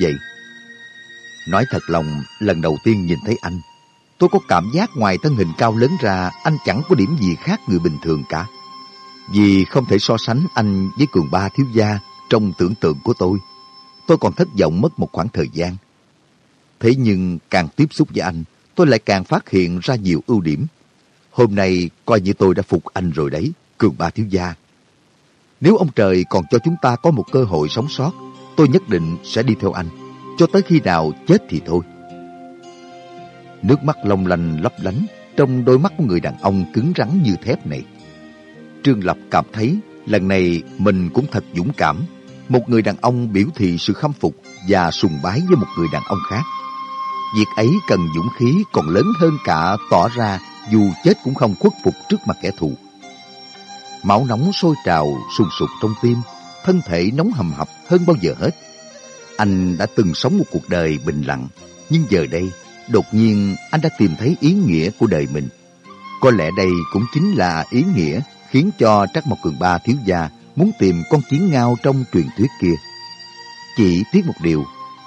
vậy? Nói thật lòng, lần đầu tiên nhìn thấy anh, tôi có cảm giác ngoài thân hình cao lớn ra, anh chẳng có điểm gì khác người bình thường cả. Vì không thể so sánh anh với cường ba thiếu gia trong tưởng tượng của tôi. Tôi còn thất vọng mất một khoảng thời gian. Thế nhưng càng tiếp xúc với anh, tôi lại càng phát hiện ra nhiều ưu điểm. Hôm nay coi như tôi đã phục anh rồi đấy, cường ba thiếu gia. Nếu ông trời còn cho chúng ta có một cơ hội sống sót, tôi nhất định sẽ đi theo anh, cho tới khi nào chết thì thôi. Nước mắt long lanh lấp lánh trong đôi mắt của người đàn ông cứng rắn như thép này. Trương Lập cảm thấy lần này mình cũng thật dũng cảm. Một người đàn ông biểu thị sự khâm phục và sùng bái với một người đàn ông khác. Việc ấy cần dũng khí còn lớn hơn cả tỏ ra dù chết cũng không khuất phục trước mặt kẻ thù. Máu nóng sôi trào, sùng sục trong tim, thân thể nóng hầm hập hơn bao giờ hết. Anh đã từng sống một cuộc đời bình lặng, nhưng giờ đây, đột nhiên anh đã tìm thấy ý nghĩa của đời mình. Có lẽ đây cũng chính là ý nghĩa khiến cho Trắc Mộc Cường Ba thiếu gia muốn tìm con chiến ngao trong truyền thuyết kia. Chỉ tiếc một điều,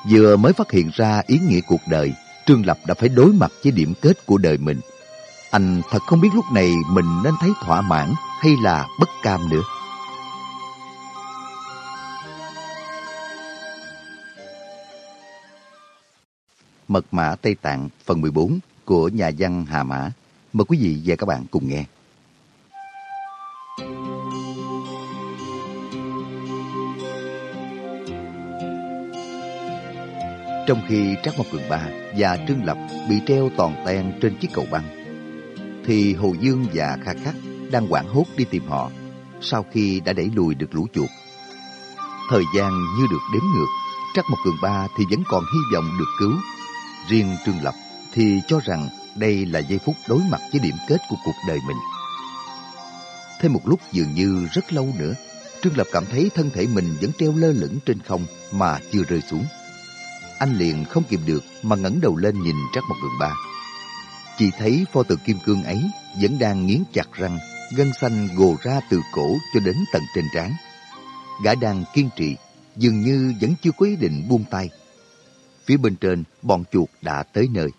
vừa mới phát hiện ra ý nghĩa cuộc đời, Trương Lập đã phải đối mặt với điểm kết của đời mình. Anh thật không biết lúc này mình nên thấy thỏa mãn hay là bất cam nữa. Mật mã Tây Tạng phần 14 của nhà văn Hà Mã. Mời quý vị và các bạn cùng nghe. Trong khi Trác Mộc Cường Ba và Trương Lập bị treo toàn ten trên chiếc cầu băng, thì Hồ Dương và Kha Khắc đang quảng hốt đi tìm họ sau khi đã đẩy lùi được lũ chuột. Thời gian như được đếm ngược, Trác Mộc Cường Ba thì vẫn còn hy vọng được cứu. Riêng Trương Lập thì cho rằng đây là giây phút đối mặt với điểm kết của cuộc đời mình. Thêm một lúc dường như rất lâu nữa, Trương Lập cảm thấy thân thể mình vẫn treo lơ lửng trên không mà chưa rơi xuống anh liền không kìm được mà ngẩng đầu lên nhìn Trác Mộc Đường Ba. Chỉ thấy pho tượng kim cương ấy vẫn đang nghiến chặt răng, gân xanh gồ ra từ cổ cho đến tận trên trán. Gã đang kiên trì, dường như vẫn chưa có ý định buông tay. Phía bên trên, bọn chuột đã tới nơi.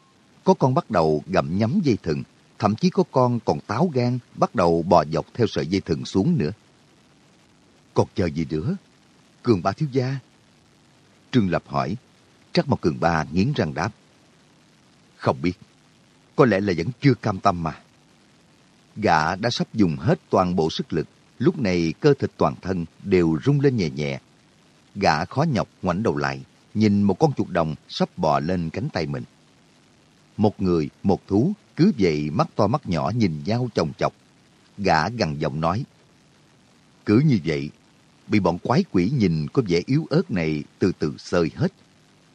Có con bắt đầu gặm nhắm dây thừng, thậm chí có con còn táo gan bắt đầu bò dọc theo sợi dây thừng xuống nữa. Còn chờ gì nữa? Cường ba thiếu gia. Trương Lập hỏi, chắc mà Cường Ba nghiến răng đáp. Không biết. Có lẽ là vẫn chưa cam tâm mà. Gã đã sắp dùng hết toàn bộ sức lực. Lúc này cơ thịt toàn thân đều rung lên nhẹ nhẹ. Gã khó nhọc ngoảnh đầu lại, nhìn một con chuột đồng sắp bò lên cánh tay mình. Một người, một thú, cứ vậy mắt to mắt nhỏ nhìn nhau chồng chọc. Gã gằn giọng nói. Cứ như vậy, bị bọn quái quỷ nhìn có vẻ yếu ớt này từ từ sơi hết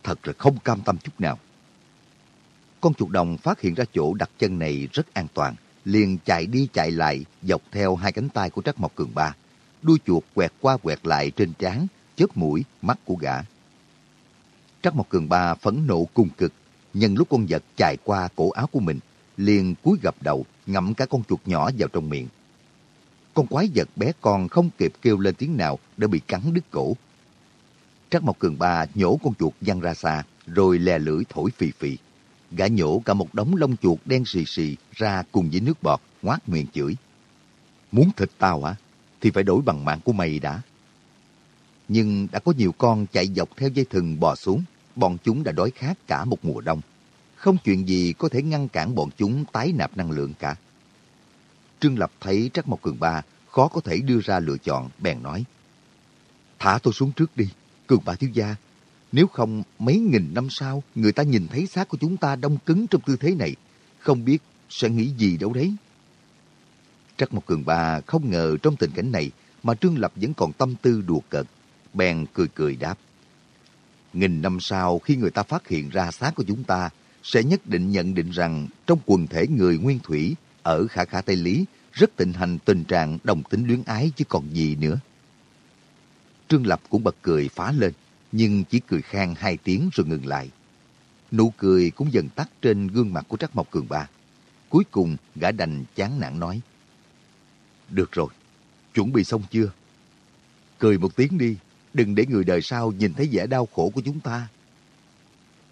thật là không cam tâm chút nào. Con chuột đồng phát hiện ra chỗ đặt chân này rất an toàn, liền chạy đi chạy lại dọc theo hai cánh tay của Trắc Mộc Cường Ba. Đuôi chuột quẹt qua quẹt lại trên trán, chớp mũi, mắt của gã. Trắc Mộc Cường Ba phẫn nộ cung cực, nhân lúc con vật chạy qua cổ áo của mình, liền cúi gập đầu, ngậm cả con chuột nhỏ vào trong miệng. Con quái vật bé con không kịp kêu lên tiếng nào đã bị cắn đứt cổ, Trắc Mộc Cường Ba nhổ con chuột văng ra xa, rồi lè lưỡi thổi phì phì. Gã nhổ cả một đống lông chuột đen xì xì ra cùng với nước bọt, ngoát miệng chửi. Muốn thịt tao hả? Thì phải đổi bằng mạng của mày đã. Nhưng đã có nhiều con chạy dọc theo dây thừng bò xuống, bọn chúng đã đói khát cả một mùa đông. Không chuyện gì có thể ngăn cản bọn chúng tái nạp năng lượng cả. Trương Lập thấy Trắc Mộc Cường Ba khó có thể đưa ra lựa chọn, bèn nói. Thả tôi xuống trước đi. Cường ba thiếu gia, nếu không mấy nghìn năm sau người ta nhìn thấy xác của chúng ta đông cứng trong tư thế này, không biết sẽ nghĩ gì đâu đấy. Trắc một cường ba không ngờ trong tình cảnh này mà Trương Lập vẫn còn tâm tư đùa cợt, bèn cười cười đáp. Nghìn năm sau khi người ta phát hiện ra xác của chúng ta, sẽ nhất định nhận định rằng trong quần thể người nguyên thủy ở khả khả Tây Lý rất tình hành tình trạng đồng tính luyến ái chứ còn gì nữa. Trương Lập cũng bật cười phá lên, nhưng chỉ cười khang hai tiếng rồi ngừng lại. Nụ cười cũng dần tắt trên gương mặt của Trắc Mộc Cường Ba. Cuối cùng, gã đành chán nản nói. Được rồi, chuẩn bị xong chưa? Cười một tiếng đi, đừng để người đời sau nhìn thấy vẻ đau khổ của chúng ta.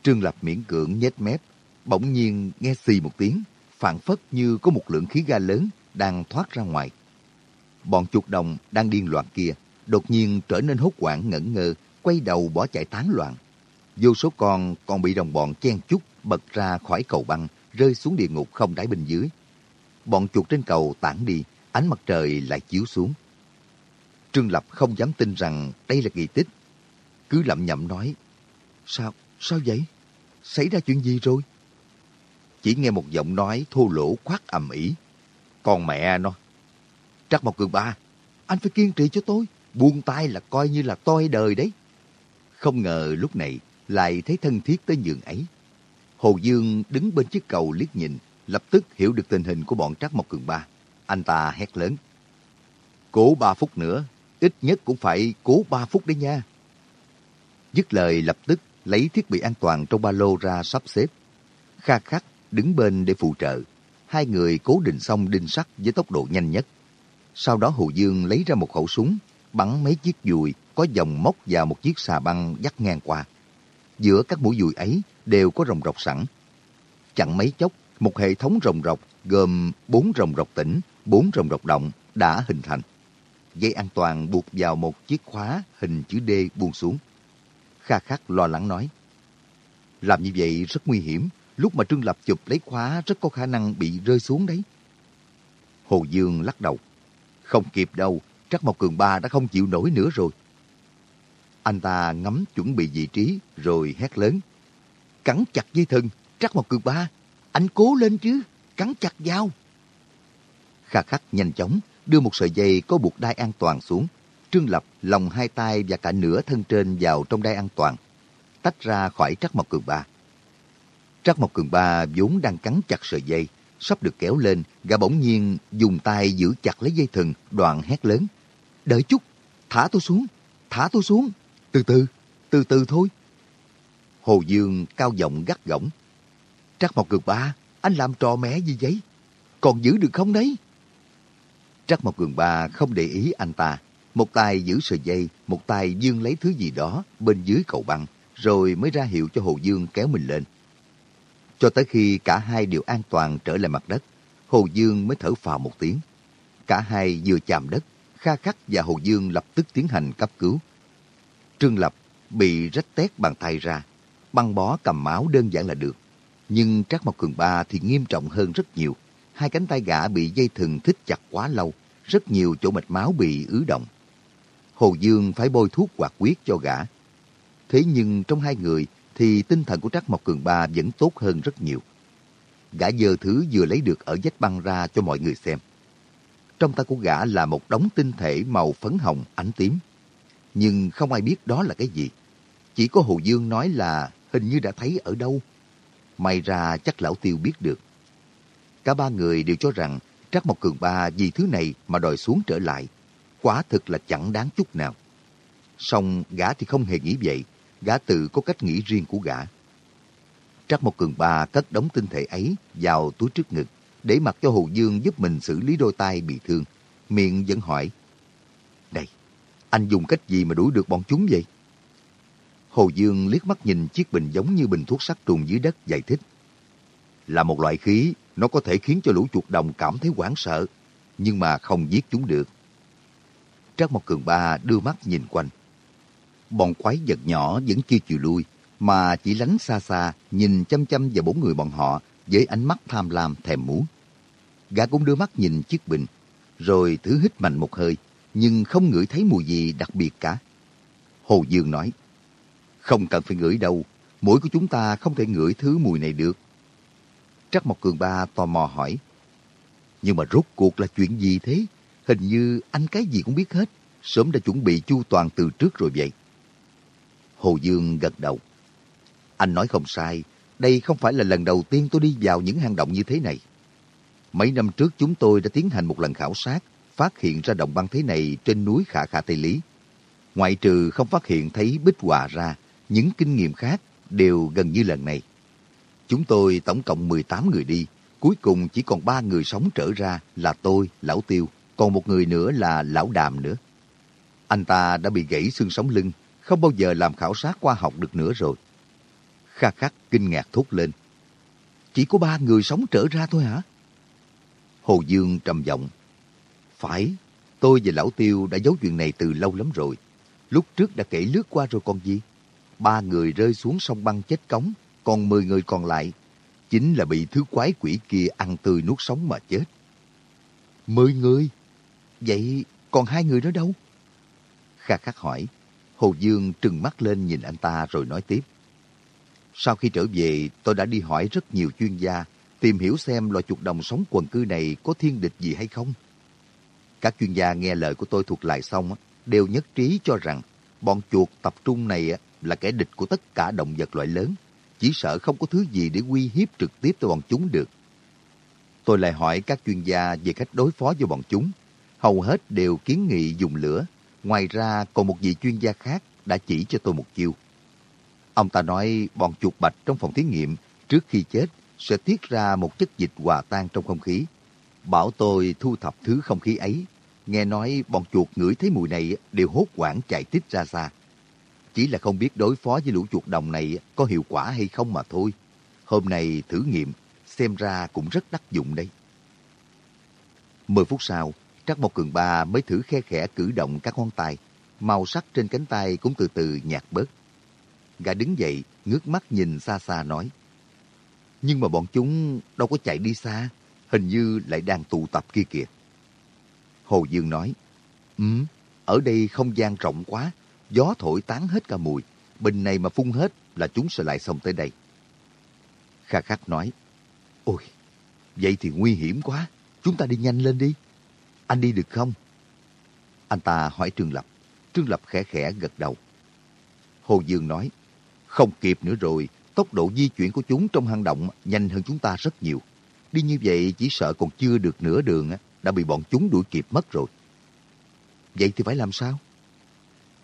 Trương Lập miễn cưỡng nhếch mép, bỗng nhiên nghe xì một tiếng, phản phất như có một lượng khí ga lớn đang thoát ra ngoài. Bọn chuột đồng đang điên loạn kia, đột nhiên trở nên hốt hoảng ngẩn ngơ, quay đầu bỏ chạy tán loạn. Vô số con còn bị đồng bọn chen chúc bật ra khỏi cầu băng, rơi xuống địa ngục không đáy bên dưới. Bọn chuột trên cầu tản đi, ánh mặt trời lại chiếu xuống. Trương Lập không dám tin rằng đây là kỳ tích. Cứ lẩm nhẩm nói, Sao, sao vậy? Xảy ra chuyện gì rồi? Chỉ nghe một giọng nói thô lỗ khoác ầm ĩ. Con mẹ nó. Trắc Mộc Cường Ba, anh phải kiên trì cho tôi. Buông tay là coi như là toi đời đấy. Không ngờ lúc này lại thấy thân thiết tới nhường ấy. Hồ Dương đứng bên chiếc cầu liếc nhìn, lập tức hiểu được tình hình của bọn Trắc Mộc Cường Ba. Anh ta hét lớn. Cố ba phút nữa, ít nhất cũng phải cố ba phút đấy nha. Dứt lời lập tức lấy thiết bị an toàn trong ba lô ra sắp xếp. Kha khắc đứng bên để phụ trợ. Hai người cố định xong đinh sắt với tốc độ nhanh nhất. Sau đó Hồ Dương lấy ra một khẩu súng, bắn mấy chiếc dùi có dòng móc vào một chiếc xà băng dắt ngang qua. Giữa các mũi dùi ấy đều có rồng rọc sẵn. Chẳng mấy chốc, một hệ thống rồng rọc gồm bốn rồng rọc tĩnh, bốn rồng rọc động đã hình thành. Dây an toàn buộc vào một chiếc khóa hình chữ D buông xuống. Kha khắc lo lắng nói. Làm như vậy rất nguy hiểm, lúc mà Trương Lập chụp lấy khóa rất có khả năng bị rơi xuống đấy. Hồ Dương lắc đầu. Không kịp đâu, Trắc Mộc Cường Ba đã không chịu nổi nữa rồi. Anh ta ngắm chuẩn bị vị trí rồi hét lớn. Cắn chặt dây thừng, Trắc Mộc Cường Ba, anh cố lên chứ, cắn chặt dao. Kha khắc nhanh chóng đưa một sợi dây có buộc đai an toàn xuống. Trương Lập lòng hai tay và cả nửa thân trên vào trong đai an toàn, tách ra khỏi Trắc Mộc Cường Ba. Trắc Mộc Cường Ba vốn đang cắn chặt sợi dây, sắp được kéo lên, gã bỗng nhiên dùng tay giữ chặt lấy dây thừng, đoạn hét lớn. Đợi chút, thả tôi xuống, thả tôi xuống, từ từ, từ từ thôi. Hồ Dương cao giọng gắt gỏng. Trắc Mộc Cường Ba, anh làm trò mẹ gì vậy? Còn giữ được không đấy? Trắc Mộc Cường Ba không để ý anh ta. Một tay giữ sợi dây, một tay dương lấy thứ gì đó bên dưới cầu băng, rồi mới ra hiệu cho Hồ Dương kéo mình lên. Cho tới khi cả hai đều an toàn trở lại mặt đất, Hồ Dương mới thở phào một tiếng. Cả hai vừa chạm đất, Kha Khắc và Hồ Dương lập tức tiến hành cấp cứu. Trương Lập bị rách tét bàn tay ra, băng bó cầm máu đơn giản là được. Nhưng Trác Mộc Cường Ba thì nghiêm trọng hơn rất nhiều. Hai cánh tay gã bị dây thừng thích chặt quá lâu, rất nhiều chỗ mạch máu bị ứ động. Hồ Dương phải bôi thuốc hoạt huyết cho gã. Thế nhưng trong hai người thì tinh thần của Trác Mộc Cường Ba vẫn tốt hơn rất nhiều. Gã dơ thứ vừa lấy được ở vách băng ra cho mọi người xem. Trong tay của gã là một đống tinh thể màu phấn hồng ánh tím. Nhưng không ai biết đó là cái gì. Chỉ có Hồ Dương nói là hình như đã thấy ở đâu. May ra chắc lão tiêu biết được. Cả ba người đều cho rằng Trác Mộc Cường Ba vì thứ này mà đòi xuống trở lại. Quả thực là chẳng đáng chút nào. Song gã thì không hề nghĩ vậy. Gã tự có cách nghĩ riêng của gã. Trác Mộc Cường Ba cất đống tinh thể ấy vào túi trước ngực để mặc cho Hồ Dương giúp mình xử lý đôi tay bị thương. Miệng vẫn hỏi. Này, anh dùng cách gì mà đuổi được bọn chúng vậy? Hồ Dương liếc mắt nhìn chiếc bình giống như bình thuốc sắt trùng dưới đất giải thích. Là một loại khí, nó có thể khiến cho lũ chuột đồng cảm thấy hoảng sợ, nhưng mà không giết chúng được. Trác Mộc Cường Ba đưa mắt nhìn quanh. Bọn quái vật nhỏ vẫn chưa chịu lui, mà chỉ lánh xa xa, nhìn chăm chăm vào bốn người bọn họ với ánh mắt tham lam thèm muốn. Gã cũng đưa mắt nhìn chiếc bình, rồi thử hít mạnh một hơi, nhưng không ngửi thấy mùi gì đặc biệt cả. Hồ Dương nói, không cần phải ngửi đâu, mũi của chúng ta không thể ngửi thứ mùi này được. Trắc Mộc Cường Ba tò mò hỏi, nhưng mà rốt cuộc là chuyện gì thế? Hình như anh cái gì cũng biết hết, sớm đã chuẩn bị chu toàn từ trước rồi vậy. Hồ Dương gật đầu. Anh nói không sai, đây không phải là lần đầu tiên tôi đi vào những hang động như thế này. Mấy năm trước chúng tôi đã tiến hành một lần khảo sát, phát hiện ra động băng thế này trên núi Khả Khả Tây Lý. Ngoại trừ không phát hiện thấy bích hòa ra, những kinh nghiệm khác đều gần như lần này. Chúng tôi tổng cộng 18 người đi, cuối cùng chỉ còn 3 người sống trở ra là tôi, Lão Tiêu, còn một người nữa là Lão Đàm nữa. Anh ta đã bị gãy xương sống lưng, không bao giờ làm khảo sát khoa học được nữa rồi. Kha khắc kinh ngạc thốt lên. Chỉ có ba người sống trở ra thôi hả? Hồ Dương trầm giọng. Phải, tôi và Lão Tiêu đã giấu chuyện này từ lâu lắm rồi. Lúc trước đã kể lướt qua rồi còn gì. Ba người rơi xuống sông băng chết cống, còn mười người còn lại chính là bị thứ quái quỷ kia ăn tươi nuốt sống mà chết. Mười người? Vậy còn hai người đó đâu? Kha khắc hỏi. Hồ Dương trừng mắt lên nhìn anh ta rồi nói tiếp. Sau khi trở về, tôi đã đi hỏi rất nhiều chuyên gia, tìm hiểu xem loài chuột đồng sống quần cư này có thiên địch gì hay không. Các chuyên gia nghe lời của tôi thuật lại xong, đều nhất trí cho rằng bọn chuột tập trung này là kẻ địch của tất cả động vật loại lớn, chỉ sợ không có thứ gì để uy hiếp trực tiếp tới bọn chúng được. Tôi lại hỏi các chuyên gia về cách đối phó với bọn chúng. Hầu hết đều kiến nghị dùng lửa. Ngoài ra, còn một vị chuyên gia khác đã chỉ cho tôi một chiêu. Ông ta nói bọn chuột bạch trong phòng thí nghiệm, trước khi chết, sẽ tiết ra một chất dịch hòa tan trong không khí. Bảo tôi thu thập thứ không khí ấy. Nghe nói bọn chuột ngửi thấy mùi này đều hốt quảng chạy tít ra xa. Chỉ là không biết đối phó với lũ chuột đồng này có hiệu quả hay không mà thôi. Hôm nay thử nghiệm, xem ra cũng rất đắc dụng đấy. Mười phút sau, Trắc Mộc Cường Ba mới thử khe khẽ cử động các ngón tay. Màu sắc trên cánh tay cũng từ từ nhạt bớt. Gã đứng dậy, ngước mắt nhìn xa xa nói. Nhưng mà bọn chúng đâu có chạy đi xa, hình như lại đang tụ tập kia kìa. Hồ Dương nói, Ừ, ở đây không gian rộng quá, gió thổi tán hết cả mùi. Bình này mà phun hết là chúng sẽ lại xông tới đây. Kha Khắc nói, Ôi, vậy thì nguy hiểm quá, chúng ta đi nhanh lên đi. Anh đi được không? Anh ta hỏi Trương Lập. Trương Lập khẽ khẽ gật đầu. Hồ Dương nói, không kịp nữa rồi, tốc độ di chuyển của chúng trong hang động nhanh hơn chúng ta rất nhiều. Đi như vậy chỉ sợ còn chưa được nửa đường đã bị bọn chúng đuổi kịp mất rồi. Vậy thì phải làm sao?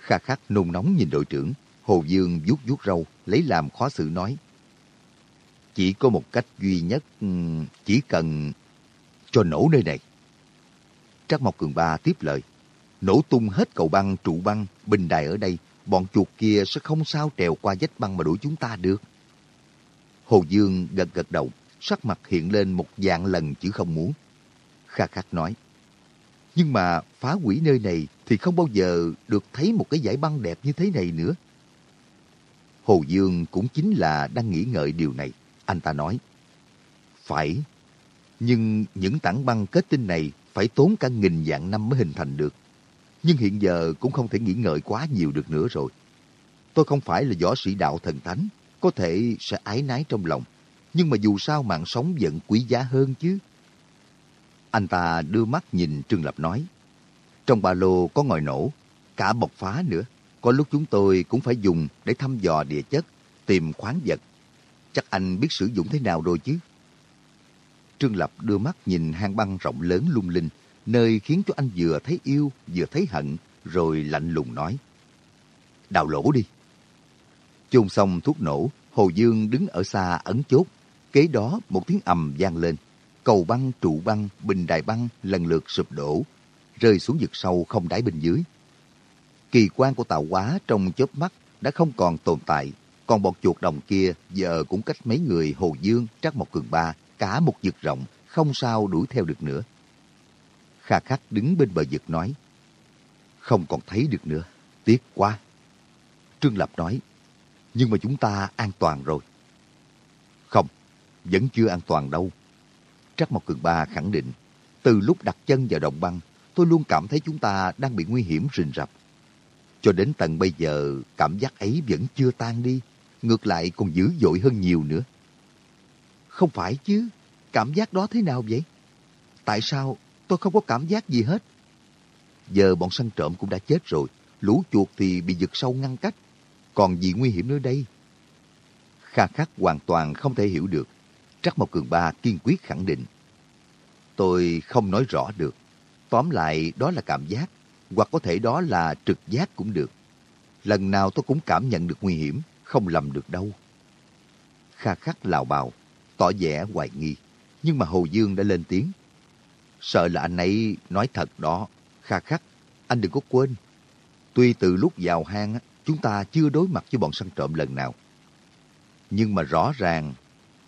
Kha khắc nôn nóng nhìn đội trưởng, Hồ Dương vuốt vuốt râu, lấy làm khó xử nói. Chỉ có một cách duy nhất, ừ, chỉ cần cho nổ nơi này. Trác Mộc Cường Ba tiếp lời. Nổ tung hết cầu băng, trụ băng, bình đài ở đây, bọn chuột kia sẽ không sao trèo qua vách băng mà đuổi chúng ta được. Hồ Dương gật gật đầu, sắc mặt hiện lên một dạng lần chứ không muốn. Kha khắc nói, nhưng mà phá hủy nơi này thì không bao giờ được thấy một cái giải băng đẹp như thế này nữa. Hồ Dương cũng chính là đang nghĩ ngợi điều này. Anh ta nói, phải, nhưng những tảng băng kết tinh này phải tốn cả nghìn vạn năm mới hình thành được. Nhưng hiện giờ cũng không thể nghĩ ngợi quá nhiều được nữa rồi. Tôi không phải là võ sĩ đạo thần thánh, có thể sẽ ái nái trong lòng. Nhưng mà dù sao mạng sống vẫn quý giá hơn chứ. Anh ta đưa mắt nhìn Trương Lập nói. Trong ba lô có ngòi nổ, cả bọc phá nữa. Có lúc chúng tôi cũng phải dùng để thăm dò địa chất, tìm khoáng vật. Chắc anh biết sử dụng thế nào rồi chứ? Trương Lập đưa mắt nhìn hang băng rộng lớn lung linh, nơi khiến cho anh vừa thấy yêu, vừa thấy hận, rồi lạnh lùng nói. Đào lỗ đi. Chôn xong thuốc nổ, Hồ Dương đứng ở xa ấn chốt. Kế đó một tiếng ầm vang lên. Cầu băng, trụ băng, bình đài băng lần lượt sụp đổ, rơi xuống vực sâu không đáy bên dưới. Kỳ quan của tạo hóa trong chớp mắt đã không còn tồn tại, còn bọn chuột đồng kia giờ cũng cách mấy người Hồ Dương, Trác một Cường Ba, cả một vực rộng, không sao đuổi theo được nữa. Kha khắc đứng bên bờ vực nói, không còn thấy được nữa, tiếc quá. Trương Lập nói, nhưng mà chúng ta an toàn rồi. Không, vẫn chưa an toàn đâu. Trắc Mộc Cường Ba khẳng định, từ lúc đặt chân vào đồng băng, tôi luôn cảm thấy chúng ta đang bị nguy hiểm rình rập. Cho đến tận bây giờ, cảm giác ấy vẫn chưa tan đi, ngược lại còn dữ dội hơn nhiều nữa. Không phải chứ, cảm giác đó thế nào vậy? Tại sao tôi không có cảm giác gì hết? Giờ bọn săn trộm cũng đã chết rồi, lũ chuột thì bị giật sâu ngăn cách. Còn gì nguy hiểm nữa đây? Kha khắc hoàn toàn không thể hiểu được. Trắc Mộc Cường Ba kiên quyết khẳng định. Tôi không nói rõ được. Tóm lại đó là cảm giác, hoặc có thể đó là trực giác cũng được. Lần nào tôi cũng cảm nhận được nguy hiểm, không lầm được đâu. Kha khắc lào bào, tỏ vẻ hoài nghi. Nhưng mà Hồ Dương đã lên tiếng. Sợ là anh ấy nói thật đó. Kha khắc, anh đừng có quên. Tuy từ lúc vào hang, chúng ta chưa đối mặt với bọn săn trộm lần nào. Nhưng mà rõ ràng,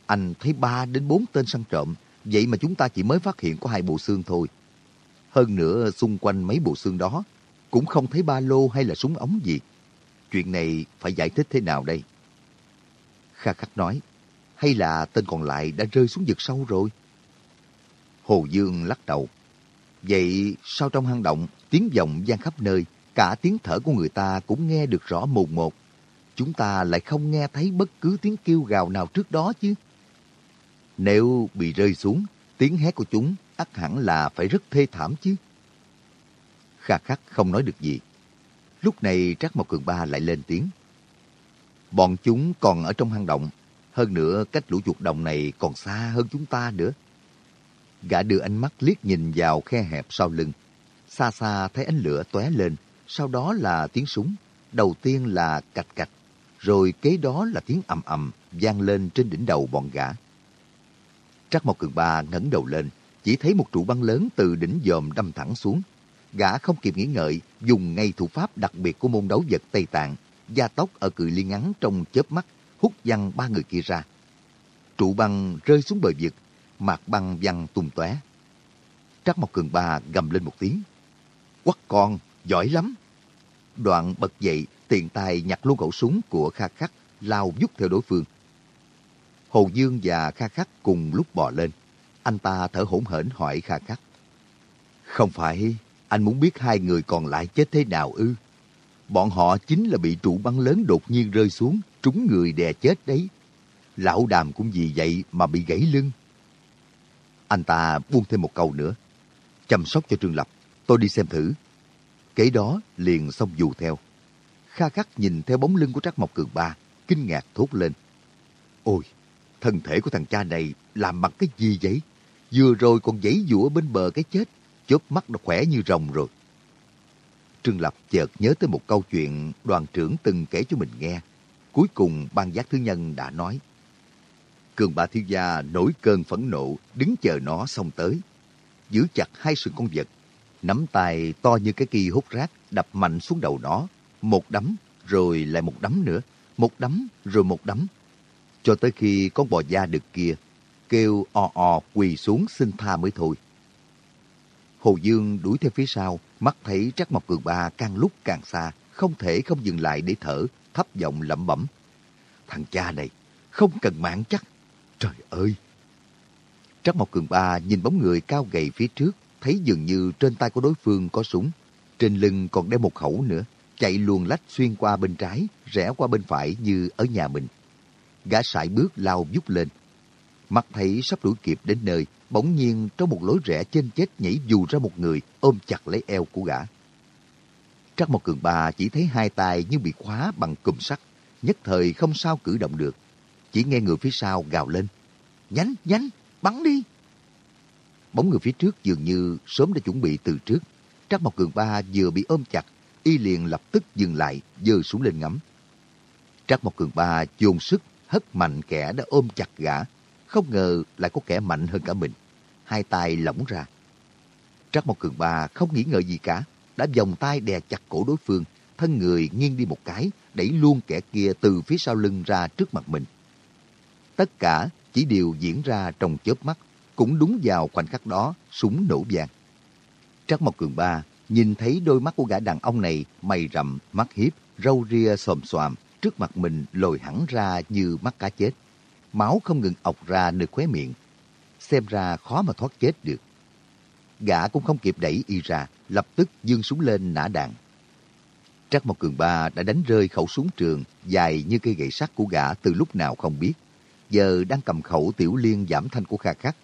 anh thấy ba đến bốn tên săn trộm, vậy mà chúng ta chỉ mới phát hiện có hai bộ xương thôi. Hơn nữa, xung quanh mấy bộ xương đó, cũng không thấy ba lô hay là súng ống gì. Chuyện này phải giải thích thế nào đây? Kha Khắc nói, hay là tên còn lại đã rơi xuống vực sâu rồi? Hồ Dương lắc đầu. Vậy sao trong hang động, tiếng vọng gian khắp nơi, cả tiếng thở của người ta cũng nghe được rõ mồn một. Chúng ta lại không nghe thấy bất cứ tiếng kêu gào nào trước đó chứ. Nếu bị rơi xuống, tiếng hét của chúng ắt hẳn là phải rất thê thảm chứ. Kha khắc không nói được gì. Lúc này Trác Mộc Cường Ba lại lên tiếng. Bọn chúng còn ở trong hang động, hơn nữa cách lũ chuột đồng này còn xa hơn chúng ta nữa. Gã đưa ánh mắt liếc nhìn vào khe hẹp sau lưng. Xa xa thấy ánh lửa tóe lên, sau đó là tiếng súng. Đầu tiên là cạch cạch, rồi kế đó là tiếng ầm ầm vang lên trên đỉnh đầu bọn gã. Trắc Mộc Cường Ba ngẩng đầu lên, chỉ thấy một trụ băng lớn từ đỉnh dòm đâm thẳng xuống. Gã không kịp nghĩ ngợi, dùng ngay thủ pháp đặc biệt của môn đấu vật Tây Tạng, gia tốc ở cự ly ngắn trong chớp mắt, hút văng ba người kia ra. Trụ băng rơi xuống bờ vực, mặt băng văng tung tóe. Trắc Mộc Cường Ba gầm lên một tiếng. Quắc con, giỏi lắm. Đoạn bật dậy, tiện tay nhặt luôn khẩu súng của Kha Khắc, lao vút theo đối phương. Hồ Dương và Kha Khắc cùng lúc bò lên. Anh ta thở hổn hển hỏi Kha Khắc. Không phải anh muốn biết hai người còn lại chết thế nào ư? Bọn họ chính là bị trụ băng lớn đột nhiên rơi xuống, trúng người đè chết đấy. Lão đàm cũng vì vậy mà bị gãy lưng. Anh ta buông thêm một câu nữa. Chăm sóc cho Trương Lập, tôi đi xem thử. Kế đó liền xông dù theo. Kha khắc nhìn theo bóng lưng của Trác Mộc Cường Ba, kinh ngạc thốt lên. Ôi, thân thể của thằng cha này làm bằng cái gì vậy? Vừa rồi còn giãy dụa bên bờ cái chết, chớp mắt đã khỏe như rồng rồi. Trương Lập chợt nhớ tới một câu chuyện đoàn trưởng từng kể cho mình nghe. Cuối cùng ban giác thứ nhân đã nói. Cường bà thiếu gia nổi cơn phẫn nộ, đứng chờ nó xông tới. Giữ chặt hai sừng con vật, nắm tay to như cái kỳ hút rác đập mạnh xuống đầu nó. Một đấm, rồi lại một đấm nữa. Một đấm, rồi một đấm. Cho tới khi con bò da đực kia kêu o o quỳ xuống xin tha mới thôi. Hồ Dương đuổi theo phía sau, mắt thấy Trắc Mộc Cường Ba càng lúc càng xa, không thể không dừng lại để thở, thấp giọng lẩm bẩm. Thằng cha này, không cần mạng chắc. Trời ơi! Trắc Mộc Cường Ba nhìn bóng người cao gầy phía trước, thấy dường như trên tay của đối phương có súng. Trên lưng còn đeo một khẩu nữa, chạy luồn lách xuyên qua bên trái, rẽ qua bên phải như ở nhà mình. Gã sải bước lao vút lên. mặt thấy sắp đuổi kịp đến nơi, bỗng nhiên trong một lối rẽ trên chết nhảy dù ra một người ôm chặt lấy eo của gã. Trắc một cường bà chỉ thấy hai tay như bị khóa bằng cùm sắt, nhất thời không sao cử động được. Chỉ nghe người phía sau gào lên. "Nhánh, nhánh, bắn đi! Bóng người phía trước dường như sớm đã chuẩn bị từ trước. Trắc một cường ba vừa bị ôm chặt, y liền lập tức dừng lại, giơ xuống lên ngắm. Trắc một cường ba dồn sức hất mạnh kẻ đã ôm chặt gã, không ngờ lại có kẻ mạnh hơn cả mình. Hai tay lỏng ra. Trắc Mộc Cường Ba không nghĩ ngợi gì cả. Đã vòng tay đè chặt cổ đối phương. Thân người nghiêng đi một cái, đẩy luôn kẻ kia từ phía sau lưng ra trước mặt mình. Tất cả chỉ đều diễn ra trong chớp mắt. Cũng đúng vào khoảnh khắc đó, súng nổ vàng. Trắc Mộc Cường Ba nhìn thấy đôi mắt của gã đàn ông này mày rậm, mắt hiếp, râu ria xòm xoàm, trước mặt mình lồi hẳn ra như mắt cá chết máu không ngừng ọc ra nơi khóe miệng. Xem ra khó mà thoát chết được. Gã cũng không kịp đẩy y ra, lập tức dương súng lên nã đạn. Trắc một cường ba đã đánh rơi khẩu súng trường dài như cây gậy sắt của gã từ lúc nào không biết. Giờ đang cầm khẩu tiểu liên giảm thanh của Kha Khắc.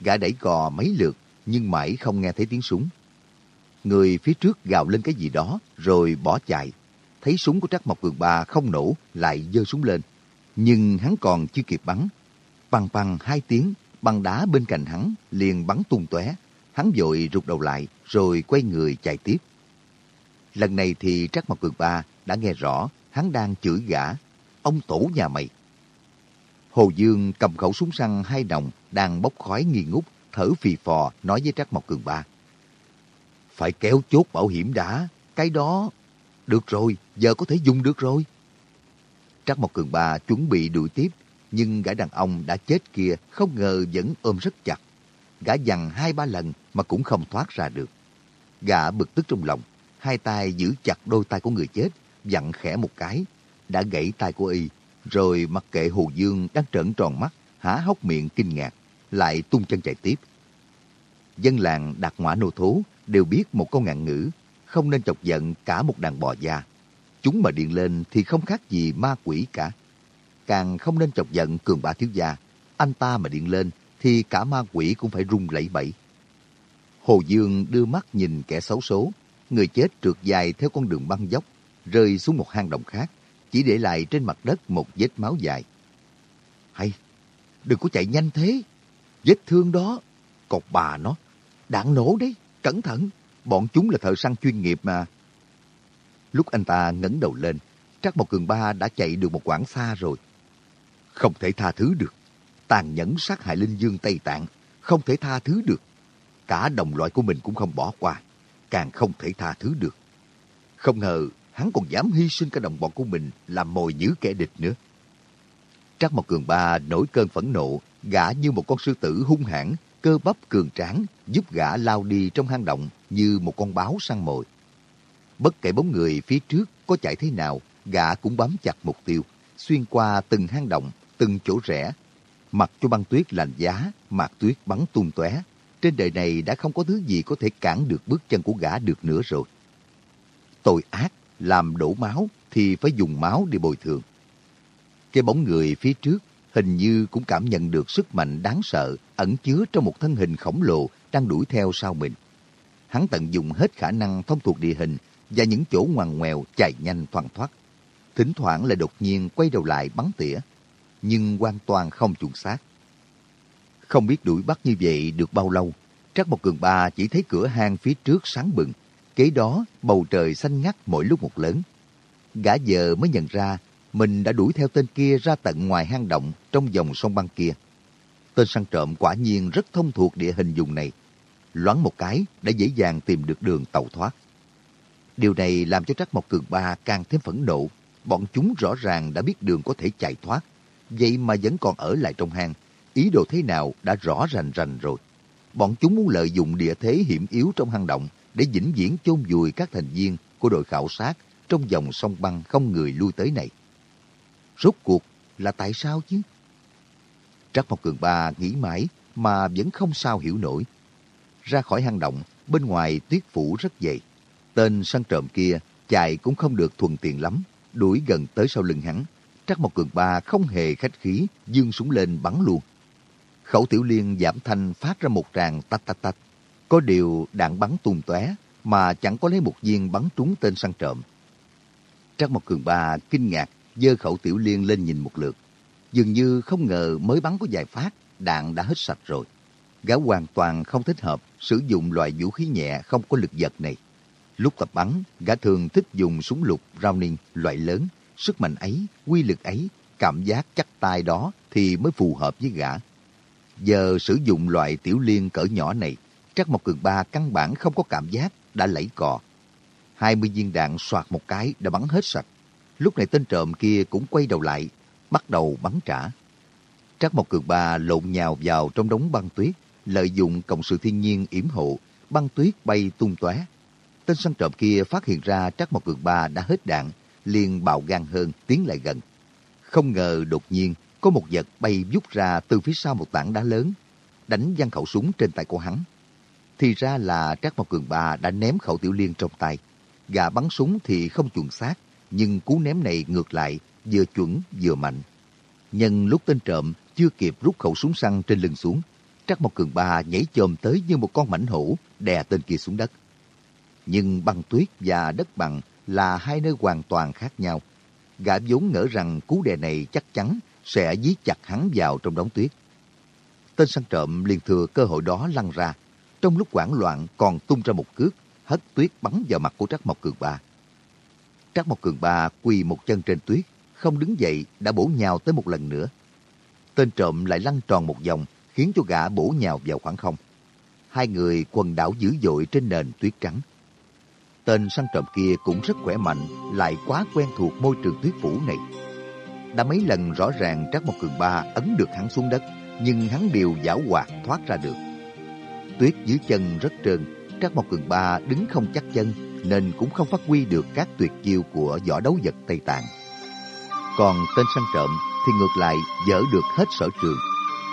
Gã đẩy cò mấy lượt nhưng mãi không nghe thấy tiếng súng. Người phía trước gào lên cái gì đó rồi bỏ chạy. Thấy súng của Trắc Mộc Cường Ba không nổ lại giơ súng lên nhưng hắn còn chưa kịp bắn. Băng băng hai tiếng, băng đá bên cạnh hắn liền bắn tung tóe. Hắn vội rụt đầu lại rồi quay người chạy tiếp. Lần này thì Trắc Mộc Cường Ba đã nghe rõ hắn đang chửi gã. Ông tổ nhà mày. Hồ Dương cầm khẩu súng săn hai đồng đang bốc khói nghi ngút, thở phì phò nói với Trắc Mộc Cường Ba. Phải kéo chốt bảo hiểm đã, cái đó... Được rồi, giờ có thể dùng được rồi. Trắc Mộc Cường Ba chuẩn bị đuổi tiếp, nhưng gã đàn ông đã chết kia không ngờ vẫn ôm rất chặt. Gã dằn hai ba lần mà cũng không thoát ra được. Gã bực tức trong lòng, hai tay giữ chặt đôi tay của người chết, dặn khẽ một cái, đã gãy tay của y, rồi mặc kệ Hồ Dương đang trợn tròn mắt, há hốc miệng kinh ngạc, lại tung chân chạy tiếp. Dân làng đặt ngõa nô thố đều biết một câu ngạn ngữ, không nên chọc giận cả một đàn bò già. Chúng mà điện lên thì không khác gì ma quỷ cả. Càng không nên chọc giận cường bá thiếu gia. Anh ta mà điện lên thì cả ma quỷ cũng phải rung lẩy bẩy. Hồ Dương đưa mắt nhìn kẻ xấu số. Người chết trượt dài theo con đường băng dốc, rơi xuống một hang động khác, chỉ để lại trên mặt đất một vết máu dài. Hay, đừng có chạy nhanh thế. Vết thương đó, cột bà nó, đạn nổ đấy, cẩn thận. Bọn chúng là thợ săn chuyên nghiệp mà. Lúc anh ta ngẩng đầu lên, Trắc Mộc Cường Ba đã chạy được một quãng xa rồi. Không thể tha thứ được. Tàn nhẫn sát hại Linh Dương Tây Tạng, không thể tha thứ được. Cả đồng loại của mình cũng không bỏ qua, càng không thể tha thứ được. Không ngờ hắn còn dám hy sinh cả đồng bọn của mình làm mồi nhữ kẻ địch nữa. Trắc Mộc Cường Ba nổi cơn phẫn nộ, gã như một con sư tử hung hãn, cơ bắp cường tráng, giúp gã lao đi trong hang động như một con báo săn mồi. Bất kể bóng người phía trước có chạy thế nào, gã cũng bám chặt mục tiêu, xuyên qua từng hang động, từng chỗ rẽ. Mặc cho băng tuyết lạnh giá, mạc tuyết bắn tung tóe. Trên đời này đã không có thứ gì có thể cản được bước chân của gã được nữa rồi. Tội ác, làm đổ máu thì phải dùng máu để bồi thường. Cái bóng người phía trước hình như cũng cảm nhận được sức mạnh đáng sợ ẩn chứa trong một thân hình khổng lồ đang đuổi theo sau mình. Hắn tận dụng hết khả năng thông thuộc địa hình và những chỗ ngoằn ngoèo chạy nhanh thoăn thoát. Thỉnh thoảng lại đột nhiên quay đầu lại bắn tỉa, nhưng hoàn toàn không chuẩn xác. Không biết đuổi bắt như vậy được bao lâu, Trác một Cường Ba chỉ thấy cửa hang phía trước sáng bừng, kế đó bầu trời xanh ngắt mỗi lúc một lớn. Gã giờ mới nhận ra mình đã đuổi theo tên kia ra tận ngoài hang động trong dòng sông băng kia. Tên săn trộm quả nhiên rất thông thuộc địa hình vùng này. Loáng một cái đã dễ dàng tìm được đường tàu thoát. Điều này làm cho Trác Mộc Cường Ba càng thêm phẫn nộ. Bọn chúng rõ ràng đã biết đường có thể chạy thoát. Vậy mà vẫn còn ở lại trong hang. Ý đồ thế nào đã rõ rành rành rồi. Bọn chúng muốn lợi dụng địa thế hiểm yếu trong hang động để vĩnh viễn chôn vùi các thành viên của đội khảo sát trong dòng sông băng không người lui tới này. Rốt cuộc là tại sao chứ? Trắc Mộc Cường Ba nghĩ mãi mà vẫn không sao hiểu nổi. Ra khỏi hang động, bên ngoài tuyết phủ rất dày. Tên săn trộm kia chạy cũng không được thuận tiện lắm, đuổi gần tới sau lưng hắn. Trắc Mộc Cường Ba không hề khách khí, dương súng lên bắn luôn. Khẩu tiểu liên giảm thanh phát ra một tràng tách tách tách. Có điều đạn bắn tung tóe mà chẳng có lấy một viên bắn trúng tên săn trộm. Trắc Mộc Cường Ba kinh ngạc dơ khẩu tiểu liên lên nhìn một lượt. Dường như không ngờ mới bắn có vài phát, đạn đã hết sạch rồi. Gã hoàn toàn không thích hợp sử dụng loại vũ khí nhẹ không có lực giật này. Lúc tập bắn, gã thường thích dùng súng lục Browning loại lớn. Sức mạnh ấy, quy lực ấy, cảm giác chắc tay đó thì mới phù hợp với gã. Giờ sử dụng loại tiểu liên cỡ nhỏ này, chắc một cường ba căn bản không có cảm giác, đã lẫy cò. 20 viên đạn soạt một cái đã bắn hết sạch. Lúc này tên trộm kia cũng quay đầu lại, bắt đầu bắn trả. Trác Mộc Cường Ba lộn nhào vào trong đống băng tuyết, lợi dụng cộng sự thiên nhiên yểm hộ, băng tuyết bay tung tóe. Tên săn trộm kia phát hiện ra Trác Mộc Cường Ba đã hết đạn, liền bạo gan hơn tiến lại gần. Không ngờ đột nhiên có một vật bay vút ra từ phía sau một tảng đá lớn, đánh văng khẩu súng trên tay của hắn. Thì ra là Trác Mộc Cường Ba đã ném khẩu tiểu liên trong tay. Gà bắn súng thì không chuẩn xác, nhưng cú ném này ngược lại vừa chuẩn vừa mạnh. Nhân lúc tên trộm chưa kịp rút khẩu súng săn trên lưng xuống, Trắc Mộc Cường Ba nhảy chồm tới như một con mảnh hổ đè tên kia xuống đất. Nhưng băng tuyết và đất bằng là hai nơi hoàn toàn khác nhau. Gã vốn ngỡ rằng cú đè này chắc chắn sẽ dí chặt hắn vào trong đống tuyết. Tên săn trộm liền thừa cơ hội đó lăn ra. Trong lúc hoảng loạn còn tung ra một cước, hất tuyết bắn vào mặt của Trắc Mộc Cường Ba trác Mộc Cường Ba quỳ một chân trên tuyết, không đứng dậy đã bổ nhào tới một lần nữa. Tên trộm lại lăn tròn một vòng, khiến cho gã bổ nhào vào khoảng không. Hai người quần đảo dữ dội trên nền tuyết trắng. Tên săn trộm kia cũng rất khỏe mạnh, lại quá quen thuộc môi trường tuyết phủ này. đã mấy lần rõ ràng Trác Mộc Cường Ba ấn được hắn xuống đất, nhưng hắn đều giảo hoạt thoát ra được. Tuyết dưới chân rất trơn, Trác Mộc Cường Ba đứng không chắc chân nên cũng không phát huy được các tuyệt chiêu của võ đấu vật Tây Tạng. Còn tên săn trộm thì ngược lại dở được hết sở trường.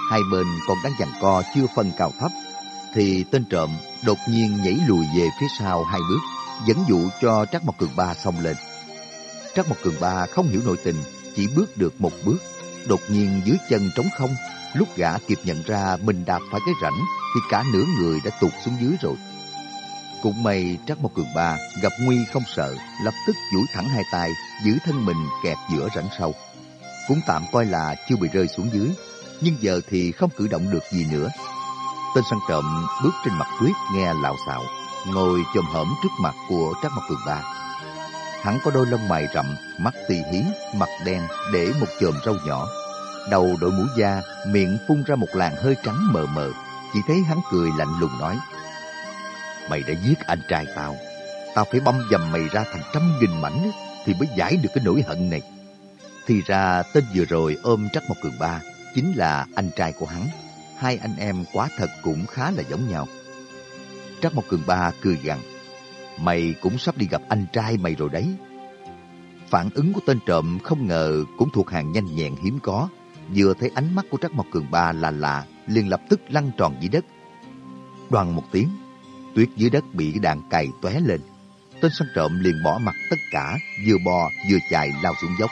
Hai bên còn đang giằng co chưa phân cao thấp, thì tên trộm đột nhiên nhảy lùi về phía sau hai bước, dẫn dụ cho Trác Mộc Cường Ba xông lên. Trác Mộc Cường Ba không hiểu nội tình, chỉ bước được một bước, đột nhiên dưới chân trống không, lúc gã kịp nhận ra mình đạp phải cái rãnh thì cả nửa người đã tụt xuống dưới rồi. Cũng may Trác Mộc Cường Ba gặp nguy không sợ, lập tức duỗi thẳng hai tay, giữ thân mình kẹt giữa rãnh sâu. Cũng tạm coi là chưa bị rơi xuống dưới, nhưng giờ thì không cử động được gì nữa. Tên săn trộm bước trên mặt tuyết nghe lạo xạo, ngồi chồm hổm trước mặt của Trác Mộc Cường Ba. Hắn có đôi lông mày rậm, mắt tì hí, mặt đen, để một chòm râu nhỏ. Đầu đội mũ da, miệng phun ra một làn hơi trắng mờ mờ. Chỉ thấy hắn cười lạnh lùng nói. Mày đã giết anh trai tao. Tao phải băm dầm mày ra thành trăm nghìn mảnh thì mới giải được cái nỗi hận này. Thì ra tên vừa rồi ôm Trắc một Cường Ba chính là anh trai của hắn. Hai anh em quá thật cũng khá là giống nhau. Trắc một Cường Ba cười gằn. Mày cũng sắp đi gặp anh trai mày rồi đấy. Phản ứng của tên trộm không ngờ cũng thuộc hàng nhanh nhẹn hiếm có. Vừa thấy ánh mắt của Trắc Mộc Cường Ba là lạ, liền lập tức lăn tròn dưới đất. Đoàn một tiếng, tuyết dưới đất bị đạn cày tóe lên. Tên săn trộm liền bỏ mặt tất cả, vừa bò vừa chạy lao xuống dốc.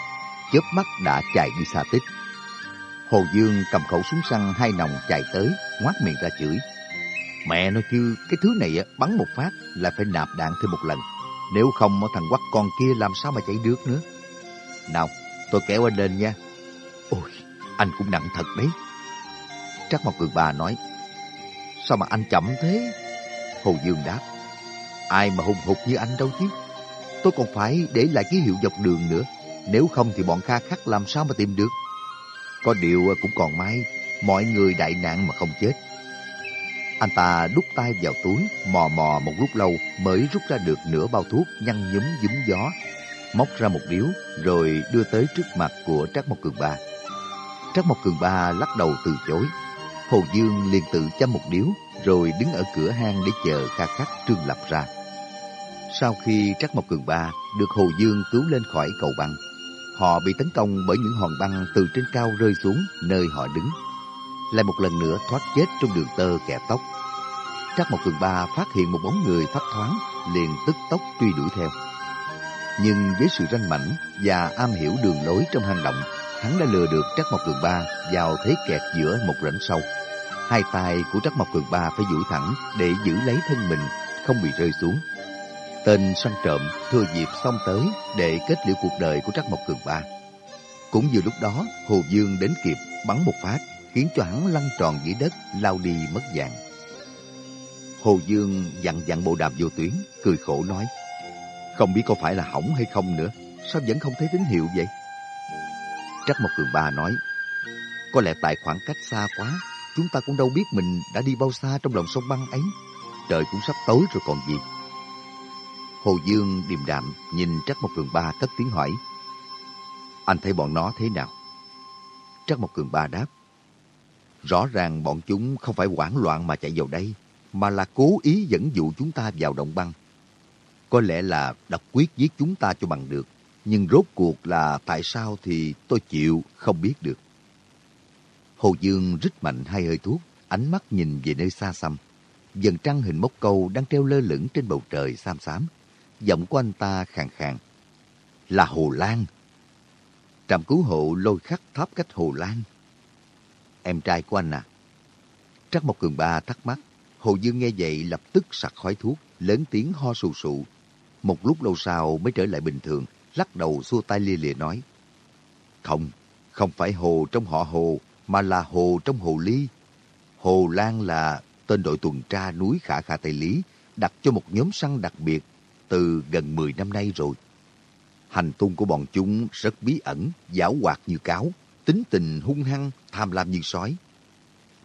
Chớp mắt đã chạy đi xa tích. Hồ Dương cầm khẩu súng săn hai nòng chạy tới, ngoác miệng ra chửi. Mẹ nói chứ, cái thứ này bắn một phát là phải nạp đạn thêm một lần. Nếu không, thằng quắc con kia làm sao mà chạy được nữa. Nào, tôi kéo anh lên nha. Ôi, anh cũng nặng thật đấy. Trắc Mộc Cường Bà nói, sao mà anh chậm thế? Hồ Dương đáp, ai mà hùng hục như anh đâu chứ. Tôi còn phải để lại ký hiệu dọc đường nữa. Nếu không thì bọn kha khắc làm sao mà tìm được. Có điều cũng còn may, mọi người đại nạn mà không chết. Anh ta đút tay vào túi, mò mò một lúc lâu mới rút ra được nửa bao thuốc nhăn nhúm dúm gió. Móc ra một điếu rồi đưa tới trước mặt của Trác Mộc Cường Ba. Trác Mộc Cường Ba lắc đầu từ chối. Hồ Dương liền tự chăm một điếu rồi đứng ở cửa hang để chờ Kha Khắc Trương Lập ra. Sau khi trắc Mộc Cường Ba được Hồ Dương cứu lên khỏi cầu băng, họ bị tấn công bởi những hòn băng từ trên cao rơi xuống nơi họ đứng lại một lần nữa thoát chết trong đường tơ kẻ tóc. Trắc Mộc Cường Ba phát hiện một bóng người thấp thoáng, liền tức tốc truy đuổi theo. Nhưng với sự ranh mảnh và am hiểu đường lối trong hang động, hắn đã lừa được trắc Mộc Cường Ba vào thế kẹt giữa một rãnh sâu. Hai tay của Trác Mộc Cường Ba phải duỗi thẳng để giữ lấy thân mình, không bị rơi xuống. Tên săn trộm thừa dịp xong tới để kết liễu cuộc đời của Trác Mộc Cường Ba. Cũng vừa lúc đó, Hồ Dương đến kịp bắn một phát khiến cho hắn lăn tròn dưới đất, lao đi mất dạng. Hồ Dương dặn dặn bộ đàm vô tuyến, cười khổ nói, không biết có phải là hỏng hay không nữa, sao vẫn không thấy tín hiệu vậy? Trắc Mộc cường ba nói, có lẽ tại khoảng cách xa quá, chúng ta cũng đâu biết mình đã đi bao xa trong lòng sông băng ấy. Trời cũng sắp tối rồi còn gì. Hồ Dương điềm đạm nhìn Trắc một cường ba cất tiếng hỏi, anh thấy bọn nó thế nào? Trắc một cường ba đáp, Rõ ràng bọn chúng không phải hoảng loạn mà chạy vào đây, mà là cố ý dẫn dụ chúng ta vào động băng. Có lẽ là độc quyết giết chúng ta cho bằng được, nhưng rốt cuộc là tại sao thì tôi chịu không biết được. Hồ Dương rít mạnh hai hơi thuốc, ánh mắt nhìn về nơi xa xăm. Dần trăng hình mốc câu đang treo lơ lửng trên bầu trời xám xám. Giọng của anh ta khàn khàn. Là Hồ Lan. Trạm cứu hộ lôi khắc tháp cách Hồ Lan em trai của anh à? Trắc Mộc Cường Ba thắc mắc. Hồ Dương nghe vậy lập tức sặc khói thuốc, lớn tiếng ho sù sụ. Một lúc lâu sau mới trở lại bình thường, lắc đầu xua tay lia lịa nói. Không, không phải Hồ trong họ Hồ, mà là Hồ trong Hồ Ly. Hồ Lan là tên đội tuần tra núi Khả Khả Tây Lý, đặt cho một nhóm săn đặc biệt từ gần 10 năm nay rồi. Hành tung của bọn chúng rất bí ẩn, giảo hoạt như cáo, tính tình hung hăng, tham lam như sói.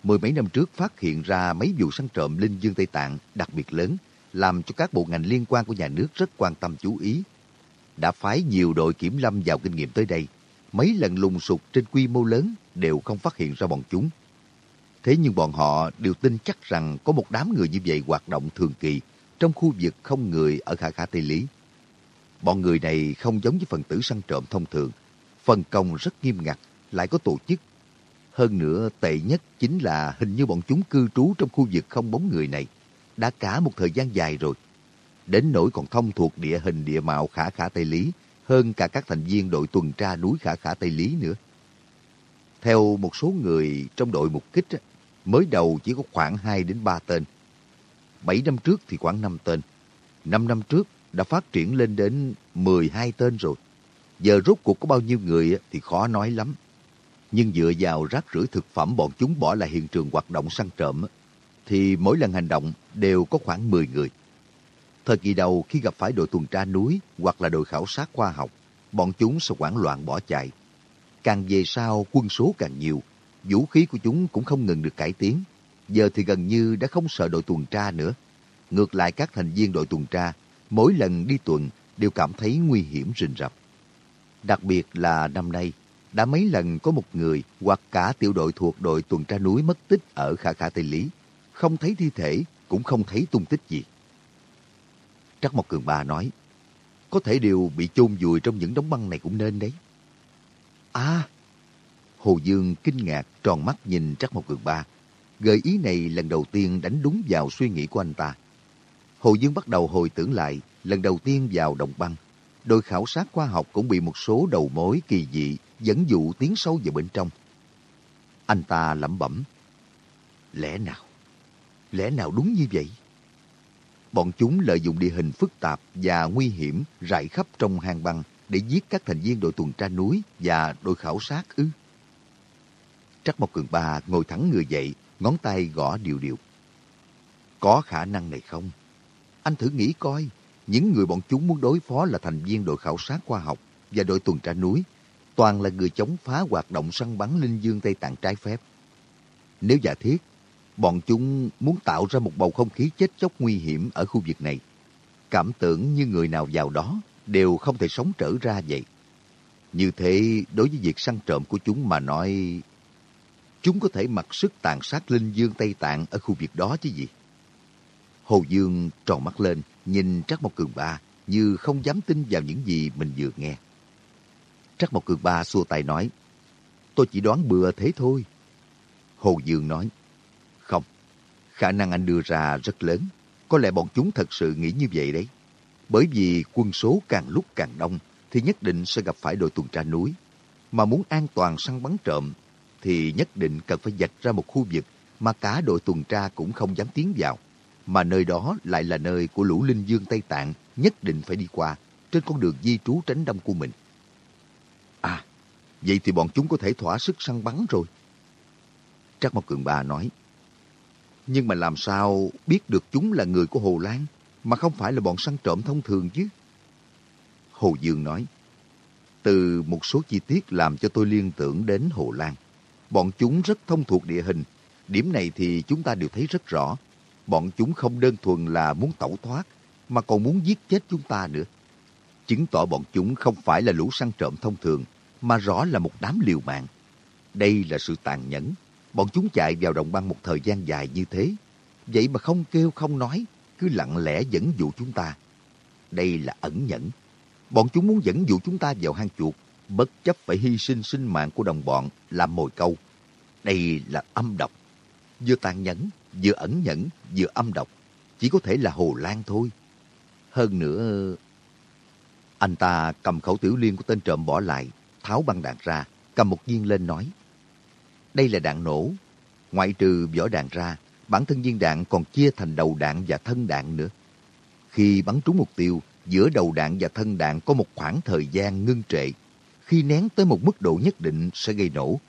Mười mấy năm trước phát hiện ra mấy vụ săn trộm linh dương Tây Tạng đặc biệt lớn, làm cho các bộ ngành liên quan của nhà nước rất quan tâm chú ý. Đã phái nhiều đội kiểm lâm vào kinh nghiệm tới đây, mấy lần lùng sục trên quy mô lớn đều không phát hiện ra bọn chúng. Thế nhưng bọn họ đều tin chắc rằng có một đám người như vậy hoạt động thường kỳ trong khu vực không người ở Khả Khả Tây Lý. Bọn người này không giống với phần tử săn trộm thông thường, phần công rất nghiêm ngặt, lại có tổ chức. Hơn nữa tệ nhất chính là hình như bọn chúng cư trú trong khu vực không bóng người này, đã cả một thời gian dài rồi. Đến nỗi còn thông thuộc địa hình địa mạo Khả Khả Tây Lý hơn cả các thành viên đội tuần tra núi Khả Khả Tây Lý nữa. Theo một số người trong đội mục kích, mới đầu chỉ có khoảng 2 đến 3 tên. 7 năm trước thì khoảng 5 tên. 5 năm trước đã phát triển lên đến 12 tên rồi. Giờ rốt cuộc có bao nhiêu người thì khó nói lắm. Nhưng dựa vào rác rưởi thực phẩm bọn chúng bỏ lại hiện trường hoạt động săn trộm, thì mỗi lần hành động đều có khoảng 10 người. Thời kỳ đầu khi gặp phải đội tuần tra núi hoặc là đội khảo sát khoa học, bọn chúng sẽ hoảng loạn bỏ chạy. Càng về sau quân số càng nhiều, vũ khí của chúng cũng không ngừng được cải tiến. Giờ thì gần như đã không sợ đội tuần tra nữa. Ngược lại các thành viên đội tuần tra, mỗi lần đi tuần đều cảm thấy nguy hiểm rình rập. Đặc biệt là năm nay, đã mấy lần có một người hoặc cả tiểu đội thuộc đội tuần tra núi mất tích ở Khả Khả Tây Lý. Không thấy thi thể, cũng không thấy tung tích gì. Trắc Mộc Cường Ba nói, có thể đều bị chôn vùi trong những đống băng này cũng nên đấy. À, Hồ Dương kinh ngạc tròn mắt nhìn Trắc Mộc Cường Ba. Gợi ý này lần đầu tiên đánh đúng vào suy nghĩ của anh ta. Hồ Dương bắt đầu hồi tưởng lại lần đầu tiên vào đồng băng. Đội khảo sát khoa học cũng bị một số đầu mối kỳ dị dẫn dụ tiến sâu vào bên trong. Anh ta lẩm bẩm. Lẽ nào? Lẽ nào đúng như vậy? Bọn chúng lợi dụng địa hình phức tạp và nguy hiểm rải khắp trong hang băng để giết các thành viên đội tuần tra núi và đội khảo sát ư. Trắc Mộc Cường Ba ngồi thẳng người dậy, ngón tay gõ điều điều. Có khả năng này không? Anh thử nghĩ coi, những người bọn chúng muốn đối phó là thành viên đội khảo sát khoa học và đội tuần tra núi, toàn là người chống phá hoạt động săn bắn linh dương Tây Tạng trái phép. Nếu giả thiết, bọn chúng muốn tạo ra một bầu không khí chết chóc nguy hiểm ở khu vực này, cảm tưởng như người nào vào đó đều không thể sống trở ra vậy. Như thế, đối với việc săn trộm của chúng mà nói, chúng có thể mặc sức tàn sát linh dương Tây Tạng ở khu vực đó chứ gì. Hồ Dương tròn mắt lên, nhìn Trắc Mộc Cường Ba như không dám tin vào những gì mình vừa nghe. Trắc Mộc Cường Ba xua tay nói, tôi chỉ đoán bừa thế thôi. Hồ Dương nói, khả năng anh đưa ra rất lớn. Có lẽ bọn chúng thật sự nghĩ như vậy đấy. Bởi vì quân số càng lúc càng đông thì nhất định sẽ gặp phải đội tuần tra núi. Mà muốn an toàn săn bắn trộm thì nhất định cần phải dạch ra một khu vực mà cả đội tuần tra cũng không dám tiến vào. Mà nơi đó lại là nơi của lũ linh dương Tây Tạng nhất định phải đi qua trên con đường di trú tránh đông của mình. À, vậy thì bọn chúng có thể thỏa sức săn bắn rồi. Trác Mộc Cường Ba nói, nhưng mà làm sao biết được chúng là người của Hồ Lan, mà không phải là bọn săn trộm thông thường chứ? Hồ Dương nói, từ một số chi tiết làm cho tôi liên tưởng đến Hồ Lan. Bọn chúng rất thông thuộc địa hình. Điểm này thì chúng ta đều thấy rất rõ. Bọn chúng không đơn thuần là muốn tẩu thoát, mà còn muốn giết chết chúng ta nữa. Chứng tỏ bọn chúng không phải là lũ săn trộm thông thường, mà rõ là một đám liều mạng. Đây là sự tàn nhẫn. Bọn chúng chạy vào đồng băng một thời gian dài như thế. Vậy mà không kêu không nói, cứ lặng lẽ dẫn dụ chúng ta. Đây là ẩn nhẫn. Bọn chúng muốn dẫn dụ chúng ta vào hang chuột, bất chấp phải hy sinh sinh mạng của đồng bọn làm mồi câu. Đây là âm độc. Vừa tàn nhẫn, vừa ẩn nhẫn, vừa âm độc. Chỉ có thể là Hồ Lan thôi. Hơn nữa... Anh ta cầm khẩu tiểu liên của tên trộm bỏ lại, tháo băng đạn ra, cầm một viên lên nói. Đây là đạn nổ. Ngoại trừ vỏ đạn ra, bản thân viên đạn còn chia thành đầu đạn và thân đạn nữa. Khi bắn trúng mục tiêu, giữa đầu đạn và thân đạn có một khoảng thời gian ngưng trệ. Khi nén tới một mức độ nhất định sẽ gây nổ.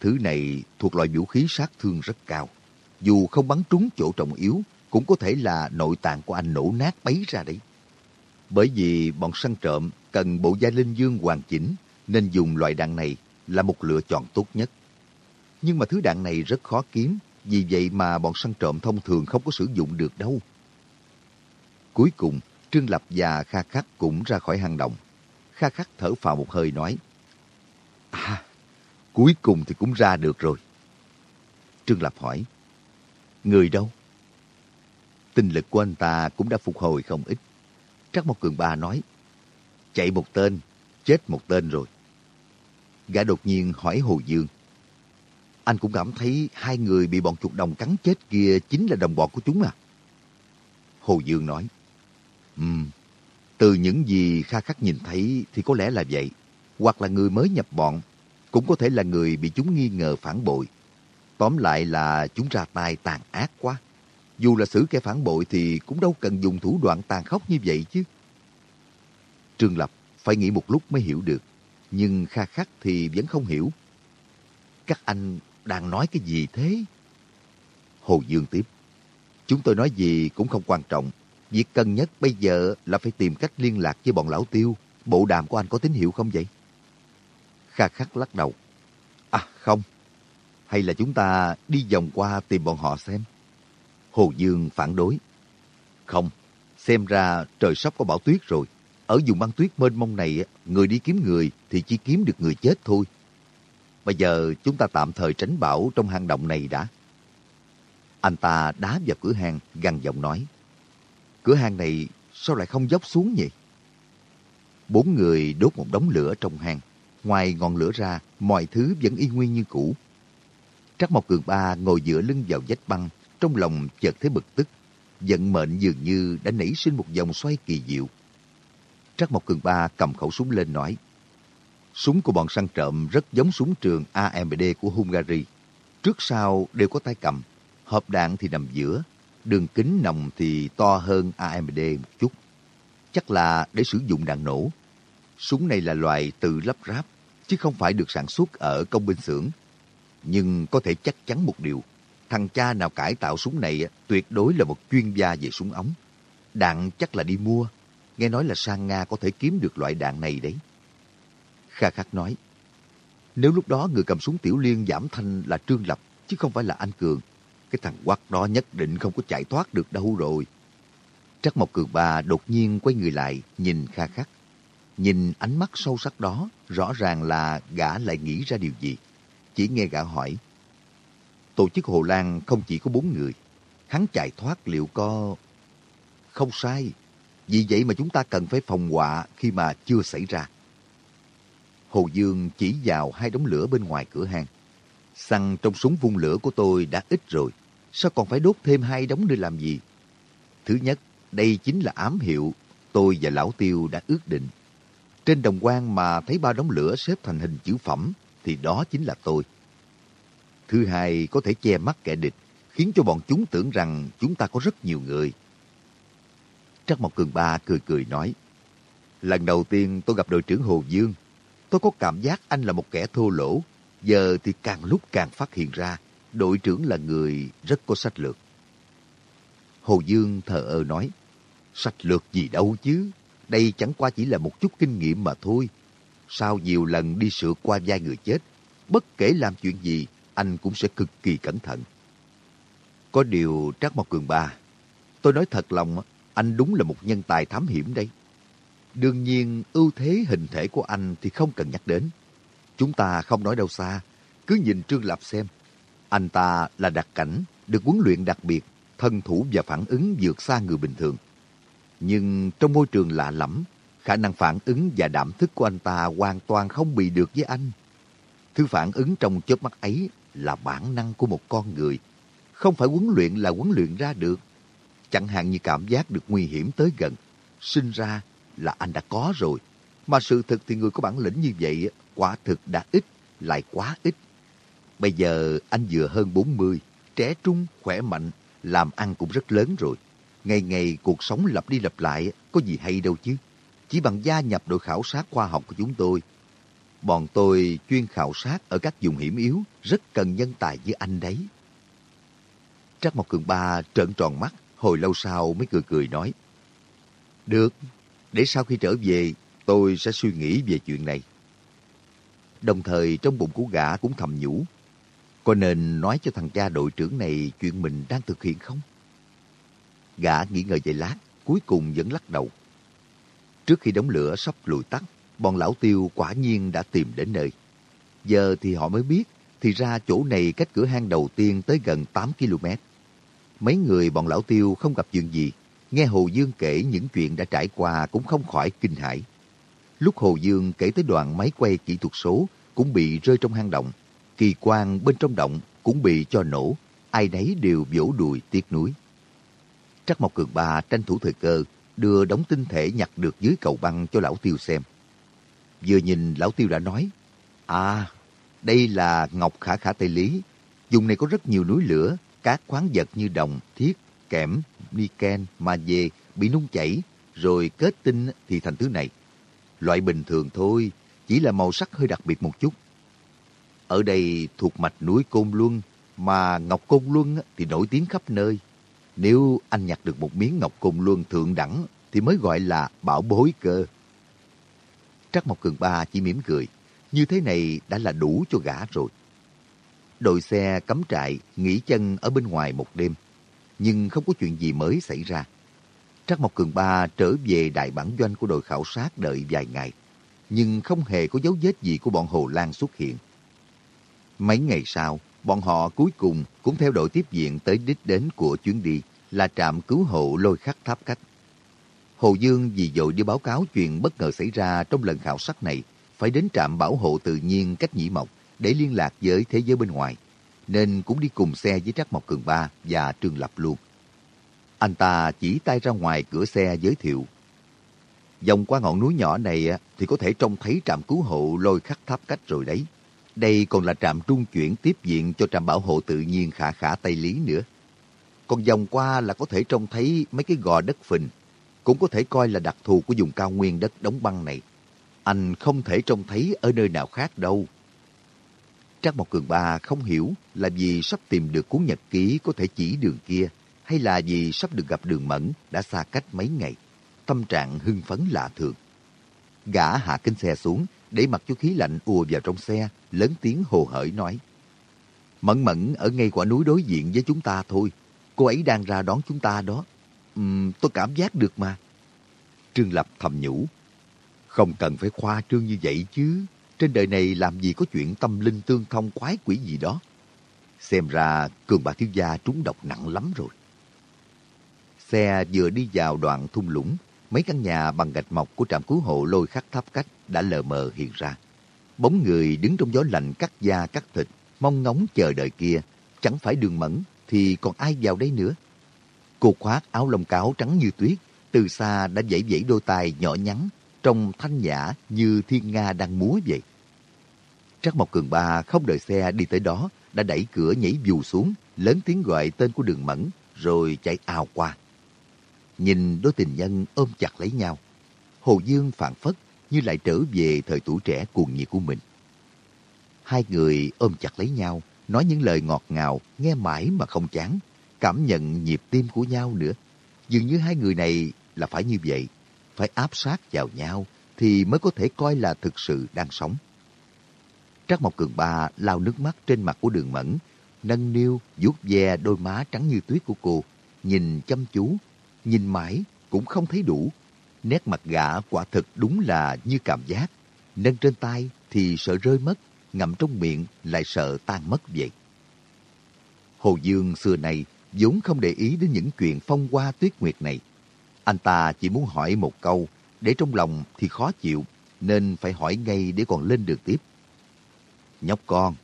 Thứ này thuộc loại vũ khí sát thương rất cao. Dù không bắn trúng chỗ trọng yếu, cũng có thể là nội tạng của anh nổ nát bấy ra đấy. Bởi vì bọn săn trộm cần bộ da linh dương hoàn chỉnh, nên dùng loại đạn này là một lựa chọn tốt nhất. Nhưng mà thứ đạn này rất khó kiếm, vì vậy mà bọn săn trộm thông thường không có sử dụng được đâu. Cuối cùng, Trương Lập và Kha Khắc cũng ra khỏi hang động. Kha Khắc thở phào một hơi nói, À, cuối cùng thì cũng ra được rồi. Trương Lập hỏi, người đâu? Tinh lực của anh ta cũng đã phục hồi không ít. Trắc Mộc Cường Ba nói, chạy một tên, chết một tên rồi. Gã đột nhiên hỏi Hồ Dương, anh cũng cảm thấy hai người bị bọn chuột đồng cắn chết kia chính là đồng bọn của chúng à? Hồ Dương nói, Ừm, um, từ những gì Kha Khắc nhìn thấy thì có lẽ là vậy. Hoặc là người mới nhập bọn, cũng có thể là người bị chúng nghi ngờ phản bội. Tóm lại là chúng ra tay tàn ác quá. Dù là xử kẻ phản bội thì cũng đâu cần dùng thủ đoạn tàn khốc như vậy chứ. Trương Lập phải nghĩ một lúc mới hiểu được. Nhưng Kha Khắc thì vẫn không hiểu. Các anh đang nói cái gì thế? Hồ Dương tiếp. Chúng tôi nói gì cũng không quan trọng. Việc cần nhất bây giờ là phải tìm cách liên lạc với bọn lão tiêu. Bộ đàm của anh có tín hiệu không vậy? Kha khắc lắc đầu. À không. Hay là chúng ta đi vòng qua tìm bọn họ xem? Hồ Dương phản đối. Không. Xem ra trời sắp có bão tuyết rồi. Ở vùng băng tuyết mênh mông này, người đi kiếm người thì chỉ kiếm được người chết thôi. Bây giờ chúng ta tạm thời tránh bão trong hang động này đã. Anh ta đá vào cửa hang, gằn giọng nói. Cửa hang này sao lại không dốc xuống nhỉ? Bốn người đốt một đống lửa trong hang. Ngoài ngọn lửa ra, mọi thứ vẫn y nguyên như cũ. Trắc Mộc Cường Ba ngồi dựa lưng vào vách băng, trong lòng chợt thấy bực tức. Vận mệnh dường như đã nảy sinh một dòng xoay kỳ diệu. Trắc Mộc Cường Ba cầm khẩu súng lên nói, Súng của bọn săn trộm rất giống súng trường AMD của Hungary. Trước sau đều có tay cầm, hộp đạn thì nằm giữa, đường kính nòng thì to hơn AMD một chút. Chắc là để sử dụng đạn nổ. Súng này là loại tự lắp ráp, chứ không phải được sản xuất ở công binh xưởng. Nhưng có thể chắc chắn một điều, thằng cha nào cải tạo súng này tuyệt đối là một chuyên gia về súng ống. Đạn chắc là đi mua, nghe nói là sang Nga có thể kiếm được loại đạn này đấy. Kha Khắc nói, nếu lúc đó người cầm súng tiểu liên giảm thanh là Trương Lập, chứ không phải là anh Cường, cái thằng quắc đó nhất định không có chạy thoát được đâu rồi. Trắc Mộc Cường Ba đột nhiên quay người lại, nhìn Kha Khắc. Nhìn ánh mắt sâu sắc đó, rõ ràng là gã lại nghĩ ra điều gì. Chỉ nghe gã hỏi, tổ chức Hồ Lan không chỉ có bốn người, hắn chạy thoát liệu có... Không sai, vì vậy mà chúng ta cần phải phòng họa khi mà chưa xảy ra. Hồ Dương chỉ vào hai đống lửa bên ngoài cửa hàng. Xăng trong súng vung lửa của tôi đã ít rồi. Sao còn phải đốt thêm hai đống để làm gì? Thứ nhất, đây chính là ám hiệu tôi và Lão Tiêu đã ước định. Trên đồng quan mà thấy ba đống lửa xếp thành hình chữ phẩm thì đó chính là tôi. Thứ hai, có thể che mắt kẻ địch, khiến cho bọn chúng tưởng rằng chúng ta có rất nhiều người. Trắc Mộc Cường Ba cười cười nói, Lần đầu tiên tôi gặp đội trưởng Hồ Dương, tôi có cảm giác anh là một kẻ thô lỗ. Giờ thì càng lúc càng phát hiện ra, đội trưởng là người rất có sách lược. Hồ Dương thờ ơ nói, sách lược gì đâu chứ, đây chẳng qua chỉ là một chút kinh nghiệm mà thôi. Sau nhiều lần đi sượt qua vai người chết, bất kể làm chuyện gì, anh cũng sẽ cực kỳ cẩn thận. Có điều Trác Mộc Cường Ba, tôi nói thật lòng, anh đúng là một nhân tài thám hiểm đây. Đương nhiên, ưu thế hình thể của anh thì không cần nhắc đến. Chúng ta không nói đâu xa, cứ nhìn Trương Lập xem. Anh ta là đặc cảnh, được huấn luyện đặc biệt, thân thủ và phản ứng vượt xa người bình thường. Nhưng trong môi trường lạ lẫm, khả năng phản ứng và đảm thức của anh ta hoàn toàn không bị được với anh. Thứ phản ứng trong chớp mắt ấy là bản năng của một con người, không phải huấn luyện là huấn luyện ra được. Chẳng hạn như cảm giác được nguy hiểm tới gần, sinh ra là anh đã có rồi. Mà sự thực thì người có bản lĩnh như vậy quả thực đã ít, lại quá ít. Bây giờ anh vừa hơn 40, trẻ trung, khỏe mạnh, làm ăn cũng rất lớn rồi. Ngày ngày cuộc sống lặp đi lặp lại, có gì hay đâu chứ. Chỉ bằng gia nhập đội khảo sát khoa học của chúng tôi. Bọn tôi chuyên khảo sát ở các vùng hiểm yếu, rất cần nhân tài như anh đấy. Trắc Mộc Cường Ba trợn tròn mắt, hồi lâu sau mới cười cười nói. Được, để sau khi trở về, tôi sẽ suy nghĩ về chuyện này. Đồng thời trong bụng của gã cũng thầm nhủ. Có nên nói cho thằng cha đội trưởng này chuyện mình đang thực hiện không? Gã nghĩ ngợi vài lát, cuối cùng vẫn lắc đầu. Trước khi đống lửa sắp lùi tắt, bọn lão tiêu quả nhiên đã tìm đến nơi. Giờ thì họ mới biết, thì ra chỗ này cách cửa hang đầu tiên tới gần 8 km. Mấy người bọn lão tiêu không gặp chuyện gì, nghe Hồ Dương kể những chuyện đã trải qua cũng không khỏi kinh hãi. Lúc Hồ Dương kể tới đoạn máy quay kỹ thuật số cũng bị rơi trong hang động, kỳ quan bên trong động cũng bị cho nổ, ai nấy đều vỗ đùi tiếc nuối. Trắc Mộc Cường Ba tranh thủ thời cơ, đưa đống tinh thể nhặt được dưới cầu băng cho lão tiêu xem. Vừa nhìn lão tiêu đã nói, À, đây là ngọc khả khả Tây Lý. Dùng này có rất nhiều núi lửa, các khoáng vật như đồng, thiết, kẽm, niken, magie bị nung chảy, rồi kết tinh thì thành thứ này. Loại bình thường thôi, chỉ là màu sắc hơi đặc biệt một chút. Ở đây thuộc mạch núi Côn Luân, mà Ngọc Côn Luân thì nổi tiếng khắp nơi. Nếu anh nhặt được một miếng Ngọc Côn Luân thượng đẳng thì mới gọi là bảo bối cơ. Trắc Mộc Cường Ba chỉ mỉm cười. Như thế này đã là đủ cho gã rồi. Đội xe cắm trại, nghỉ chân ở bên ngoài một đêm. Nhưng không có chuyện gì mới xảy ra. Trắc Mộc Cường Ba trở về đại bản doanh của đội khảo sát đợi vài ngày. Nhưng không hề có dấu vết gì của bọn Hồ Lan xuất hiện. Mấy ngày sau, bọn họ cuối cùng cũng theo đội tiếp viện tới đích đến của chuyến đi là trạm cứu hộ lôi khắc tháp cách. Hồ Dương vì dội đi báo cáo chuyện bất ngờ xảy ra trong lần khảo sát này phải đến trạm bảo hộ tự nhiên cách Nhĩ Mộc để liên lạc với thế giới bên ngoài, nên cũng đi cùng xe với Trác Mộc Cường Ba và Trương Lập luôn. Anh ta chỉ tay ra ngoài cửa xe giới thiệu. Dòng qua ngọn núi nhỏ này thì có thể trông thấy trạm cứu hộ lôi khắc tháp cách rồi đấy. Đây còn là trạm trung chuyển tiếp diện cho trạm bảo hộ tự nhiên khả khả Tây Lý nữa. Còn dòng qua là có thể trông thấy mấy cái gò đất phình, cũng có thể coi là đặc thù của vùng cao nguyên đất đóng băng này anh không thể trông thấy ở nơi nào khác đâu. Trác Mộc Cường Ba không hiểu là vì sắp tìm được cuốn nhật ký có thể chỉ đường kia hay là vì sắp được gặp đường mẫn đã xa cách mấy ngày. Tâm trạng hưng phấn lạ thường. Gã hạ kính xe xuống để mặc cho khí lạnh ùa vào trong xe, lớn tiếng hồ hởi nói. Mẫn mẫn ở ngay quả núi đối diện với chúng ta thôi. Cô ấy đang ra đón chúng ta đó. Uhm, tôi cảm giác được mà. Trương Lập thầm nhủ, không cần phải khoa trương như vậy chứ. Trên đời này làm gì có chuyện tâm linh tương thông quái quỷ gì đó. Xem ra cường bà thiếu gia trúng độc nặng lắm rồi. Xe vừa đi vào đoạn thung lũng, mấy căn nhà bằng gạch mọc của trạm cứu hộ lôi khắc tháp cách đã lờ mờ hiện ra. Bóng người đứng trong gió lạnh cắt da cắt thịt, mong ngóng chờ đợi kia, chẳng phải đường mẫn thì còn ai vào đây nữa. Cô khoác áo lông cáo trắng như tuyết, từ xa đã vẫy vẫy đôi tay nhỏ nhắn, trông thanh nhã như thiên nga đang múa vậy. Trắc Mộc Cường Ba không đợi xe đi tới đó, đã đẩy cửa nhảy dù xuống, lớn tiếng gọi tên của đường mẫn, rồi chạy ào qua. Nhìn đôi tình nhân ôm chặt lấy nhau, Hồ Dương phản phất như lại trở về thời tuổi trẻ cuồng nhiệt của mình. Hai người ôm chặt lấy nhau, nói những lời ngọt ngào, nghe mãi mà không chán, cảm nhận nhịp tim của nhau nữa. Dường như hai người này là phải như vậy, phải áp sát vào nhau thì mới có thể coi là thực sự đang sống. Trác Mộc Cường Ba lao nước mắt trên mặt của đường mẫn, nâng niu vuốt ve đôi má trắng như tuyết của cô, nhìn chăm chú, nhìn mãi cũng không thấy đủ. Nét mặt gã quả thật đúng là như cảm giác, nâng trên tay thì sợ rơi mất, ngậm trong miệng lại sợ tan mất vậy. Hồ Dương xưa này vốn không để ý đến những chuyện phong hoa tuyết nguyệt này. Anh ta chỉ muốn hỏi một câu, để trong lòng thì khó chịu, nên phải hỏi ngay để còn lên được tiếp. Nhóc con,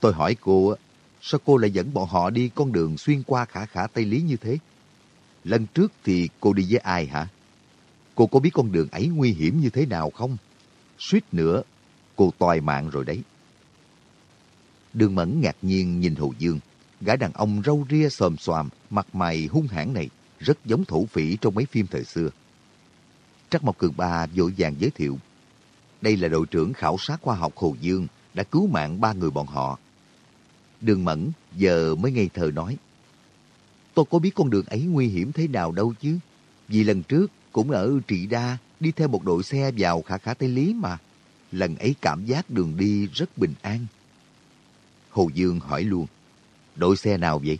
tôi hỏi cô, sao cô lại dẫn bọn họ đi con đường xuyên qua khả khả Tây Lý như thế? Lần trước thì cô đi với ai hả? Cô có biết con đường ấy nguy hiểm như thế nào không? Suýt nữa, cô tòi mạng rồi đấy. Đường Mẫn ngạc nhiên nhìn Hồ Dương, gã đàn ông râu ria xòm xoàm, mặt mày hung hãn này rất giống thổ phỉ trong mấy phim thời xưa. Trắc Mộc Cường Ba vội vàng giới thiệu. Đây là đội trưởng khảo sát khoa học Hồ Dương đã cứu mạng ba người bọn họ. Đường Mẫn giờ mới ngây thờ nói. Tôi có biết con đường ấy nguy hiểm thế nào đâu chứ. Vì lần trước cũng ở Trị Đa đi theo một đội xe vào khả khả Tây Lý mà. Lần ấy cảm giác đường đi rất bình an. Hồ Dương hỏi luôn. Đội xe nào vậy?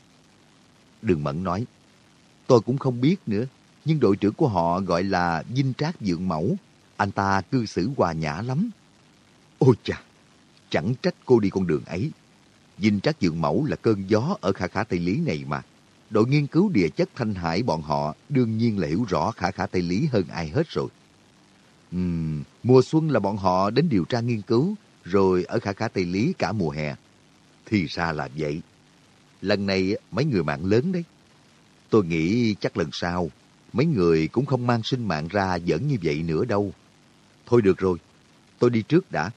Đường Mẫn nói. Tôi cũng không biết nữa, nhưng đội trưởng của họ gọi là Vinh Trác Dượng Mẫu. Anh ta cư xử hòa nhã lắm. Ôi chà, Chẳng trách cô đi con đường ấy. Dinh Trác Dượng Mẫu là cơn gió ở khả khả Tây Lý này mà. Đội nghiên cứu địa chất Thanh Hải bọn họ đương nhiên là hiểu rõ khả khả Tây Lý hơn ai hết rồi. Uhm, mùa xuân là bọn họ đến điều tra nghiên cứu, rồi ở khả khả Tây Lý cả mùa hè. Thì ra là vậy. Lần này mấy người mạng lớn đấy. Tôi nghĩ chắc lần sau, mấy người cũng không mang sinh mạng ra dẫn như vậy nữa đâu. Thôi được rồi, tôi đi trước đã.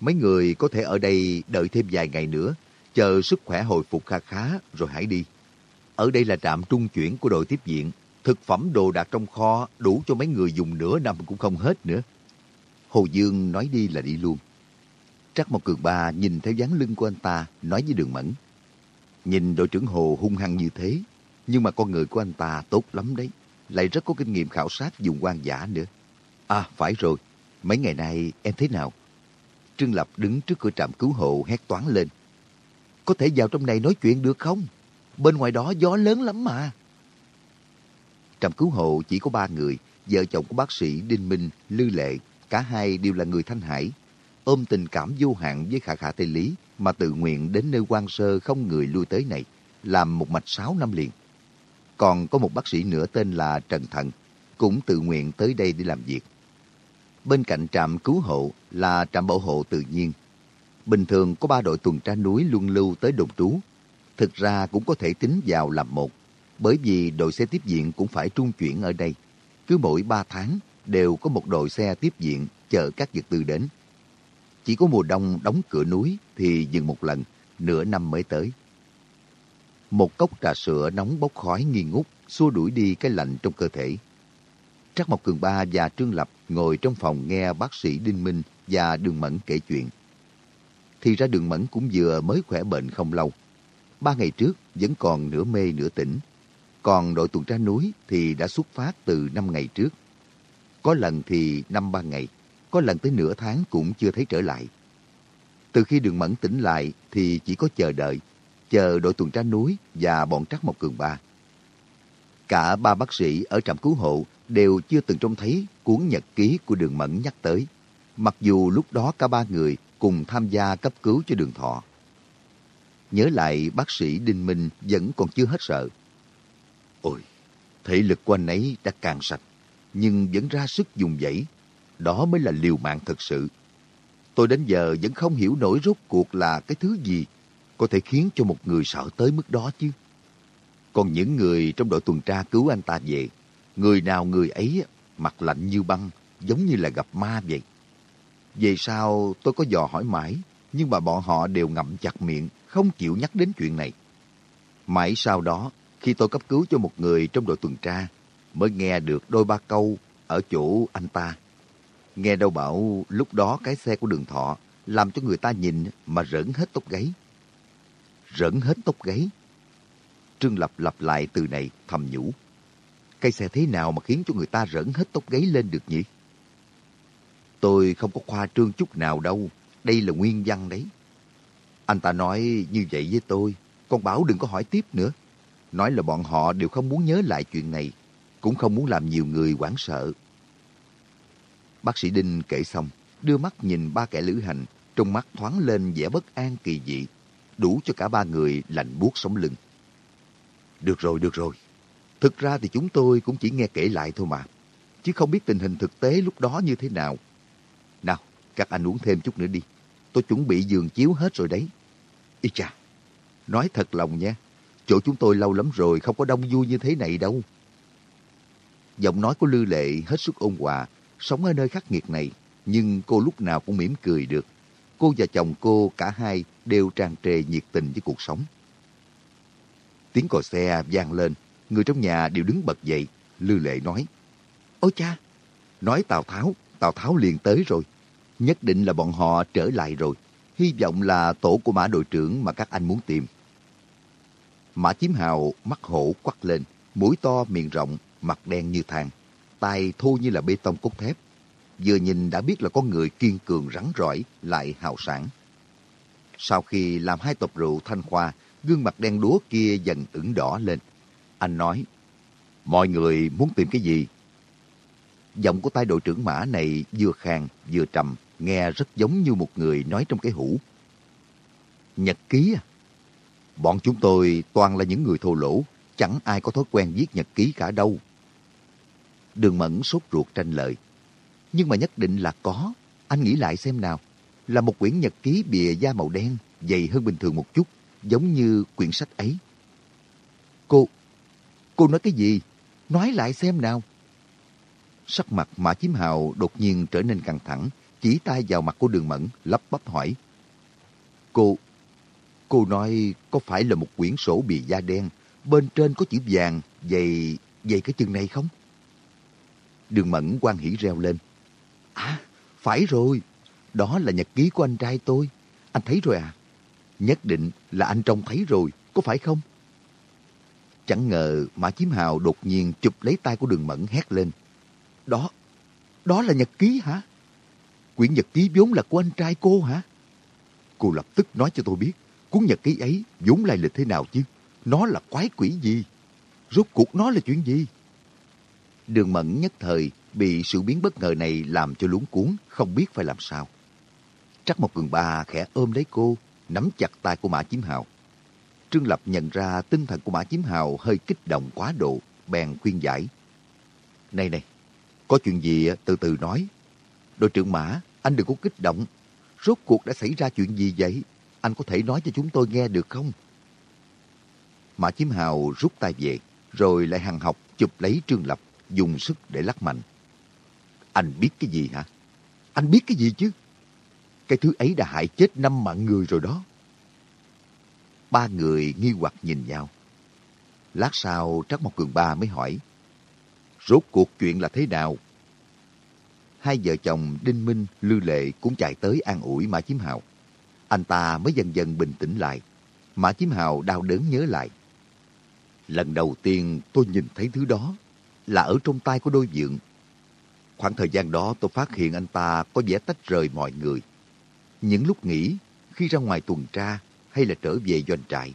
Mấy người có thể ở đây đợi thêm vài ngày nữa, chờ sức khỏe hồi phục kha khá rồi hãy đi. Ở đây là trạm trung chuyển của đội tiếp viện. Thực phẩm đồ đạc trong kho đủ cho mấy người dùng nửa năm cũng không hết nữa. Hồ Dương nói đi là đi luôn. Trắc một Cường Ba nhìn theo dáng lưng của anh ta, nói với Đường Mẫn. Nhìn đội trưởng Hồ hung hăng như thế, nhưng mà con người của anh ta tốt lắm đấy. Lại rất có kinh nghiệm khảo sát dùng quan giả nữa. À, phải rồi. Mấy ngày nay em thế nào? Trương Lập đứng trước cửa trạm cứu hộ hét toán lên. Có thể vào trong này nói chuyện được không? Bên ngoài đó gió lớn lắm mà. Trạm cứu hộ chỉ có ba người, vợ chồng của bác sĩ Đinh Minh, Lư Lệ, cả hai đều là người Thanh Hải. Ôm tình cảm vô hạn với khả khả Tây Lý mà tự nguyện đến nơi quan sơ không người lui tới này, làm một mạch sáu năm liền. Còn có một bác sĩ nữa tên là Trần Thận, cũng tự nguyện tới đây để làm việc. Bên cạnh trạm cứu hộ là trạm bảo hộ tự nhiên. Bình thường có ba đội tuần tra núi luân lưu tới đồn trú. Thực ra cũng có thể tính vào làm một, bởi vì đội xe tiếp viện cũng phải trung chuyển ở đây. Cứ mỗi ba tháng đều có một đội xe tiếp viện chở các vật tư đến. Chỉ có mùa đông đóng cửa núi thì dừng một lần, nửa năm mới tới. Một cốc trà sữa nóng bốc khói nghi ngút, xua đuổi đi cái lạnh trong cơ thể. Trắc Mộc Cường Ba và Trương Lập ngồi trong phòng nghe bác sĩ Đinh Minh và Đường Mẫn kể chuyện. Thì ra Đường Mẫn cũng vừa mới khỏe bệnh không lâu. Ba ngày trước vẫn còn nửa mê nửa tỉnh. Còn đội tuần tra núi thì đã xuất phát từ năm ngày trước. Có lần thì năm ba ngày, có lần tới nửa tháng cũng chưa thấy trở lại. Từ khi Đường Mẫn tỉnh lại thì chỉ có chờ đợi, chờ đội tuần tra núi và bọn Trắc Mộc Cường Ba. Cả ba bác sĩ ở trạm cứu hộ đều chưa từng trông thấy cuốn nhật ký của Đường Mẫn nhắc tới, mặc dù lúc đó cả ba người cùng tham gia cấp cứu cho Đường Thọ. Nhớ lại bác sĩ Đinh Minh vẫn còn chưa hết sợ. Ôi, thể lực của anh ấy đã càng sạch, nhưng vẫn ra sức dùng dãy. Đó mới là liều mạng thật sự. Tôi đến giờ vẫn không hiểu nổi rốt cuộc là cái thứ gì có thể khiến cho một người sợ tới mức đó chứ. Còn những người trong đội tuần tra cứu anh ta về, người nào người ấy mặt lạnh như băng, giống như là gặp ma vậy. Về sau tôi có dò hỏi mãi, nhưng mà bọn họ đều ngậm chặt miệng, không chịu nhắc đến chuyện này. Mãi sau đó, khi tôi cấp cứu cho một người trong đội tuần tra, mới nghe được đôi ba câu ở chỗ anh ta. Nghe đâu bảo lúc đó cái xe của đường thọ làm cho người ta nhìn mà rỡn hết tóc gáy. Rỡn hết tóc gáy. Trương Lập lặp lại từ này thầm nhủ. Cây xe thế nào mà khiến cho người ta rỡn hết tóc gáy lên được nhỉ? Tôi không có khoa trương chút nào đâu. Đây là nguyên văn đấy. Anh ta nói như vậy với tôi. Con bảo đừng có hỏi tiếp nữa. Nói là bọn họ đều không muốn nhớ lại chuyện này. Cũng không muốn làm nhiều người hoảng sợ. Bác sĩ Đinh kể xong, đưa mắt nhìn ba kẻ lữ hành, trong mắt thoáng lên vẻ bất an kỳ dị, đủ cho cả ba người lạnh buốt sống lưng. Được rồi, được rồi. Thực ra thì chúng tôi cũng chỉ nghe kể lại thôi mà, chứ không biết tình hình thực tế lúc đó như thế nào. Nào, các anh uống thêm chút nữa đi. Tôi chuẩn bị giường chiếu hết rồi đấy. Ý chà, nói thật lòng nha, chỗ chúng tôi lâu lắm rồi không có đông vui như thế này đâu. Giọng nói của Lư Lệ hết sức ôn hòa, sống ở nơi khắc nghiệt này, nhưng cô lúc nào cũng mỉm cười được. Cô và chồng cô cả hai đều tràn trề nhiệt tình với cuộc sống. Tiếng còi xe vang lên, người trong nhà đều đứng bật dậy. Lư Lệ nói, Ôi cha! Nói Tào Tháo, Tào Tháo liền tới rồi. Nhất định là bọn họ trở lại rồi. Hy vọng là tổ của mã đội trưởng mà các anh muốn tìm. Mã Chiếm Hào mắt hổ quắt lên, mũi to miệng rộng, mặt đen như than, tay thô như là bê tông cốt thép. Vừa nhìn đã biết là con người kiên cường rắn rỏi, lại hào sản. Sau khi làm hai tập rượu thanh khoa, gương mặt đen đúa kia dần ửng đỏ lên. Anh nói, mọi người muốn tìm cái gì? Giọng của tay đội trưởng mã này vừa khàn vừa trầm, nghe rất giống như một người nói trong cái hũ, Nhật ký à? Bọn chúng tôi toàn là những người thô lỗ, chẳng ai có thói quen viết nhật ký cả đâu. Đường Mẫn sốt ruột tranh lợi. Nhưng mà nhất định là có. Anh nghĩ lại xem nào. Là một quyển nhật ký bìa da màu đen, dày hơn bình thường một chút, giống như quyển sách ấy. Cô, cô nói cái gì? Nói lại xem nào. Sắc mặt Mã Chiếm Hào đột nhiên trở nên căng thẳng, chỉ tay vào mặt của đường mẫn, lắp bắp hỏi. Cô, cô nói có phải là một quyển sổ bìa da đen, bên trên có chữ vàng, dày, dày cái chân này không? Đường mẫn quan hỉ reo lên. À, phải rồi, đó là nhật ký của anh trai tôi. Anh thấy rồi à? Nhất định là anh trông thấy rồi, có phải không? Chẳng ngờ Mã Chiếm Hào đột nhiên chụp lấy tay của đường mẫn hét lên. Đó, đó là nhật ký hả? Quyển nhật ký vốn là của anh trai cô hả? Cô lập tức nói cho tôi biết, cuốn nhật ký ấy vốn lai lịch thế nào chứ? Nó là quái quỷ gì? Rốt cuộc nó là chuyện gì? Đường Mẫn nhất thời bị sự biến bất ngờ này làm cho luống cuốn, không biết phải làm sao. Trắc một cường ba khẽ ôm lấy cô, nắm chặt tay của Mã Chiếm Hào. Trương Lập nhận ra tinh thần của Mã Chiếm Hào hơi kích động quá độ, bèn khuyên giải. Này này, có chuyện gì từ từ nói. Đội trưởng Mã, anh đừng có kích động. Rốt cuộc đã xảy ra chuyện gì vậy? Anh có thể nói cho chúng tôi nghe được không? Mã Chiếm Hào rút tay về, rồi lại hằng học chụp lấy Trương Lập, dùng sức để lắc mạnh. Anh biết cái gì hả? Anh biết cái gì chứ? Cái thứ ấy đã hại chết năm mạng người rồi đó. Ba người nghi hoặc nhìn nhau. Lát sau Trắc Mộc Cường Ba mới hỏi. Rốt cuộc chuyện là thế nào? Hai vợ chồng Đinh Minh, Lư Lệ cũng chạy tới an ủi Mã Chiếm Hào. Anh ta mới dần dần bình tĩnh lại. Mã Chiếm Hào đau đớn nhớ lại. Lần đầu tiên tôi nhìn thấy thứ đó là ở trong tay của đôi dượng. Khoảng thời gian đó tôi phát hiện anh ta có vẻ tách rời mọi người. Những lúc nghỉ, khi ra ngoài tuần tra hay là trở về doanh trại,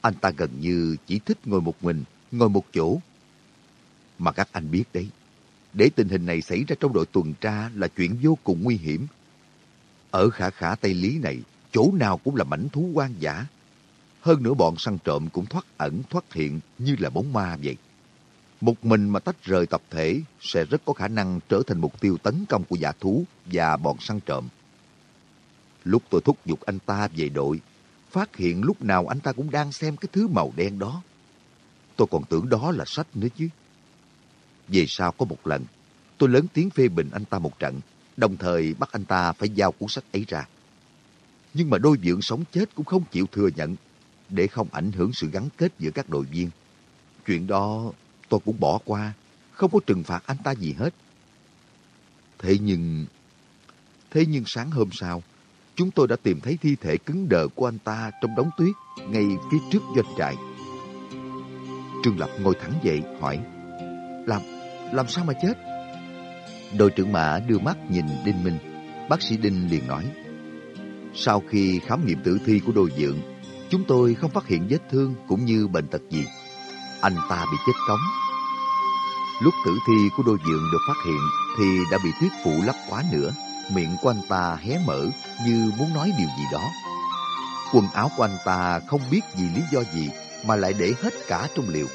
anh ta gần như chỉ thích ngồi một mình, ngồi một chỗ. Mà các anh biết đấy, để tình hình này xảy ra trong đội tuần tra là chuyện vô cùng nguy hiểm. Ở khả khả Tây Lý này, chỗ nào cũng là mảnh thú quan giả. Hơn nữa bọn săn trộm cũng thoát ẩn thoát hiện như là bóng ma vậy. Một mình mà tách rời tập thể sẽ rất có khả năng trở thành mục tiêu tấn công của giả thú và bọn săn trộm. Lúc tôi thúc giục anh ta về đội, phát hiện lúc nào anh ta cũng đang xem cái thứ màu đen đó. Tôi còn tưởng đó là sách nữa chứ. Về sau có một lần, tôi lớn tiếng phê bình anh ta một trận, đồng thời bắt anh ta phải giao cuốn sách ấy ra. Nhưng mà đôi vượng sống chết cũng không chịu thừa nhận, để không ảnh hưởng sự gắn kết giữa các đội viên. Chuyện đó tôi cũng bỏ qua, không có trừng phạt anh ta gì hết. Thế nhưng... Thế nhưng sáng hôm sau, chúng tôi đã tìm thấy thi thể cứng đờ của anh ta trong đống tuyết ngay phía trước doanh trại. Trương Lập ngồi thẳng dậy hỏi, làm, làm sao mà chết? Đội trưởng mã đưa mắt nhìn Đinh Minh, bác sĩ Đinh liền nói, sau khi khám nghiệm tử thi của đôi dưỡng chúng tôi không phát hiện vết thương cũng như bệnh tật gì. Anh ta bị chết cống. Lúc tử thi của đôi dượng được phát hiện thì đã bị tuyết phủ lấp quá nữa miệng của anh ta hé mở như muốn nói điều gì đó. Quần áo của anh ta không biết vì lý do gì mà lại để hết cả trong liều.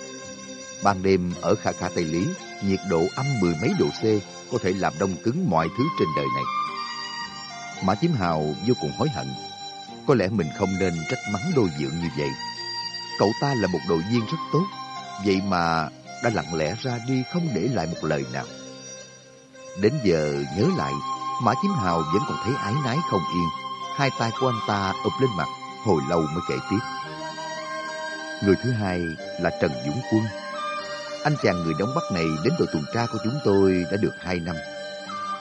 Ban đêm ở Khả Khả Tây Lý, nhiệt độ âm mười mấy độ C có thể làm đông cứng mọi thứ trên đời này. Mã Chiếm Hào vô cùng hối hận. Có lẽ mình không nên trách mắng đôi dượng như vậy. Cậu ta là một đội viên rất tốt, vậy mà đã lặng lẽ ra đi không để lại một lời nào. Đến giờ nhớ lại, Mã Chiếm Hào vẫn còn thấy ái nái không yên. Hai tay của anh ta ụp lên mặt, hồi lâu mới kể tiếp. Người thứ hai là Trần Dũng Quân. Anh chàng người đóng bắt này đến đội tuần tra của chúng tôi đã được hai năm.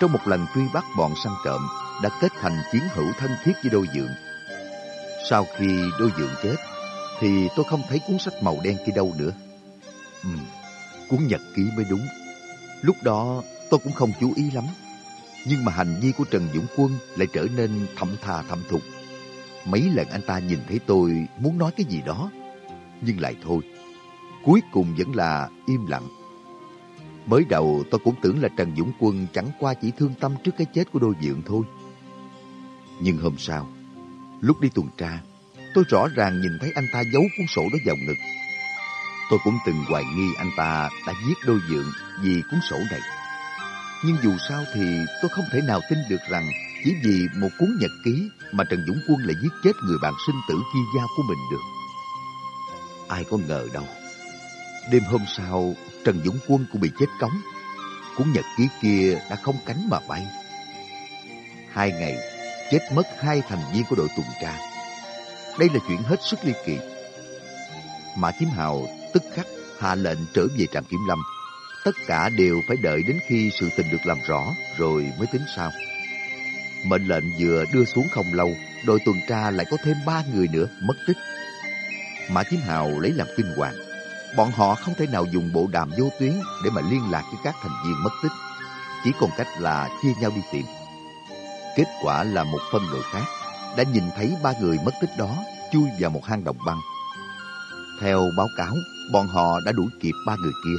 Trong một lần truy bắt bọn săn trộm, đã kết thành chiến hữu thân thiết với đôi dượng. Sau khi đôi dượng chết, thì tôi không thấy cuốn sách màu đen kia đâu nữa. Ừ, cuốn nhật ký mới đúng. Lúc đó tôi cũng không chú ý lắm. Nhưng mà hành vi của Trần Dũng Quân lại trở nên thậm thà thậm thục. Mấy lần anh ta nhìn thấy tôi muốn nói cái gì đó, nhưng lại thôi. Cuối cùng vẫn là im lặng. Mới đầu tôi cũng tưởng là Trần Dũng Quân chẳng qua chỉ thương tâm trước cái chết của đôi dượng thôi. Nhưng hôm sau, Lúc đi tuần tra, tôi rõ ràng nhìn thấy anh ta giấu cuốn sổ đó vào ngực. Tôi cũng từng hoài nghi anh ta đã giết đôi dượng vì cuốn sổ này. Nhưng dù sao thì tôi không thể nào tin được rằng chỉ vì một cuốn nhật ký mà Trần Dũng Quân lại giết chết người bạn sinh tử chi giao của mình được. Ai có ngờ đâu. Đêm hôm sau, Trần Dũng Quân cũng bị chết cống. Cuốn nhật ký kia đã không cánh mà bay. Hai ngày, chết mất hai thành viên của đội tuần tra. Đây là chuyện hết sức ly kỳ. Mã Chiếm Hào tức khắc hạ lệnh trở về trạm kiểm lâm. Tất cả đều phải đợi đến khi sự tình được làm rõ rồi mới tính sao. Mệnh lệnh vừa đưa xuống không lâu, đội tuần tra lại có thêm ba người nữa mất tích. Mã Chiếm Hào lấy làm kinh hoàng. Bọn họ không thể nào dùng bộ đàm vô tuyến để mà liên lạc với các thành viên mất tích. Chỉ còn cách là chia nhau đi tìm. Kết quả là một phân đội khác đã nhìn thấy ba người mất tích đó chui vào một hang động băng. Theo báo cáo, bọn họ đã đuổi kịp ba người kia.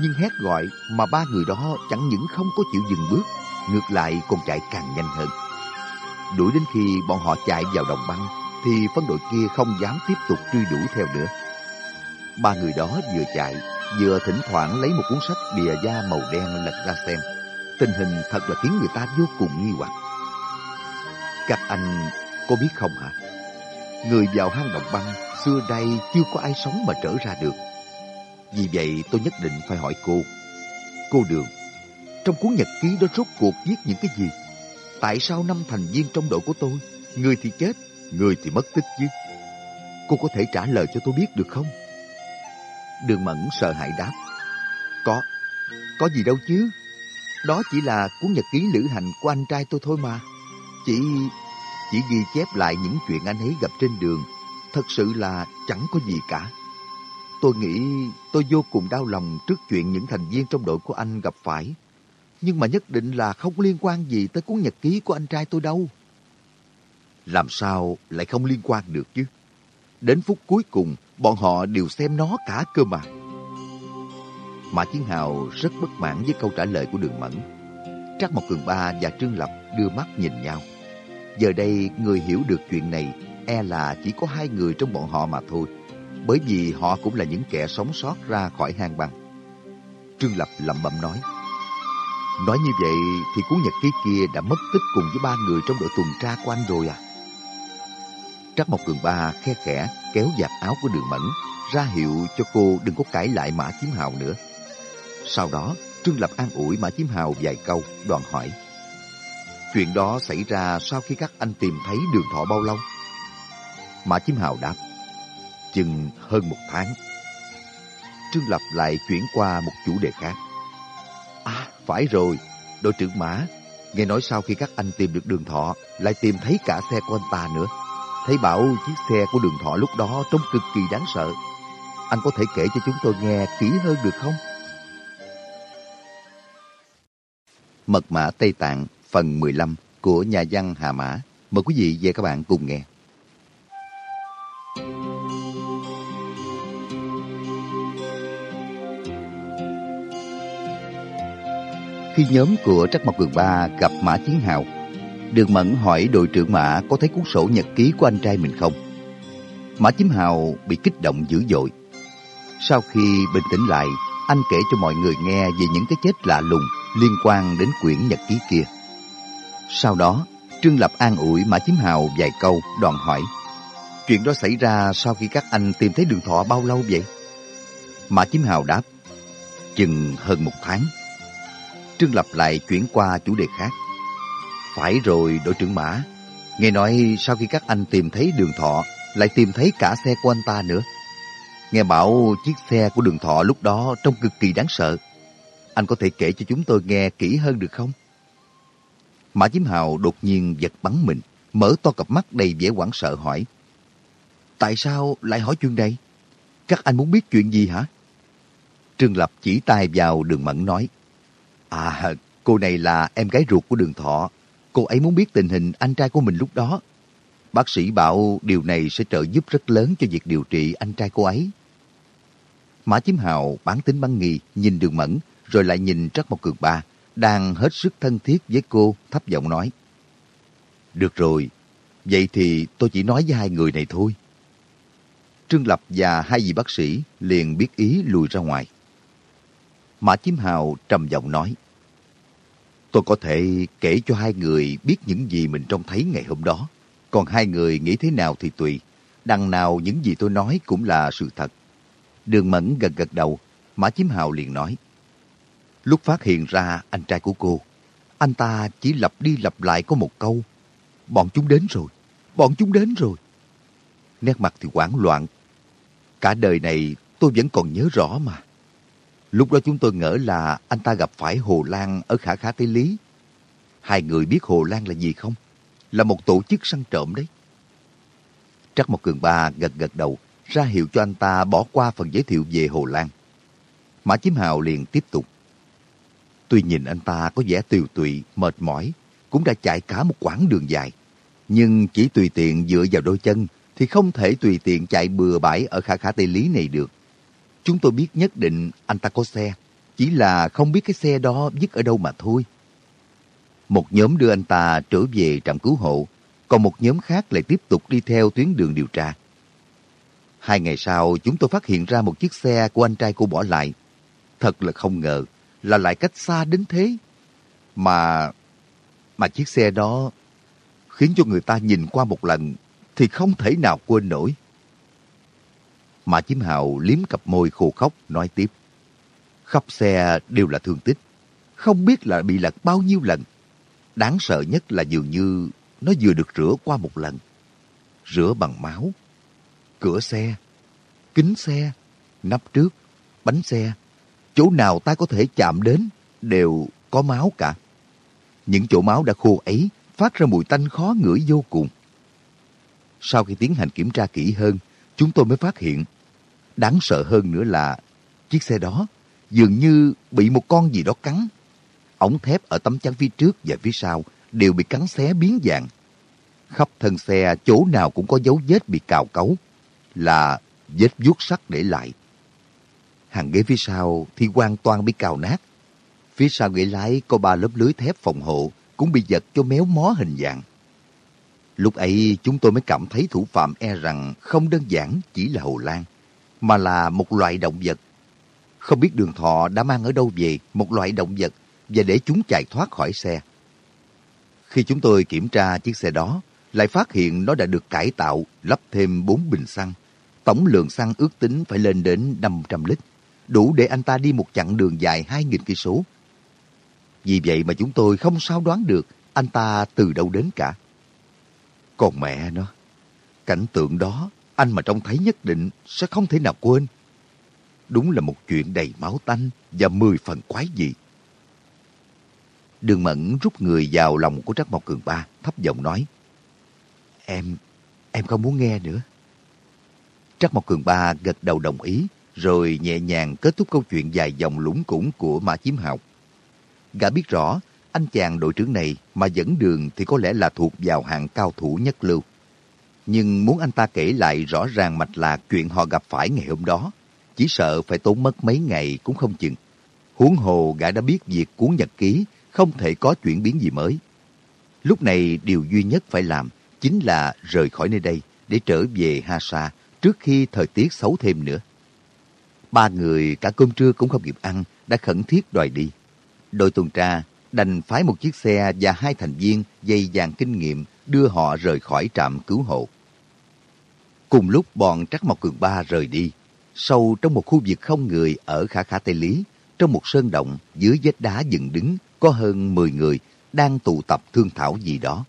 Nhưng hét gọi mà ba người đó chẳng những không có chịu dừng bước, ngược lại còn chạy càng nhanh hơn. Đuổi đến khi bọn họ chạy vào đồng băng, thì phân đội kia không dám tiếp tục truy đuổi theo nữa. Ba người đó vừa chạy, vừa thỉnh thoảng lấy một cuốn sách bìa da màu đen lật ra xem. Tình hình thật là khiến người ta vô cùng nghi hoặc. Các anh có biết không hả? Người vào hang động băng xưa đây chưa có ai sống mà trở ra được. Vì vậy tôi nhất định phải hỏi cô. Cô Đường, trong cuốn nhật ký đó rốt cuộc viết những cái gì? Tại sao năm thành viên trong đội của tôi, người thì chết, người thì mất tích chứ? Cô có thể trả lời cho tôi biết được không? Đường Mẫn sợ hãi đáp. Có, có gì đâu chứ. Đó chỉ là cuốn nhật ký lữ hành của anh trai tôi thôi mà. Chỉ chỉ ghi chép lại những chuyện anh ấy gặp trên đường. Thật sự là chẳng có gì cả. Tôi nghĩ tôi vô cùng đau lòng trước chuyện những thành viên trong đội của anh gặp phải. Nhưng mà nhất định là không liên quan gì tới cuốn nhật ký của anh trai tôi đâu. Làm sao lại không liên quan được chứ? Đến phút cuối cùng, bọn họ đều xem nó cả cơ mà. Mã Chiến Hào rất bất mãn với câu trả lời của Đường Mẫn. Trác Mộc Cường Ba và Trương Lập đưa mắt nhìn nhau. Giờ đây, người hiểu được chuyện này e là chỉ có hai người trong bọn họ mà thôi. Bởi vì họ cũng là những kẻ sống sót ra khỏi hang băng. Trương Lập lẩm bẩm nói. Nói như vậy thì cuốn nhật ký kia đã mất tích cùng với ba người trong đội tuần tra của anh rồi à? Trắc Mộc Cường Ba khe khẽ kéo giặt áo của đường mẫn, ra hiệu cho cô đừng có cãi lại Mã Chiếm Hào nữa. Sau đó, Trương Lập an ủi Mã Chiếm Hào vài câu, đoàn hỏi. Chuyện đó xảy ra sau khi các anh tìm thấy đường thọ bao lâu? Mã Chiếm Hào đáp. Chừng hơn một tháng. Trương Lập lại chuyển qua một chủ đề khác. À, phải rồi, đội trưởng Mã, nghe nói sau khi các anh tìm được đường thọ, lại tìm thấy cả xe của anh ta nữa. Thấy bảo chiếc xe của đường thọ lúc đó trông cực kỳ đáng sợ. Anh có thể kể cho chúng tôi nghe kỹ hơn được không? Mật mã Tây Tạng phần 15 của nhà văn Hà Mã. Mời quý vị và các bạn cùng nghe. Khi nhóm của Trắc Mộc Cường Ba gặp Mã Chiến Hào, Đường Mẫn hỏi đội trưởng Mã có thấy cuốn sổ nhật ký của anh trai mình không? Mã Chiếm Hào bị kích động dữ dội. Sau khi bình tĩnh lại, anh kể cho mọi người nghe về những cái chết lạ lùng liên quan đến quyển nhật ký kia. Sau đó, Trương Lập an ủi Mã Chiếm Hào vài câu, đoàn hỏi. Chuyện đó xảy ra sau khi các anh tìm thấy đường thọ bao lâu vậy? Mã Chiếm Hào đáp, chừng hơn một tháng. Trương Lập lại chuyển qua chủ đề khác. Phải rồi đội trưởng Mã, nghe nói sau khi các anh tìm thấy đường thọ, lại tìm thấy cả xe của anh ta nữa. Nghe bảo chiếc xe của đường thọ lúc đó trông cực kỳ đáng sợ. Anh có thể kể cho chúng tôi nghe kỹ hơn được không? Mã Chiếm Hào đột nhiên giật bắn mình, mở to cặp mắt đầy vẻ hoảng sợ hỏi. Tại sao lại hỏi chuyện này? Các anh muốn biết chuyện gì hả? Trương Lập chỉ tay vào đường mẫn nói. À, cô này là em gái ruột của đường thọ. Cô ấy muốn biết tình hình anh trai của mình lúc đó. Bác sĩ bảo điều này sẽ trợ giúp rất lớn cho việc điều trị anh trai cô ấy. Mã Chiếm Hào bán tính băng nghi, nhìn đường mẫn, rồi lại nhìn Trắc Mộc Cường Ba, đang hết sức thân thiết với cô, thấp giọng nói. Được rồi, Vậy thì tôi chỉ nói với hai người này thôi. Trương Lập và hai vị bác sĩ liền biết ý lùi ra ngoài. Mã Chiếm Hào trầm giọng nói. Tôi có thể kể cho hai người biết những gì mình trông thấy ngày hôm đó. Còn hai người nghĩ thế nào thì tùy. Đằng nào những gì tôi nói cũng là sự thật. Đường Mẫn gật gật đầu, Mã Chiếm Hào liền nói. Lúc phát hiện ra anh trai của cô, anh ta chỉ lặp đi lặp lại có một câu. Bọn chúng đến rồi, bọn chúng đến rồi. Nét mặt thì hoảng loạn. Cả đời này tôi vẫn còn nhớ rõ mà. Lúc đó chúng tôi ngỡ là anh ta gặp phải Hồ Lan ở Khả Khả Tây Lý. Hai người biết Hồ Lan là gì không? Là một tổ chức săn trộm đấy. Trắc một cường ba gật gật đầu, ra hiệu cho anh ta bỏ qua phần giới thiệu về Hồ Lan. Mã Chiếm Hào liền tiếp tục. Tuy nhìn anh ta có vẻ tiều tụy, mệt mỏi, cũng đã chạy cả một quãng đường dài. Nhưng chỉ tùy tiện dựa vào đôi chân thì không thể tùy tiện chạy bừa bãi ở khả khả Tây Lý này được. Chúng tôi biết nhất định anh ta có xe, chỉ là không biết cái xe đó dứt ở đâu mà thôi. Một nhóm đưa anh ta trở về trạm cứu hộ, còn một nhóm khác lại tiếp tục đi theo tuyến đường điều tra. Hai ngày sau, chúng tôi phát hiện ra một chiếc xe của anh trai cô bỏ lại. Thật là không ngờ, là lại cách xa đến thế. Mà... mà chiếc xe đó khiến cho người ta nhìn qua một lần thì không thể nào quên nổi. mà Chiếm Hào liếm cặp môi khô khóc nói tiếp. Khắp xe đều là thương tích. Không biết là bị lật bao nhiêu lần. Đáng sợ nhất là dường như nó vừa được rửa qua một lần. Rửa bằng máu. Cửa xe, kính xe, nắp trước, bánh xe. Chỗ nào ta có thể chạm đến đều có máu cả. Những chỗ máu đã khô ấy phát ra mùi tanh khó ngửi vô cùng. Sau khi tiến hành kiểm tra kỹ hơn, chúng tôi mới phát hiện Đáng sợ hơn nữa là chiếc xe đó dường như bị một con gì đó cắn. Ống thép ở tấm chắn phía trước và phía sau đều bị cắn xé biến dạng. Khắp thân xe chỗ nào cũng có dấu vết bị cào cấu, là vết vuốt sắt để lại. Hàng ghế phía sau thì hoàn toàn bị cào nát. Phía sau ghế lái có ba lớp lưới thép phòng hộ cũng bị giật cho méo mó hình dạng. Lúc ấy chúng tôi mới cảm thấy thủ phạm e rằng không đơn giản chỉ là Hồ Lan mà là một loại động vật. Không biết đường thọ đã mang ở đâu về một loại động vật và để chúng chạy thoát khỏi xe. Khi chúng tôi kiểm tra chiếc xe đó, lại phát hiện nó đã được cải tạo, lắp thêm 4 bình xăng. Tổng lượng xăng ước tính phải lên đến 500 lít, đủ để anh ta đi một chặng đường dài 2.000 cây số. Vì vậy mà chúng tôi không sao đoán được anh ta từ đâu đến cả. Còn mẹ nó, cảnh tượng đó anh mà trông thấy nhất định sẽ không thể nào quên. Đúng là một chuyện đầy máu tanh và mười phần quái dị. Đường Mẫn rút người vào lòng của Trắc Mộc Cường Ba, thấp giọng nói. Em, em không muốn nghe nữa. Trắc Mộc Cường Ba gật đầu đồng ý, rồi nhẹ nhàng kết thúc câu chuyện dài dòng lũng củng của Mã Chiếm Học. Gã biết rõ, anh chàng đội trưởng này mà dẫn đường thì có lẽ là thuộc vào hạng cao thủ nhất lưu nhưng muốn anh ta kể lại rõ ràng mạch lạc chuyện họ gặp phải ngày hôm đó, chỉ sợ phải tốn mất mấy ngày cũng không chừng. Huống hồ gã đã biết việc cuốn nhật ký không thể có chuyển biến gì mới. Lúc này điều duy nhất phải làm chính là rời khỏi nơi đây để trở về Ha Sa trước khi thời tiết xấu thêm nữa. Ba người cả cơm trưa cũng không kịp ăn đã khẩn thiết đòi đi. Đội tuần tra đành phái một chiếc xe và hai thành viên dày dàng kinh nghiệm đưa họ rời khỏi trạm cứu hộ. Cùng lúc bọn Trắc Mộc Cường Ba rời đi, sâu trong một khu vực không người ở Khả Khả Tây Lý, trong một sơn động dưới vách đá dựng đứng có hơn 10 người đang tụ tập thương thảo gì đó.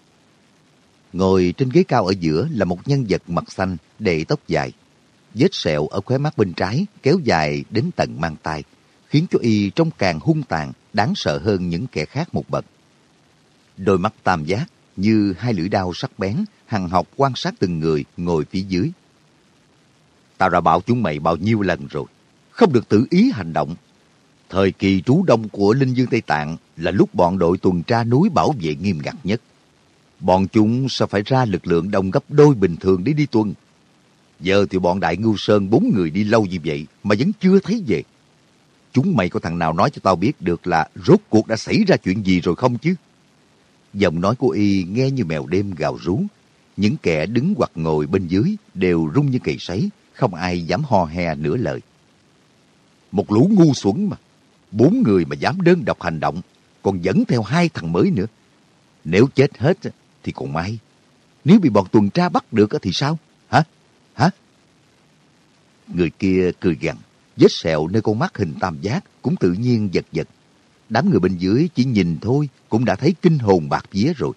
Ngồi trên ghế cao ở giữa là một nhân vật mặt xanh, đệ tóc dài. Vết sẹo ở khóe mắt bên trái kéo dài đến tận mang tay, khiến cho y trông càng hung tàn, đáng sợ hơn những kẻ khác một bậc. Đôi mắt tam giác như hai lưỡi đao sắc bén, hằng học quan sát từng người ngồi phía dưới. Tao đã bảo chúng mày bao nhiêu lần rồi, không được tự ý hành động. Thời kỳ trú đông của Linh Dương Tây Tạng là lúc bọn đội tuần tra núi bảo vệ nghiêm ngặt nhất. Bọn chúng sẽ phải ra lực lượng đông gấp đôi bình thường để đi tuần. Giờ thì bọn Đại Ngưu Sơn bốn người đi lâu như vậy mà vẫn chưa thấy về. Chúng mày có thằng nào nói cho tao biết được là rốt cuộc đã xảy ra chuyện gì rồi không chứ? Giọng nói của y nghe như mèo đêm gào rú, những kẻ đứng hoặc ngồi bên dưới đều rung như cầy sấy, không ai dám ho he nửa lời. Một lũ ngu xuẩn mà, bốn người mà dám đơn độc hành động, còn dẫn theo hai thằng mới nữa. Nếu chết hết thì còn may. Nếu bị bọn tuần tra bắt được thì sao? Hả? Hả? Người kia cười gằn, vết sẹo nơi con mắt hình tam giác cũng tự nhiên giật giật. Đám người bên dưới chỉ nhìn thôi cũng đã thấy kinh hồn bạc vía rồi.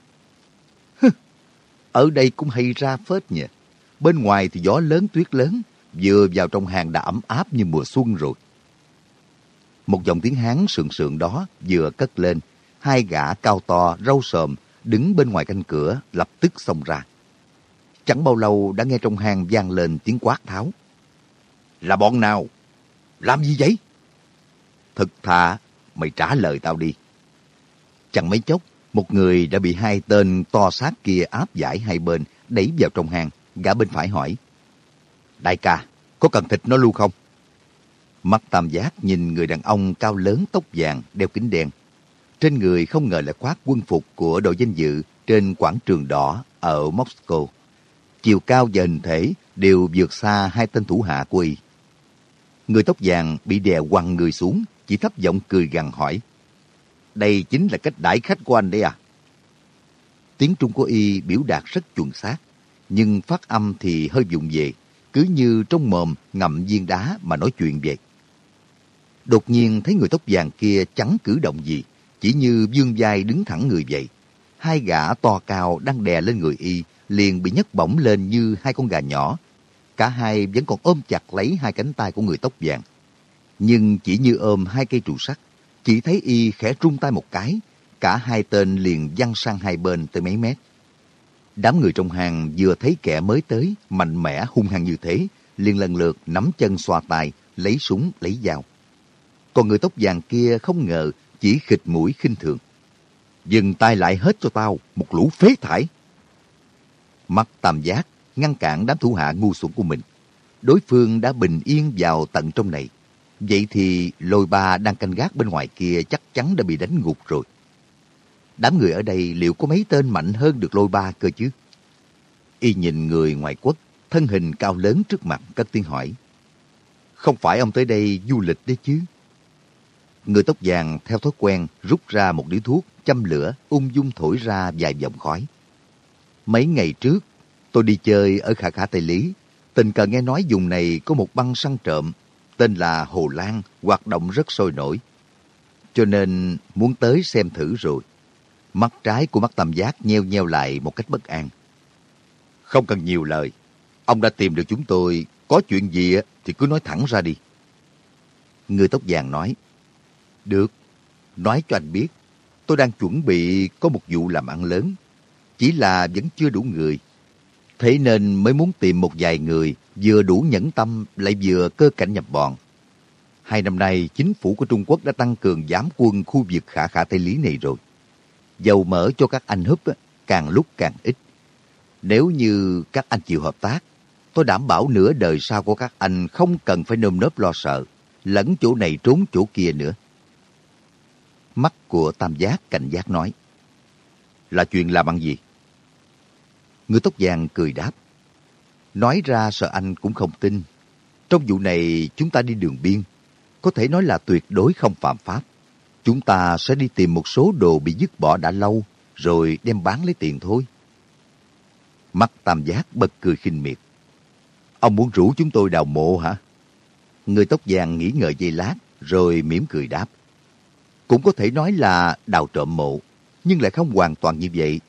Ở đây cũng hay ra phết nhỉ. Bên ngoài thì gió lớn tuyết lớn, vừa vào trong hàng đã ấm áp như mùa xuân rồi. Một dòng tiếng Hán sượng sượng đó vừa cất lên, hai gã cao to, râu sờm, đứng bên ngoài canh cửa, lập tức xông ra. Chẳng bao lâu đã nghe trong hang vang lên tiếng quát tháo. Là bọn nào? Làm gì vậy? Thực thà, mày trả lời tao đi. Chẳng mấy chốc, một người đã bị hai tên to xác kia áp giải hai bên, đẩy vào trong hang. Gã bên phải hỏi. Đại ca, có cần thịt nó luôn không? Mắt tam giác nhìn người đàn ông cao lớn tóc vàng, đeo kính đen. Trên người không ngờ là khoác quân phục của đội danh dự trên quảng trường đỏ ở Moscow. Chiều cao và hình thể đều vượt xa hai tên thủ hạ của y. Người tóc vàng bị đè quằn người xuống, chỉ thấp giọng cười gằn hỏi. Đây chính là cách đãi khách của anh đấy à? Tiếng Trung của y biểu đạt rất chuẩn xác, nhưng phát âm thì hơi dụng về, cứ như trong mồm ngậm viên đá mà nói chuyện vậy. Đột nhiên thấy người tóc vàng kia chẳng cử động gì, chỉ như dương vai đứng thẳng người vậy. Hai gã to cao đang đè lên người y, liền bị nhấc bổng lên như hai con gà nhỏ. Cả hai vẫn còn ôm chặt lấy hai cánh tay của người tóc vàng. Nhưng chỉ như ôm hai cây trụ sắt, chỉ thấy y khẽ trung tay một cái, cả hai tên liền văng sang hai bên tới mấy mét. Đám người trong hàng vừa thấy kẻ mới tới, mạnh mẽ hung hăng như thế, liền lần lượt nắm chân xoa tay, lấy súng, lấy dao. Còn người tóc vàng kia không ngờ, chỉ khịt mũi khinh thường. Dừng tay lại hết cho tao, một lũ phế thải. Mắt tam giác, ngăn cản đám thủ hạ ngu xuẩn của mình. Đối phương đã bình yên vào tận trong này. Vậy thì lôi ba đang canh gác bên ngoài kia chắc chắn đã bị đánh gục rồi. Đám người ở đây liệu có mấy tên mạnh hơn được lôi ba cơ chứ? Y nhìn người ngoài quốc, thân hình cao lớn trước mặt cất tiếng hỏi. Không phải ông tới đây du lịch đấy chứ? Người tóc vàng theo thói quen rút ra một điếu thuốc, châm lửa, ung dung thổi ra vài vòng khói. Mấy ngày trước, tôi đi chơi ở Khả Khả Tây Lý. Tình cờ nghe nói vùng này có một băng săn trộm, tên là Hồ Lan, hoạt động rất sôi nổi. Cho nên muốn tới xem thử rồi. Mắt trái của mắt tam giác nheo nheo lại một cách bất an. Không cần nhiều lời. Ông đã tìm được chúng tôi. Có chuyện gì thì cứ nói thẳng ra đi. Người tóc vàng nói. Được, nói cho anh biết, tôi đang chuẩn bị có một vụ làm ăn lớn. Chỉ là vẫn chưa đủ người. Thế nên mới muốn tìm một vài người vừa đủ nhẫn tâm lại vừa cơ cảnh nhập bọn. Hai năm nay, chính phủ của Trung Quốc đã tăng cường giám quân khu vực khả khả Tây Lý này rồi. Dầu mỡ cho các anh húp càng lúc càng ít. Nếu như các anh chịu hợp tác, tôi đảm bảo nửa đời sau của các anh không cần phải nơm nớp lo sợ, lẫn chỗ này trốn chỗ kia nữa. Mắt của tam giác cảnh giác nói. Là chuyện làm ăn gì? Người tóc vàng cười đáp. Nói ra sợ anh cũng không tin. Trong vụ này chúng ta đi đường biên. Có thể nói là tuyệt đối không phạm pháp. Chúng ta sẽ đi tìm một số đồ bị dứt bỏ đã lâu, rồi đem bán lấy tiền thôi. Mắt tam giác bật cười khinh miệt. Ông muốn rủ chúng tôi đào mộ hả? Người tóc vàng nghĩ ngợi giây lát, rồi mỉm cười đáp. Cũng có thể nói là đào trộm mộ, nhưng lại không hoàn toàn như vậy.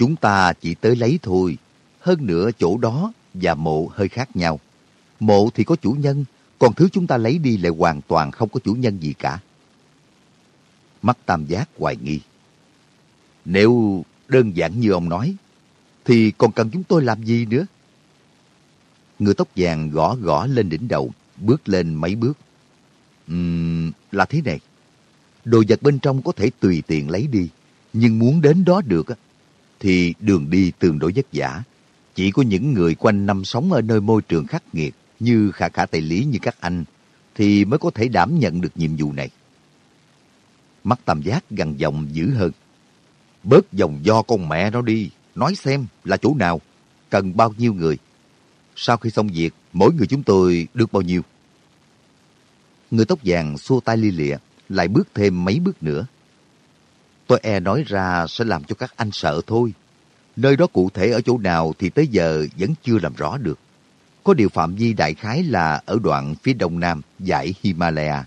Chúng ta chỉ tới lấy thôi. Hơn nữa chỗ đó và mộ hơi khác nhau. Mộ thì có chủ nhân, còn thứ chúng ta lấy đi lại hoàn toàn không có chủ nhân gì cả. Mắt tam giác hoài nghi. Nếu đơn giản như ông nói, thì còn cần chúng tôi làm gì nữa? Người tóc vàng gõ gõ lên đỉnh đầu, bước lên mấy bước. Uhm, là thế này. Đồ vật bên trong có thể tùy tiện lấy đi, nhưng muốn đến đó được thì đường đi tương đối vất vả. Chỉ có những người quanh năm sống ở nơi môi trường khắc nghiệt như khả khả tài lý như các anh thì mới có thể đảm nhận được nhiệm vụ này. Mắt tam giác gần giọng dữ hơn. Bớt dòng do con mẹ nó đi, nói xem là chỗ nào. cần bao nhiêu người? Sau khi xong việc, mỗi người chúng tôi được bao nhiêu? Người tóc vàng xua tay li lịa, lại bước thêm mấy bước nữa. Tôi e nói ra sẽ làm cho các anh sợ thôi. Nơi đó cụ thể ở chỗ nào thì tới giờ vẫn chưa làm rõ được. Có điều phạm vi đại khái là ở đoạn phía đông nam dãy Himalaya.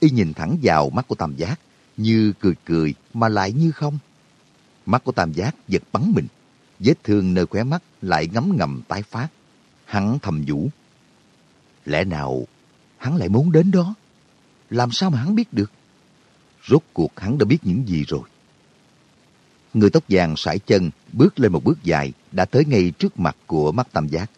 Y nhìn thẳng vào mắt của Tam Giác, như cười cười mà lại như không. Mắt của Tam Giác giật bắn mình, vết thương nơi khóe mắt lại ngấm ngầm tái phát. Hắn thầm vũ. Lẽ nào hắn lại muốn đến đó? Làm sao mà hắn biết được? Rốt cuộc hắn đã biết những gì rồi. Người tóc vàng sải chân, bước lên một bước dài, đã tới ngay trước mặt của mắt tam giác.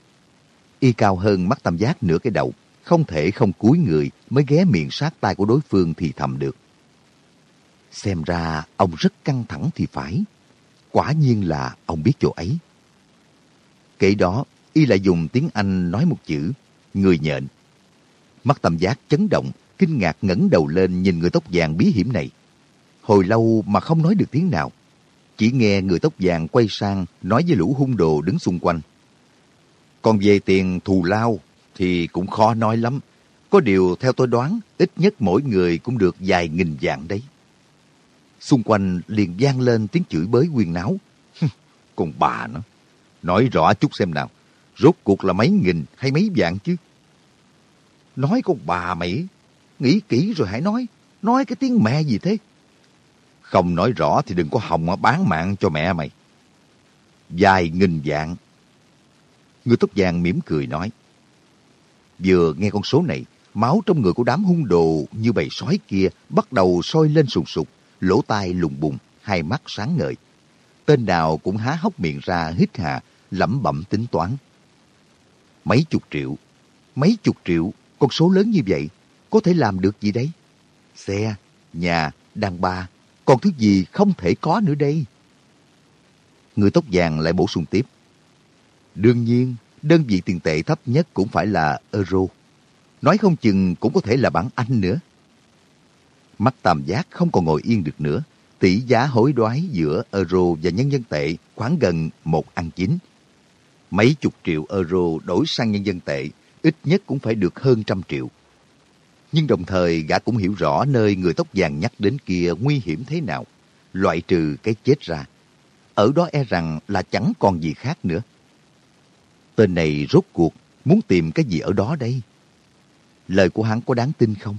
Y cao hơn mắt tam giác nửa cái đầu, không thể không cúi người mới ghé miệng sát tai của đối phương thì thầm được. Xem ra ông rất căng thẳng thì phải. Quả nhiên là ông biết chỗ ấy. Kể đó, y lại dùng tiếng Anh nói một chữ, người nhện. Mắt tam giác chấn động, kinh ngạc ngẩng đầu lên nhìn người tóc vàng bí hiểm này. Hồi lâu mà không nói được tiếng nào. Chỉ nghe người tóc vàng quay sang nói với lũ hung đồ đứng xung quanh. Còn về tiền thù lao thì cũng khó nói lắm. Có điều theo tôi đoán, ít nhất mỗi người cũng được vài nghìn vạn đấy. Xung quanh liền vang lên tiếng chửi bới quyên náo. Còn bà nó, nói rõ chút xem nào, rốt cuộc là mấy nghìn hay mấy vạn chứ? Nói con bà mày, nghĩ kỹ rồi hãy nói, nói cái tiếng mẹ gì thế? Không nói rõ thì đừng có hòng bán mạng cho mẹ mày. Dài nghìn dạng. Người tóc vàng mỉm cười nói. Vừa nghe con số này, máu trong người của đám hung đồ như bầy sói kia bắt đầu sôi lên sùng sục, lỗ tai lùng bùng, hai mắt sáng ngời. Tên nào cũng há hốc miệng ra hít hà, lẩm bẩm tính toán. Mấy chục triệu, mấy chục triệu, con số lớn như vậy, có thể làm được gì đấy? Xe, nhà, đàn bà, còn thứ gì không thể có nữa đây? Người tóc vàng lại bổ sung tiếp. Đương nhiên, đơn vị tiền tệ thấp nhất cũng phải là euro. Nói không chừng cũng có thể là bảng Anh nữa. Mắt tam giác không còn ngồi yên được nữa. Tỷ giá hối đoái giữa euro và nhân dân tệ khoảng gần một ăn chín. Mấy chục triệu euro đổi sang nhân dân tệ, ít nhất cũng phải được hơn trăm triệu. Nhưng đồng thời gã cũng hiểu rõ nơi người tóc vàng nhắc đến kia nguy hiểm thế nào, loại trừ cái chết ra. Ở đó e rằng là chẳng còn gì khác nữa. Tên này rốt cuộc muốn tìm cái gì ở đó đây? Lời của hắn có đáng tin không?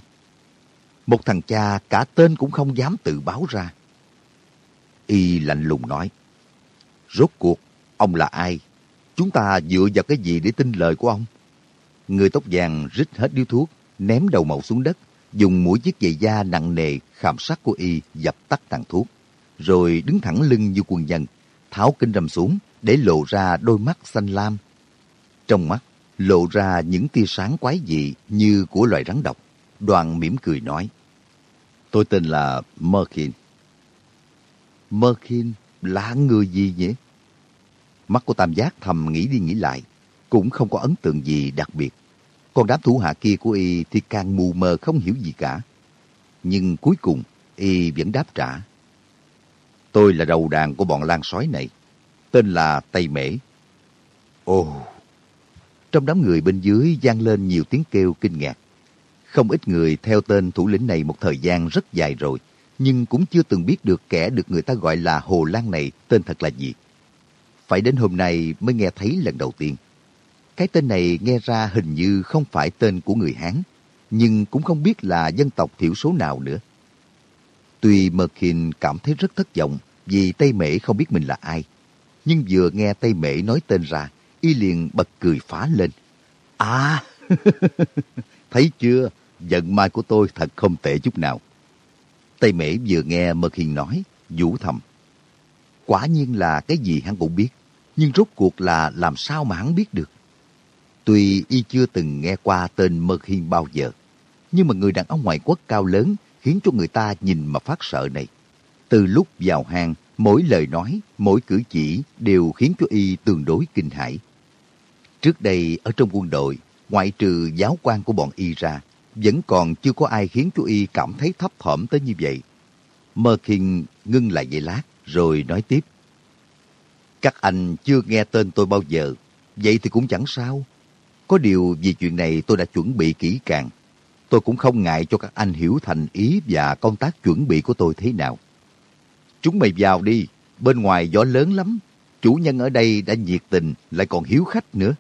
Một thằng cha cả tên cũng không dám tự báo ra. Y lạnh lùng nói. Rốt cuộc, ông là ai? Chúng ta dựa vào cái gì để tin lời của ông? Người tóc vàng rít hết điếu thuốc, ném đầu màu xuống đất, dùng mũi chiếc giày da nặng nề khảm sát của y dập tắt tàn thuốc, rồi đứng thẳng lưng như quân nhân, tháo kinh rầm xuống để lộ ra đôi mắt xanh lam. Trong mắt lộ ra những tia sáng quái dị như của loài rắn độc. Đoàn mỉm cười nói, tôi tên là Merkin. Merkin là người gì nhỉ? Mắt của Tam Giác thầm nghĩ đi nghĩ lại, cũng không có ấn tượng gì đặc biệt. Còn đám thủ hạ kia của y thì càng mù mờ không hiểu gì cả. Nhưng cuối cùng, y vẫn đáp trả. Tôi là đầu đàn của bọn lan sói này. Tên là Tây Mễ. Ồ! Trong đám người bên dưới vang lên nhiều tiếng kêu kinh ngạc. Không ít người theo tên thủ lĩnh này một thời gian rất dài rồi, nhưng cũng chưa từng biết được kẻ được người ta gọi là Hồ Lan này tên thật là gì. Phải đến hôm nay mới nghe thấy lần đầu tiên. Cái tên này nghe ra hình như không phải tên của người Hán, nhưng cũng không biết là dân tộc thiểu số nào nữa. Tuy Hìn cảm thấy rất thất vọng vì Tây Mễ không biết mình là ai, nhưng vừa nghe Tây Mễ nói tên ra, y liền bật cười phá lên. À, thấy chưa, giận mai của tôi thật không tệ chút nào. Tây Mễ vừa nghe Mật Hiền nói, vũ thầm. Quả nhiên là cái gì hắn cũng biết, nhưng rốt cuộc là làm sao mà hắn biết được. Tuy y chưa từng nghe qua tên Mơ Hiên bao giờ, nhưng mà người đàn ông ngoại quốc cao lớn khiến cho người ta nhìn mà phát sợ này. Từ lúc vào hang, mỗi lời nói, mỗi cử chỉ đều khiến cho y tương đối kinh hãi. Trước đây ở trong quân đội, ngoại trừ giáo quan của bọn y ra, vẫn còn chưa có ai khiến cho y cảm thấy thấp thỏm tới như vậy. Mơ Khiên ngưng lại giây lát, rồi nói tiếp. Các anh chưa nghe tên tôi bao giờ, vậy thì cũng chẳng sao. Có điều vì chuyện này tôi đã chuẩn bị kỹ càng. Tôi cũng không ngại cho các anh hiểu thành ý và công tác chuẩn bị của tôi thế nào. Chúng mày vào đi, bên ngoài gió lớn lắm. Chủ nhân ở đây đã nhiệt tình, lại còn hiếu khách nữa.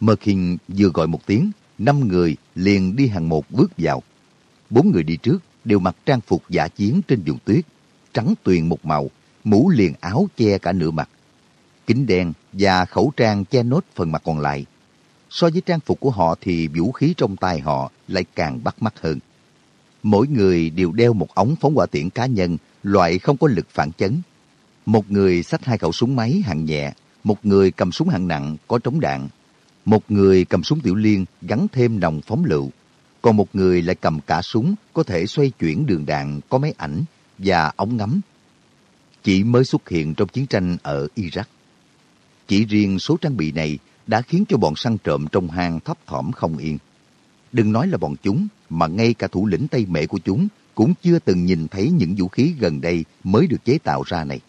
Merkin vừa gọi một tiếng, năm người liền đi hàng một bước vào. Bốn người đi trước đều mặc trang phục giả chiến trên vùng tuyết, trắng tuyền một màu, mũ liền áo che cả nửa mặt. Kính đen và khẩu trang che nốt phần mặt còn lại. So với trang phục của họ thì vũ khí trong tay họ lại càng bắt mắt hơn. Mỗi người đều đeo một ống phóng hỏa tiễn cá nhân, loại không có lực phản chấn. Một người xách hai khẩu súng máy hạng nhẹ, một người cầm súng hạng nặng có trống đạn, một người cầm súng tiểu liên gắn thêm nòng phóng lựu, còn một người lại cầm cả súng có thể xoay chuyển đường đạn có máy ảnh và ống ngắm. Chỉ mới xuất hiện trong chiến tranh ở Iraq. Chỉ riêng số trang bị này đã khiến cho bọn săn trộm trong hang thấp thỏm không yên. Đừng nói là bọn chúng, mà ngay cả thủ lĩnh Tây Mễ của chúng cũng chưa từng nhìn thấy những vũ khí gần đây mới được chế tạo ra này.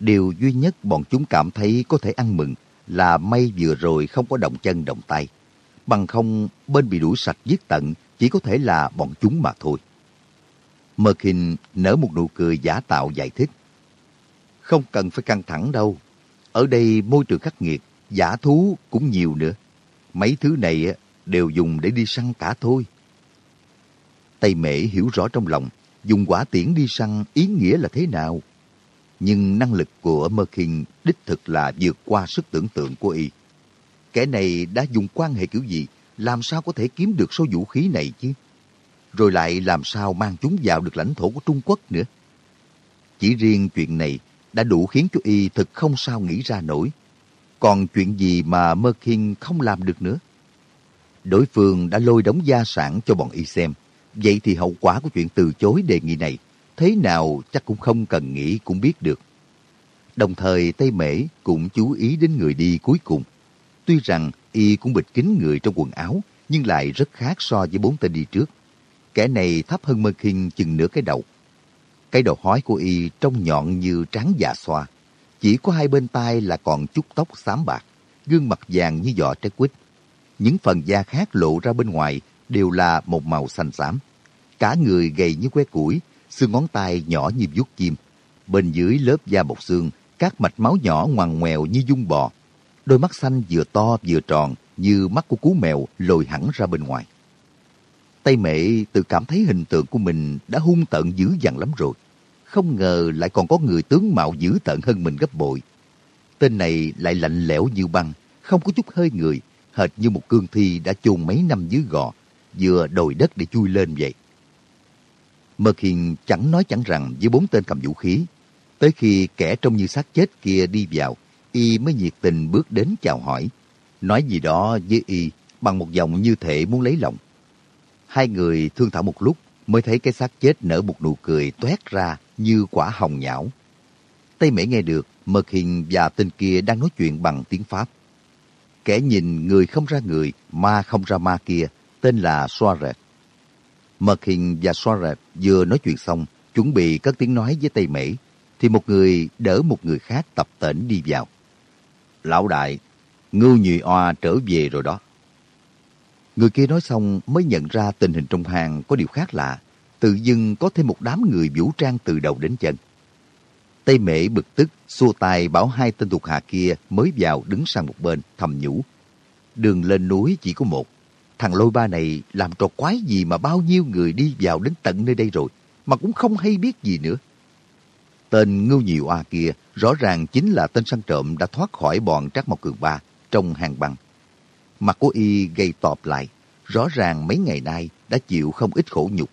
Điều duy nhất bọn chúng cảm thấy có thể ăn mừng là may vừa rồi không có động chân động tay. Bằng không, bên bị đuổi sạch giết tận chỉ có thể là bọn chúng mà thôi. Merkin nở một nụ cười giả tạo giải thích. Không cần phải căng thẳng đâu. Ở đây môi trường khắc nghiệt, giả thú cũng nhiều nữa. Mấy thứ này đều dùng để đi săn cả thôi. Tây Mễ hiểu rõ trong lòng, dùng quả tiễn đi săn ý nghĩa là thế nào. Nhưng năng lực của Merkin đích thực là vượt qua sức tưởng tượng của y. Kẻ này đã dùng quan hệ kiểu gì, làm sao có thể kiếm được số vũ khí này chứ? Rồi lại làm sao mang chúng vào được lãnh thổ của Trung Quốc nữa? Chỉ riêng chuyện này đã đủ khiến cho y thực không sao nghĩ ra nổi. Còn chuyện gì mà Merkin không làm được nữa? Đối phương đã lôi đóng gia sản cho bọn y xem. Vậy thì hậu quả của chuyện từ chối đề nghị này, thế nào chắc cũng không cần nghĩ cũng biết được. Đồng thời Tây Mễ cũng chú ý đến người đi cuối cùng. Tuy rằng y cũng bịt kín người trong quần áo, nhưng lại rất khác so với bốn tên đi trước. Kẻ này thấp hơn Mơ Kinh chừng nửa cái đầu. Cái đầu hói của y trông nhọn như tráng dạ xoa. Chỉ có hai bên tai là còn chút tóc xám bạc, gương mặt vàng như giỏ trái quýt. Những phần da khác lộ ra bên ngoài đều là một màu xanh xám. Cả người gầy như que củi, xương ngón tay nhỏ như vuốt chim. Bên dưới lớp da bọc xương, các mạch máu nhỏ ngoằn ngoèo như dung bò. Đôi mắt xanh vừa to vừa tròn như mắt của cú mèo lồi hẳn ra bên ngoài. Tay mẹ tự cảm thấy hình tượng của mình đã hung tợn dữ dằn lắm rồi. Không ngờ lại còn có người tướng mạo dữ tợn hơn mình gấp bội. Tên này lại lạnh lẽo như băng, không có chút hơi người, hệt như một cương thi đã chôn mấy năm dưới gò, vừa đồi đất để chui lên vậy. Mật Hiền chẳng nói chẳng rằng với bốn tên cầm vũ khí. Tới khi kẻ trông như xác chết kia đi vào, y mới nhiệt tình bước đến chào hỏi. Nói gì đó với y bằng một giọng như thể muốn lấy lòng. Hai người thương thảo một lúc mới thấy cái xác chết nở một nụ cười toét ra như quả hồng nhão. Tây Mễ nghe được Mật Khiên và tên kia đang nói chuyện bằng tiếng Pháp. Kẻ nhìn người không ra người, ma không ra ma kia, tên là Soaret. Mật Hình và Soaret vừa nói chuyện xong, chuẩn bị cất tiếng nói với Tây Mễ, thì một người đỡ một người khác tập tễnh đi vào. Lão đại, ngưu nhụy oa trở về rồi đó. Người kia nói xong mới nhận ra tình hình trong hàng có điều khác lạ. Tự dưng có thêm một đám người vũ trang từ đầu đến chân. Tây Mễ bực tức, xua tay bảo hai tên thuộc hạ kia mới vào đứng sang một bên, thầm nhủ. Đường lên núi chỉ có một. Thằng lôi ba này làm trò quái gì mà bao nhiêu người đi vào đến tận nơi đây rồi, mà cũng không hay biết gì nữa. Tên ngưu nhị oa kia rõ ràng chính là tên săn trộm đã thoát khỏi bọn Trác Mộc Cường Ba trong hàng bằng. Mặt của y gây tọp lại, rõ ràng mấy ngày nay đã chịu không ít khổ nhục.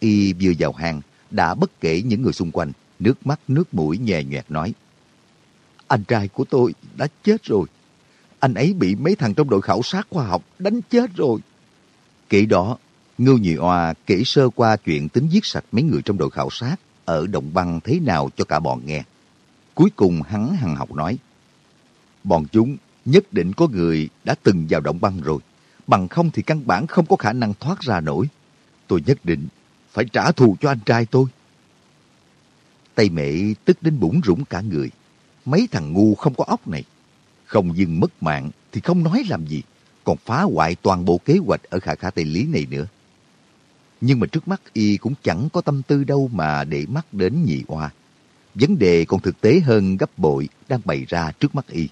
Y vừa vào hang, đã bất kể những người xung quanh, nước mắt nước mũi nhè nhoẹt nói. Anh trai của tôi đã chết rồi. Anh ấy bị mấy thằng trong đội khảo sát khoa học đánh chết rồi. Kể đó, Ngưu Nhị Oa kể sơ qua chuyện tính giết sạch mấy người trong đội khảo sát ở Động Băng thế nào cho cả bọn nghe. Cuối cùng hắn hằng học nói, bọn chúng nhất định có người đã từng vào Động Băng rồi, bằng không thì căn bản không có khả năng thoát ra nổi. Tôi nhất định phải trả thù cho anh trai tôi. Tây mẹ tức đến bủng rủng cả người, mấy thằng ngu không có óc này. Không dừng mất mạng thì không nói làm gì, còn phá hoại toàn bộ kế hoạch ở khả khả Tây Lý này nữa. Nhưng mà trước mắt y cũng chẳng có tâm tư đâu mà để mắt đến nhị oa. Vấn đề còn thực tế hơn gấp bội đang bày ra trước mắt y.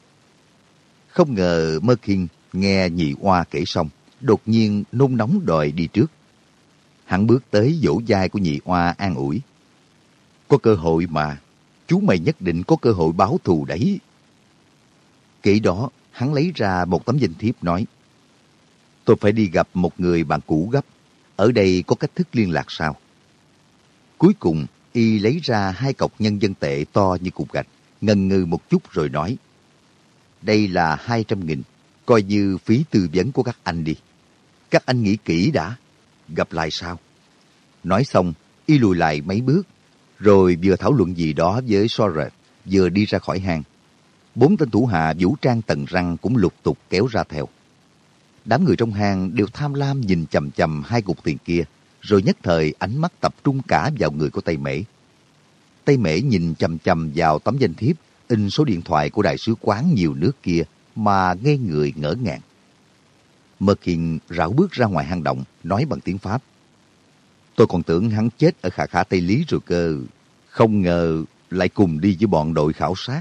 Không ngờ Mơ Kinh nghe nhị oa kể xong, đột nhiên nôn nóng đòi đi trước. Hắn bước tới vỗ vai của nhị oa an ủi. Có cơ hội mà, chú mày nhất định có cơ hội báo thù đấy. Kể đó, hắn lấy ra một tấm danh thiếp nói. Tôi phải đi gặp một người bạn cũ gấp. Ở đây có cách thức liên lạc sao? Cuối cùng, y lấy ra hai cọc nhân dân tệ to như cục gạch, ngần ngừ một chút rồi nói. Đây là hai trăm nghìn, coi như phí tư vấn của các anh đi. Các anh nghĩ kỹ đã, gặp lại sao? Nói xong, y lùi lại mấy bước, rồi vừa thảo luận gì đó với Soret, vừa đi ra khỏi hang. Bốn tên thủ hạ vũ trang tầng răng cũng lục tục kéo ra theo. Đám người trong hang đều tham lam nhìn chầm chầm hai cục tiền kia, rồi nhất thời ánh mắt tập trung cả vào người của Tây Mễ. Tây Mễ nhìn chầm chầm vào tấm danh thiếp, in số điện thoại của đại sứ quán nhiều nước kia mà nghe người ngỡ ngàng. Merkin rảo bước ra ngoài hang động, nói bằng tiếng Pháp. Tôi còn tưởng hắn chết ở khả khả Tây Lý rồi cơ. Không ngờ lại cùng đi với bọn đội khảo sát.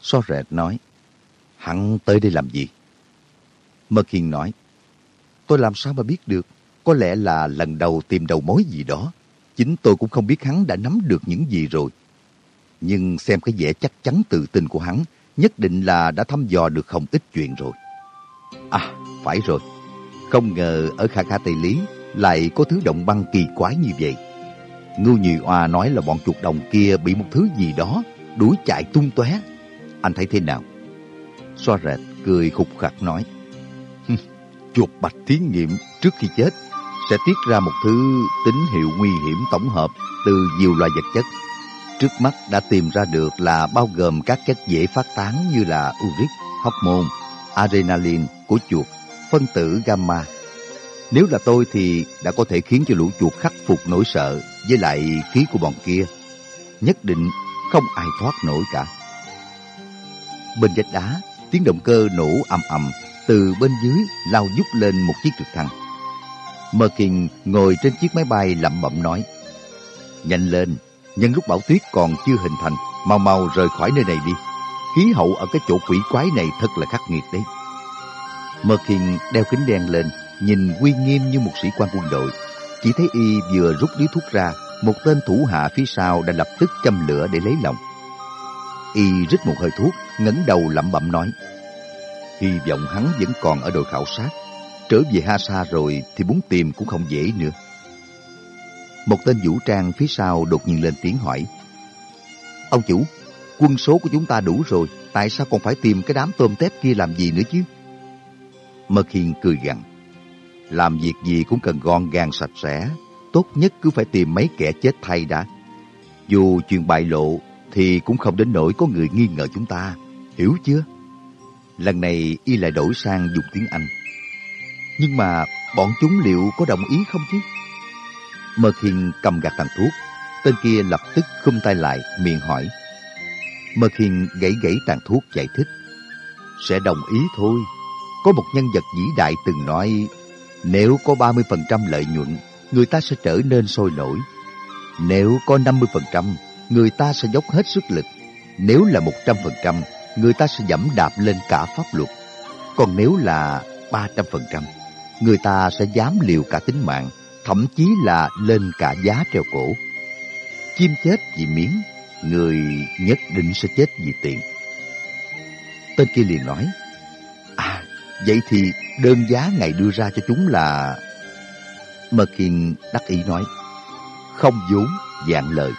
So rệt nói, hắn tới đây làm gì? Merkin nói, tôi làm sao mà biết được? Có lẽ là lần đầu tìm đầu mối gì đó. Chính tôi cũng không biết hắn đã nắm được những gì rồi. Nhưng xem cái vẻ chắc chắn tự tin của hắn, nhất định là đã thăm dò được không ít chuyện rồi. À, phải rồi. Không ngờ ở Kha Kha Tây Lý lại có thứ động băng kỳ quái như vậy. Ngưu Nhị Oa nói là bọn chuột đồng kia bị một thứ gì đó đuổi chạy tung tóe. Anh thấy thế nào? Xoa rệt cười khục khặc nói. chuột bạch thí nghiệm trước khi chết sẽ tiết ra một thứ tín hiệu nguy hiểm tổng hợp từ nhiều loại vật chất. Trước mắt đã tìm ra được là bao gồm các chất dễ phát tán như là uric, hormone, adrenaline của chuột, phân tử gamma. Nếu là tôi thì đã có thể khiến cho lũ chuột khắc phục nỗi sợ với lại khí của bọn kia. Nhất định không ai thoát nổi cả. Bên vách đá, tiếng động cơ nổ ầm ầm từ bên dưới lao dút lên một chiếc trực thăng. Merkin ngồi trên chiếc máy bay lẩm bẩm nói Nhanh lên, nhân lúc bão tuyết còn chưa hình thành, mau mau rời khỏi nơi này đi. Khí hậu ở cái chỗ quỷ quái này thật là khắc nghiệt đấy. Mơ Kinh đeo kính đen lên, nhìn uy nghiêm như một sĩ quan quân đội. Chỉ thấy y vừa rút điếu thuốc ra, một tên thủ hạ phía sau đã lập tức châm lửa để lấy lòng. Y rít một hơi thuốc, ngẩng đầu lẩm bẩm nói. Hy vọng hắn vẫn còn ở đội khảo sát. Trở về Ha Sa rồi thì muốn tìm cũng không dễ nữa. Một tên vũ trang phía sau đột nhiên lên tiếng hỏi. Ông chủ, quân số của chúng ta đủ rồi, tại sao còn phải tìm cái đám tôm tép kia làm gì nữa chứ? Mật Hiền cười gằn. Làm việc gì cũng cần gọn gàng sạch sẽ, tốt nhất cứ phải tìm mấy kẻ chết thay đã. Dù chuyện bại lộ thì cũng không đến nỗi có người nghi ngờ chúng ta, hiểu chưa? Lần này y lại đổi sang dùng tiếng Anh. Nhưng mà bọn chúng liệu có đồng ý không chứ? Mơ Khiên cầm gạt tàn thuốc, tên kia lập tức khum tay lại, miệng hỏi. Mơ Khiên gãy gãy tàn thuốc giải thích. Sẽ đồng ý thôi. Có một nhân vật vĩ đại từng nói, nếu có 30% lợi nhuận, người ta sẽ trở nên sôi nổi. Nếu có 50%, người ta sẽ dốc hết sức lực. Nếu là 100%, người ta sẽ dẫm đạp lên cả pháp luật. Còn nếu là 300%, người ta sẽ dám liều cả tính mạng, thậm chí là lên cả giá treo cổ. Chim chết vì miếng, người nhất định sẽ chết vì tiền. Tên kia liền nói, À, vậy thì đơn giá ngài đưa ra cho chúng là... Merkin đắc ý nói, không vốn, dạng lời.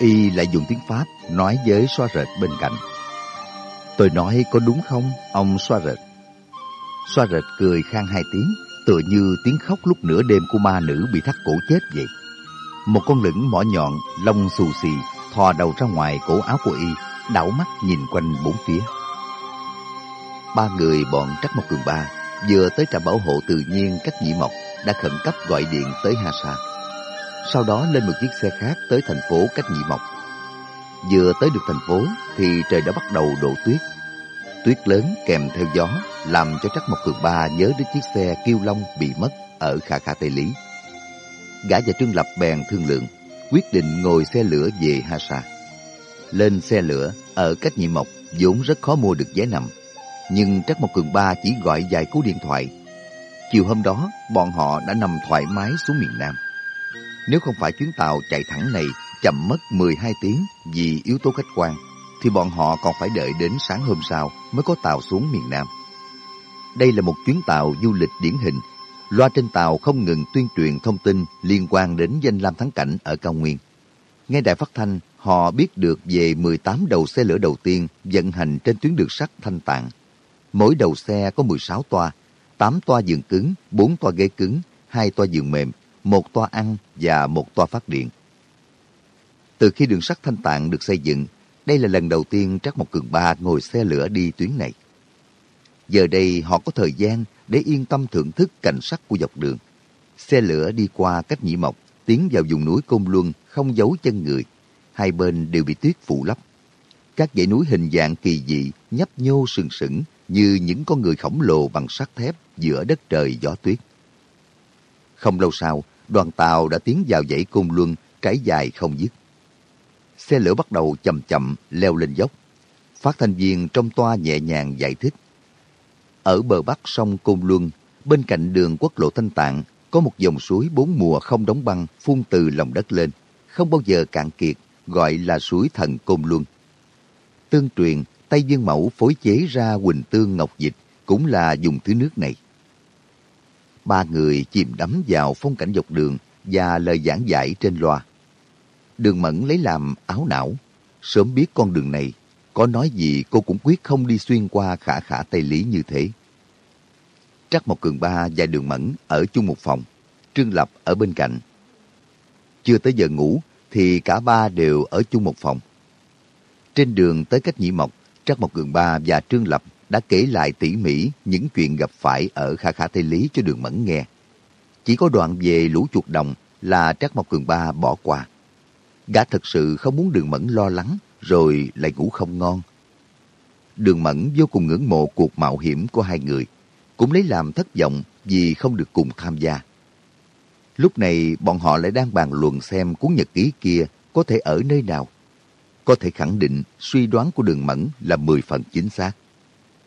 Y lại dùng tiếng Pháp nói với xoa rệt bên cạnh. Tôi nói có đúng không, ông xoa rệt? Xoa rệt cười khang hai tiếng, tựa như tiếng khóc lúc nửa đêm của ma nữ bị thắt cổ chết vậy. Một con lửng mỏ nhọn, lông xù xì, thò đầu ra ngoài cổ áo của y, đảo mắt nhìn quanh bốn phía. Ba người bọn Trắc Mộc Cường Ba vừa tới trạm bảo hộ tự nhiên cách nhị mộc đã khẩn cấp gọi điện tới Hà Sa. Sau đó lên một chiếc xe khác tới thành phố cách nhị mộc. Vừa tới được thành phố thì trời đã bắt đầu đổ tuyết. Tuyết lớn kèm theo gió làm cho Trắc Mộc Cường Ba nhớ đến chiếc xe kiêu long bị mất ở Khả Khả Tây Lý. Gã và Trương Lập bèn thương lượng, quyết định ngồi xe lửa về Ha Sa. Lên xe lửa, ở cách nhị mộc vốn rất khó mua được vé nằm. Nhưng Trắc Mộc Cường Ba chỉ gọi vài cú điện thoại. Chiều hôm đó, bọn họ đã nằm thoải mái xuống miền Nam. Nếu không phải chuyến tàu chạy thẳng này chậm mất 12 tiếng vì yếu tố khách quan, thì bọn họ còn phải đợi đến sáng hôm sau mới có tàu xuống miền Nam. Đây là một chuyến tàu du lịch điển hình. Loa trên tàu không ngừng tuyên truyền thông tin liên quan đến danh lam thắng cảnh ở cao nguyên. Nghe đài phát thanh, họ biết được về 18 đầu xe lửa đầu tiên vận hành trên tuyến đường sắt Thanh Tạng. Mỗi đầu xe có 16 toa, 8 toa giường cứng, 4 toa ghế cứng, 2 toa giường mềm, 1 toa ăn và 1 toa phát điện. Từ khi đường sắt Thanh Tạng được xây dựng, đây là lần đầu tiên Trác Mộc Cường Ba ngồi xe lửa đi tuyến này. Giờ đây họ có thời gian để yên tâm thưởng thức cảnh sắc của dọc đường. Xe lửa đi qua cách nhĩ mộc, tiến vào vùng núi Côn Luân không giấu chân người. Hai bên đều bị tuyết phủ lấp. Các dãy núi hình dạng kỳ dị, nhấp nhô sừng sững như những con người khổng lồ bằng sắt thép giữa đất trời gió tuyết. Không lâu sau, đoàn tàu đã tiến vào dãy Côn Luân trải dài không dứt. Xe lửa bắt đầu chậm chậm leo lên dốc. Phát thanh viên trong toa nhẹ nhàng giải thích. Ở bờ bắc sông Côn Luân, bên cạnh đường quốc lộ Thanh Tạng, có một dòng suối bốn mùa không đóng băng phun từ lòng đất lên, không bao giờ cạn kiệt, gọi là suối thần Côn Luân. Tương truyền, Tây Dương Mẫu phối chế ra Quỳnh Tương Ngọc Dịch cũng là dùng thứ nước này. Ba người chìm đắm vào phong cảnh dọc đường và lời giảng giải trên loa. Đường Mẫn lấy làm áo não. Sớm biết con đường này, có nói gì cô cũng quyết không đi xuyên qua khả khả Tây Lý như thế. Trắc Mộc Cường Ba và Đường Mẫn ở chung một phòng, Trương Lập ở bên cạnh. Chưa tới giờ ngủ thì cả ba đều ở chung một phòng. Trên đường tới cách nhị mộc, Trắc Mộc Cường Ba và Trương Lập đã kể lại tỉ mỉ những chuyện gặp phải ở Khả Khả Tây Lý cho Đường Mẫn nghe. Chỉ có đoạn về lũ chuột đồng là Trắc Mộc Cường Ba bỏ qua. Gã thật sự không muốn Đường Mẫn lo lắng rồi lại ngủ không ngon. Đường Mẫn vô cùng ngưỡng mộ cuộc mạo hiểm của hai người, cũng lấy làm thất vọng vì không được cùng tham gia. Lúc này bọn họ lại đang bàn luận xem cuốn nhật ký kia có thể ở nơi nào. Có thể khẳng định suy đoán của đường Mẫn là 10 phần chính xác.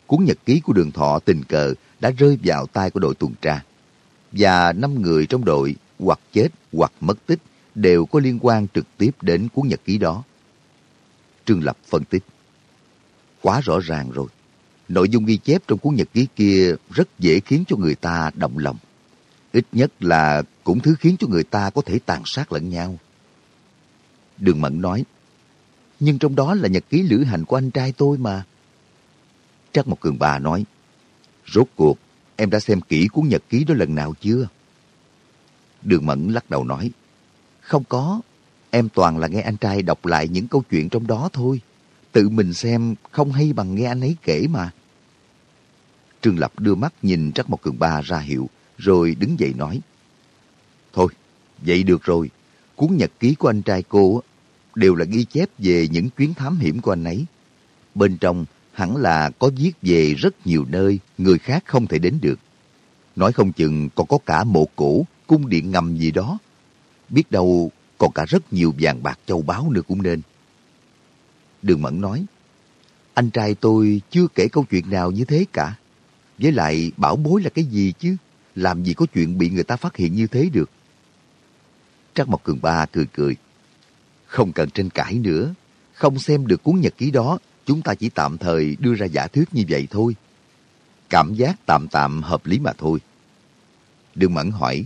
Cuốn nhật ký của đường thọ tình cờ đã rơi vào tay của đội tuần tra. Và năm người trong đội hoặc chết hoặc mất tích đều có liên quan trực tiếp đến cuốn nhật ký đó. Trương Lập phân tích. Quá rõ ràng rồi. Nội dung ghi chép trong cuốn nhật ký kia rất dễ khiến cho người ta động lòng. Ít nhất là cũng thứ khiến cho người ta có thể tàn sát lẫn nhau. Đường Mẫn nói, nhưng trong đó là nhật ký lữ hành của anh trai tôi mà. Trắc một cường bà nói, rốt cuộc, em đã xem kỹ cuốn nhật ký đó lần nào chưa? Đường Mẫn lắc đầu nói, không có, em toàn là nghe anh trai đọc lại những câu chuyện trong đó thôi. Tự mình xem không hay bằng nghe anh ấy kể mà. Trương Lập đưa mắt nhìn Trắc Mộc Cường Ba ra hiệu, rồi đứng dậy nói. Thôi, vậy được rồi. Cuốn nhật ký của anh trai cô đều là ghi chép về những chuyến thám hiểm của anh ấy. Bên trong hẳn là có viết về rất nhiều nơi người khác không thể đến được. Nói không chừng còn có cả mộ cổ, cung điện ngầm gì đó. Biết đâu còn cả rất nhiều vàng bạc châu báu nữa cũng nên. Đường Mẫn nói, anh trai tôi chưa kể câu chuyện nào như thế cả. Với lại bảo bối là cái gì chứ? Làm gì có chuyện bị người ta phát hiện như thế được? Trác Mộc Cường Ba cười cười. Không cần tranh cãi nữa. Không xem được cuốn nhật ký đó, chúng ta chỉ tạm thời đưa ra giả thuyết như vậy thôi. Cảm giác tạm tạm hợp lý mà thôi. Đường Mẫn hỏi,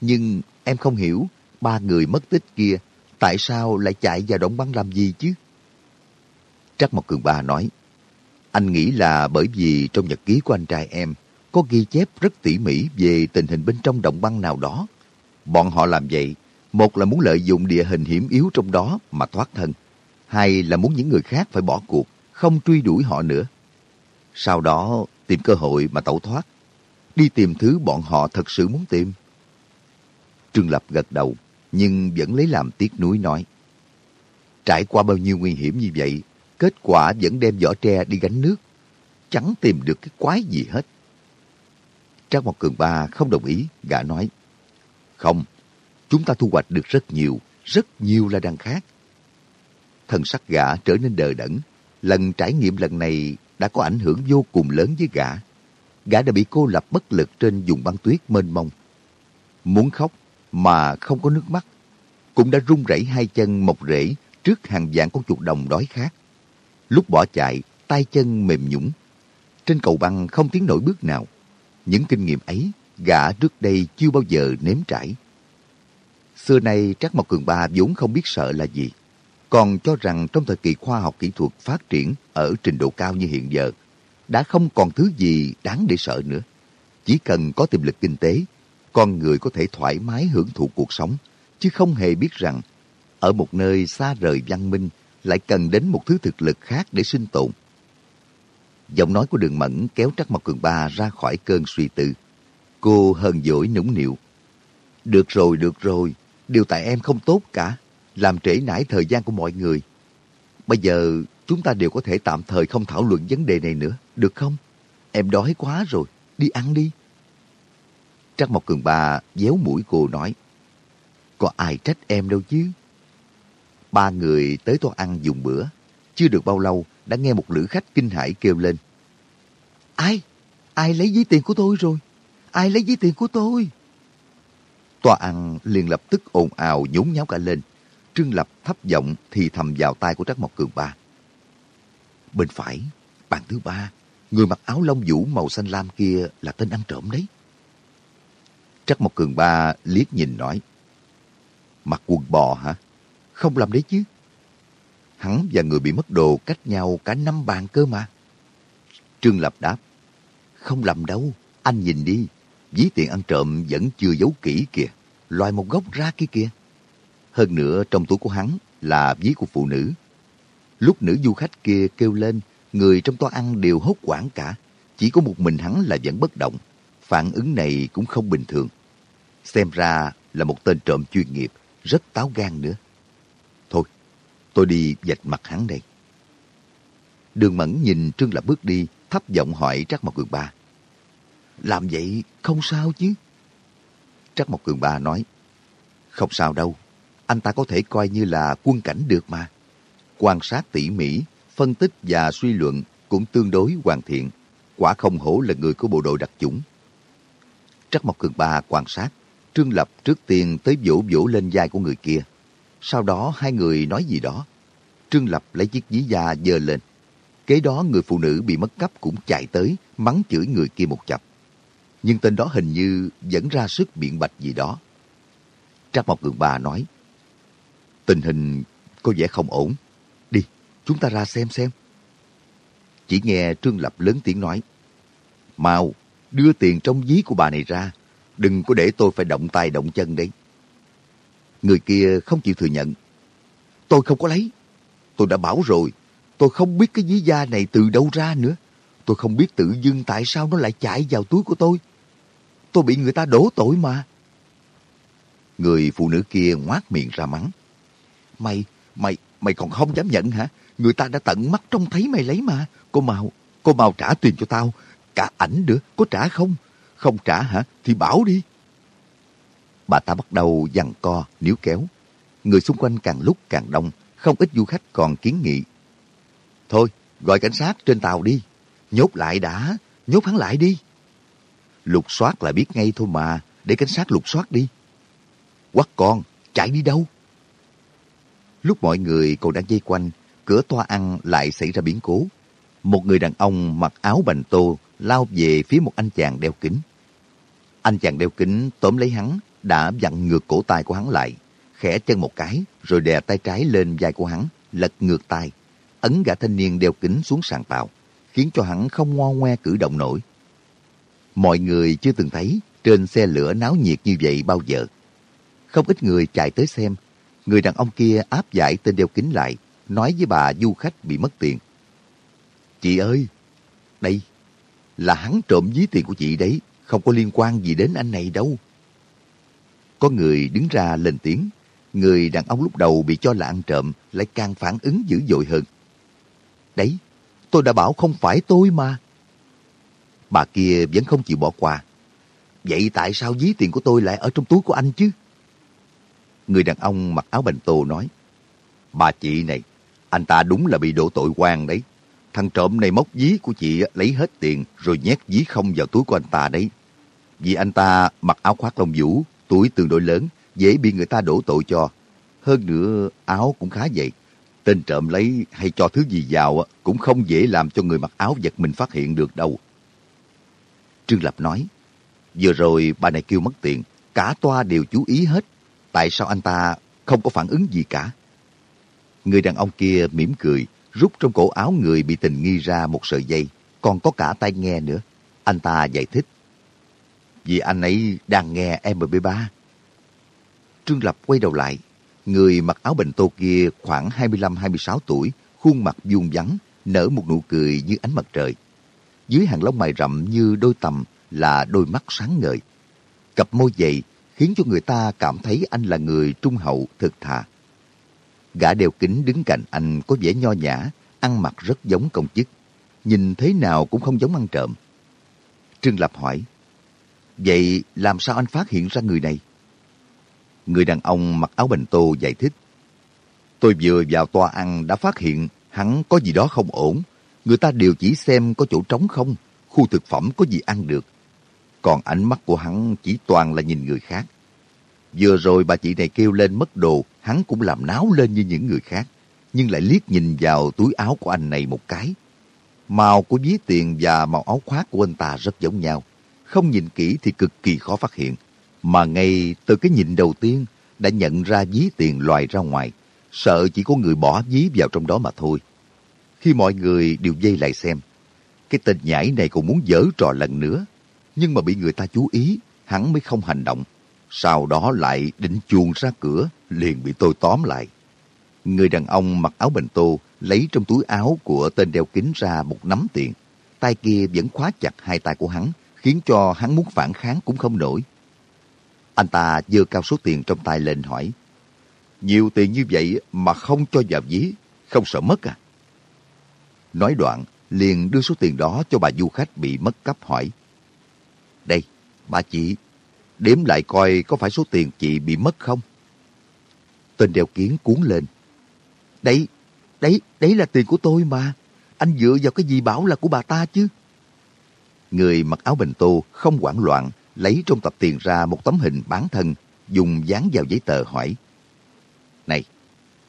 nhưng em không hiểu, ba người mất tích kia, tại sao lại chạy vào động băng làm gì chứ? Trắc Mộc Cường Ba nói, anh nghĩ là bởi vì trong nhật ký của anh trai em có ghi chép rất tỉ mỉ về tình hình bên trong động băng nào đó. Bọn họ làm vậy, một là muốn lợi dụng địa hình hiểm yếu trong đó mà thoát thân, hai là muốn những người khác phải bỏ cuộc, không truy đuổi họ nữa. Sau đó tìm cơ hội mà tẩu thoát, đi tìm thứ bọn họ thật sự muốn tìm. Trương Lập gật đầu, nhưng vẫn lấy làm tiếc nuối nói. Trải qua bao nhiêu nguy hiểm như vậy, kết quả vẫn đem vỏ tre đi gánh nước. Chẳng tìm được cái quái gì hết. Trang Mộc Cường Ba không đồng ý, gã nói. Không, chúng ta thu hoạch được rất nhiều, rất nhiều là đằng khác. Thần sắc gã trở nên đờ đẫn. Lần trải nghiệm lần này đã có ảnh hưởng vô cùng lớn với gã. Gã đã bị cô lập bất lực trên vùng băng tuyết mênh mông. Muốn khóc mà không có nước mắt. Cũng đã run rẩy hai chân mọc rễ trước hàng vạn con chuột đồng đói khát. Lúc bỏ chạy, tay chân mềm nhũng. Trên cầu băng không tiến nổi bước nào. Những kinh nghiệm ấy, gã trước đây chưa bao giờ nếm trải. Xưa nay Trác Mộc Cường Ba vốn không biết sợ là gì. Còn cho rằng trong thời kỳ khoa học kỹ thuật phát triển ở trình độ cao như hiện giờ, đã không còn thứ gì đáng để sợ nữa. Chỉ cần có tiềm lực kinh tế, con người có thể thoải mái hưởng thụ cuộc sống, chứ không hề biết rằng ở một nơi xa rời văn minh lại cần đến một thứ thực lực khác để sinh tồn. Giọng nói của đường mẫn kéo Trắc Mộc Cường Ba ra khỏi cơn suy tư. Cô hờn dỗi nũng nịu. Được rồi, được rồi, điều tại em không tốt cả, làm trễ nải thời gian của mọi người. Bây giờ chúng ta đều có thể tạm thời không thảo luận vấn đề này nữa, được không? Em đói quá rồi, đi ăn đi. Trắc Mộc Cường Ba déo mũi cô nói, có ai trách em đâu chứ? Ba người tới toa ăn dùng bữa. Chưa được bao lâu đã nghe một lữ khách kinh hãi kêu lên. Ai? Ai lấy ví tiền của tôi rồi? Ai lấy ví tiền của tôi? Toa ăn liền lập tức ồn ào nhốn nháo cả lên. Trương Lập thấp giọng thì thầm vào tai của Trắc Mộc Cường Ba. Bên phải, bàn thứ ba, người mặc áo lông vũ màu xanh lam kia là tên ăn trộm đấy. Trắc Mộc Cường Ba liếc nhìn nói. Mặc quần bò hả? Không làm đấy chứ. Hắn và người bị mất đồ cách nhau cả năm bàn cơ mà. Trương Lập đáp. Không làm đâu, anh nhìn đi. Ví tiền ăn trộm vẫn chưa giấu kỹ kìa. Loài một gốc ra kia kìa. Hơn nữa trong túi của hắn là ví của phụ nữ. Lúc nữ du khách kia kêu lên, người trong toa ăn đều hốt quảng cả. Chỉ có một mình hắn là vẫn bất động. Phản ứng này cũng không bình thường. Xem ra là một tên trộm chuyên nghiệp, rất táo gan nữa. Thôi, tôi đi dạch mặt hắn đây. Đường Mẫn nhìn Trương Lập bước đi, thấp giọng hỏi Trác Mộc Cường Ba. Làm vậy không sao chứ? Trác Mộc Cường Ba nói, không sao đâu, anh ta có thể coi như là quân cảnh được mà. Quan sát tỉ mỉ, phân tích và suy luận cũng tương đối hoàn thiện. Quả không hổ là người của bộ đội đặc chủng. Trắc Mộc Cường Ba quan sát, Trương Lập trước tiên tới vỗ vỗ lên vai của người kia. Sau đó hai người nói gì đó. Trương Lập lấy chiếc ví da dơ lên. Kế đó người phụ nữ bị mất cắp cũng chạy tới, mắng chửi người kia một chập. Nhưng tên đó hình như vẫn ra sức biện bạch gì đó. Trác Mộc Cường Ba nói, tình hình có vẻ không ổn. Đi, chúng ta ra xem xem. Chỉ nghe Trương Lập lớn tiếng nói, Mau, đưa tiền trong ví của bà này ra. Đừng có để tôi phải động tay động chân đấy. Người kia không chịu thừa nhận. Tôi không có lấy. Tôi đã bảo rồi, tôi không biết cái ví da này từ đâu ra nữa. Tôi không biết tự dưng tại sao nó lại chạy vào túi của tôi. Tôi bị người ta đổ tội mà. Người phụ nữ kia ngoác miệng ra mắng. Mày, mày, mày còn không dám nhận hả? Người ta đã tận mắt trông thấy mày lấy mà. Cô Màu, cô Màu trả tiền cho tao. Cả ảnh nữa, có trả không? Không trả hả? Thì bảo đi. Bà ta bắt đầu dằn co, níu kéo. Người xung quanh càng lúc càng đông, không ít du khách còn kiến nghị. Thôi, gọi cảnh sát trên tàu đi. Nhốt lại đã, nhốt hắn lại đi. Lục soát là biết ngay thôi mà, để cảnh sát lục soát đi. Quắc con, chạy đi đâu? Lúc mọi người còn đang dây quanh, cửa toa ăn lại xảy ra biến cố. Một người đàn ông mặc áo bành tô lao về phía một anh chàng đeo kính. Anh chàng đeo kính tóm lấy hắn, đã vặn ngược cổ tay của hắn lại, khẽ chân một cái, rồi đè tay trái lên vai của hắn, lật ngược tay, ấn gã thanh niên đeo kính xuống sàn tàu, khiến cho hắn không ngoan ngoe cử động nổi. Mọi người chưa từng thấy trên xe lửa náo nhiệt như vậy bao giờ. Không ít người chạy tới xem, người đàn ông kia áp giải tên đeo kính lại, nói với bà du khách bị mất tiền. Chị ơi, đây, là hắn trộm ví tiền của chị đấy, không có liên quan gì đến anh này đâu. Có người đứng ra lên tiếng, người đàn ông lúc đầu bị cho là ăn trộm lại càng phản ứng dữ dội hơn. Đấy, tôi đã bảo không phải tôi mà. Bà kia vẫn không chịu bỏ qua. Vậy tại sao ví tiền của tôi lại ở trong túi của anh chứ? Người đàn ông mặc áo bành tô nói. Bà chị này, anh ta đúng là bị đổ tội quan đấy. Thằng trộm này móc ví của chị lấy hết tiền rồi nhét ví không vào túi của anh ta đấy. Vì anh ta mặc áo khoác lông vũ, tuổi tương đối lớn, dễ bị người ta đổ tội cho. Hơn nữa, áo cũng khá vậy. Tên trộm lấy hay cho thứ gì vào cũng không dễ làm cho người mặc áo giật mình phát hiện được đâu. Trương Lập nói, vừa rồi bà này kêu mất tiền, cả toa đều chú ý hết. Tại sao anh ta không có phản ứng gì cả? Người đàn ông kia mỉm cười, rút trong cổ áo người bị tình nghi ra một sợi dây, còn có cả tai nghe nữa. Anh ta giải thích. Vì anh ấy đang nghe MP3. Trương Lập quay đầu lại. Người mặc áo bệnh tô kia khoảng 25-26 tuổi, khuôn mặt vuông vắn, nở một nụ cười như ánh mặt trời. Dưới hàng lông mày rậm như đôi tầm là đôi mắt sáng ngời. Cặp môi dày khiến cho người ta cảm thấy anh là người trung hậu, thực thà. Gã đeo kính đứng cạnh anh có vẻ nho nhã, ăn mặc rất giống công chức. Nhìn thế nào cũng không giống ăn trộm. Trương Lập hỏi, Vậy làm sao anh phát hiện ra người này? Người đàn ông mặc áo bình tô giải thích. Tôi vừa vào toa ăn đã phát hiện hắn có gì đó không ổn. Người ta đều chỉ xem có chỗ trống không, khu thực phẩm có gì ăn được. Còn ánh mắt của hắn chỉ toàn là nhìn người khác. Vừa rồi bà chị này kêu lên mất đồ, hắn cũng làm náo lên như những người khác, nhưng lại liếc nhìn vào túi áo của anh này một cái. Màu của ví tiền và màu áo khoác của anh ta rất giống nhau. Không nhìn kỹ thì cực kỳ khó phát hiện. Mà ngay từ cái nhìn đầu tiên đã nhận ra ví tiền loài ra ngoài. Sợ chỉ có người bỏ ví vào trong đó mà thôi. Khi mọi người đều dây lại xem, cái tên nhảy này còn muốn dở trò lần nữa. Nhưng mà bị người ta chú ý, hắn mới không hành động sau đó lại định chuồn ra cửa, liền bị tôi tóm lại. Người đàn ông mặc áo bình tô lấy trong túi áo của tên đeo kính ra một nắm tiền. Tay kia vẫn khóa chặt hai tay của hắn, khiến cho hắn muốn phản kháng cũng không nổi. Anh ta dơ cao số tiền trong tay lên hỏi, nhiều tiền như vậy mà không cho vào ví, không sợ mất à? Nói đoạn, liền đưa số tiền đó cho bà du khách bị mất cắp hỏi. Đây, bà chị đếm lại coi có phải số tiền chị bị mất không? Tên đeo kiến cuốn lên. Đấy, đấy, đấy là tiền của tôi mà. Anh dựa vào cái gì bảo là của bà ta chứ? Người mặc áo bình tô không hoảng loạn, lấy trong tập tiền ra một tấm hình bán thân, dùng dán vào giấy tờ hỏi. Này,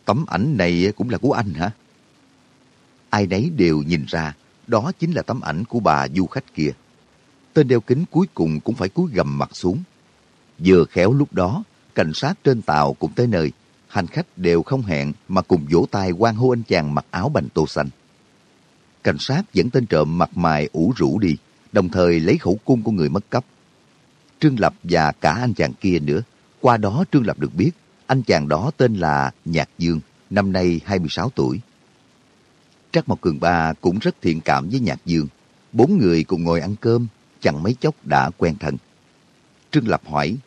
tấm ảnh này cũng là của anh hả? Ai nấy đều nhìn ra, đó chính là tấm ảnh của bà du khách kia. Tên đeo kính cuối cùng cũng phải cúi gầm mặt xuống. Vừa khéo lúc đó, cảnh sát trên tàu cũng tới nơi. Hành khách đều không hẹn mà cùng vỗ tay quan hô anh chàng mặc áo bành tô xanh. Cảnh sát dẫn tên trộm mặt mày ủ rũ đi, đồng thời lấy khẩu cung của người mất cấp. Trương Lập và cả anh chàng kia nữa. Qua đó Trương Lập được biết, anh chàng đó tên là Nhạc Dương, năm nay 26 tuổi. Trác Mộc Cường Ba cũng rất thiện cảm với Nhạc Dương. Bốn người cùng ngồi ăn cơm, chẳng mấy chốc đã quen thân. Trương Lập hỏi,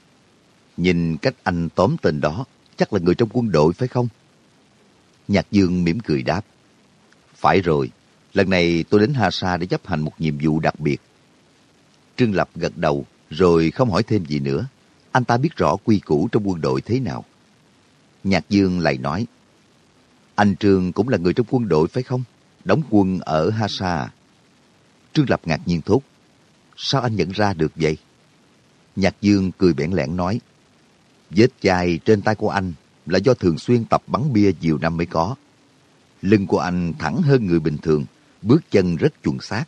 Nhìn cách anh tóm tên đó, chắc là người trong quân đội phải không? Nhạc Dương mỉm cười đáp. Phải rồi, lần này tôi đến Hà Sa để chấp hành một nhiệm vụ đặc biệt. Trương Lập gật đầu, rồi không hỏi thêm gì nữa. Anh ta biết rõ quy củ trong quân đội thế nào. Nhạc Dương lại nói, Anh Trương cũng là người trong quân đội phải không? Đóng quân ở Hà Sa. À? Trương Lập ngạc nhiên thốt, sao anh nhận ra được vậy? Nhạc Dương cười bẽn lẽn nói, Vết chai trên tay của anh là do thường xuyên tập bắn bia nhiều năm mới có. Lưng của anh thẳng hơn người bình thường, bước chân rất chuẩn xác,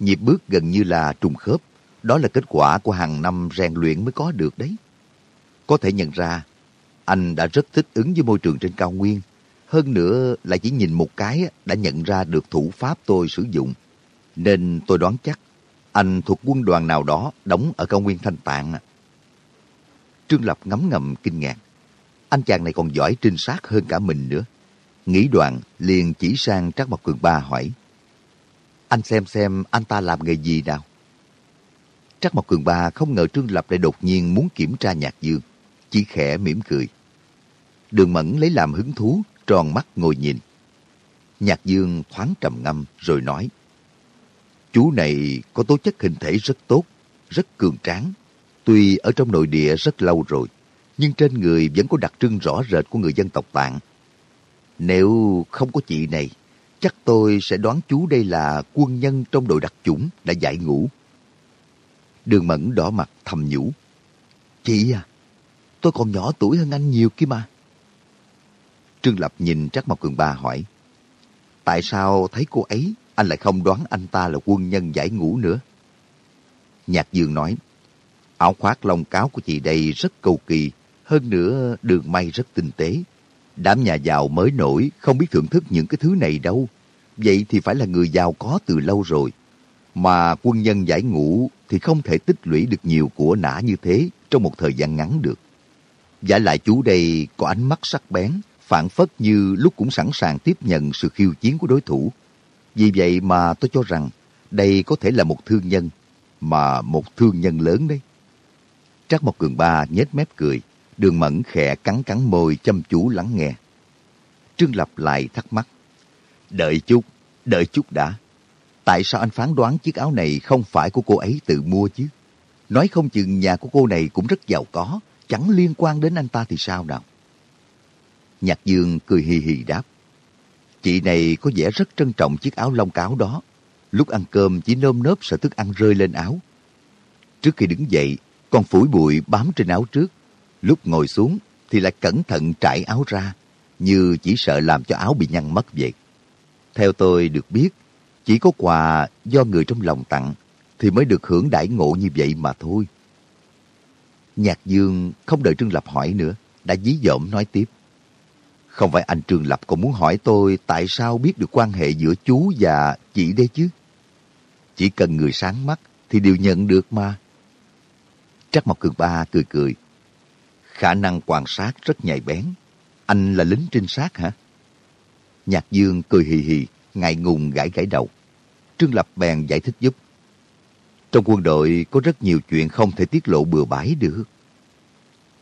nhịp bước gần như là trùng khớp. Đó là kết quả của hàng năm rèn luyện mới có được đấy. Có thể nhận ra, anh đã rất thích ứng với môi trường trên cao nguyên. Hơn nữa là chỉ nhìn một cái đã nhận ra được thủ pháp tôi sử dụng. Nên tôi đoán chắc anh thuộc quân đoàn nào đó đóng ở cao nguyên Thanh Tạng. Trương Lập ngấm ngầm kinh ngạc. Anh chàng này còn giỏi trinh sát hơn cả mình nữa. Nghĩ đoạn, liền chỉ sang Trác Mộc Cường Ba hỏi. Anh xem xem anh ta làm nghề gì nào? Trác Mộc Cường Ba không ngờ Trương Lập lại đột nhiên muốn kiểm tra Nhạc Dương. Chỉ khẽ mỉm cười. Đường Mẫn lấy làm hứng thú, tròn mắt ngồi nhìn. Nhạc Dương thoáng trầm ngâm rồi nói, Chú này có tố chất hình thể rất tốt, rất cường tráng. Tuy ở trong nội địa rất lâu rồi, nhưng trên người vẫn có đặc trưng rõ rệt của người dân tộc Tạng. Nếu không có chị này, chắc tôi sẽ đoán chú đây là quân nhân trong đội đặc chủng đã giải ngũ. Đường Mẫn đỏ mặt thầm nhủ. Chị à, tôi còn nhỏ tuổi hơn anh nhiều kia mà. Trương Lập nhìn Trắc Mộc Cường Ba hỏi. Tại sao thấy cô ấy, anh lại không đoán anh ta là quân nhân giải ngũ nữa? Nhạc Dương nói, áo khoác lông cáo của chị đây rất cầu kỳ, hơn nữa đường may rất tinh tế. Đám nhà giàu mới nổi không biết thưởng thức những cái thứ này đâu. Vậy thì phải là người giàu có từ lâu rồi. Mà quân nhân giải ngũ thì không thể tích lũy được nhiều của nã như thế trong một thời gian ngắn được. Giả lại chú đây có ánh mắt sắc bén, phản phất như lúc cũng sẵn sàng tiếp nhận sự khiêu chiến của đối thủ. Vì vậy mà tôi cho rằng đây có thể là một thương nhân, mà một thương nhân lớn đấy. Trác Mộc Cường Ba nhếch mép cười, đường mẫn khẽ cắn cắn môi chăm chú lắng nghe. Trương Lập lại thắc mắc. Đợi chút, đợi chút đã. Tại sao anh phán đoán chiếc áo này không phải của cô ấy tự mua chứ? Nói không chừng nhà của cô này cũng rất giàu có, chẳng liên quan đến anh ta thì sao nào? Nhạc Dương cười hì hì đáp. Chị này có vẻ rất trân trọng chiếc áo lông cáo đó. Lúc ăn cơm chỉ nơm nớp sợ thức ăn rơi lên áo. Trước khi đứng dậy, con phủi bụi bám trên áo trước. Lúc ngồi xuống thì lại cẩn thận trải áo ra, như chỉ sợ làm cho áo bị nhăn mất vậy. Theo tôi được biết, chỉ có quà do người trong lòng tặng thì mới được hưởng đãi ngộ như vậy mà thôi. Nhạc Dương không đợi Trương Lập hỏi nữa, đã dí dỏm nói tiếp. Không phải anh Trương Lập còn muốn hỏi tôi tại sao biết được quan hệ giữa chú và chị đây chứ? Chỉ cần người sáng mắt thì đều nhận được mà. Trắc Mộc Cường Ba cười cười. Khả năng quan sát rất nhạy bén. Anh là lính trinh sát hả? Nhạc Dương cười hì hì, ngại ngùng gãi gãi đầu. Trương Lập bèn giải thích giúp. Trong quân đội có rất nhiều chuyện không thể tiết lộ bừa bãi được.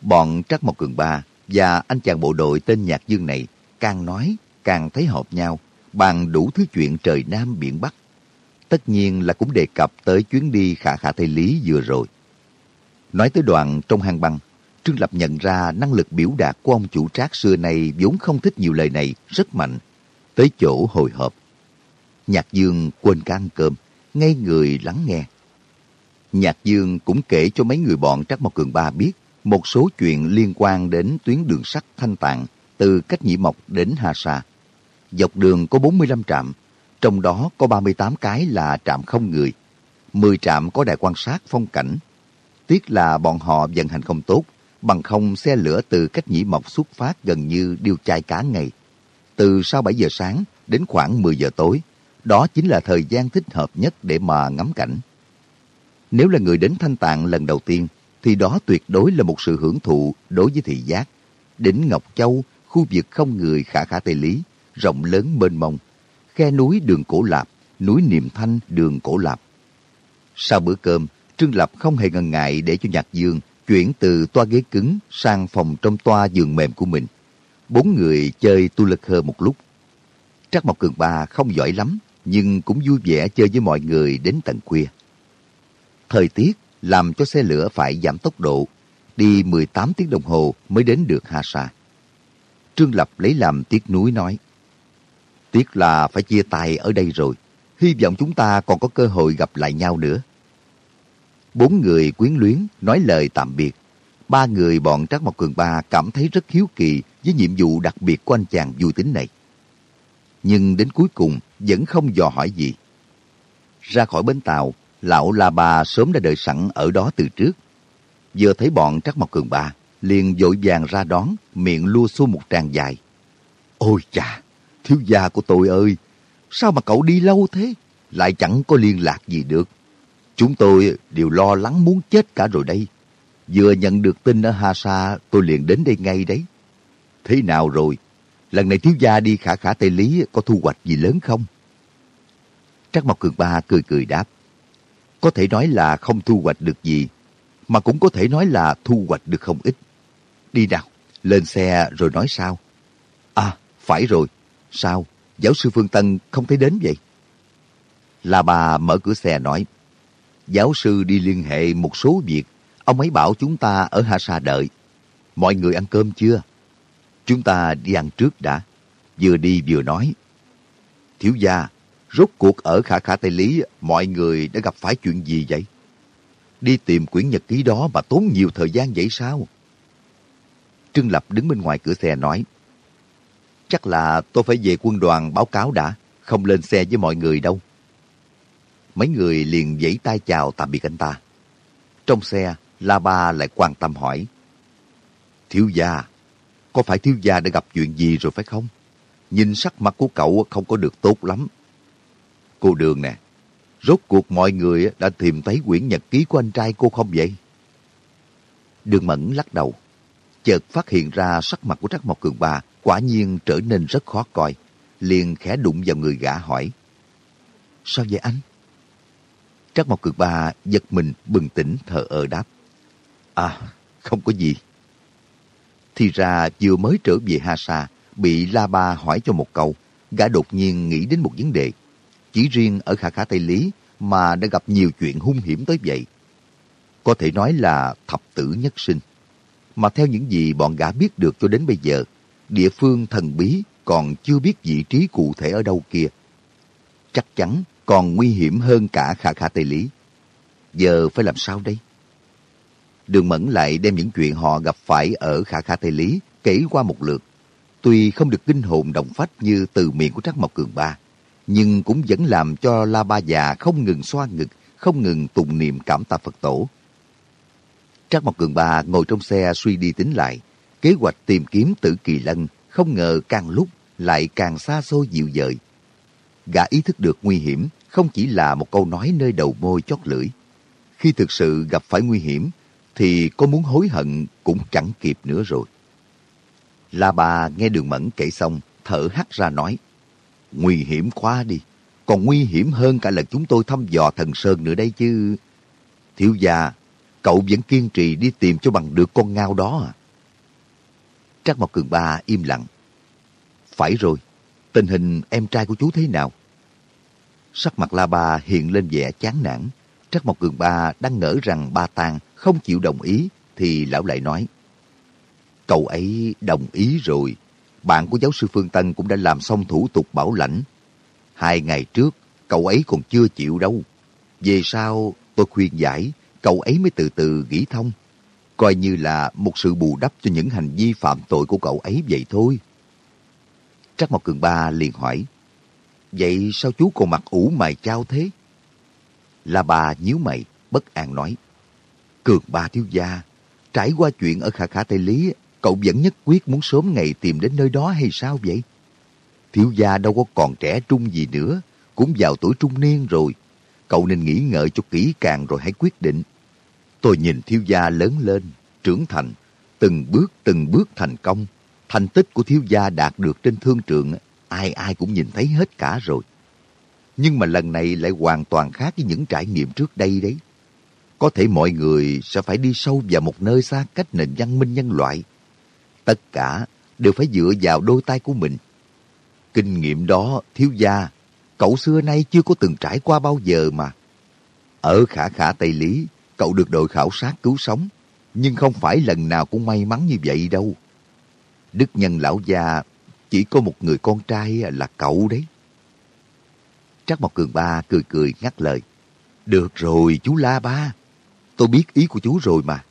Bọn Trắc Mộc Cường Ba và anh chàng bộ đội tên Nhạc Dương này càng nói càng thấy hợp nhau, bàn đủ thứ chuyện trời Nam biển Bắc. Tất nhiên là cũng đề cập tới chuyến đi khả khả Tây Lý vừa rồi. Nói tới đoạn trong hang băng, Trương Lập nhận ra năng lực biểu đạt của ông chủ trác xưa này vốn không thích nhiều lời này, rất mạnh. Tới chỗ hồi hộp. Nhạc Dương quên cả ăn cơm, ngay người lắng nghe. Nhạc Dương cũng kể cho mấy người bọn Trác Mộc Cường Ba biết một số chuyện liên quan đến tuyến đường sắt Thanh Tạng từ cách Nhĩ Mộc đến Hà Sa. Dọc đường có 45 trạm, trong đó có 38 cái là trạm không người, 10 trạm có đài quan sát phong cảnh. Tiếc là bọn họ vận hành không tốt, bằng không xe lửa từ cách Nhĩ Mộc xuất phát gần như điêu chai cả ngày. Từ sau 7 giờ sáng đến khoảng 10 giờ tối, đó chính là thời gian thích hợp nhất để mà ngắm cảnh. Nếu là người đến Thanh Tạng lần đầu tiên, thì đó tuyệt đối là một sự hưởng thụ đối với thị giác. Đỉnh Ngọc Châu, khu vực không người khả khả Tây Lý, rộng lớn mênh mông, khe núi đường Cổ Lạp, núi Niệm Thanh đường Cổ Lạp. Sau bữa cơm, Trương Lập không hề ngần ngại để cho Nhạc Dương chuyển từ toa ghế cứng sang phòng trong toa giường mềm của mình. Bốn người chơi tu lực hơ một lúc. Trắc Mộc Cường Ba không giỏi lắm, nhưng cũng vui vẻ chơi với mọi người đến tận khuya. Thời tiết làm cho xe lửa phải giảm tốc độ, đi 18 tiếng đồng hồ mới đến được Hà Sa. Trương Lập lấy làm tiếc núi nói, Tiếc là phải chia tay ở đây rồi, hy vọng chúng ta còn có cơ hội gặp lại nhau nữa. Bốn người quyến luyến nói lời tạm biệt. Ba người bọn Trác Mộc Cường Ba cảm thấy rất hiếu kỳ với nhiệm vụ đặc biệt của anh chàng vui tính này. Nhưng đến cuối cùng vẫn không dò hỏi gì. Ra khỏi bến tàu, lão La Ba sớm đã đợi sẵn ở đó từ trước. Vừa thấy bọn trác Mộc Cường Ba, liền vội vàng ra đón, miệng lua xua một tràng dài. Ôi chà, thiếu gia của tôi ơi, sao mà cậu đi lâu thế? Lại chẳng có liên lạc gì được. Chúng tôi đều lo lắng muốn chết cả rồi đây. Vừa nhận được tin ở Hà Sa, tôi liền đến đây ngay đấy. Thế nào rồi? Lần này thiếu gia đi khả khả Tây Lý có thu hoạch gì lớn không? Trắc Mộc Cường Ba cười cười đáp. Có thể nói là không thu hoạch được gì, mà cũng có thể nói là thu hoạch được không ít. Đi nào, Lên xe rồi nói sao? À, phải rồi. Sao? Giáo sư Phương Tân không thấy đến vậy? là bà mở cửa xe nói, giáo sư đi liên hệ một số việc. Ông ấy bảo chúng ta ở Hà Sa đợi. Mọi người ăn cơm chưa? Chúng ta đi ăn trước đã. Vừa đi vừa nói. Thiếu gia, rốt cuộc ở Khả Khả Tây Lý, mọi người đã gặp phải chuyện gì vậy? Đi tìm quyển nhật ký đó mà tốn nhiều thời gian vậy sao? Trương Lập đứng bên ngoài cửa xe nói, Chắc là tôi phải về quân đoàn báo cáo đã, không lên xe với mọi người đâu. Mấy người liền vẫy tay chào tạm biệt anh ta. Trong xe, La Ba lại quan tâm hỏi, Thiếu gia, có phải thiếu gia đã gặp chuyện gì rồi phải không? Nhìn sắc mặt của cậu không có được tốt lắm. Cô Đường nè, rốt cuộc mọi người đã tìm thấy quyển nhật ký của anh trai cô không vậy? Đường Mẫn lắc đầu, chợt phát hiện ra sắc mặt của Trắc Mộc Cường Ba quả nhiên trở nên rất khó coi. Liền khẽ đụng vào người gã hỏi. Sao vậy anh? Trác Mộc cực Ba giật mình bừng tỉnh thở ơ đáp. À, không có gì. Thì ra vừa mới trở về Ha Sa, bị La Ba hỏi cho một câu, gã đột nhiên nghĩ đến một vấn đề. Chỉ riêng ở Khả Khả Tây Lý mà đã gặp nhiều chuyện hung hiểm tới vậy. Có thể nói là thập tử nhất sinh. Mà theo những gì bọn gã biết được cho đến bây giờ, địa phương thần bí còn chưa biết vị trí cụ thể ở đâu kia. Chắc chắn còn nguy hiểm hơn cả Khả Khả Tây Lý. Giờ phải làm sao đây? Đường Mẫn lại đem những chuyện họ gặp phải ở Khả Khả Tây Lý kể qua một lượt. Tuy không được kinh hồn động phách như từ miệng của trác Mộc Cường Ba, nhưng cũng vẫn làm cho La Ba già không ngừng xoa ngực, không ngừng tụng niệm cảm tạ Phật tổ. trác Mộc Cường Ba ngồi trong xe suy đi tính lại, kế hoạch tìm kiếm tử kỳ lân không ngờ càng lúc lại càng xa xôi dịu dời. Gã ý thức được nguy hiểm không chỉ là một câu nói nơi đầu môi chót lưỡi. Khi thực sự gặp phải nguy hiểm, thì có muốn hối hận cũng chẳng kịp nữa rồi. La bà nghe đường mẫn kể xong, thở hắt ra nói, Nguy hiểm quá đi, còn nguy hiểm hơn cả lần chúng tôi thăm dò thần Sơn nữa đây chứ. Thiếu gia, cậu vẫn kiên trì đi tìm cho bằng được con ngao đó à? Trác Mộc Cường Ba im lặng. Phải rồi, tình hình em trai của chú thế nào? Sắc mặt La Ba hiện lên vẻ chán nản. Trắc Mộc Cường Ba đang ngỡ rằng Ba Tàng không chịu đồng ý, thì lão lại nói. Cậu ấy đồng ý rồi. Bạn của giáo sư Phương Tân cũng đã làm xong thủ tục bảo lãnh. Hai ngày trước, cậu ấy còn chưa chịu đâu. Về sau, tôi khuyên giải, cậu ấy mới từ từ nghĩ thông. Coi như là một sự bù đắp cho những hành vi phạm tội của cậu ấy vậy thôi. Trắc Mộc Cường Ba liền hỏi, Vậy sao chú còn mặc ủ mày trao thế? là bà nhíu mày, bất an nói, Cường Ba thiếu gia, trải qua chuyện ở Khả Khả Tây Lý, cậu vẫn nhất quyết muốn sớm ngày tìm đến nơi đó hay sao vậy? Thiếu gia đâu có còn trẻ trung gì nữa, cũng vào tuổi trung niên rồi. Cậu nên nghĩ ngợi cho kỹ càng rồi hãy quyết định. Tôi nhìn thiếu gia lớn lên, trưởng thành, từng bước từng bước thành công. Thành tích của thiếu gia đạt được trên thương trường, ai ai cũng nhìn thấy hết cả rồi. Nhưng mà lần này lại hoàn toàn khác với những trải nghiệm trước đây đấy. Có thể mọi người sẽ phải đi sâu vào một nơi xa cách nền văn minh nhân loại. Tất cả đều phải dựa vào đôi tay của mình. Kinh nghiệm đó, thiếu gia, cậu xưa nay chưa có từng trải qua bao giờ mà. Ở khả khả Tây Lý, cậu được đội khảo sát cứu sống, nhưng không phải lần nào cũng may mắn như vậy đâu. Đức nhân lão gia chỉ có một người con trai là cậu đấy. Trác Mộc Cường Ba cười cười ngắt lời. Được rồi chú La Ba, tôi biết ý của chú rồi mà.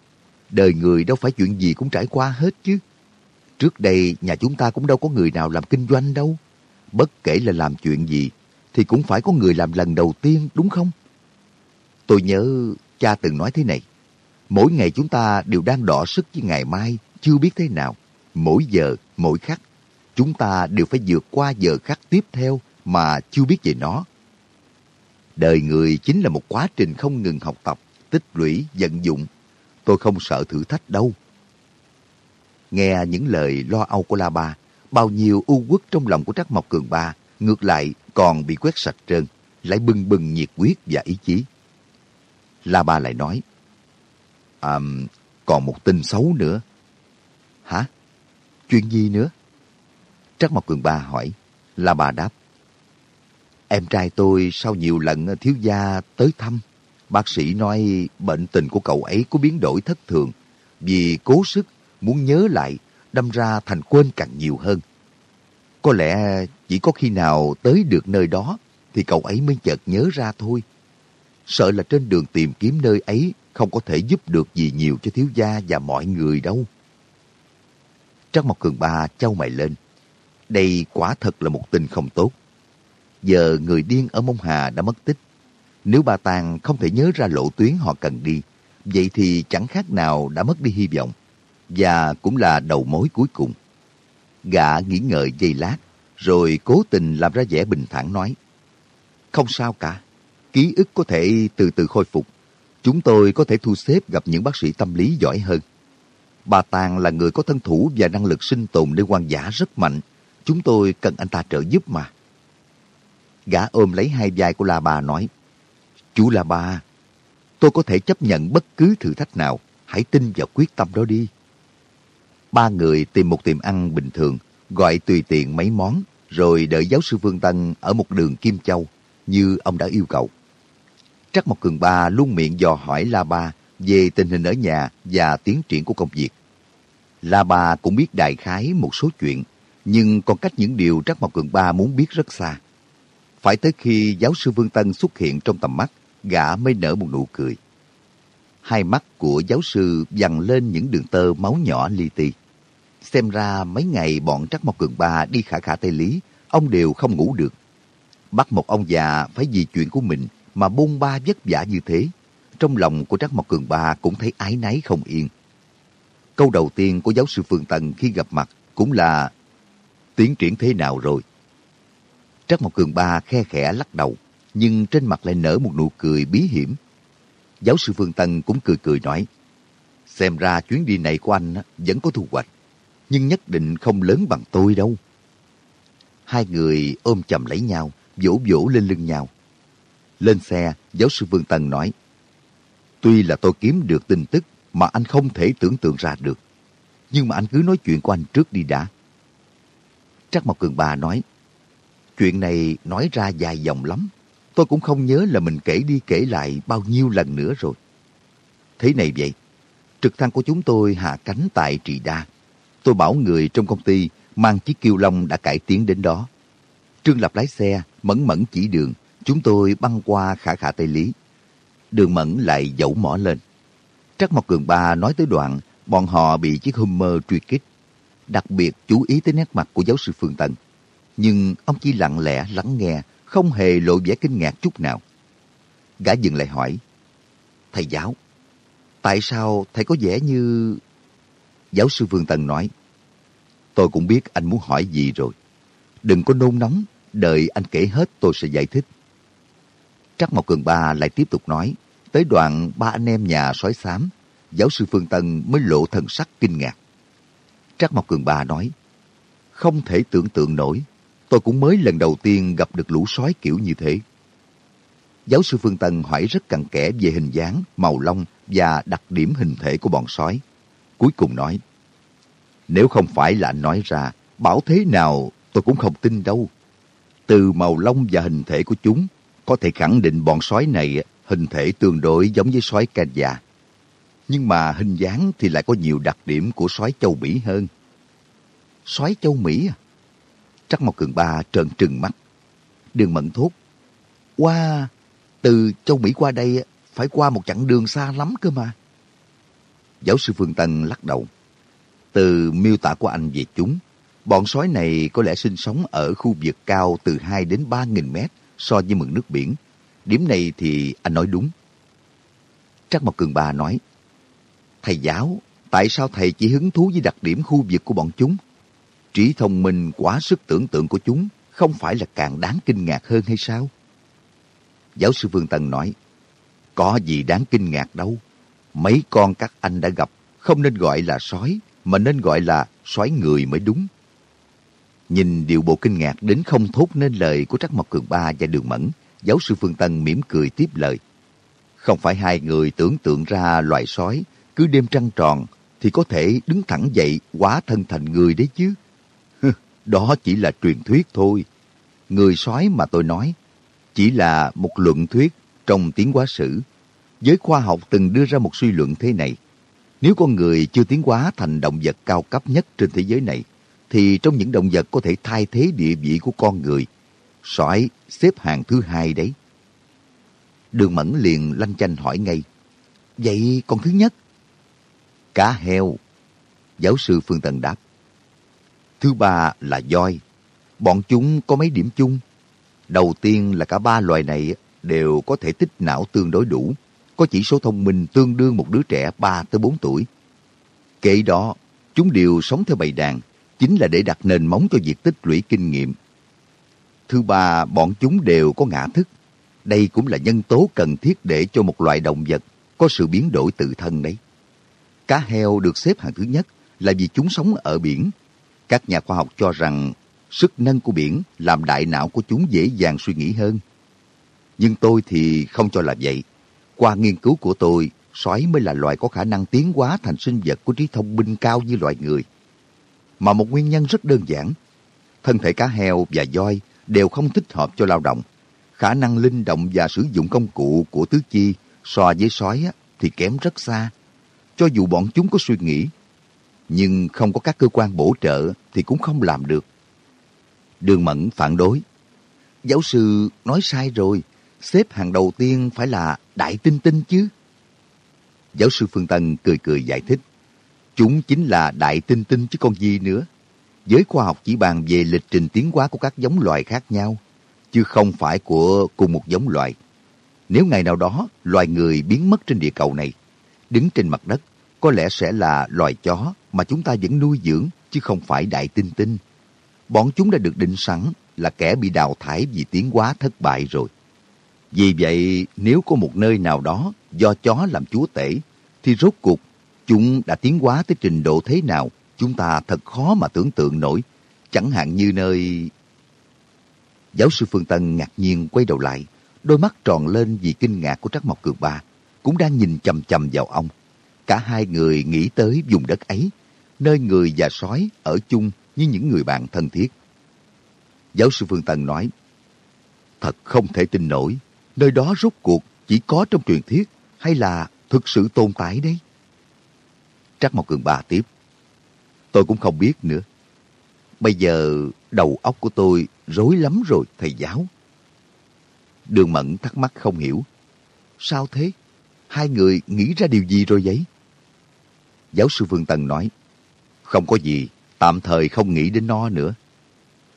Đời người đâu phải chuyện gì cũng trải qua hết chứ. Trước đây nhà chúng ta cũng đâu có người nào làm kinh doanh đâu. Bất kể là làm chuyện gì thì cũng phải có người làm lần đầu tiên đúng không? Tôi nhớ cha từng nói thế này. Mỗi ngày chúng ta đều đang đọ sức với ngày mai, chưa biết thế nào. Mỗi giờ, mỗi khắc, chúng ta đều phải vượt qua giờ khắc tiếp theo mà chưa biết về nó. Đời người chính là một quá trình không ngừng học tập, tích lũy, vận dụng. Tôi không sợ thử thách đâu. Nghe những lời lo âu của La Ba, bao nhiêu u uất trong lòng của Trắc Mộc Cường Ba, ngược lại còn bị quét sạch trơn, lại bừng bừng nhiệt quyết và ý chí. La Ba lại nói, À, còn một tin xấu nữa. Hả? Chuyện gì nữa? Trắc Mộc Cường Ba hỏi. La bà đáp. Em trai tôi sau nhiều lần thiếu gia tới thăm, bác sĩ nói bệnh tình của cậu ấy có biến đổi thất thường. Vì cố sức muốn nhớ lại, đâm ra thành quên càng nhiều hơn. Có lẽ chỉ có khi nào tới được nơi đó thì cậu ấy mới chợt nhớ ra thôi. Sợ là trên đường tìm kiếm nơi ấy không có thể giúp được gì nhiều cho thiếu gia và mọi người đâu. Trắc Mộc Cường Ba trao mày lên. Đây quả thật là một tình không tốt. Giờ người điên ở Mông Hà đã mất tích. Nếu bà Tàng không thể nhớ ra lộ tuyến họ cần đi, vậy thì chẳng khác nào đã mất đi hy vọng. Và cũng là đầu mối cuối cùng. Gã nghĩ ngợi giây lát, rồi cố tình làm ra vẻ bình thản nói. Không sao cả, ký ức có thể từ từ khôi phục. Chúng tôi có thể thu xếp gặp những bác sĩ tâm lý giỏi hơn. Bà Tàng là người có thân thủ và năng lực sinh tồn nơi quan giả rất mạnh. Chúng tôi cần anh ta trợ giúp mà. Gã ôm lấy hai vai của La Bà nói, Chú La bà tôi có thể chấp nhận bất cứ thử thách nào. Hãy tin vào quyết tâm đó đi. Ba người tìm một tiệm ăn bình thường, gọi tùy tiện mấy món, rồi đợi giáo sư Vương Tân ở một đường Kim Châu, như ông đã yêu cầu. Trắc Mộc Cường Ba luôn miệng dò hỏi La Ba về tình hình ở nhà và tiến triển của công việc. La Ba cũng biết đại khái một số chuyện, nhưng còn cách những điều Trắc Mộc Cường Ba muốn biết rất xa. Phải tới khi giáo sư Vương Tân xuất hiện trong tầm mắt, gã mới nở một nụ cười. Hai mắt của giáo sư dằn lên những đường tơ máu nhỏ li ti. Xem ra mấy ngày bọn Trắc Mộc Cường Ba đi khả khả Tây Lý, ông đều không ngủ được. Bắt một ông già phải vì chuyện của mình mà bôn ba vất vả như thế. Trong lòng của Trắc Mộc Cường Ba cũng thấy ái náy không yên. Câu đầu tiên của giáo sư Phương Tần khi gặp mặt cũng là tiến triển thế nào rồi? Trắc Mộc Cường Ba khe khẽ lắc đầu, nhưng trên mặt lại nở một nụ cười bí hiểm. Giáo sư Phương Tân cũng cười cười nói, xem ra chuyến đi này của anh vẫn có thu hoạch, nhưng nhất định không lớn bằng tôi đâu. Hai người ôm chầm lấy nhau, vỗ vỗ lên lưng nhau. Lên xe, giáo sư Vương Tân nói, Tuy là tôi kiếm được tin tức mà anh không thể tưởng tượng ra được, nhưng mà anh cứ nói chuyện của anh trước đi đã. Trắc Mộc Cường Ba nói, Chuyện này nói ra dài dòng lắm. Tôi cũng không nhớ là mình kể đi kể lại bao nhiêu lần nữa rồi. Thế này vậy, trực thăng của chúng tôi hạ cánh tại Trì Đa. Tôi bảo người trong công ty mang chiếc kiêu long đã cải tiến đến đó. Trương Lập lái xe, Mẫn Mẫn chỉ đường, chúng tôi băng qua khả khả Tây Lý. Đường Mẫn lại dẫu mỏ lên. Trắc Mộc Cường Ba nói tới đoạn, bọn họ bị chiếc Hummer truy kích. Đặc biệt chú ý tới nét mặt của giáo sư Phương Tân nhưng ông chỉ lặng lẽ lắng nghe, không hề lộ vẻ kinh ngạc chút nào. Gã dừng lại hỏi, Thầy giáo, tại sao thầy có vẻ như... Giáo sư Phương Tân nói, Tôi cũng biết anh muốn hỏi gì rồi. Đừng có nôn nóng, đợi anh kể hết tôi sẽ giải thích. Trắc Mộc Cường Ba lại tiếp tục nói, tới đoạn ba anh em nhà sói xám, giáo sư Phương Tân mới lộ thần sắc kinh ngạc trác Mộc Cường Ba nói, không thể tưởng tượng nổi tôi cũng mới lần đầu tiên gặp được lũ sói kiểu như thế. Giáo sư Phương Tân hỏi rất cặn kẽ về hình dáng, màu lông và đặc điểm hình thể của bọn sói. Cuối cùng nói, nếu không phải là anh nói ra, bảo thế nào tôi cũng không tin đâu. Từ màu lông và hình thể của chúng, có thể khẳng định bọn sói này hình thể tương đối giống với sói Kenya. Nhưng mà hình dáng thì lại có nhiều đặc điểm của sói châu Mỹ hơn. Sói châu Mỹ à? Trắc Mộc Cường Ba trợn trừng mắt. Đường Mẫn thốt. Qua, từ châu Mỹ qua đây phải qua một chặng đường xa lắm cơ mà. Giáo sư Phương Tân lắc đầu. Từ miêu tả của anh về chúng, bọn sói này có lẽ sinh sống ở khu vực cao từ 2 đến 3 nghìn mét so với mực nước biển. Điểm này thì anh nói đúng. Trắc Mộc Cường Ba nói, Thầy giáo, tại sao thầy chỉ hứng thú với đặc điểm khu vực của bọn chúng? Trí thông minh quá sức tưởng tượng của chúng không phải là càng đáng kinh ngạc hơn hay sao? Giáo sư Vương Tân nói, có gì đáng kinh ngạc đâu. Mấy con các anh đã gặp không nên gọi là sói, mà nên gọi là sói người mới đúng. Nhìn điều bộ kinh ngạc đến không thốt nên lời của Trắc Mộc Cường Ba và Đường Mẫn, giáo sư Phương Tân mỉm cười tiếp lời. Không phải hai người tưởng tượng ra loài sói cứ đêm trăng tròn thì có thể đứng thẳng dậy quá thân thành người đấy chứ. Đó chỉ là truyền thuyết thôi. Người sói mà tôi nói chỉ là một luận thuyết trong tiến hóa sử. Giới khoa học từng đưa ra một suy luận thế này. Nếu con người chưa tiến hóa thành động vật cao cấp nhất trên thế giới này, thì trong những động vật có thể thay thế địa vị của con người, sói xếp hạng thứ hai đấy. Đường Mẫn liền lanh chanh hỏi ngay, Vậy con thứ nhất? Cá heo. Giáo sư Phương Tần đáp. Thứ ba là voi. Bọn chúng có mấy điểm chung. Đầu tiên là cả ba loài này đều có thể tích não tương đối đủ, có chỉ số thông minh tương đương một đứa trẻ 3 tới 4 tuổi. Kể đó, chúng đều sống theo bầy đàn, chính là để đặt nền móng cho việc tích lũy kinh nghiệm. Thứ ba, bọn chúng đều có ngã thức. Đây cũng là nhân tố cần thiết để cho một loài động vật có sự biến đổi tự thân đấy. Cá heo được xếp hạng thứ nhất là vì chúng sống ở biển. Các nhà khoa học cho rằng sức nâng của biển làm đại não của chúng dễ dàng suy nghĩ hơn. Nhưng tôi thì không cho là vậy. Qua nghiên cứu của tôi, sói mới là loài có khả năng tiến hóa thành sinh vật có trí thông minh cao như loài người. Mà một nguyên nhân rất đơn giản. Thân thể cá heo và voi đều không thích hợp cho lao động. Khả năng linh động và sử dụng công cụ của tứ chi so với sói thì kém rất xa. Cho dù bọn chúng có suy nghĩ, nhưng không có các cơ quan bổ trợ thì cũng không làm được. Đường Mẫn phản đối. Giáo sư nói sai rồi, xếp hàng đầu tiên phải là Đại Tinh Tinh chứ. Giáo sư Phương Tân cười cười giải thích. Chúng chính là Đại Tinh Tinh chứ còn gì nữa. Giới khoa học chỉ bàn về lịch trình tiến hóa của các giống loài khác nhau, chứ không phải của cùng một giống loài. Nếu ngày nào đó loài người biến mất trên địa cầu này, đứng trên mặt đất, có lẽ sẽ là loài chó mà chúng ta vẫn nuôi dưỡng, chứ không phải đại tinh tinh. Bọn chúng đã được định sẵn là kẻ bị đào thải vì tiến hóa thất bại rồi. Vì vậy, nếu có một nơi nào đó do chó làm chúa tể, thì rốt cuộc chúng đã tiến hóa tới trình độ thế nào chúng ta thật khó mà tưởng tượng nổi. Chẳng hạn như nơi... Giáo sư Phương Tân ngạc nhiên quay đầu lại, đôi mắt tròn lên vì kinh ngạc của Trắc Mộc Cường Ba, cũng đang nhìn chầm chầm vào ông. Cả hai người nghĩ tới vùng đất ấy, nơi người và sói ở chung như những người bạn thân thiết. Giáo sư Phương Tân nói, Thật không thể tin nổi, nơi đó rốt cuộc chỉ có trong truyền thuyết hay là thực sự tồn tại đấy? Trắc Mộc Cường Ba tiếp, Tôi cũng không biết nữa. Bây giờ đầu óc của tôi rối lắm rồi, thầy giáo. Đường Mẫn thắc mắc không hiểu. Sao thế? Hai người nghĩ ra điều gì rồi vậy? Giáo sư Vương Tần nói, không có gì, tạm thời không nghĩ đến nó nữa.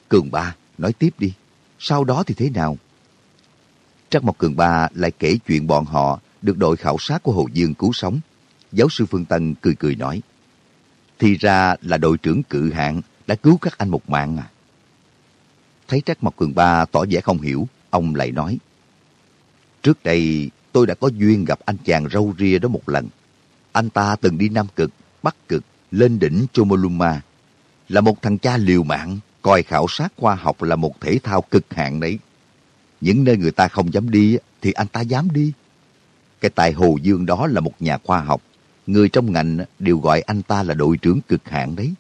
Cường Ba, nói tiếp đi, sau đó thì thế nào? Trắc Mộc Cường Ba lại kể chuyện bọn họ được đội khảo sát của Hồ Dương cứu sống. Giáo sư Phương Tân cười cười nói, thì ra là đội trưởng cự hạng đã cứu các anh một mạng à. Thấy Trắc Mộc Cường Ba tỏ vẻ không hiểu, ông lại nói. Trước đây tôi đã có duyên gặp anh chàng râu ria đó một lần. Anh ta từng đi Nam Cực, Bắc Cực, lên đỉnh Chomolungma. Là một thằng cha liều mạng, coi khảo sát khoa học là một thể thao cực hạn đấy. Những nơi người ta không dám đi thì anh ta dám đi. Cái tài Hồ Dương đó là một nhà khoa học. Người trong ngành đều gọi anh ta là đội trưởng cực hạn đấy.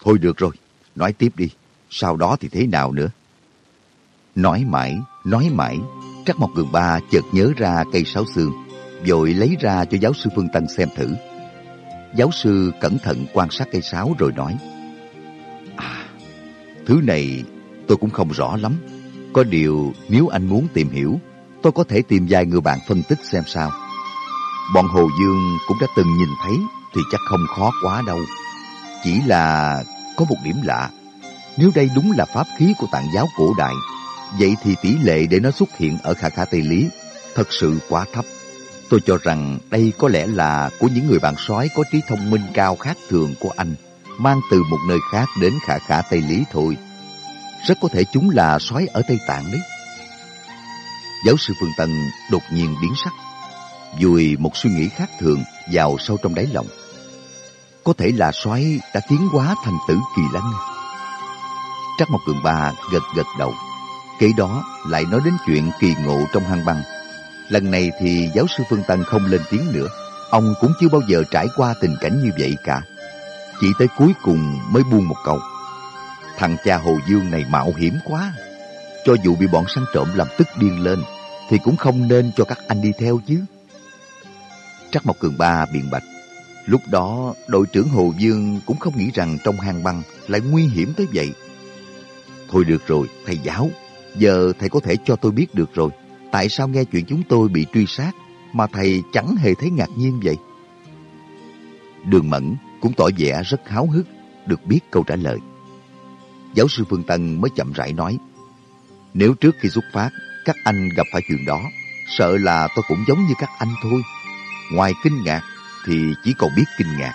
Thôi được rồi, nói tiếp đi. Sau đó thì thế nào nữa? Nói mãi, nói mãi, Trắc Mộc Cường Ba chợt nhớ ra cây sáo xương, rồi lấy ra cho giáo sư Phương Tân xem thử. Giáo sư cẩn thận quan sát cây sáo rồi nói, À, thứ này tôi cũng không rõ lắm. Có điều nếu anh muốn tìm hiểu, tôi có thể tìm vài người bạn phân tích xem sao. Bọn Hồ Dương cũng đã từng nhìn thấy thì chắc không khó quá đâu. Chỉ là có một điểm lạ. Nếu đây đúng là pháp khí của tạng giáo cổ đại, vậy thì tỷ lệ để nó xuất hiện ở Khả Khả Tây Lý thật sự quá thấp. Tôi cho rằng đây có lẽ là của những người bạn sói có trí thông minh cao khác thường của anh, mang từ một nơi khác đến Khả Khả Tây Lý thôi. Rất có thể chúng là sói ở Tây Tạng đấy. Giáo sư Phương Tân đột nhiên biến sắc vùi một suy nghĩ khác thường vào sâu trong đáy lòng. Có thể là sói đã tiến hóa thành tử kỳ lân. Trắc Mộc Cường Ba gật gật đầu. Kế đó lại nói đến chuyện kỳ ngộ trong hang băng. Lần này thì giáo sư Phương Tân không lên tiếng nữa. Ông cũng chưa bao giờ trải qua tình cảnh như vậy cả. Chỉ tới cuối cùng mới buông một câu. Thằng cha Hồ Dương này mạo hiểm quá. Cho dù bị bọn săn trộm làm tức điên lên, thì cũng không nên cho các anh đi theo chứ. Trắc Mộc Cường Ba biện bạch. Lúc đó, đội trưởng Hồ Dương cũng không nghĩ rằng trong hang băng lại nguy hiểm tới vậy. Thôi được rồi, thầy giáo. Giờ thầy có thể cho tôi biết được rồi. Tại sao nghe chuyện chúng tôi bị truy sát mà thầy chẳng hề thấy ngạc nhiên vậy? Đường Mẫn cũng tỏ vẻ rất háo hức được biết câu trả lời. Giáo sư Phương Tân mới chậm rãi nói Nếu trước khi xuất phát các anh gặp phải chuyện đó sợ là tôi cũng giống như các anh thôi. Ngoài kinh ngạc thì chỉ còn biết kinh ngạc.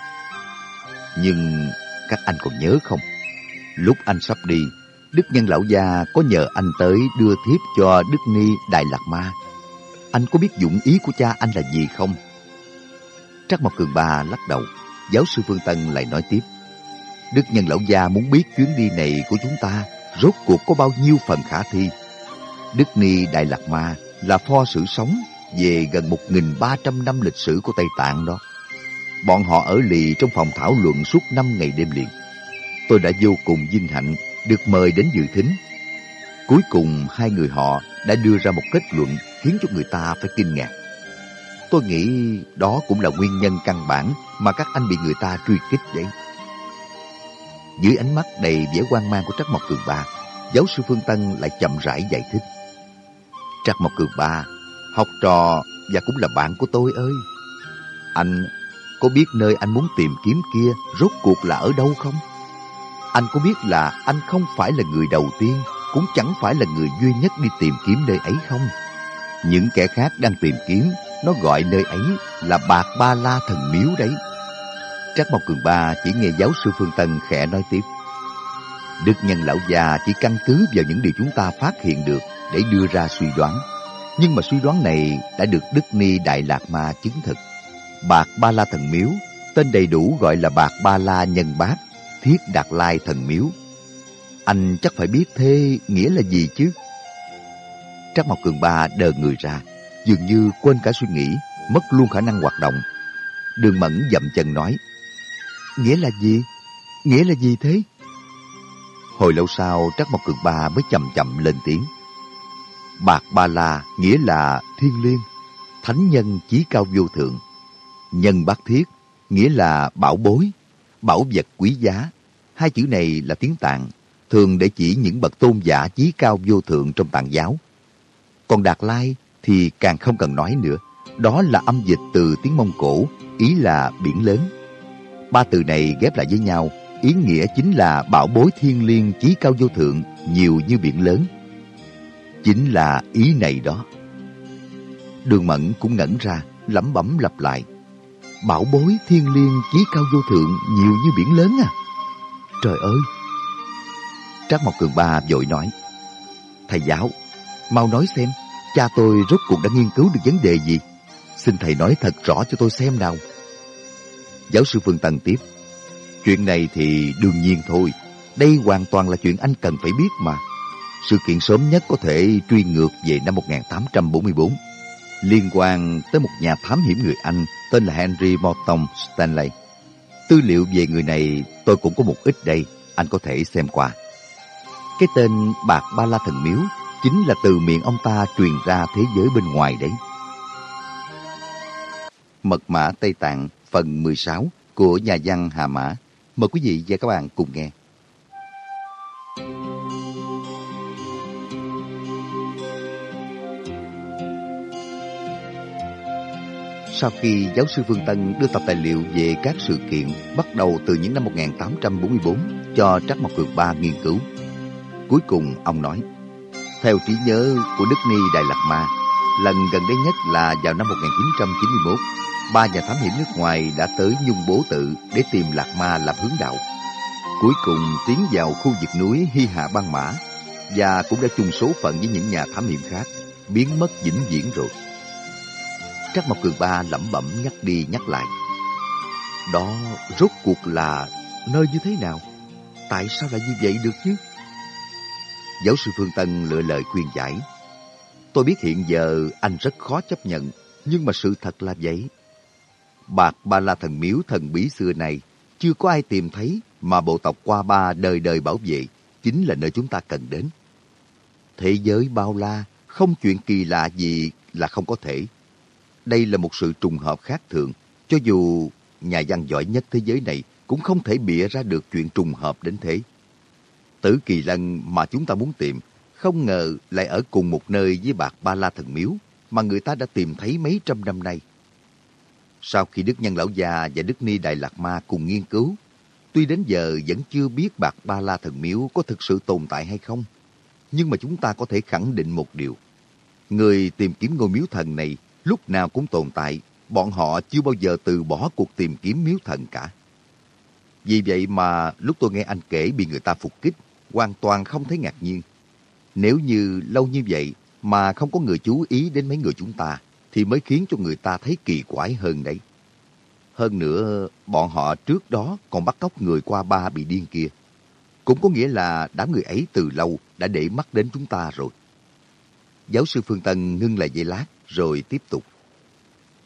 Nhưng các anh còn nhớ không? Lúc anh sắp đi, Đức Nhân Lão Gia có nhờ anh tới đưa thiếp cho Đức Ni Đại Lạc Ma. Anh có biết dụng ý của cha anh là gì không? Trắc Mộc Cường Ba lắc đầu. Giáo sư Phương Tân lại nói tiếp. Đức Nhân Lão Gia muốn biết chuyến đi này của chúng ta rốt cuộc có bao nhiêu phần khả thi. Đức Ni Đại Lạc Ma là pho sử sống về gần 1.300 năm lịch sử của Tây Tạng đó. Bọn họ ở lì trong phòng thảo luận suốt 5 ngày đêm liền. Tôi đã vô cùng vinh hạnh được mời đến dự thính. Cuối cùng hai người họ đã đưa ra một kết luận khiến cho người ta phải kinh ngạc. Tôi nghĩ đó cũng là nguyên nhân căn bản mà các anh bị người ta truy kích đấy. Dưới ánh mắt đầy vẻ quan mang của Trắc Mộc Cường Ba, giáo sư Phương Tân lại chậm rãi giải thích. Trắc Mộc Cường Ba, học trò và cũng là bạn của tôi ơi. Anh có biết nơi anh muốn tìm kiếm kia rốt cuộc là ở đâu không? Anh có biết là anh không phải là người đầu tiên, cũng chẳng phải là người duy nhất đi tìm kiếm nơi ấy không? Những kẻ khác đang tìm kiếm, nó gọi nơi ấy là Bạc Ba La Thần Miếu đấy. Trác Mộc Cường Ba chỉ nghe giáo sư Phương Tân khẽ nói tiếp. Đức Nhân Lão Già chỉ căn cứ vào những điều chúng ta phát hiện được để đưa ra suy đoán. Nhưng mà suy đoán này đã được Đức Ni Đại Lạc Ma chứng thực. Bạc Ba La Thần Miếu, tên đầy đủ gọi là Bạc Ba La Nhân Bát, Thiết Đạt Lai Thần Miếu. Anh chắc phải biết thế nghĩa là gì chứ? Trác Mộc Cường Ba đờ người ra, dường như quên cả suy nghĩ, mất luôn khả năng hoạt động. Đường Mẫn dậm chân nói, Nghĩa là gì? Nghĩa là gì thế? Hồi lâu sau, Trác Mộc Cường Ba mới chậm chậm lên tiếng. Bạc Ba La nghĩa là thiên liêng, thánh nhân chí cao vô thượng. Nhân bát thiết nghĩa là bảo bối, bảo vật quý giá. Hai chữ này là tiếng Tạng, thường để chỉ những bậc tôn giả chí cao vô thượng trong Tạng giáo. Còn Đạt Lai thì càng không cần nói nữa. Đó là âm dịch từ tiếng Mông Cổ, ý là biển lớn. Ba từ này ghép lại với nhau, ý nghĩa chính là bảo bối thiên liêng chí cao vô thượng, nhiều như biển lớn. Chính là ý này đó. Đường Mẫn cũng ngẩn ra, lẩm bẩm lặp lại. Bảo bối thiên liêng chí cao vô thượng, nhiều như biển lớn à. Trời ơi! Trác Mộc Cường Ba vội nói. Thầy giáo, mau nói xem, cha tôi rốt cuộc đã nghiên cứu được vấn đề gì? Xin thầy nói thật rõ cho tôi xem nào. Giáo sư Phương Tân tiếp. Chuyện này thì đương nhiên thôi. Đây hoàn toàn là chuyện anh cần phải biết mà. Sự kiện sớm nhất có thể truy ngược về năm 1844, liên quan tới một nhà thám hiểm người Anh tên là Henry Morton Stanley. Tư liệu về người này tôi cũng có một ít đây, anh có thể xem qua. Cái tên Bạc Ba La Thần Miếu chính là từ miệng ông ta truyền ra thế giới bên ngoài đấy. Mật mã Tây Tạng phần 16 của nhà văn Hà Mã. Mời quý vị và các bạn cùng nghe. Sau khi giáo sư Phương Tân đưa tập tài liệu về các sự kiện bắt đầu từ những năm 1844 cho Trắc Mộc Cường Ba nghiên cứu, cuối cùng ông nói, theo trí nhớ của Đức Ni Đại Lạc Ma, lần gần đây nhất là vào năm 1991, ba nhà thám hiểm nước ngoài đã tới Nhung Bố Tự để tìm Lạc Ma làm hướng đạo. Cuối cùng tiến vào khu vực núi Hy Hạ Băng Mã và cũng đã chung số phận với những nhà thám hiểm khác, biến mất vĩnh viễn rồi. Trác Mộc Cường Ba lẩm bẩm nhắc đi nhắc lại. Đó rốt cuộc là nơi như thế nào? Tại sao lại như vậy được chứ? Giáo sư Phương Tân lựa lời khuyên giải. Tôi biết hiện giờ anh rất khó chấp nhận, nhưng mà sự thật là vậy. Bạc Ba La Thần Miếu thần bí xưa này chưa có ai tìm thấy mà bộ tộc qua ba đời đời bảo vệ chính là nơi chúng ta cần đến. Thế giới bao la, không chuyện kỳ lạ gì là không có thể. Đây là một sự trùng hợp khác thường, cho dù nhà văn giỏi nhất thế giới này cũng không thể bịa ra được chuyện trùng hợp đến thế. Tử Kỳ Lân mà chúng ta muốn tìm, không ngờ lại ở cùng một nơi với bạc Ba La Thần Miếu mà người ta đã tìm thấy mấy trăm năm nay. Sau khi Đức Nhân Lão Già và Đức Ni Đại Lạc Ma cùng nghiên cứu, tuy đến giờ vẫn chưa biết bạc Ba La Thần Miếu có thực sự tồn tại hay không, nhưng mà chúng ta có thể khẳng định một điều. Người tìm kiếm ngôi miếu thần này lúc nào cũng tồn tại, bọn họ chưa bao giờ từ bỏ cuộc tìm kiếm miếu thần cả. Vì vậy mà lúc tôi nghe anh kể bị người ta phục kích, hoàn toàn không thấy ngạc nhiên. Nếu như lâu như vậy mà không có người chú ý đến mấy người chúng ta, thì mới khiến cho người ta thấy kỳ quái hơn đấy. Hơn nữa, bọn họ trước đó còn bắt cóc người qua ba bị điên kia. Cũng có nghĩa là đám người ấy từ lâu đã để mắt đến chúng ta rồi. Giáo sư Phương Tân ngưng lại giây lát rồi tiếp tục.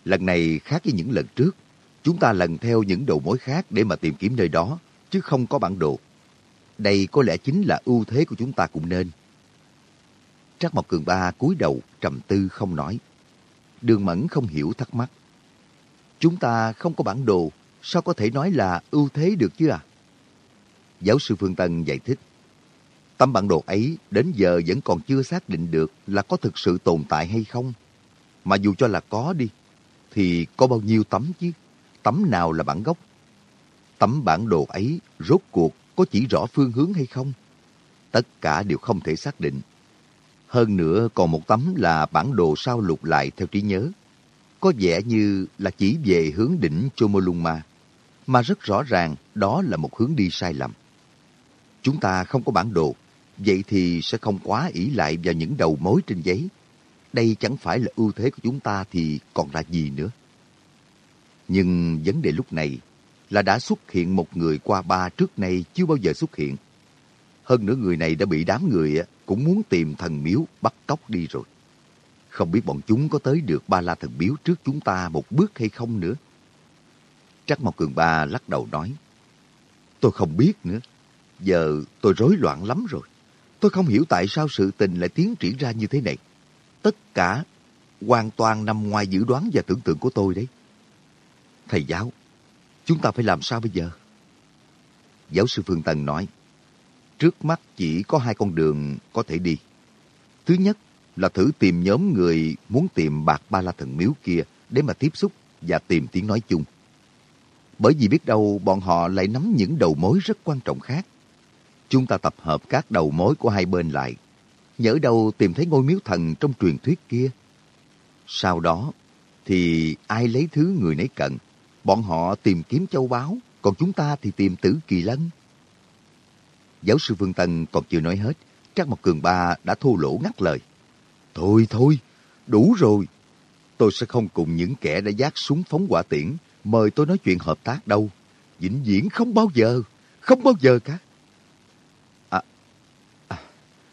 Lần này khác với những lần trước, chúng ta lần theo những đầu mối khác để mà tìm kiếm nơi đó, chứ không có bản đồ. Đây có lẽ chính là ưu thế của chúng ta cũng nên. Trác Mộc Cường Ba cúi đầu trầm tư không nói. Đường Mẫn không hiểu thắc mắc. Chúng ta không có bản đồ, sao có thể nói là ưu thế được chứ à? Giáo sư Phương Tân giải thích. Tấm bản đồ ấy đến giờ vẫn còn chưa xác định được là có thực sự tồn tại hay không. Mà dù cho là có đi, thì có bao nhiêu tấm chứ? Tấm nào là bản gốc? Tấm bản đồ ấy rốt cuộc có chỉ rõ phương hướng hay không? Tất cả đều không thể xác định. Hơn nữa còn một tấm là bản đồ sao lục lại theo trí nhớ. Có vẻ như là chỉ về hướng đỉnh Chomolungma, mà rất rõ ràng đó là một hướng đi sai lầm. Chúng ta không có bản đồ, vậy thì sẽ không quá ỷ lại vào những đầu mối trên giấy. Đây chẳng phải là ưu thế của chúng ta thì còn là gì nữa. Nhưng vấn đề lúc này là đã xuất hiện một người qua ba trước nay chưa bao giờ xuất hiện. Hơn nữa người này đã bị đám người cũng muốn tìm thần miếu bắt cóc đi rồi. Không biết bọn chúng có tới được ba la thần miếu trước chúng ta một bước hay không nữa. Trắc Mộc Cường Ba lắc đầu nói. Tôi không biết nữa. Giờ tôi rối loạn lắm rồi. Tôi không hiểu tại sao sự tình lại tiến triển ra như thế này. Tất cả hoàn toàn nằm ngoài dự đoán và tưởng tượng của tôi đấy. Thầy giáo, chúng ta phải làm sao bây giờ? Giáo sư Phương tần nói, trước mắt chỉ có hai con đường có thể đi. Thứ nhất là thử tìm nhóm người muốn tìm bạc ba la thần miếu kia để mà tiếp xúc và tìm tiếng nói chung. Bởi vì biết đâu bọn họ lại nắm những đầu mối rất quan trọng khác. Chúng ta tập hợp các đầu mối của hai bên lại. Nhỡ đâu tìm thấy ngôi miếu thần trong truyền thuyết kia. Sau đó thì ai lấy thứ người nấy cần. Bọn họ tìm kiếm châu báu, còn chúng ta thì tìm tử kỳ lân. Giáo sư vương Tân còn chưa nói hết, Trác Mộc Cường Ba đã thô lỗ ngắt lời. Thôi thôi, đủ rồi. Tôi sẽ không cùng những kẻ đã giác súng phóng quả tiễn mời tôi nói chuyện hợp tác đâu. Vĩnh viễn không bao giờ, không bao giờ cả.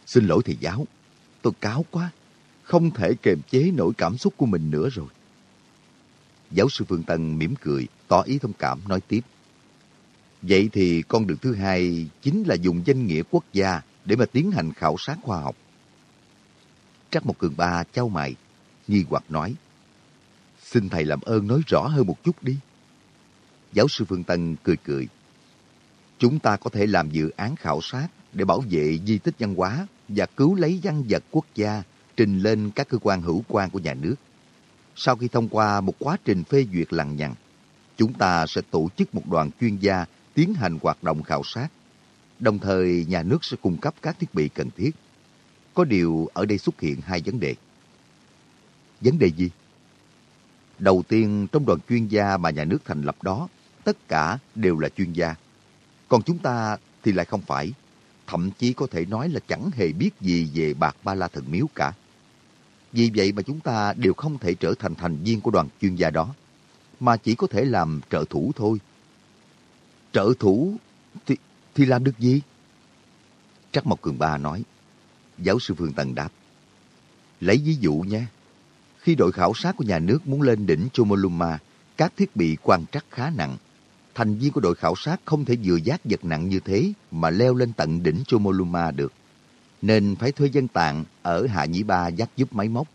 Xin lỗi thầy giáo, tôi cáo quá, không thể kềm chế nỗi cảm xúc của mình nữa rồi. Giáo sư Phương Tân mỉm cười, tỏ ý thông cảm nói tiếp. Vậy thì con đường thứ hai chính là dùng danh nghĩa quốc gia để mà tiến hành khảo sát khoa học. Trắc một cường ba trao mày, nghi hoặc nói. Xin thầy làm ơn nói rõ hơn một chút đi. Giáo sư Phương Tân cười cười. Chúng ta có thể làm dự án khảo sát để bảo vệ di tích văn hóa và cứu lấy văn vật quốc gia trình lên các cơ quan hữu quan của nhà nước. Sau khi thông qua một quá trình phê duyệt lằng nhằng, chúng ta sẽ tổ chức một đoàn chuyên gia tiến hành hoạt động khảo sát. Đồng thời, nhà nước sẽ cung cấp các thiết bị cần thiết. Có điều ở đây xuất hiện hai vấn đề. Vấn đề gì? Đầu tiên, trong đoàn chuyên gia mà nhà nước thành lập đó, tất cả đều là chuyên gia. Còn chúng ta thì lại không phải. Thậm chí có thể nói là chẳng hề biết gì về bạc ba la thần miếu cả. Vì vậy mà chúng ta đều không thể trở thành thành viên của đoàn chuyên gia đó, mà chỉ có thể làm trợ thủ thôi. Trợ thủ thì, thì làm được gì? Trắc Mộc Cường Ba nói. Giáo sư Phương Tần đáp. Lấy ví dụ nha. Khi đội khảo sát của nhà nước muốn lên đỉnh Chomolungma, các thiết bị quan trắc khá nặng. Thành viên của đội khảo sát không thể vừa giác vật nặng như thế mà leo lên tận đỉnh Chomoluma được. Nên phải thuê dân tạng ở Hạ Nhĩ Ba dắt giúp máy móc.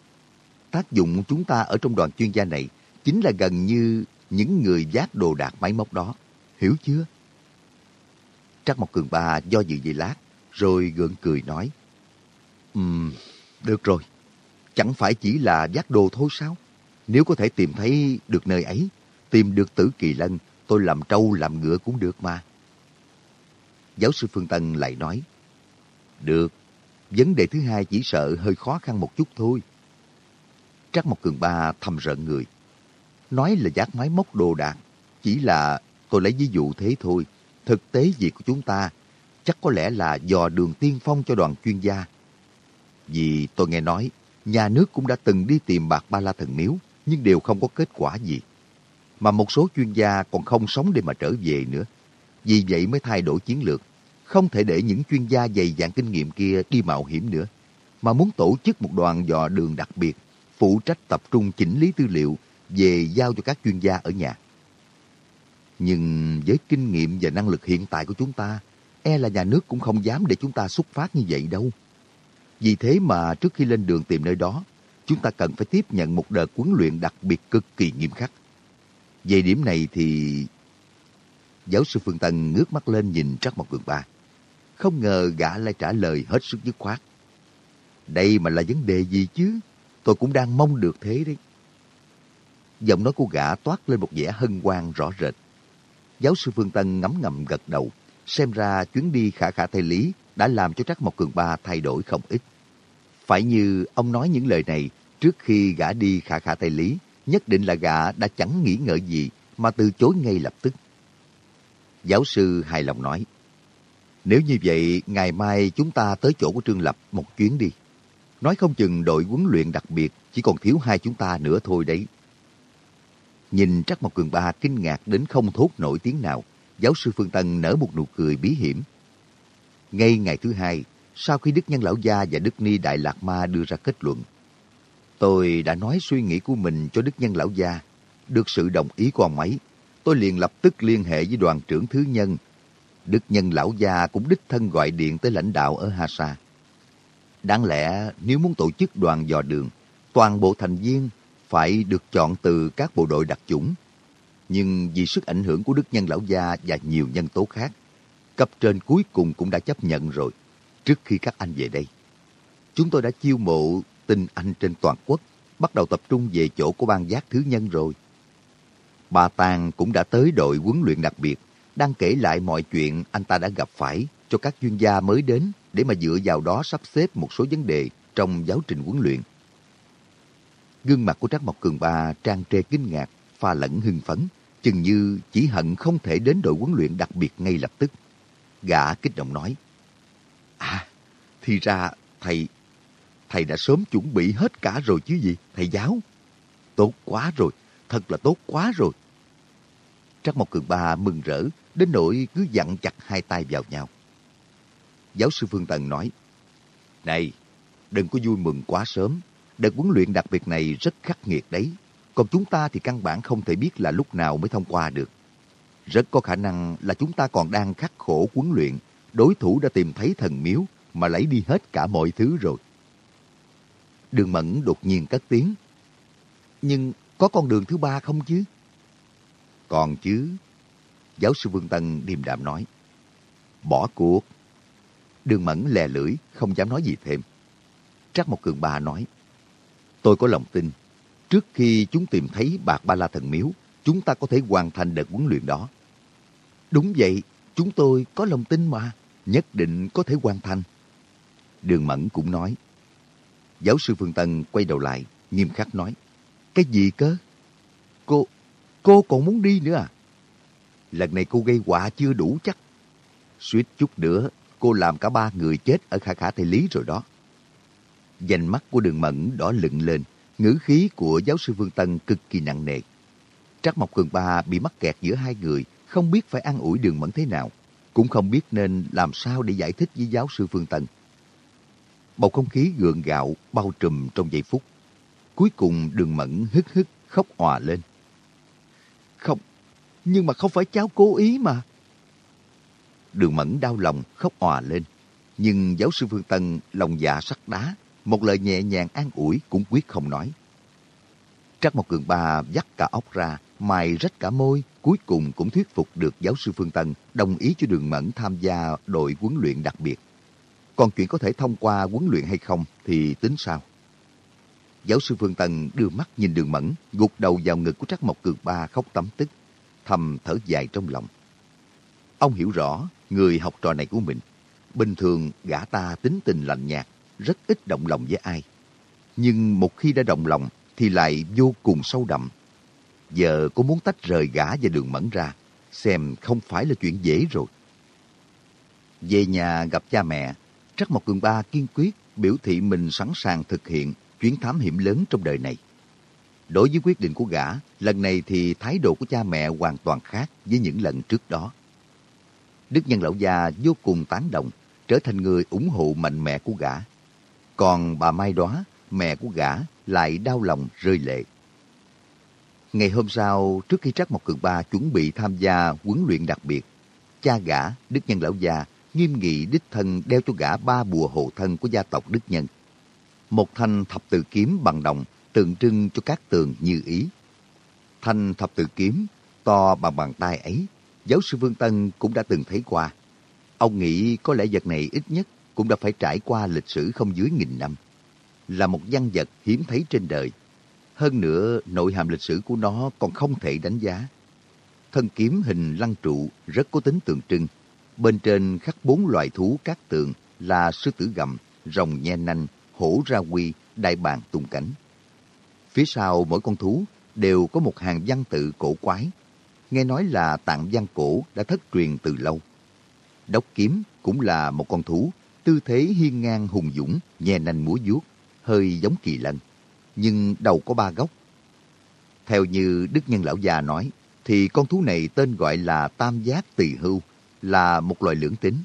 Tác dụng chúng ta ở trong đoàn chuyên gia này chính là gần như những người giác đồ đạc máy móc đó. Hiểu chưa? Trắc Mộc Cường Ba do dự vài lát, rồi gượng cười nói. Ừm, um, được rồi. Chẳng phải chỉ là giác đồ thôi sao? Nếu có thể tìm thấy được nơi ấy, tìm được tử kỳ lân, tôi làm trâu làm ngựa cũng được mà. Giáo sư Phương Tân lại nói. Được, vấn đề thứ hai chỉ sợ hơi khó khăn một chút thôi. Trắc Mộc Cường Ba thầm rợn người. Nói là giác máy móc đồ đạc, chỉ là tôi lấy ví dụ thế thôi. Thực tế việc của chúng ta chắc có lẽ là dò đường tiên phong cho đoàn chuyên gia. Vì tôi nghe nói, nhà nước cũng đã từng đi tìm bạc ba la thần miếu, nhưng đều không có kết quả gì. Mà một số chuyên gia còn không sống để mà trở về nữa. Vì vậy mới thay đổi chiến lược. Không thể để những chuyên gia dày dạn kinh nghiệm kia đi mạo hiểm nữa. Mà muốn tổ chức một đoàn dò đường đặc biệt, phụ trách tập trung chỉnh lý tư liệu về giao cho các chuyên gia ở nhà. Nhưng với kinh nghiệm và năng lực hiện tại của chúng ta, e là nhà nước cũng không dám để chúng ta xuất phát như vậy đâu. Vì thế mà trước khi lên đường tìm nơi đó, chúng ta cần phải tiếp nhận một đợt huấn luyện đặc biệt cực kỳ nghiêm khắc. Về điểm này thì... Giáo sư Phương Tân ngước mắt lên nhìn Trắc Mộc Cường Ba. Không ngờ gã lại trả lời hết sức dứt khoát. Đây mà là vấn đề gì chứ? Tôi cũng đang mong được thế đấy. Giọng nói của gã toát lên một vẻ hân hoan rõ rệt. Giáo sư Phương Tân ngấm ngầm gật đầu. Xem ra chuyến đi khả khả thay lý đã làm cho Trắc Mộc Cường Ba thay đổi không ít. Phải như ông nói những lời này trước khi gã đi khả khả thay lý, nhất định là gã đã chẳng nghĩ ngợi gì mà từ chối ngay lập tức. Giáo sư hài lòng nói, nếu như vậy, ngày mai chúng ta tới chỗ của Trương Lập một chuyến đi. Nói không chừng đội huấn luyện đặc biệt chỉ còn thiếu hai chúng ta nữa thôi đấy. Nhìn Trắc Mộc Cường Ba kinh ngạc đến không thốt nổi tiếng nào, giáo sư Phương Tân nở một nụ cười bí hiểm. Ngay ngày thứ hai, sau khi Đức Nhân Lão Gia và Đức Ni Đại Lạc Ma đưa ra kết luận, tôi đã nói suy nghĩ của mình cho Đức Nhân Lão Gia. Được sự đồng ý của ông ấy, tôi liền lập tức liên hệ với đoàn trưởng thứ nhân. Đức Nhân Lão Gia cũng đích thân gọi điện tới lãnh đạo ở Hà Sa. Đáng lẽ nếu muốn tổ chức đoàn dò đường, toàn bộ thành viên phải được chọn từ các bộ đội đặc chủng. Nhưng vì sức ảnh hưởng của Đức Nhân Lão Gia và nhiều nhân tố khác, cấp trên cuối cùng cũng đã chấp nhận rồi, trước khi các anh về đây. Chúng tôi đã chiêu mộ tinh anh trên toàn quốc, bắt đầu tập trung về chỗ của ban giác thứ nhân rồi. Bà Tàng cũng đã tới đội huấn luyện đặc biệt, đang kể lại mọi chuyện anh ta đã gặp phải cho các chuyên gia mới đến để mà dựa vào đó sắp xếp một số vấn đề trong giáo trình huấn luyện. Gương mặt của Trác Mộc Cường Ba trang trề kinh ngạc, pha lẫn hưng phấn, chừng như chỉ hận không thể đến đội huấn luyện đặc biệt ngay lập tức. Gã kích động nói, À, thì ra thầy, thầy đã sớm chuẩn bị hết cả rồi chứ gì, thầy giáo. Tốt quá rồi, thật là tốt quá rồi. Trắc Mộc Cường Ba mừng rỡ, đến nỗi cứ dặn chặt hai tay vào nhau. Giáo sư Phương Tần nói, Này, đừng có vui mừng quá sớm, Đợt huấn luyện đặc biệt này rất khắc nghiệt đấy. Còn chúng ta thì căn bản không thể biết là lúc nào mới thông qua được. Rất có khả năng là chúng ta còn đang khắc khổ huấn luyện. Đối thủ đã tìm thấy thần miếu mà lấy đi hết cả mọi thứ rồi. Đường Mẫn đột nhiên cất tiếng. Nhưng có con đường thứ ba không chứ? Còn chứ. Giáo sư Vương Tân điềm đạm nói. Bỏ cuộc. Đường Mẫn lè lưỡi, không dám nói gì thêm. Trắc một cường ba nói. Tôi có lòng tin, trước khi chúng tìm thấy bạc ba la thần miếu, chúng ta có thể hoàn thành đợt huấn luyện đó. Đúng vậy, chúng tôi có lòng tin mà, nhất định có thể hoàn thành. Đường Mẫn cũng nói. Giáo sư Phương Tân quay đầu lại, nghiêm khắc nói. Cái gì cơ? Cô, cô còn muốn đi nữa à? Lần này cô gây họa chưa đủ chắc. Suýt chút nữa, cô làm cả ba người chết ở khả khả thầy lý rồi đó. Dành mắt của đường mẫn đỏ lựng lên, ngữ khí của giáo sư phương Tân cực kỳ nặng nề. Trác Mộc Cường Ba bị mắc kẹt giữa hai người, không biết phải an ủi đường mẫn thế nào, cũng không biết nên làm sao để giải thích với giáo sư Phương Tân. Bầu không khí gượng gạo bao trùm trong giây phút. Cuối cùng đường mẫn hức hức khóc òa lên. Không, nhưng mà không phải cháu cố ý mà. Đường Mẫn đau lòng khóc òa lên. Nhưng giáo sư Phương Tân lòng dạ sắt đá, một lời nhẹ nhàng an ủi cũng quyết không nói. Trắc một cường ba dắt cả óc ra, mài rách cả môi, cuối cùng cũng thuyết phục được giáo sư Phương Tân đồng ý cho Đường Mẫn tham gia đội huấn luyện đặc biệt. Còn chuyện có thể thông qua huấn luyện hay không thì tính sao? Giáo sư Phương Tân đưa mắt nhìn Đường Mẫn, gục đầu vào ngực của Trắc Mộc Cường Ba khóc tấm tức, thầm thở dài trong lòng. Ông hiểu rõ người học trò này của mình. Bình thường gã ta tính tình lạnh nhạt, rất ít động lòng với ai. Nhưng một khi đã động lòng thì lại vô cùng sâu đậm. Giờ có muốn tách rời gã và đường mẫn ra, xem không phải là chuyện dễ rồi. Về nhà gặp cha mẹ, Trắc Mộc Cường Ba kiên quyết biểu thị mình sẵn sàng thực hiện chuyến thám hiểm lớn trong đời này. Đối với quyết định của gã, lần này thì thái độ của cha mẹ hoàn toàn khác với những lần trước đó. Đức Nhân Lão Gia vô cùng tán động, trở thành người ủng hộ mạnh mẽ của gã. Còn bà Mai Đóa, mẹ của gã, lại đau lòng rơi lệ. Ngày hôm sau, trước khi Trắc Mộc Cường Ba chuẩn bị tham gia huấn luyện đặc biệt, cha gã, Đức Nhân Lão Gia, nghiêm nghị đích thân đeo cho gã ba bùa hộ thân của gia tộc Đức Nhân. Một thanh thập tự kiếm bằng đồng tượng trưng cho các tường như ý. Thanh thập tự kiếm to bằng bàn tay ấy, giáo sư Vương Tân cũng đã từng thấy qua. Ông nghĩ có lẽ vật này ít nhất cũng đã phải trải qua lịch sử không dưới nghìn năm. Là một văn vật hiếm thấy trên đời. Hơn nữa, nội hàm lịch sử của nó còn không thể đánh giá. Thân kiếm hình lăng trụ rất có tính tượng trưng. Bên trên khắc bốn loài thú cát tường là sư tử gầm, rồng nhe nanh, hổ ra quy, đại bàng tung cánh. Phía sau mỗi con thú đều có một hàng văn tự cổ quái. Nghe nói là tạng văn cổ đã thất truyền từ lâu. Đốc kiếm cũng là một con thú, tư thế hiên ngang hùng dũng, nhè nành múa vuốt, hơi giống kỳ lân, nhưng đầu có ba góc. Theo như Đức Nhân Lão Già nói, thì con thú này tên gọi là Tam Giác Tỳ Hưu, là một loài lưỡng tính.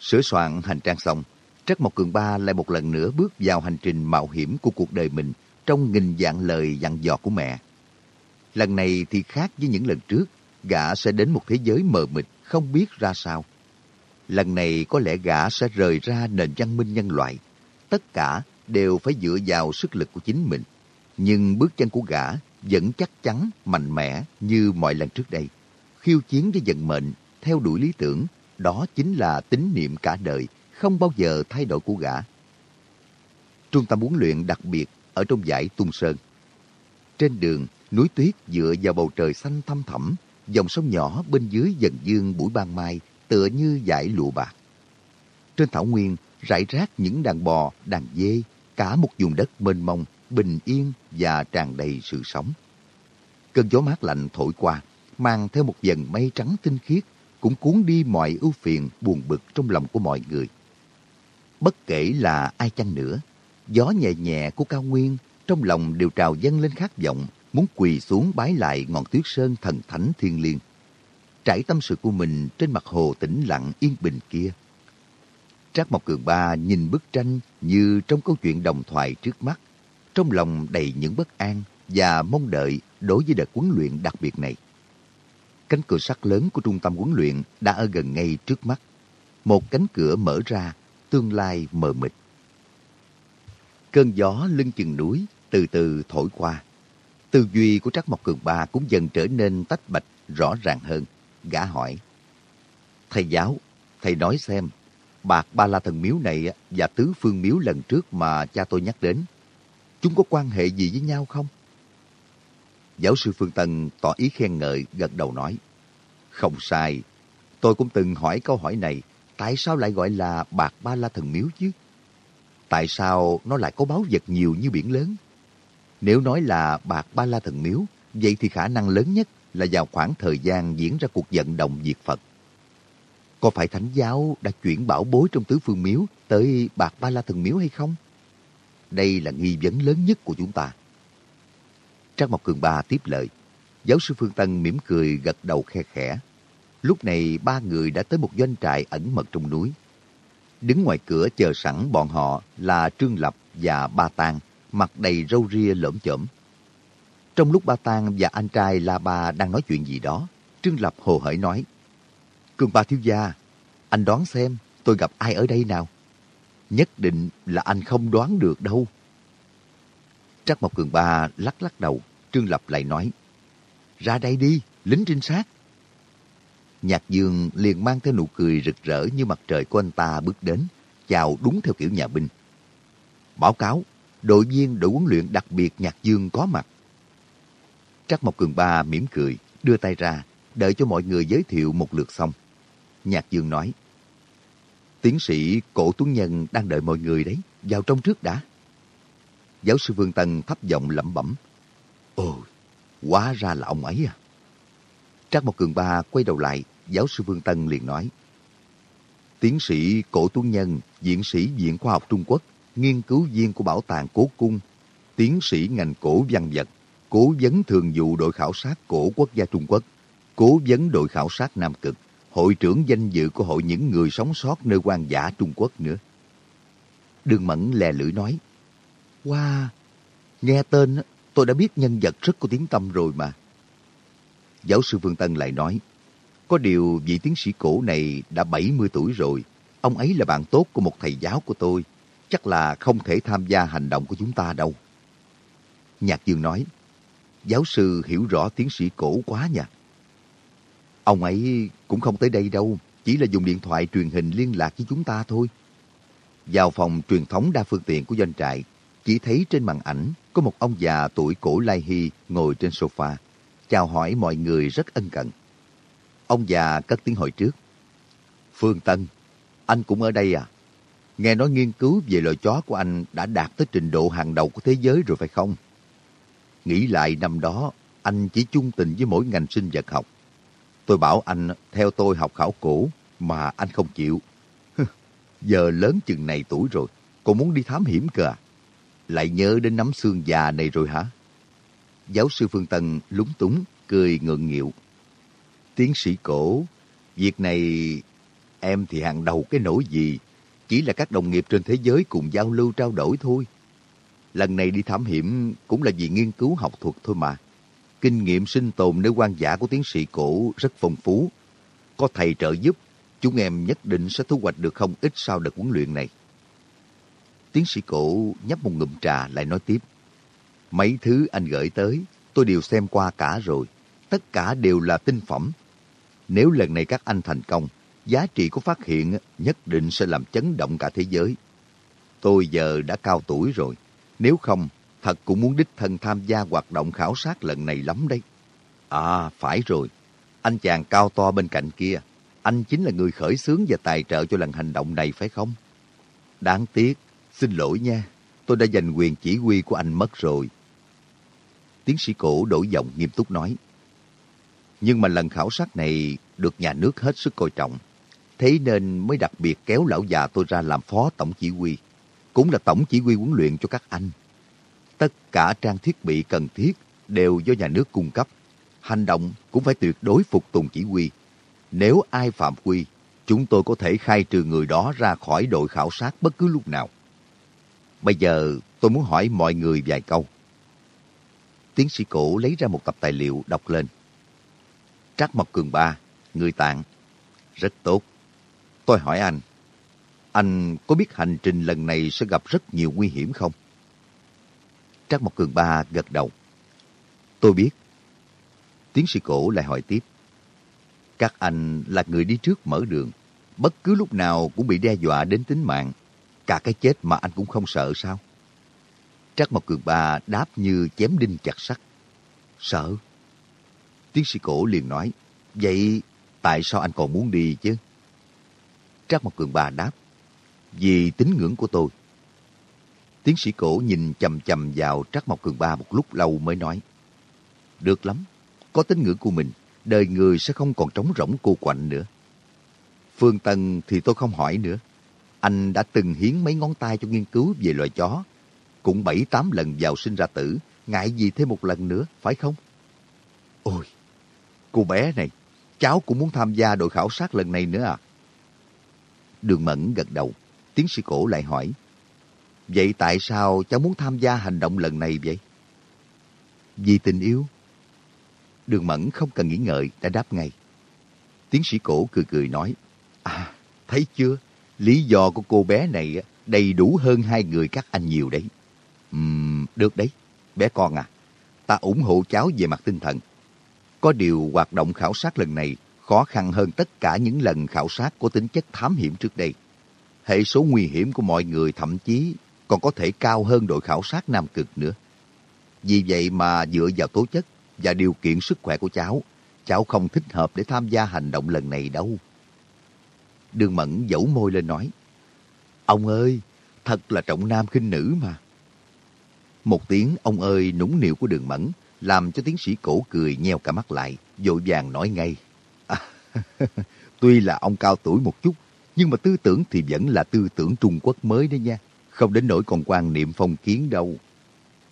Sửa soạn hành trang xong, Trắc Mộc Cường Ba lại một lần nữa bước vào hành trình mạo hiểm của cuộc đời mình trong nghìn dạng lời dặn dò của mẹ. Lần này thì khác với những lần trước, gã sẽ đến một thế giới mờ mịt, không biết ra sao. Lần này có lẽ gã sẽ rời ra nền văn minh nhân loại. Tất cả đều phải dựa vào sức lực của chính mình. Nhưng bước chân của gã vẫn chắc chắn, mạnh mẽ như mọi lần trước đây. Khiêu chiến với vận mệnh, theo đuổi lý tưởng, đó chính là tín niệm cả đời, không bao giờ thay đổi của gã. Trung tâm huấn luyện đặc biệt ở trong dãy tung sơn. Trên đường, núi tuyết dựa vào bầu trời xanh thăm thẳm, dòng sông nhỏ bên dưới dần dương buổi ban mai tựa như dải lụa bạc. Trên thảo nguyên, rải rác những đàn bò, đàn dê, cả một vùng đất mênh mông, bình yên và tràn đầy sự sống. Cơn gió mát lạnh thổi qua, mang theo một dần mây trắng tinh khiết, cũng cuốn đi mọi ưu phiền buồn bực trong lòng của mọi người. Bất kể là ai chăng nữa, gió nhẹ nhẹ của cao nguyên trong lòng đều trào dâng lên khát vọng muốn quỳ xuống bái lại ngọn tuyết sơn thần thánh thiên liêng. Trải tâm sự của mình trên mặt hồ tĩnh lặng yên bình kia. Trác mộc cường ba nhìn bức tranh như trong câu chuyện đồng thoại trước mắt trong lòng đầy những bất an và mong đợi đối với đợt huấn luyện đặc biệt này cánh cửa sắt lớn của trung tâm huấn luyện đã ở gần ngay trước mắt một cánh cửa mở ra tương lai mờ mịt Cơn gió lưng chừng núi từ từ thổi qua. Tư duy của Trắc Mộc Cường Ba cũng dần trở nên tách bạch rõ ràng hơn. Gã hỏi. Thầy giáo, thầy nói xem, bạc ba la thần miếu này và tứ phương miếu lần trước mà cha tôi nhắc đến, chúng có quan hệ gì với nhau không? Giáo sư Phương Tân tỏ ý khen ngợi, gật đầu nói. Không sai, tôi cũng từng hỏi câu hỏi này, tại sao lại gọi là bạc ba la thần miếu chứ? Tại sao nó lại có báu vật nhiều như biển lớn? Nếu nói là bạc ba la thần miếu, vậy thì khả năng lớn nhất là vào khoảng thời gian diễn ra cuộc vận động diệt Phật. Có phải Thánh giáo đã chuyển bảo bối trong tứ phương miếu tới bạc ba la thần miếu hay không? Đây là nghi vấn lớn nhất của chúng ta. Trang Mộc Cường Ba tiếp lời. Giáo sư Phương Tân mỉm cười gật đầu khe khẽ. Lúc này ba người đã tới một doanh trại ẩn mật trong núi. Đứng ngoài cửa chờ sẵn bọn họ là Trương Lập và Ba Tang, mặt đầy râu ria lởm chởm. Trong lúc ba Tang và anh trai La Ba đang nói chuyện gì đó, Trương Lập hồ hởi nói, Cường ba thiếu gia, anh đoán xem tôi gặp ai ở đây nào? Nhất định là anh không đoán được đâu. Trắc Mộc Cường Ba lắc lắc đầu, Trương Lập lại nói, Ra đây đi, lính trinh sát. Nhạc Dương liền mang theo nụ cười rực rỡ như mặt trời của anh ta bước đến, chào đúng theo kiểu nhà binh. Báo cáo, đội viên đội huấn luyện đặc biệt Nhạc Dương có mặt. Trắc Mộc Cường Ba mỉm cười, đưa tay ra, đợi cho mọi người giới thiệu một lượt xong. Nhạc Dương nói, Tiến sĩ Cổ Tuấn Nhân đang đợi mọi người đấy, vào trong trước đã. Giáo sư Vương Tân thấp giọng lẩm bẩm, Ồ, quá ra là ông ấy à. Trác Mộc Cường Ba quay đầu lại, giáo sư Vương Tân liền nói, Tiến sĩ Cổ Tuấn Nhân, viện sĩ Viện Khoa học Trung Quốc, nghiên cứu viên của Bảo tàng Cố Cung, tiến sĩ ngành cổ văn vật, cố vấn thường vụ đội khảo sát cổ quốc gia Trung Quốc, cố vấn đội khảo sát Nam Cực, hội trưởng danh dự của hội những người sống sót nơi quan giả Trung Quốc nữa. Đường Mẫn lè lưỡi nói, Wow, nghe tên tôi đã biết nhân vật rất có tiếng tâm rồi mà. Giáo sư Phương Tân lại nói, có điều vị tiến sĩ cổ này đã 70 tuổi rồi, ông ấy là bạn tốt của một thầy giáo của tôi, chắc là không thể tham gia hành động của chúng ta đâu. Nhạc Dương nói, giáo sư hiểu rõ tiến sĩ cổ quá nha. Ông ấy cũng không tới đây đâu, chỉ là dùng điện thoại truyền hình liên lạc với chúng ta thôi. Vào phòng truyền thống đa phương tiện của doanh trại, chỉ thấy trên màn ảnh có một ông già tuổi cổ Lai Hy ngồi trên sofa, chào hỏi mọi người rất ân cần. Ông già cất tiếng hỏi trước. Phương Tân, anh cũng ở đây à? Nghe nói nghiên cứu về loài chó của anh đã đạt tới trình độ hàng đầu của thế giới rồi phải không? Nghĩ lại năm đó, anh chỉ chung tình với mỗi ngành sinh vật học. Tôi bảo anh theo tôi học khảo cổ, mà anh không chịu. Giờ lớn chừng này tuổi rồi, còn muốn đi thám hiểm cơ à? Lại nhớ đến nắm xương già này rồi hả? Giáo sư Phương Tân lúng túng, cười ngượng nghịu. Tiến sĩ cổ, việc này em thì hàng đầu cái nỗi gì, chỉ là các đồng nghiệp trên thế giới cùng giao lưu trao đổi thôi. Lần này đi thám hiểm cũng là vì nghiên cứu học thuật thôi mà. Kinh nghiệm sinh tồn nơi quan giả của tiến sĩ cổ rất phong phú. Có thầy trợ giúp, chúng em nhất định sẽ thu hoạch được không ít sau đợt huấn luyện này. Tiến sĩ cổ nhấp một ngụm trà lại nói tiếp. Mấy thứ anh gửi tới, tôi đều xem qua cả rồi. Tất cả đều là tinh phẩm. Nếu lần này các anh thành công, giá trị của phát hiện nhất định sẽ làm chấn động cả thế giới. Tôi giờ đã cao tuổi rồi. Nếu không, thật cũng muốn đích thân tham gia hoạt động khảo sát lần này lắm đấy. À, phải rồi. Anh chàng cao to bên cạnh kia, anh chính là người khởi xướng và tài trợ cho lần hành động này phải không? Đáng tiếc, xin lỗi nha, tôi đã giành quyền chỉ huy của anh mất rồi. Tiến sĩ cổ đổi giọng nghiêm túc nói. Nhưng mà lần khảo sát này được nhà nước hết sức coi trọng. Thế nên mới đặc biệt kéo lão già tôi ra làm phó tổng chỉ huy. Cũng là tổng chỉ huy huấn luyện cho các anh. Tất cả trang thiết bị cần thiết đều do nhà nước cung cấp. Hành động cũng phải tuyệt đối phục tùng chỉ huy. Nếu ai phạm quy, chúng tôi có thể khai trừ người đó ra khỏi đội khảo sát bất cứ lúc nào. Bây giờ tôi muốn hỏi mọi người vài câu. Tiến sĩ cổ lấy ra một tập tài liệu đọc lên. Trác Mộc Cường Ba, người tạng. Rất tốt. Tôi hỏi anh, anh có biết hành trình lần này sẽ gặp rất nhiều nguy hiểm không? Trác Mộc Cường Ba gật đầu. Tôi biết. Tiến sĩ cổ lại hỏi tiếp. Các anh là người đi trước mở đường. Bất cứ lúc nào cũng bị đe dọa đến tính mạng. Cả cái chết mà anh cũng không sợ sao? Trác Mộc Cường Ba đáp như chém đinh chặt sắt. Sợ. Tiến sĩ cổ liền nói. Vậy tại sao anh còn muốn đi chứ? Trác Mộc Cường Ba đáp. Vì tín ngưỡng của tôi. Tiến sĩ cổ nhìn chầm chầm vào Trác Mộc Cường Ba một lúc lâu mới nói. Được lắm, có tín ngưỡng của mình, đời người sẽ không còn trống rỗng cô quạnh nữa. Phương Tân thì tôi không hỏi nữa. Anh đã từng hiến mấy ngón tay cho nghiên cứu về loài chó. Cũng bảy tám lần vào sinh ra tử, ngại gì thêm một lần nữa, phải không? Ôi, cô bé này, cháu cũng muốn tham gia đội khảo sát lần này nữa à? Đường Mẫn gật đầu, tiến sĩ cổ lại hỏi. Vậy tại sao cháu muốn tham gia hành động lần này vậy? Vì tình yêu. Đường Mẫn không cần nghĩ ngợi đã đáp ngay. Tiến sĩ cổ cười cười nói, À, thấy chưa? Lý do của cô bé này đầy đủ hơn hai người các anh nhiều đấy. Uhm, được đấy, bé con à. Ta ủng hộ cháu về mặt tinh thần. Có điều hoạt động khảo sát lần này khó khăn hơn tất cả những lần khảo sát có tính chất thám hiểm trước đây. Hệ số nguy hiểm của mọi người thậm chí còn có thể cao hơn đội khảo sát Nam Cực nữa. Vì vậy mà dựa vào tố chất và điều kiện sức khỏe của cháu, cháu không thích hợp để tham gia hành động lần này đâu. Đường Mẫn dẫu môi lên nói, Ông ơi, thật là trọng nam khinh nữ mà. Một tiếng ông ơi nũng nịu của đường Mẫn làm cho tiến sĩ cổ cười nheo cả mắt lại, vội vàng nói ngay. À, tuy là ông cao tuổi một chút, nhưng mà tư tưởng thì vẫn là tư tưởng Trung Quốc mới đấy nha. Không đến nỗi còn quan niệm phong kiến đâu.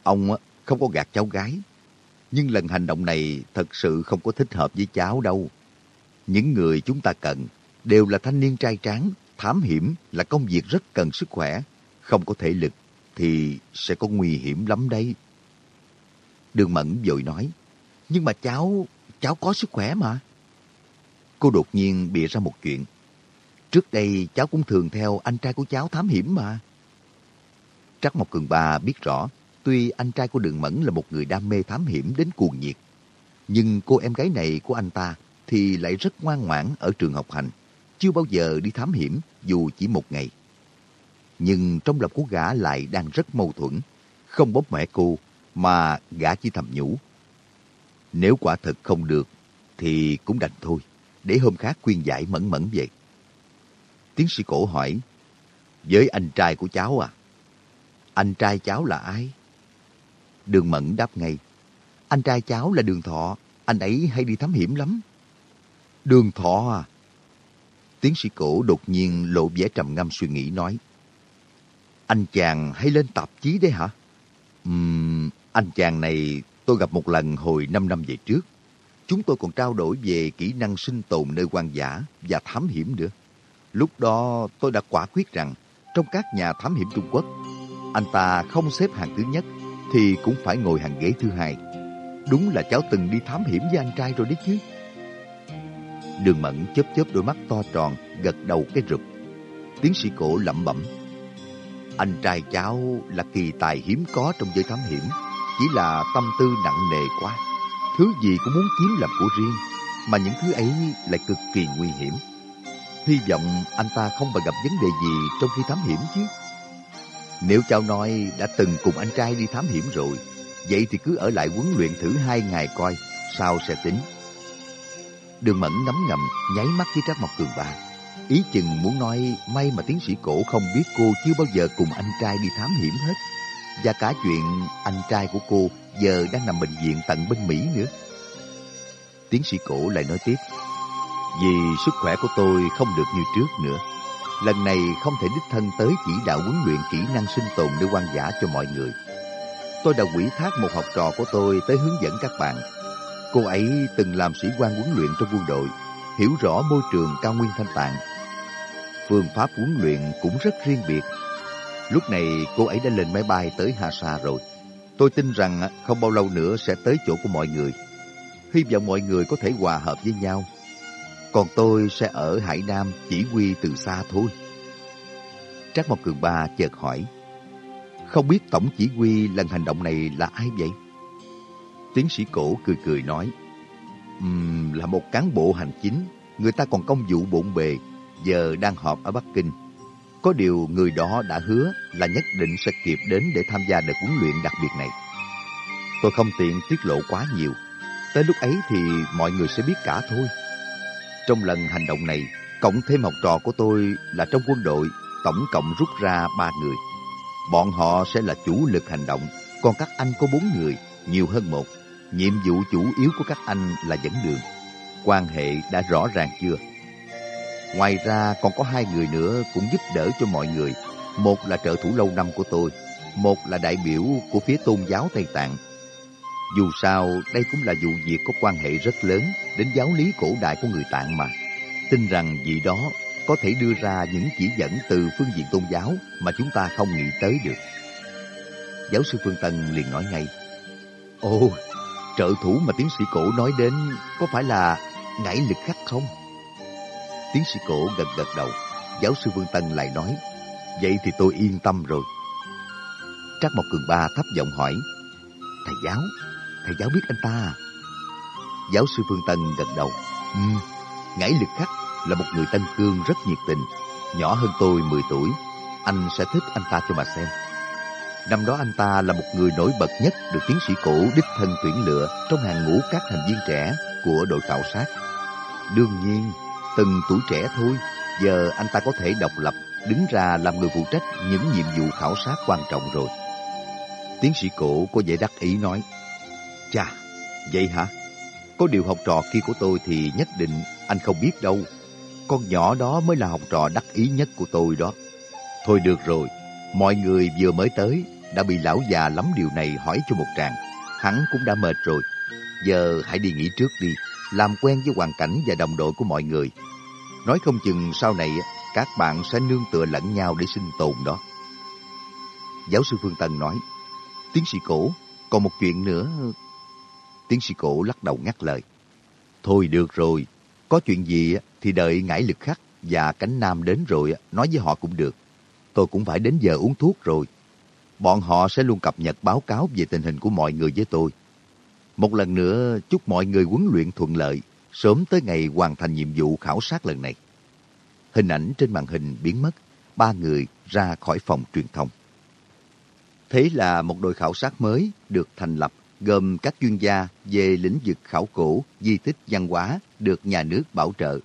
Ông không có gạt cháu gái. Nhưng lần hành động này thật sự không có thích hợp với cháu đâu. Những người chúng ta cần đều là thanh niên trai tráng, thám hiểm là công việc rất cần sức khỏe. Không có thể lực thì sẽ có nguy hiểm lắm đấy. Đường Mẫn vội nói, nhưng mà cháu, cháu có sức khỏe mà. Cô đột nhiên bịa ra một chuyện. Trước đây cháu cũng thường theo anh trai của cháu thám hiểm mà. Trắc Mộc Cường Ba biết rõ, tuy anh trai của Đường Mẫn là một người đam mê thám hiểm đến cuồng nhiệt, nhưng cô em gái này của anh ta thì lại rất ngoan ngoãn ở trường học hành, chưa bao giờ đi thám hiểm dù chỉ một ngày. Nhưng trong lòng của gã lại đang rất mâu thuẫn, không bóp mẹ cô mà gã chỉ thầm nhủ. Nếu quả thật không được thì cũng đành thôi, để hôm khác khuyên giải mẫn mẫn vậy. Tiến sĩ cổ hỏi, với anh trai của cháu à? Anh trai cháu là ai? Đường Mẫn đáp ngay. Anh trai cháu là Đường Thọ, anh ấy hay đi thám hiểm lắm. Đường Thọ à? Tiến sĩ cổ đột nhiên lộ vẻ trầm ngâm suy nghĩ nói. Anh chàng hay lên tạp chí đấy hả? Uhm, anh chàng này tôi gặp một lần hồi 5 năm về trước. Chúng tôi còn trao đổi về kỹ năng sinh tồn nơi hoang dã và thám hiểm nữa. Lúc đó tôi đã quả quyết rằng trong các nhà thám hiểm Trung Quốc, anh ta không xếp hàng thứ nhất thì cũng phải ngồi hàng ghế thứ hai. Đúng là cháu từng đi thám hiểm với anh trai rồi đấy chứ. Đường Mẫn chớp chớp đôi mắt to tròn, gật đầu cái rụp. Tiến sĩ cổ lẩm bẩm. Anh trai cháu là kỳ tài hiếm có trong giới thám hiểm, chỉ là tâm tư nặng nề quá. Thứ gì cũng muốn chiếm làm của riêng, mà những thứ ấy lại cực kỳ nguy hiểm. Hy vọng anh ta không phải gặp vấn đề gì trong khi thám hiểm chứ. Nếu cháu nói đã từng cùng anh trai đi thám hiểm rồi, vậy thì cứ ở lại huấn luyện thử hai ngày coi, sao sẽ tính. Đường Mẫn ngấm ngầm, nháy mắt với Trác Mộc Cường Ba. Ý chừng muốn nói may mà tiến sĩ cổ không biết cô chưa bao giờ cùng anh trai đi thám hiểm hết. Và cả chuyện anh trai của cô giờ đang nằm bệnh viện tận bên Mỹ nữa. Tiến sĩ cổ lại nói tiếp. Vì sức khỏe của tôi không được như trước nữa. Lần này không thể đích thân tới chỉ đạo huấn luyện kỹ năng sinh tồn nơi quan giả cho mọi người. Tôi đã quỷ thác một học trò của tôi tới hướng dẫn các bạn. Cô ấy từng làm sĩ quan huấn luyện trong quân đội, hiểu rõ môi trường cao nguyên thanh tạng. Phương pháp huấn luyện cũng rất riêng biệt. Lúc này cô ấy đã lên máy bay tới Hasa rồi. Tôi tin rằng không bao lâu nữa sẽ tới chỗ của mọi người. Hy vọng mọi người có thể hòa hợp với nhau còn tôi sẽ ở Hải Nam chỉ huy từ xa thôi. Trác Mộc Cường Ba chợt hỏi. Không biết tổng chỉ huy lần hành động này là ai vậy? Tiến sĩ cổ cười cười nói. Um, là một cán bộ hành chính. Người ta còn công vụ bộn bề. Giờ đang họp ở Bắc Kinh. Có điều người đó đã hứa là nhất định sẽ kịp đến để tham gia đợt huấn luyện đặc biệt này. Tôi không tiện tiết lộ quá nhiều. Tới lúc ấy thì mọi người sẽ biết cả thôi. Trong lần hành động này, cộng thêm học trò của tôi là trong quân đội, tổng cộng rút ra ba người. Bọn họ sẽ là chủ lực hành động, còn các anh có bốn người, nhiều hơn một. Nhiệm vụ chủ yếu của các anh là dẫn đường. Quan hệ đã rõ ràng chưa? Ngoài ra còn có hai người nữa cũng giúp đỡ cho mọi người. Một là trợ thủ lâu năm của tôi, một là đại biểu của phía tôn giáo Tây Tạng. Dù sao, đây cũng là vụ việc có quan hệ rất lớn đến giáo lý cổ đại của người Tạng mà. Tin rằng vì đó có thể đưa ra những chỉ dẫn từ phương diện tôn giáo mà chúng ta không nghĩ tới được. Giáo sư Phương Tân liền nói ngay, Ồ, trợ thủ mà tiến sĩ cổ nói đến có phải là ngải lực khắc không? Tiến sĩ cổ gật gật đầu. Giáo sư Vương Tân lại nói, vậy thì tôi yên tâm rồi. Trác Mộc Cường Ba thấp giọng hỏi, thầy giáo, thầy giáo biết anh ta à? Giáo sư Vương Tân gật đầu, ừ, ngải lực khắc là một người Tân Cương rất nhiệt tình, nhỏ hơn tôi 10 tuổi. Anh sẽ thích anh ta cho mà xem. Năm đó anh ta là một người nổi bật nhất được tiến sĩ cổ đích thân tuyển lựa trong hàng ngũ các thành viên trẻ của đội khảo sát. Đương nhiên, từng tuổi trẻ thôi, giờ anh ta có thể độc lập, đứng ra làm người phụ trách những nhiệm vụ khảo sát quan trọng rồi. Tiến sĩ cổ có vẻ đắc ý nói, Chà, vậy hả? Có điều học trò kia của tôi thì nhất định anh không biết đâu. Con nhỏ đó mới là học trò đắc ý nhất của tôi đó. Thôi được rồi, mọi người vừa mới tới đã bị lão già lắm điều này hỏi cho một tràng. Hắn cũng đã mệt rồi. Giờ hãy đi nghỉ trước đi, làm quen với hoàn cảnh và đồng đội của mọi người. Nói không chừng sau này các bạn sẽ nương tựa lẫn nhau để sinh tồn đó. Giáo sư Phương Tân nói, Tiến sĩ cổ, còn một chuyện nữa. Tiến sĩ cổ lắc đầu ngắt lời. Thôi được rồi, có chuyện gì thì đợi ngải lực khắc và cánh nam đến rồi nói với họ cũng được. Tôi cũng phải đến giờ uống thuốc rồi. Bọn họ sẽ luôn cập nhật báo cáo về tình hình của mọi người với tôi. Một lần nữa, chúc mọi người huấn luyện thuận lợi, sớm tới ngày hoàn thành nhiệm vụ khảo sát lần này. Hình ảnh trên màn hình biến mất, ba người ra khỏi phòng truyền thông. Thế là một đội khảo sát mới được thành lập gồm các chuyên gia về lĩnh vực khảo cổ, di tích văn hóa được nhà nước bảo trợ.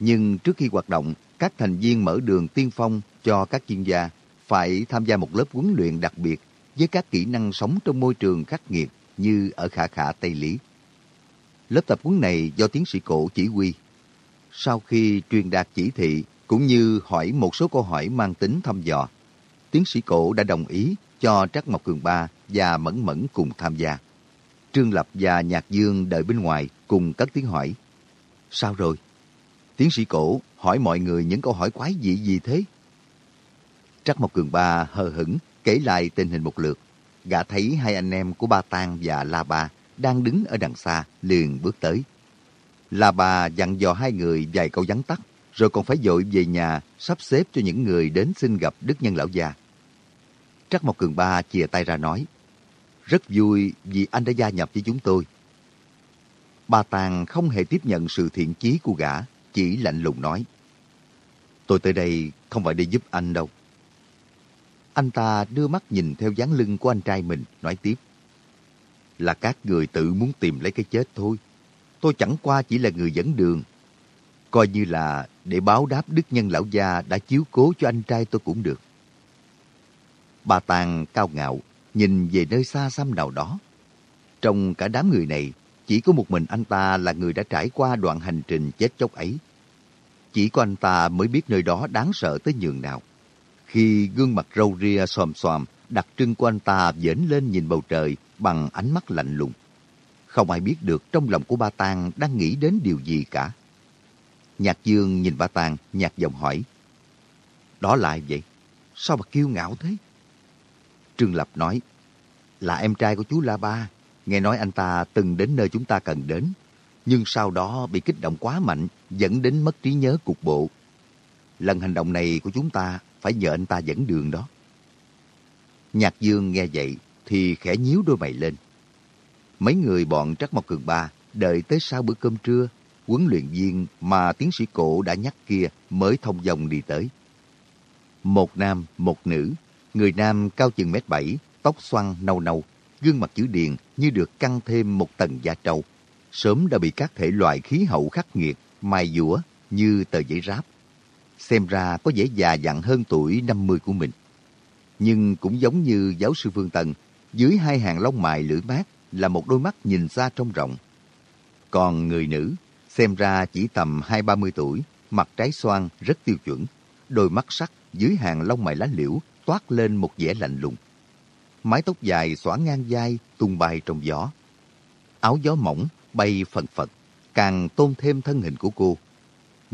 Nhưng trước khi hoạt động, các thành viên mở đường tiên phong cho các chuyên gia phải tham gia một lớp huấn luyện đặc biệt với các kỹ năng sống trong môi trường khắc nghiệt như ở Khả Khả Tây Lý. Lớp tập huấn này do tiến sĩ cổ chỉ huy. Sau khi truyền đạt chỉ thị cũng như hỏi một số câu hỏi mang tính thăm dò, tiến sĩ cổ đã đồng ý cho trác Mộc Cường Ba và Mẫn Mẫn cùng tham gia. Trương Lập và Nhạc Dương đợi bên ngoài cùng cất tiếng hỏi. Sao rồi? Tiến sĩ cổ hỏi mọi người những câu hỏi quái dị gì thế? Trắc Mộc Cường Ba hờ hững kể lại tình hình một lượt. Gã thấy hai anh em của Ba Tang và La Ba đang đứng ở đằng xa, liền bước tới. La Ba dặn dò hai người vài câu vắn tắt, rồi còn phải dội về nhà sắp xếp cho những người đến xin gặp Đức Nhân Lão Già. Trắc Mộc Cường Ba chìa tay ra nói, rất vui vì anh đã gia nhập với chúng tôi. Ba Tàng không hề tiếp nhận sự thiện chí của gã, chỉ lạnh lùng nói, tôi tới đây không phải để giúp anh đâu. Anh ta đưa mắt nhìn theo dáng lưng của anh trai mình, nói tiếp. Là các người tự muốn tìm lấy cái chết thôi. Tôi chẳng qua chỉ là người dẫn đường. Coi như là để báo đáp đức nhân lão gia đã chiếu cố cho anh trai tôi cũng được. Bà Tàng cao ngạo, nhìn về nơi xa xăm nào đó. Trong cả đám người này, chỉ có một mình anh ta là người đã trải qua đoạn hành trình chết chóc ấy. Chỉ có anh ta mới biết nơi đó đáng sợ tới nhường nào. Khi gương mặt râu ria xòm xòm, đặc trưng của anh ta dễn lên nhìn bầu trời bằng ánh mắt lạnh lùng. Không ai biết được trong lòng của ba Tàng đang nghĩ đến điều gì cả. Nhạc Dương nhìn ba Tàng, nhạc giọng hỏi. Đó là ai vậy? Sao mà kiêu ngạo thế? Trương Lập nói, là em trai của chú La Ba. Nghe nói anh ta từng đến nơi chúng ta cần đến, nhưng sau đó bị kích động quá mạnh, dẫn đến mất trí nhớ cục bộ. Lần hành động này của chúng ta phải nhờ anh ta dẫn đường đó. Nhạc Dương nghe vậy thì khẽ nhíu đôi mày lên. Mấy người bọn Trắc Mộc Cường Ba đợi tới sau bữa cơm trưa, huấn luyện viên mà tiến sĩ cổ đã nhắc kia mới thông dòng đi tới. Một nam, một nữ, người nam cao chừng mét bảy, tóc xoăn nâu nâu, gương mặt chữ điền như được căng thêm một tầng da trâu. Sớm đã bị các thể loại khí hậu khắc nghiệt, mài dũa như tờ giấy ráp xem ra có vẻ già dặn hơn tuổi 50 của mình. Nhưng cũng giống như giáo sư Phương Tần, dưới hai hàng lông mày lưỡi mát là một đôi mắt nhìn xa trong rộng. Còn người nữ, xem ra chỉ tầm hai ba mươi tuổi, mặt trái xoan rất tiêu chuẩn, đôi mắt sắc dưới hàng lông mày lá liễu toát lên một vẻ lạnh lùng. Mái tóc dài xõa ngang vai tung bay trong gió. Áo gió mỏng bay phần phật, càng tôn thêm thân hình của cô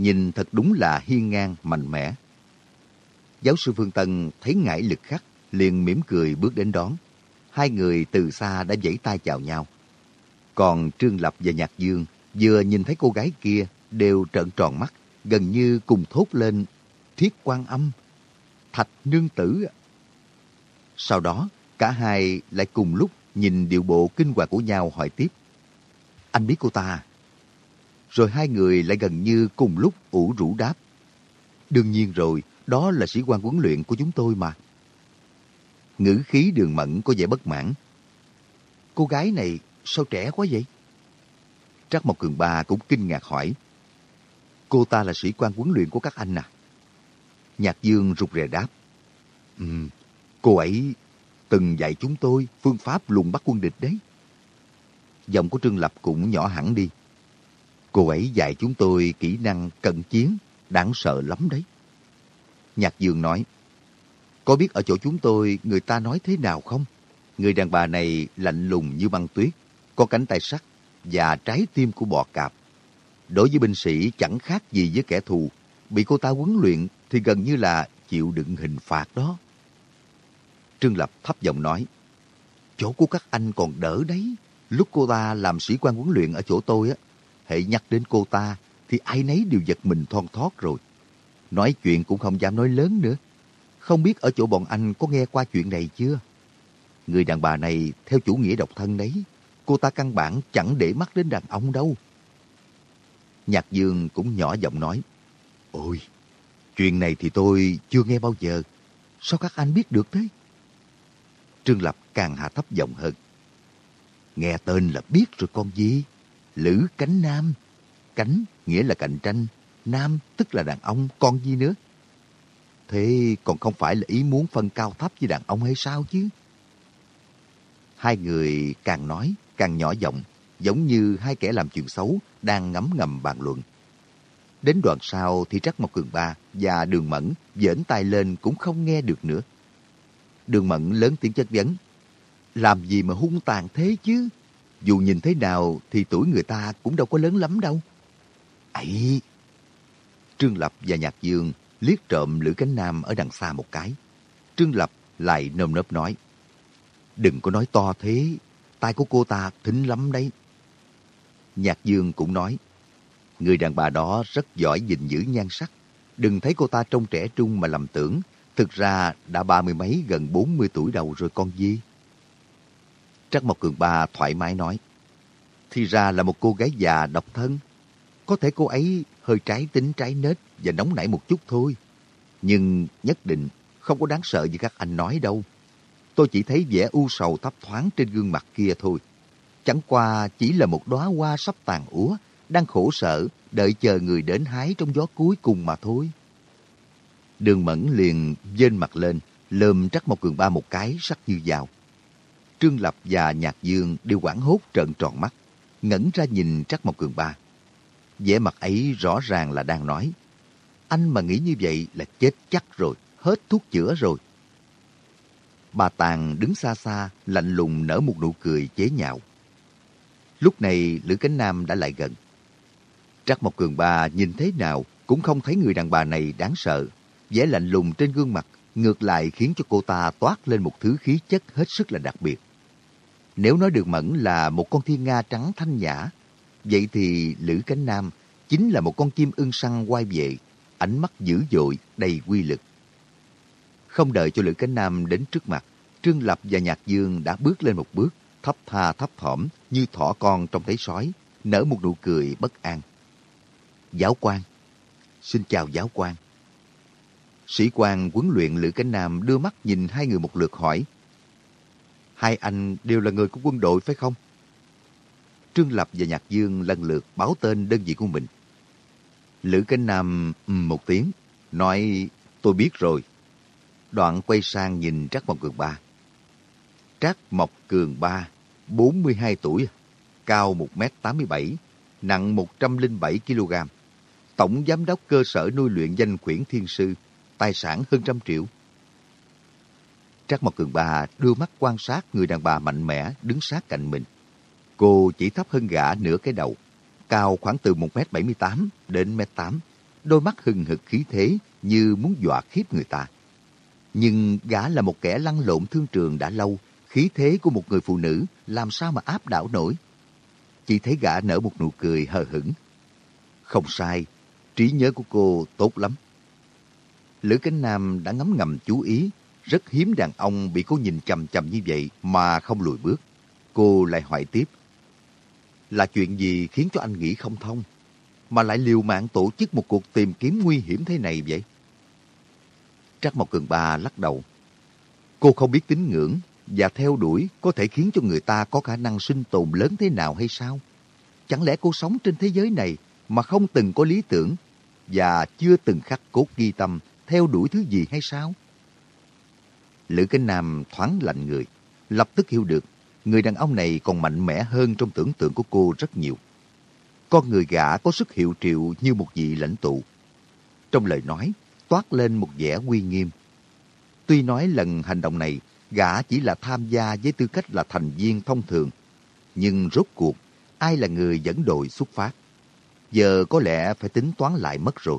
nhìn thật đúng là hiên ngang, mạnh mẽ. Giáo sư Phương Tân thấy ngại lực khắc, liền mỉm cười bước đến đón. Hai người từ xa đã vẫy tay chào nhau. Còn Trương Lập và Nhạc Dương vừa nhìn thấy cô gái kia đều trợn tròn mắt, gần như cùng thốt lên thiết quan âm, thạch nương tử. Sau đó, cả hai lại cùng lúc nhìn điệu bộ kinh hoàng của nhau hỏi tiếp. Anh biết cô ta à? Rồi hai người lại gần như cùng lúc ủ rũ đáp. Đương nhiên rồi, đó là sĩ quan huấn luyện của chúng tôi mà. Ngữ khí đường mẫn có vẻ bất mãn. Cô gái này sao trẻ quá vậy? Trác Mộc Cường Ba cũng kinh ngạc hỏi. Cô ta là sĩ quan huấn luyện của các anh à? Nhạc Dương rụt rè đáp. Ừ, cô ấy từng dạy chúng tôi phương pháp lùng bắt quân địch đấy. Giọng của Trương Lập cũng nhỏ hẳn đi. Cô ấy dạy chúng tôi kỹ năng cận chiến, đáng sợ lắm đấy. Nhạc Dương nói, có biết ở chỗ chúng tôi người ta nói thế nào không? Người đàn bà này lạnh lùng như băng tuyết, có cánh tay sắt và trái tim của bò cạp. Đối với binh sĩ chẳng khác gì với kẻ thù, bị cô ta huấn luyện thì gần như là chịu đựng hình phạt đó. Trương Lập thấp giọng nói, chỗ của các anh còn đỡ đấy. Lúc cô ta làm sĩ quan huấn luyện ở chỗ tôi á, hệ nhắc đến cô ta thì ai nấy đều giật mình thon thót rồi. Nói chuyện cũng không dám nói lớn nữa. Không biết ở chỗ bọn anh có nghe qua chuyện này chưa? Người đàn bà này theo chủ nghĩa độc thân đấy. Cô ta căn bản chẳng để mắt đến đàn ông đâu. Nhạc Dương cũng nhỏ giọng nói. Ôi, chuyện này thì tôi chưa nghe bao giờ. Sao các anh biết được thế? Trương Lập càng hạ thấp giọng hơn. Nghe tên là biết rồi con gì? Lữ cánh nam. Cánh nghĩa là cạnh tranh. Nam tức là đàn ông, con gì nữa? Thế còn không phải là ý muốn phân cao thấp với đàn ông hay sao chứ? Hai người càng nói, càng nhỏ giọng, giống như hai kẻ làm chuyện xấu đang ngấm ngầm bàn luận. Đến đoạn sau thì Trắc Mộc Cường Ba và Đường Mẫn dễn tay lên cũng không nghe được nữa. Đường Mẫn lớn tiếng chất vấn. Làm gì mà hung tàn thế chứ? Dù nhìn thế nào thì tuổi người ta cũng đâu có lớn lắm đâu. ấy Trương Lập và Nhạc Dương liếc trộm Lữ Cánh Nam ở đằng xa một cái. Trương Lập lại nơm nớp nói. Đừng có nói to thế, tai của cô ta thính lắm đấy. Nhạc Dương cũng nói. Người đàn bà đó rất giỏi gìn giữ nhan sắc. Đừng thấy cô ta trông trẻ trung mà lầm tưởng. Thực ra đã ba mươi mấy gần bốn mươi tuổi đầu rồi con gì. Trắc Mộc Cường Ba thoải mái nói. Thì ra là một cô gái già độc thân. Có thể cô ấy hơi trái tính trái nết và nóng nảy một chút thôi. Nhưng nhất định không có đáng sợ như các anh nói đâu. Tôi chỉ thấy vẻ u sầu thấp thoáng trên gương mặt kia thôi. Chẳng qua chỉ là một đóa hoa sắp tàn úa, đang khổ sở, đợi chờ người đến hái trong gió cuối cùng mà thôi. Đường Mẫn liền dên mặt lên, lơm trắc một cường ba một cái sắc như dao. Trương Lập và Nhạc Dương đều quảng hốt trợn tròn mắt, ngẩn ra nhìn trắc một cường ba vẻ mặt ấy rõ ràng là đang nói. Anh mà nghĩ như vậy là chết chắc rồi, hết thuốc chữa rồi. Bà Tàng đứng xa xa, lạnh lùng nở một nụ cười chế nhạo. Lúc này Lữ Cánh Nam đã lại gần. Trắc Mộc Cường Ba nhìn thế nào cũng không thấy người đàn bà này đáng sợ. Vẻ lạnh lùng trên gương mặt ngược lại khiến cho cô ta toát lên một thứ khí chất hết sức là đặc biệt. Nếu nói được Mẫn là một con thiên nga trắng thanh nhã, Vậy thì Lữ Cánh Nam chính là một con chim ưng săn quay về, ánh mắt dữ dội, đầy quy lực. Không đợi cho Lữ Cánh Nam đến trước mặt, Trương Lập và Nhạc Dương đã bước lên một bước, thấp tha thấp thỏm như thỏ con trong thấy sói, nở một nụ cười bất an. Giáo quan, xin chào giáo quan. Sĩ quan huấn luyện Lữ Cánh Nam đưa mắt nhìn hai người một lượt hỏi. Hai anh đều là người của quân đội phải không? Trương Lập và Nhạc Dương lần lượt báo tên đơn vị của mình. Lữ Cánh Nam ừ, một tiếng, nói tôi biết rồi. Đoạn quay sang nhìn Trác Mộc Cường Ba. Trác Mộc Cường Ba, 42 tuổi, cao 1m87, nặng 107kg. Tổng giám đốc cơ sở nuôi luyện danh khuyển thiên sư, tài sản hơn trăm triệu. Trác Mộc Cường bà đưa mắt quan sát người đàn bà mạnh mẽ đứng sát cạnh mình. Cô chỉ thấp hơn gã nửa cái đầu, cao khoảng từ 1m78 đến 1m8, đôi mắt hừng hực khí thế như muốn dọa khiếp người ta. Nhưng gã là một kẻ lăn lộn thương trường đã lâu, khí thế của một người phụ nữ làm sao mà áp đảo nổi. chỉ thấy gã nở một nụ cười hờ hững. Không sai, trí nhớ của cô tốt lắm. Lữ Cánh Nam đã ngấm ngầm chú ý, rất hiếm đàn ông bị cô nhìn chầm chầm như vậy mà không lùi bước. Cô lại hỏi tiếp. Là chuyện gì khiến cho anh nghĩ không thông, mà lại liều mạng tổ chức một cuộc tìm kiếm nguy hiểm thế này vậy? Trắc Mộc Cường Ba lắc đầu. Cô không biết tín ngưỡng và theo đuổi có thể khiến cho người ta có khả năng sinh tồn lớn thế nào hay sao? Chẳng lẽ cô sống trên thế giới này mà không từng có lý tưởng và chưa từng khắc cốt ghi tâm theo đuổi thứ gì hay sao? Lữ Kinh Nam thoáng lạnh người, lập tức hiểu được người đàn ông này còn mạnh mẽ hơn trong tưởng tượng của cô rất nhiều. Con người gã có sức hiệu triệu như một vị lãnh tụ. Trong lời nói, toát lên một vẻ uy nghiêm. Tuy nói lần hành động này, gã chỉ là tham gia với tư cách là thành viên thông thường, nhưng rốt cuộc, ai là người dẫn đội xuất phát? Giờ có lẽ phải tính toán lại mất rồi.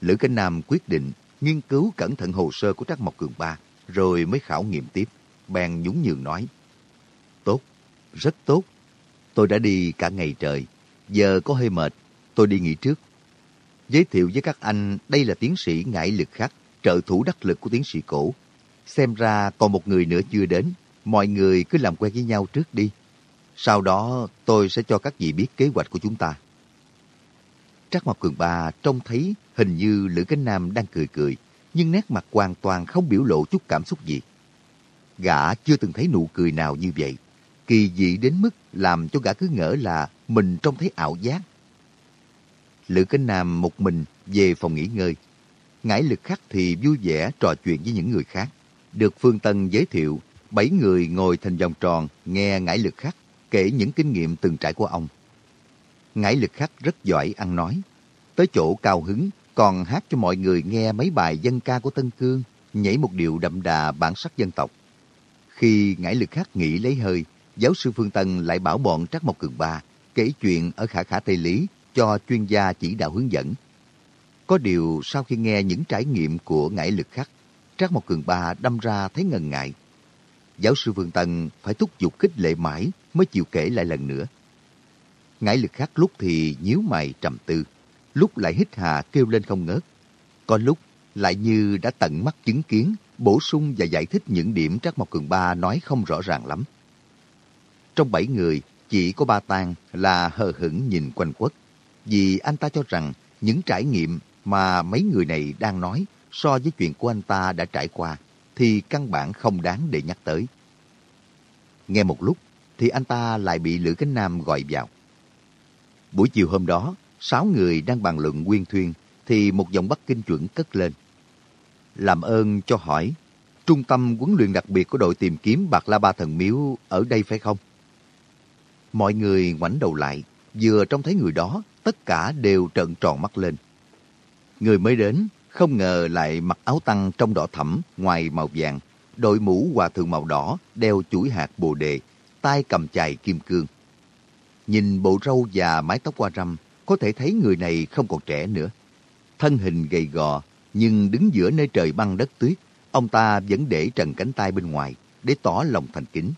Lữ Kinh Nam quyết định nghiên cứu cẩn thận hồ sơ của Trác Mộc Cường Ba, rồi mới khảo nghiệm tiếp. Bèn nhún nhường nói, Tốt, rất tốt. Tôi đã đi cả ngày trời, giờ có hơi mệt, tôi đi nghỉ trước. Giới thiệu với các anh, đây là tiến sĩ Ngải Lực Khắc, trợ thủ đắc lực của tiến sĩ cổ. Xem ra còn một người nữa chưa đến, mọi người cứ làm quen với nhau trước đi. Sau đó tôi sẽ cho các vị biết kế hoạch của chúng ta. Trác Mộc Cường Ba trông thấy hình như Lữ Cánh Nam đang cười cười, nhưng nét mặt hoàn toàn không biểu lộ chút cảm xúc gì. Gã chưa từng thấy nụ cười nào như vậy, kỳ dị đến mức làm cho gã cứ ngỡ là mình trông thấy ảo giác. Lữ Cánh Nam một mình về phòng nghỉ ngơi. Ngải lực khắc thì vui vẻ trò chuyện với những người khác. Được Phương Tân giới thiệu, bảy người ngồi thành vòng tròn nghe ngải lực khắc kể những kinh nghiệm từng trải của ông. Ngải lực khách rất giỏi ăn nói. Tới chỗ cao hứng, còn hát cho mọi người nghe mấy bài dân ca của Tân Cương, nhảy một điệu đậm đà bản sắc dân tộc. Khi ngải lực khách nghỉ lấy hơi, giáo sư Phương Tân lại bảo bọn Trắc Mộc Cường Ba kể chuyện ở Khả Khả Tây Lý cho chuyên gia chỉ đạo hướng dẫn. Có điều sau khi nghe những trải nghiệm của ngải lực khắc, Trác Mộc Cường Ba đâm ra thấy ngần ngại. Giáo sư Phương Tân phải thúc giục khích lệ mãi mới chịu kể lại lần nữa. Ngải lực khắc lúc thì nhíu mày trầm tư, lúc lại hít hà kêu lên không ngớt. Có lúc lại như đã tận mắt chứng kiến, bổ sung và giải thích những điểm Trác Mộc Cường Ba nói không rõ ràng lắm. Trong bảy người, chỉ có ba tang là hờ hững nhìn quanh quất, vì anh ta cho rằng những trải nghiệm mà mấy người này đang nói so với chuyện của anh ta đã trải qua thì căn bản không đáng để nhắc tới. Nghe một lúc thì anh ta lại bị Lữ Cánh Nam gọi vào. Buổi chiều hôm đó, sáu người đang bàn luận nguyên thuyên thì một giọng Bắc Kinh chuẩn cất lên. Làm ơn cho hỏi, trung tâm huấn luyện đặc biệt của đội tìm kiếm Bạc La Ba Thần Miếu ở đây phải không? Mọi người ngoảnh đầu lại, vừa trông thấy người đó, tất cả đều trợn tròn mắt lên. Người mới đến, không ngờ lại mặc áo tăng trong đỏ thẫm, ngoài màu vàng, đội mũ hòa thượng màu đỏ, đeo chuỗi hạt bồ đề, tay cầm chài kim cương. Nhìn bộ râu và mái tóc qua râm, có thể thấy người này không còn trẻ nữa. Thân hình gầy gò, nhưng đứng giữa nơi trời băng đất tuyết, ông ta vẫn để trần cánh tay bên ngoài để tỏ lòng thành kính.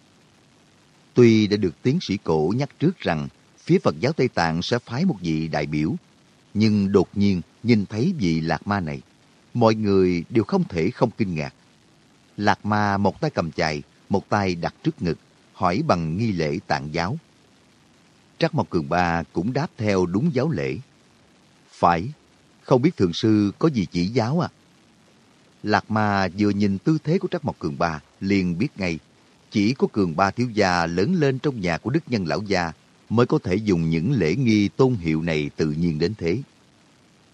Tuy đã được tiến sĩ cổ nhắc trước rằng phía Phật giáo Tây Tạng sẽ phái một vị đại biểu, nhưng đột nhiên nhìn thấy vị Lạc Ma này, mọi người đều không thể không kinh ngạc. Lạc Ma một tay cầm chày, một tay đặt trước ngực, hỏi bằng nghi lễ tạng giáo. Trắc Mộc Cường Ba cũng đáp theo đúng giáo lễ. Phải, không biết thượng sư có gì chỉ giáo à? Lạc Ma vừa nhìn tư thế của Trắc Mộc Cường Ba liền biết ngay chỉ có cường ba thiếu gia lớn lên trong nhà của đức nhân lão gia mới có thể dùng những lễ nghi tôn hiệu này tự nhiên đến thế.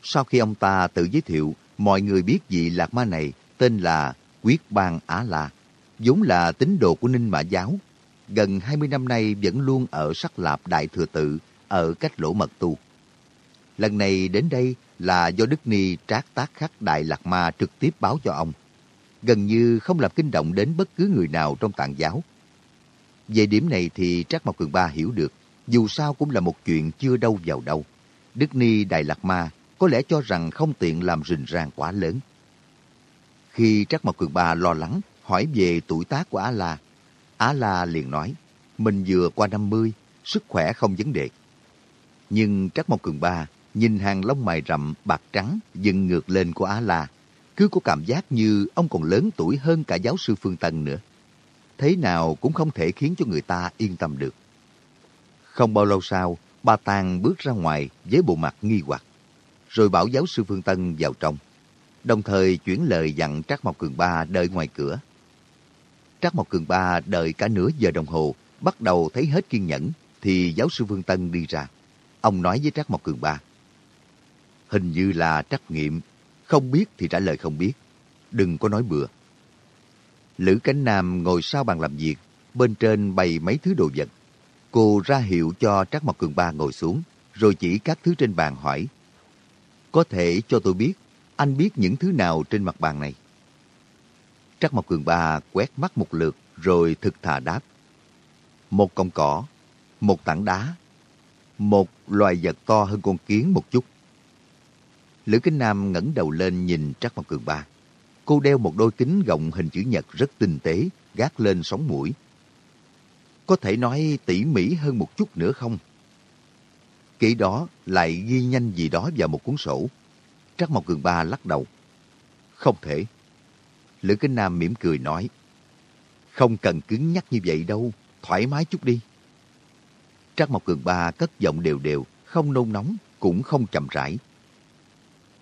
Sau khi ông ta tự giới thiệu, mọi người biết vị lạc ma này tên là Quyết Bang Á La, vốn là tín đồ của Ninh Mã Giáo. Gần 20 năm nay vẫn luôn ở sắc lạp Đại Thừa Tự, ở cách lỗ mật tu. Lần này đến đây là do Đức Ni trác tác khắc Đại Lạc Ma trực tiếp báo cho ông gần như không làm kinh động đến bất cứ người nào trong tạng giáo. Về điểm này thì Trác Mộc Cường Ba hiểu được, dù sao cũng là một chuyện chưa đâu vào đâu. Đức Ni Đại Lạc Ma có lẽ cho rằng không tiện làm rình rang quá lớn. Khi Trác Mộc Cường Ba lo lắng, hỏi về tuổi tác của Á Á La liền nói, mình vừa qua 50, sức khỏe không vấn đề. Nhưng Trác Mộc Cường Ba nhìn hàng lông mày rậm bạc trắng dừng ngược lên của Á La, cứ có cảm giác như ông còn lớn tuổi hơn cả giáo sư Phương Tân nữa. Thế nào cũng không thể khiến cho người ta yên tâm được. Không bao lâu sau, Ba Tàng bước ra ngoài với bộ mặt nghi hoặc, rồi bảo giáo sư Phương Tân vào trong, đồng thời chuyển lời dặn Trác Mộc Cường Ba đợi ngoài cửa. Trác Mộc Cường Ba đợi cả nửa giờ đồng hồ, bắt đầu thấy hết kiên nhẫn, thì giáo sư vương Tân đi ra. Ông nói với Trác Mộc Cường Ba, Hình như là trắc nghiệm, không biết thì trả lời không biết, đừng có nói bừa. Lữ Cánh Nam ngồi sau bàn làm việc, bên trên bày mấy thứ đồ vật. Cô ra hiệu cho Trác Mộc Cường Ba ngồi xuống, rồi chỉ các thứ trên bàn hỏi. Có thể cho tôi biết, anh biết những thứ nào trên mặt bàn này? Trác Mộc Cường Ba quét mắt một lượt, rồi thực thà đáp. Một cọng cỏ, một tảng đá, một loài vật to hơn con kiến một chút. Lữ Kinh Nam ngẩng đầu lên nhìn Trác Mộc Cường Ba. Cô đeo một đôi kính gọng hình chữ nhật rất tinh tế, gác lên sóng mũi. Có thể nói tỉ mỉ hơn một chút nữa không? Kỹ đó lại ghi nhanh gì đó vào một cuốn sổ. Trác Mộc Cường Ba lắc đầu. Không thể. Lữ Kinh Nam mỉm cười nói. Không cần cứng nhắc như vậy đâu, thoải mái chút đi. Trác Mộc Cường Ba cất giọng đều đều, không nôn nóng, cũng không chậm rãi.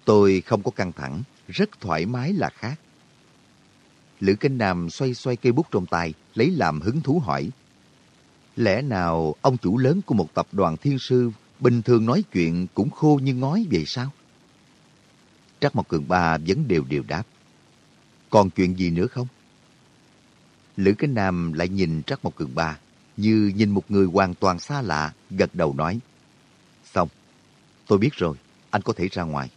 Tôi không có căng thẳng, rất thoải mái là khác. Lữ Kinh Nam xoay xoay cây bút trong tay, lấy làm hứng thú hỏi. Lẽ nào ông chủ lớn của một tập đoàn thiên sư bình thường nói chuyện cũng khô như ngói vậy sao? Trắc Mộc Cường Ba vẫn đều đều đáp. Còn chuyện gì nữa không? Lữ Kinh Nam lại nhìn Trắc Mộc Cường Ba như nhìn một người hoàn toàn xa lạ, gật đầu nói. Xong, tôi biết rồi, anh có thể ra ngoài.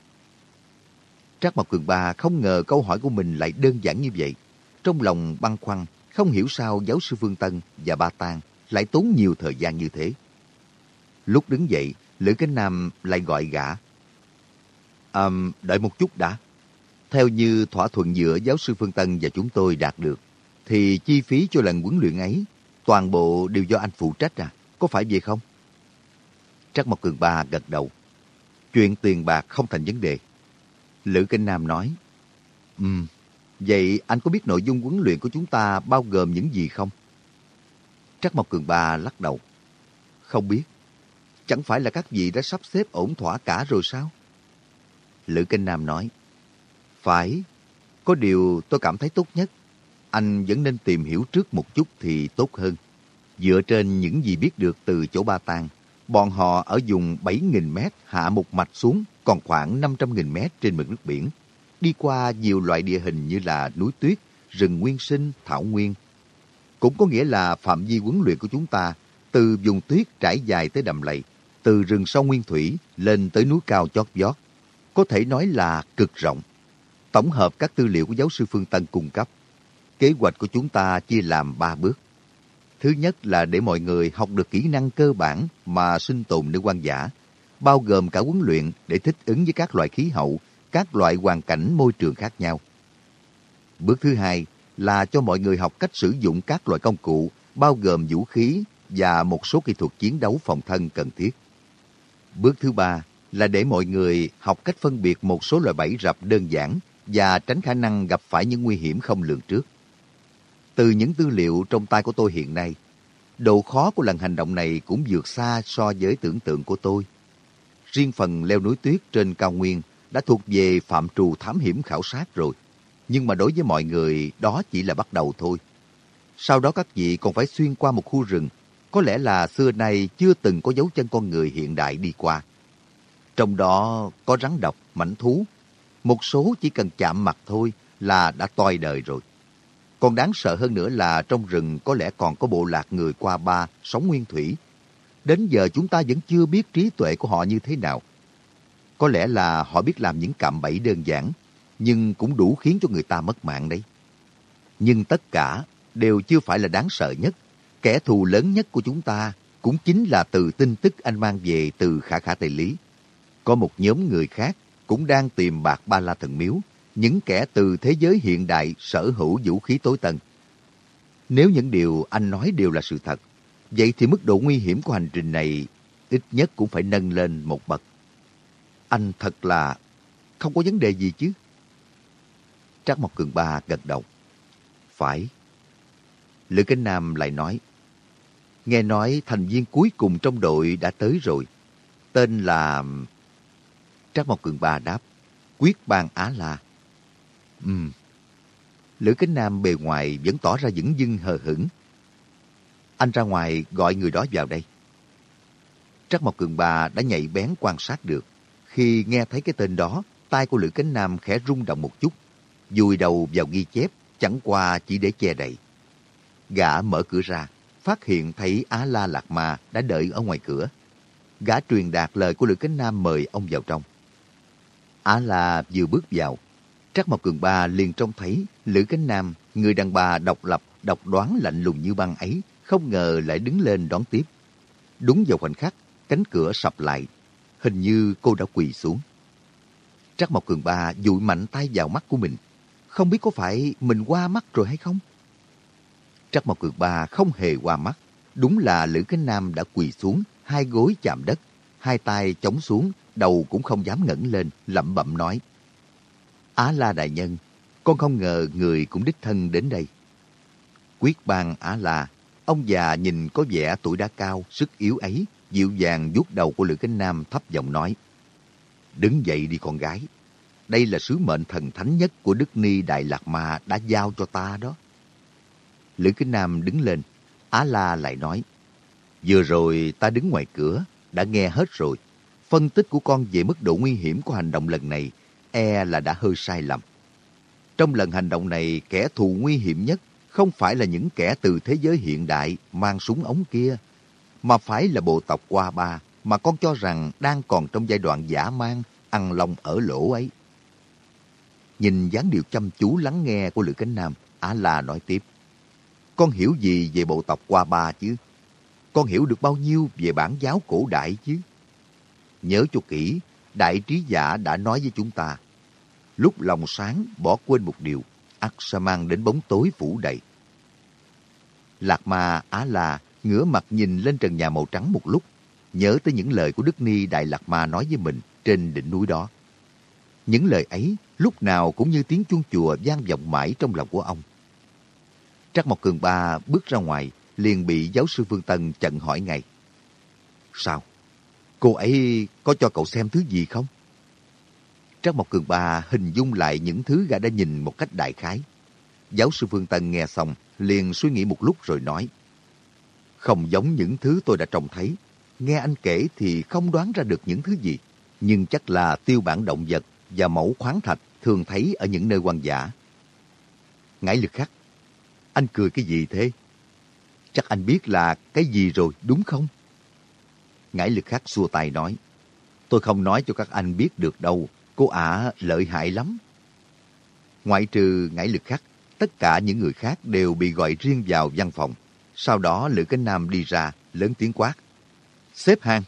Trác Mộc Cường Ba không ngờ câu hỏi của mình lại đơn giản như vậy. Trong lòng băn khoăn, không hiểu sao giáo sư Phương Tân và Ba Tang lại tốn nhiều thời gian như thế. Lúc đứng dậy, Lữ Cánh Nam lại gọi gã. À, đợi một chút đã. Theo như thỏa thuận giữa giáo sư Phương Tân và chúng tôi đạt được, thì chi phí cho lần huấn luyện ấy, toàn bộ đều do anh phụ trách à? Có phải vậy không? Trắc Mộc Cường Ba gật đầu. Chuyện tiền bạc không thành vấn đề. Lữ Kinh Nam nói, Ừm, vậy anh có biết nội dung huấn luyện của chúng ta bao gồm những gì không? Trắc Mộc Cường Ba lắc đầu. Không biết. Chẳng phải là các vị đã sắp xếp ổn thỏa cả rồi sao? Lữ Kinh Nam nói, phải, có điều tôi cảm thấy tốt nhất. Anh vẫn nên tìm hiểu trước một chút thì tốt hơn. Dựa trên những gì biết được từ chỗ Ba Tàng, bọn họ ở vùng 7.000 mét hạ một mạch xuống còn khoảng 500.000 mét trên mực nước biển, đi qua nhiều loại địa hình như là núi tuyết, rừng nguyên sinh, thảo nguyên. Cũng có nghĩa là phạm vi huấn luyện của chúng ta từ vùng tuyết trải dài tới đầm lầy, từ rừng sâu nguyên thủy lên tới núi cao chót vót. Có thể nói là cực rộng. Tổng hợp các tư liệu của giáo sư Phương Tân cung cấp. Kế hoạch của chúng ta chia làm ba bước. Thứ nhất là để mọi người học được kỹ năng cơ bản mà sinh tồn nơi quan giả, bao gồm cả huấn luyện để thích ứng với các loại khí hậu, các loại hoàn cảnh môi trường khác nhau. Bước thứ hai là cho mọi người học cách sử dụng các loại công cụ, bao gồm vũ khí và một số kỹ thuật chiến đấu phòng thân cần thiết. Bước thứ ba là để mọi người học cách phân biệt một số loại bẫy rập đơn giản và tránh khả năng gặp phải những nguy hiểm không lường trước. Từ những tư liệu trong tay của tôi hiện nay, độ khó của lần hành động này cũng vượt xa so với tưởng tượng của tôi. Riêng phần leo núi tuyết trên cao nguyên đã thuộc về phạm trù thám hiểm khảo sát rồi. Nhưng mà đối với mọi người, đó chỉ là bắt đầu thôi. Sau đó các vị còn phải xuyên qua một khu rừng, có lẽ là xưa nay chưa từng có dấu chân con người hiện đại đi qua. Trong đó có rắn độc, mảnh thú. Một số chỉ cần chạm mặt thôi là đã toi đời rồi. Còn đáng sợ hơn nữa là trong rừng có lẽ còn có bộ lạc người qua ba sống nguyên thủy Đến giờ chúng ta vẫn chưa biết trí tuệ của họ như thế nào. Có lẽ là họ biết làm những cạm bẫy đơn giản, nhưng cũng đủ khiến cho người ta mất mạng đấy. Nhưng tất cả đều chưa phải là đáng sợ nhất. Kẻ thù lớn nhất của chúng ta cũng chính là từ tin tức anh mang về từ Khả Khả Tây Lý. Có một nhóm người khác cũng đang tìm bạc ba la thần miếu, những kẻ từ thế giới hiện đại sở hữu vũ khí tối tân. Nếu những điều anh nói đều là sự thật, Vậy thì mức độ nguy hiểm của hành trình này ít nhất cũng phải nâng lên một bậc. Anh thật là không có vấn đề gì chứ? Trác Mộc Cường Ba gật đầu. Phải. Lữ Kinh Nam lại nói. Nghe nói thành viên cuối cùng trong đội đã tới rồi. Tên là... Trác Mộc Cường Ba đáp. Quyết bàn Á La. Ừm. Lữ Kính Nam bề ngoài vẫn tỏ ra dững dưng hờ hững. Anh ra ngoài gọi người đó vào đây. Trắc Mộc Cường Ba đã nhạy bén quan sát được. Khi nghe thấy cái tên đó, tay của Lữ kính Nam khẽ rung động một chút. Dùi đầu vào ghi chép, chẳng qua chỉ để che đậy. Gã mở cửa ra, phát hiện thấy Á La Lạc Ma đã đợi ở ngoài cửa. Gã truyền đạt lời của Lữ kính Nam mời ông vào trong. Á La vừa bước vào, Trắc Mộc Cường Ba liền trông thấy Lữ Cánh Nam, người đàn bà độc lập, độc đoán lạnh lùng như băng ấy, không ngờ lại đứng lên đón tiếp. Đúng vào khoảnh khắc, cánh cửa sập lại. Hình như cô đã quỳ xuống. Trắc Mộc Cường Ba dụi mạnh tay vào mắt của mình. Không biết có phải mình qua mắt rồi hay không? Trắc Mộc Cường Ba không hề qua mắt. Đúng là Lữ Cánh Nam đã quỳ xuống, hai gối chạm đất, hai tay chống xuống, đầu cũng không dám ngẩng lên, lẩm bẩm nói. Á La Đại Nhân, con không ngờ người cũng đích thân đến đây. Quyết bang Á La, ông già nhìn có vẻ tuổi đã cao, sức yếu ấy, dịu dàng vuốt đầu của Lữ Cánh Nam thấp giọng nói. Đứng dậy đi con gái. Đây là sứ mệnh thần thánh nhất của Đức Ni Đại Lạc Ma đã giao cho ta đó. Lữ Kính Nam đứng lên. Á La lại nói. Vừa rồi ta đứng ngoài cửa, đã nghe hết rồi. Phân tích của con về mức độ nguy hiểm của hành động lần này e là đã hơi sai lầm. Trong lần hành động này, kẻ thù nguy hiểm nhất không phải là những kẻ từ thế giới hiện đại mang súng ống kia, mà phải là bộ tộc qua ba mà con cho rằng đang còn trong giai đoạn giả mang, ăn lòng ở lỗ ấy. Nhìn dáng điệu chăm chú lắng nghe của Lữ Cánh Nam, Á La nói tiếp. Con hiểu gì về bộ tộc qua ba chứ? Con hiểu được bao nhiêu về bản giáo cổ đại chứ? Nhớ cho kỹ, đại trí giả đã nói với chúng ta, lúc lòng sáng bỏ quên một điều, ắt sẽ mang đến bóng tối phủ đầy. Lạc Ma Á La ngửa mặt nhìn lên trần nhà màu trắng một lúc, nhớ tới những lời của Đức Ni Đại Lạc Ma nói với mình trên đỉnh núi đó. Những lời ấy lúc nào cũng như tiếng chuông chùa vang vọng mãi trong lòng của ông. Trắc Mộc Cường Ba bước ra ngoài, liền bị giáo sư Phương Tân chặn hỏi ngay. Sao? Cô ấy có cho cậu xem thứ gì không? Trắc Mộc Cường Ba hình dung lại những thứ gã đã nhìn một cách đại khái. Giáo sư Phương Tân nghe xong, liền suy nghĩ một lúc rồi nói. Không giống những thứ tôi đã trông thấy. Nghe anh kể thì không đoán ra được những thứ gì. Nhưng chắc là tiêu bản động vật và mẫu khoáng thạch thường thấy ở những nơi hoang dã. Ngải lực khắc, anh cười cái gì thế? Chắc anh biết là cái gì rồi, đúng không? Ngải lực khắc xua tay nói, tôi không nói cho các anh biết được đâu, cô ả lợi hại lắm. Ngoại trừ ngải lực khắc, tất cả những người khác đều bị gọi riêng vào văn phòng. Sau đó Lữ Cánh Nam đi ra, lớn tiếng quát. Xếp hàng.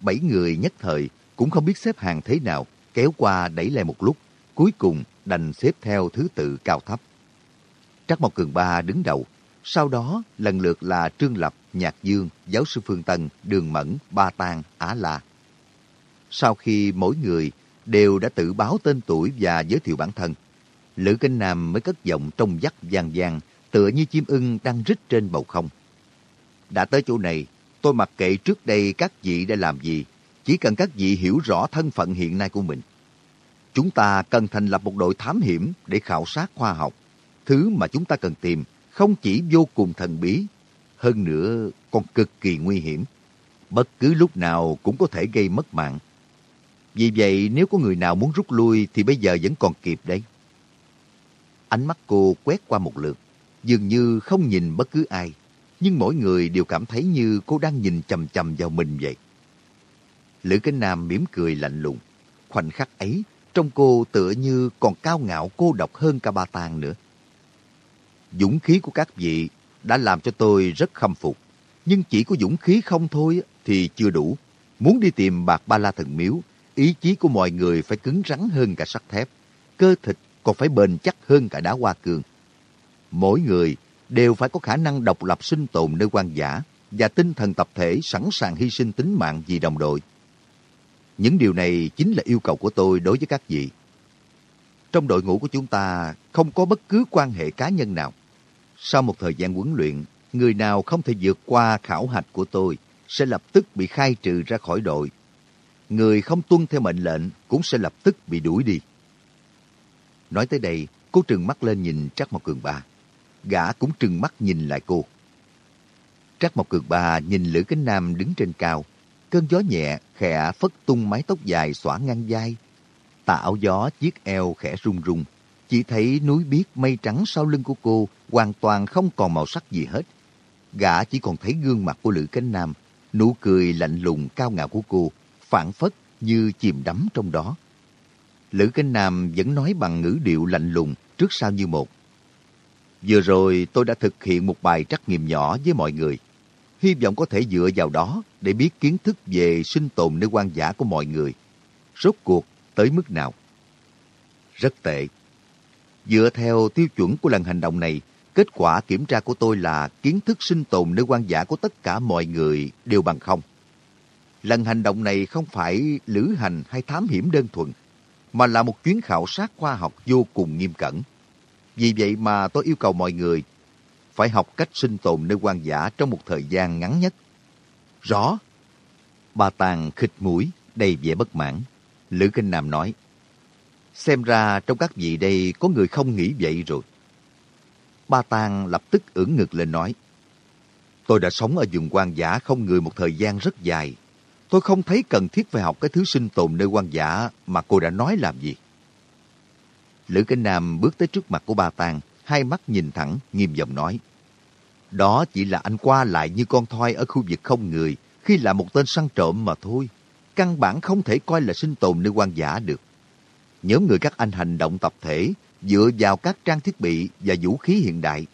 Bảy người nhất thời cũng không biết xếp hàng thế nào, kéo qua đẩy lại một lúc, cuối cùng đành xếp theo thứ tự cao thấp. Trắc Mộc Cường Ba đứng đầu, sau đó lần lượt là Trương Lập, Nhạc Dương, Giáo sư Phương Tân, Đường Mẫn, Ba Tàng, Á La. Sau khi mỗi người đều đã tự báo tên tuổi và giới thiệu bản thân, Lữ Kinh Nam mới cất giọng trong vắt vàng vàng, tựa như chim ưng đang rít trên bầu không. Đã tới chỗ này, tôi mặc kệ trước đây các vị đã làm gì, chỉ cần các vị hiểu rõ thân phận hiện nay của mình. Chúng ta cần thành lập một đội thám hiểm để khảo sát khoa học. Thứ mà chúng ta cần tìm không chỉ vô cùng thần bí, hơn nữa còn cực kỳ nguy hiểm. Bất cứ lúc nào cũng có thể gây mất mạng. Vì vậy nếu có người nào muốn rút lui thì bây giờ vẫn còn kịp đấy. Ánh mắt cô quét qua một lượt, dường như không nhìn bất cứ ai, nhưng mỗi người đều cảm thấy như cô đang nhìn chầm chầm vào mình vậy. Lữ Kinh Nam mỉm cười lạnh lùng. Khoảnh khắc ấy, trong cô tựa như còn cao ngạo cô độc hơn cả ba tang nữa. Dũng khí của các vị đã làm cho tôi rất khâm phục. Nhưng chỉ có dũng khí không thôi thì chưa đủ. Muốn đi tìm bạc ba la thần miếu, ý chí của mọi người phải cứng rắn hơn cả sắt thép. Cơ thịt còn phải bền chắc hơn cả đá hoa cương. Mỗi người đều phải có khả năng độc lập sinh tồn nơi quan giả và tinh thần tập thể sẵn sàng hy sinh tính mạng vì đồng đội. Những điều này chính là yêu cầu của tôi đối với các vị. Trong đội ngũ của chúng ta không có bất cứ quan hệ cá nhân nào. Sau một thời gian huấn luyện, người nào không thể vượt qua khảo hạch của tôi sẽ lập tức bị khai trừ ra khỏi đội. Người không tuân theo mệnh lệnh cũng sẽ lập tức bị đuổi đi. Nói tới đây, cô trừng mắt lên nhìn Trắc Mộc Cường Ba. Gã cũng trừng mắt nhìn lại cô. Trắc Mộc Cường Ba nhìn Lữ Cánh Nam đứng trên cao. Cơn gió nhẹ khẽ phất tung mái tóc dài xõa ngang vai. tạo gió chiếc eo khẽ rung rung. Chỉ thấy núi biếc mây trắng sau lưng của cô hoàn toàn không còn màu sắc gì hết. Gã chỉ còn thấy gương mặt của Lữ Cánh Nam, nụ cười lạnh lùng cao ngạo của cô, phản phất như chìm đắm trong đó. Lữ Cánh Nam vẫn nói bằng ngữ điệu lạnh lùng, trước sau như một. Vừa rồi tôi đã thực hiện một bài trắc nghiệm nhỏ với mọi người. Hy vọng có thể dựa vào đó để biết kiến thức về sinh tồn nơi quan giả của mọi người. Rốt cuộc tới mức nào? Rất tệ. Dựa theo tiêu chuẩn của lần hành động này, kết quả kiểm tra của tôi là kiến thức sinh tồn nơi quan giả của tất cả mọi người đều bằng không. Lần hành động này không phải lữ hành hay thám hiểm đơn thuần, mà là một chuyến khảo sát khoa học vô cùng nghiêm cẩn. Vì vậy mà tôi yêu cầu mọi người phải học cách sinh tồn nơi quan giả trong một thời gian ngắn nhất. Rõ. Bà Tàng khịt mũi, đầy vẻ bất mãn. Lữ Kinh Nam nói, xem ra trong các vị đây có người không nghĩ vậy rồi. Ba Tàng lập tức ưỡn ngực lên nói, tôi đã sống ở vùng quan giả không người một thời gian rất dài. Tôi không thấy cần thiết phải học cái thứ sinh tồn nơi quan giả mà cô đã nói làm gì. Lữ Kinh Nam bước tới trước mặt của ba Tàng, hai mắt nhìn thẳng, nghiêm giọng nói. Đó chỉ là anh qua lại như con thoi ở khu vực không người khi là một tên săn trộm mà thôi. Căn bản không thể coi là sinh tồn nơi quan giả được. Nhóm người các anh hành động tập thể dựa vào các trang thiết bị và vũ khí hiện đại.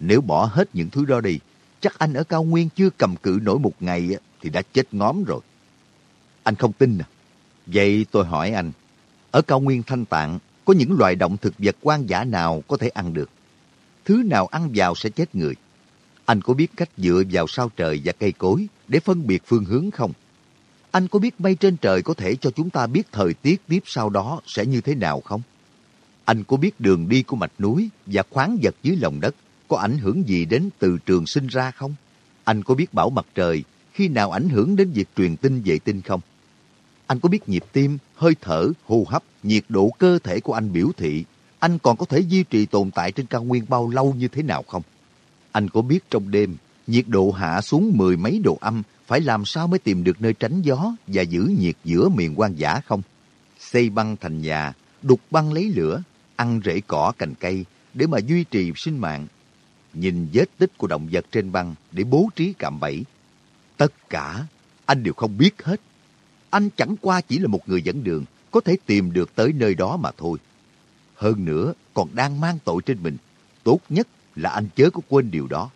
Nếu bỏ hết những thứ đó đi, chắc anh ở cao nguyên chưa cầm cự nổi một ngày thì đã chết ngóm rồi. Anh không tin à? Vậy tôi hỏi anh, ở cao nguyên thanh tạng có những loài động thực vật quan giả nào có thể ăn được? Thứ nào ăn vào sẽ chết người? Anh có biết cách dựa vào sao trời và cây cối để phân biệt phương hướng không? Anh có biết mây trên trời có thể cho chúng ta biết thời tiết tiếp sau đó sẽ như thế nào không? Anh có biết đường đi của mạch núi và khoáng vật dưới lòng đất có ảnh hưởng gì đến từ trường sinh ra không? Anh có biết bảo mặt trời khi nào ảnh hưởng đến việc truyền tin vệ tinh không? Anh có biết nhịp tim, hơi thở, hô hấp, nhiệt độ cơ thể của anh biểu thị anh còn có thể duy trì tồn tại trên cao nguyên bao lâu như thế nào không? Anh có biết trong đêm, nhiệt độ hạ xuống mười mấy độ âm phải làm sao mới tìm được nơi tránh gió và giữ nhiệt giữa miền quan giả không? Xây băng thành nhà, đục băng lấy lửa, ăn rễ cỏ cành cây để mà duy trì sinh mạng. Nhìn vết tích của động vật trên băng để bố trí cạm bẫy. Tất cả anh đều không biết hết. Anh chẳng qua chỉ là một người dẫn đường, có thể tìm được tới nơi đó mà thôi. Hơn nữa, còn đang mang tội trên mình. Tốt nhất là anh chớ có quên điều đó.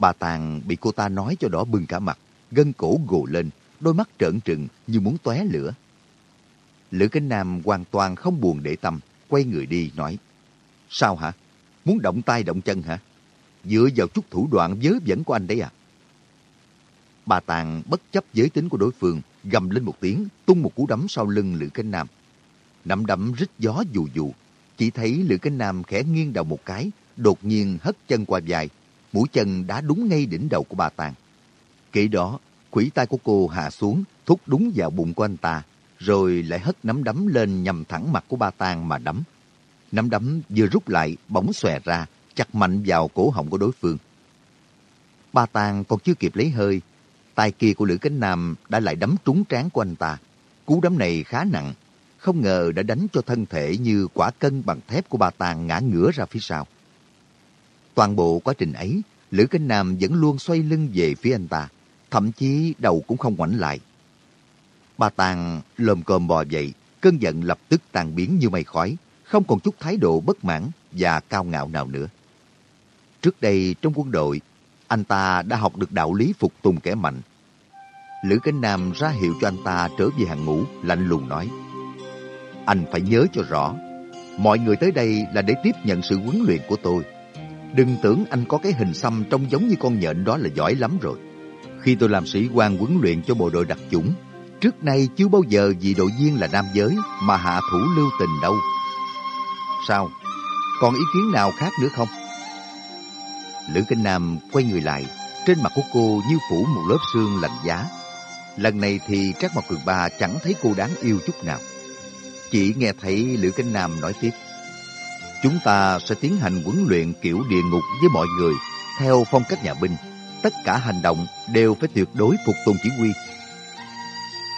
Bà Tàng bị cô ta nói cho đỏ bừng cả mặt, gân cổ gồ lên, đôi mắt trợn trừng như muốn tóe lửa. Lữ Kinh Nam hoàn toàn không buồn để tâm, quay người đi nói. Sao hả? Muốn động tay động chân hả? Dựa vào chút thủ đoạn vớ vẩn của anh đấy à? Bà Tàng bất chấp giới tính của đối phương, gầm lên một tiếng, tung một cú đấm sau lưng Lữ Kinh Nam. Nắm đấm rít gió dù dù, chỉ thấy Lữ Kinh Nam khẽ nghiêng đầu một cái, đột nhiên hất chân qua dài, mũi chân đã đúng ngay đỉnh đầu của bà Tàng. Kể đó, quỷ tay của cô hạ xuống, thúc đúng vào bụng của anh ta, rồi lại hất nắm đấm lên nhằm thẳng mặt của bà Tàng mà đấm. Nắm đấm vừa rút lại, bỗng xòe ra, chặt mạnh vào cổ họng của đối phương. bà Tàng còn chưa kịp lấy hơi, tay kia của Lữ Cánh Nam đã lại đấm trúng trán của anh ta. Cú đấm này khá nặng, không ngờ đã đánh cho thân thể như quả cân bằng thép của bà Tàng ngã ngửa ra phía sau. Toàn bộ quá trình ấy, Lữ Cánh Nam vẫn luôn xoay lưng về phía anh ta, thậm chí đầu cũng không ngoảnh lại. Bà Tàng lồm cồm bò dậy, cơn giận lập tức tan biến như mây khói, không còn chút thái độ bất mãn và cao ngạo nào nữa. Trước đây trong quân đội, anh ta đã học được đạo lý phục tùng kẻ mạnh. Lữ Cánh Nam ra hiệu cho anh ta trở về hàng ngũ, lạnh lùng nói. Anh phải nhớ cho rõ, mọi người tới đây là để tiếp nhận sự huấn luyện của tôi. Đừng tưởng anh có cái hình xăm trông giống như con nhện đó là giỏi lắm rồi. Khi tôi làm sĩ quan huấn luyện cho bộ đội đặc chủng, trước nay chưa bao giờ vì đội viên là nam giới mà hạ thủ lưu tình đâu. Sao? Còn ý kiến nào khác nữa không? Lữ Kinh Nam quay người lại, trên mặt của cô như phủ một lớp xương lạnh giá. Lần này thì Trác Mộc Cường Ba chẳng thấy cô đáng yêu chút nào. Chỉ nghe thấy Lữ Kinh Nam nói tiếp. Chúng ta sẽ tiến hành huấn luyện kiểu địa ngục với mọi người, theo phong cách nhà binh. Tất cả hành động đều phải tuyệt đối phục tùng chỉ huy.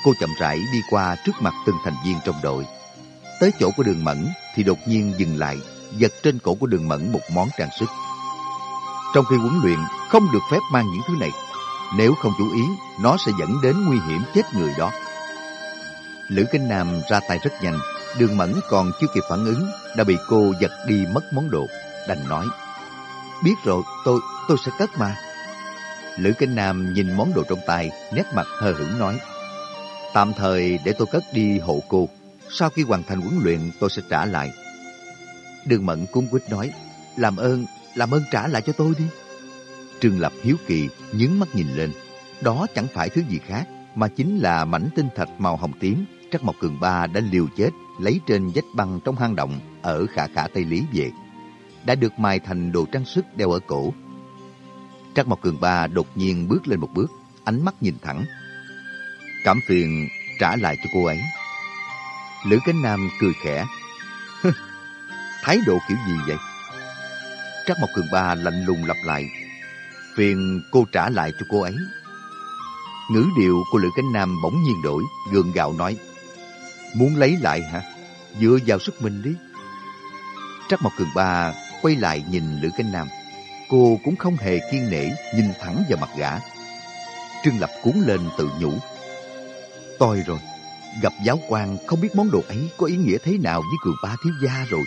Cô chậm rãi đi qua trước mặt từng thành viên trong đội. Tới chỗ của đường mẫn thì đột nhiên dừng lại, giật trên cổ của đường mẫn một món trang sức. Trong khi huấn luyện, không được phép mang những thứ này. Nếu không chú ý, nó sẽ dẫn đến nguy hiểm chết người đó. Lữ Kinh Nam ra tay rất nhanh, đường mẫn còn chưa kịp phản ứng, đã bị cô giật đi mất món đồ. Đành nói, biết rồi, tôi tôi sẽ cất mà. Lữ Kinh Nam nhìn món đồ trong tay, nét mặt hờ hững nói, tạm thời để tôi cất đi hộ cô. Sau khi hoàn thành huấn luyện tôi sẽ trả lại. Đường Mẫn cung quýt nói, làm ơn, làm ơn trả lại cho tôi đi. Trương Lập hiếu kỳ, nhướng mắt nhìn lên. Đó chẳng phải thứ gì khác, mà chính là mảnh tinh thạch màu hồng tím Trắc Mộc Cường Ba đã liều chết lấy trên vách băng trong hang động ở khả khả Tây Lý về. Đã được mài thành đồ trang sức đeo ở cổ. Trắc Mộc Cường Ba đột nhiên bước lên một bước, ánh mắt nhìn thẳng. Cảm phiền trả lại cho cô ấy. Lữ Cánh Nam cười khẽ. Thái độ kiểu gì vậy? Trắc Mộc Cường Ba lạnh lùng lặp lại. Phiền cô trả lại cho cô ấy. Ngữ điệu của Lữ Cánh Nam bỗng nhiên đổi, gượng gạo nói. Muốn lấy lại hả? Dựa vào sức mình đi. Trắc Mộc Cường Ba quay lại nhìn Lữ canh Nam. Cô cũng không hề kiên nể, nhìn thẳng vào mặt gã. Trương Lập cuốn lên tự nhủ. Tôi rồi, gặp giáo quan không biết món đồ ấy có ý nghĩa thế nào với Cường Ba thiếu gia rồi.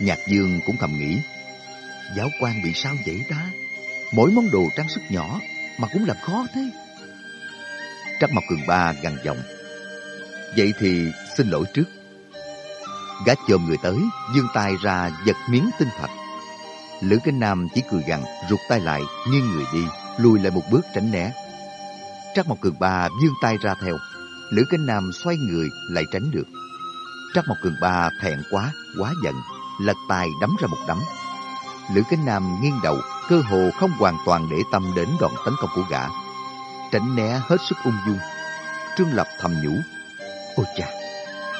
Nhạc Dương cũng thầm nghĩ, giáo quan bị sao vậy ta? Mỗi món đồ trang sức nhỏ mà cũng làm khó thế. Trắc Mộc Cường Ba gằn giọng. Vậy thì xin lỗi trước. Gã chồm người tới, dương tay ra giật miếng tinh thạch. Lữ Kinh Nam chỉ cười gằn, rụt tay lại, nghiêng người đi, lùi lại một bước tránh né. Trắc Mộc Cường Ba dương tay ra theo. Lữ Kinh Nam xoay người lại tránh được. Trắc Mộc Cường Ba thẹn quá, quá giận, lật tay đấm ra một đấm. Lữ Kinh Nam nghiêng đầu, cơ hồ không hoàn toàn để tâm đến đòn tấn công của gã. Tránh né hết sức ung dung. Trương Lập thầm nhủ. Ôi chà,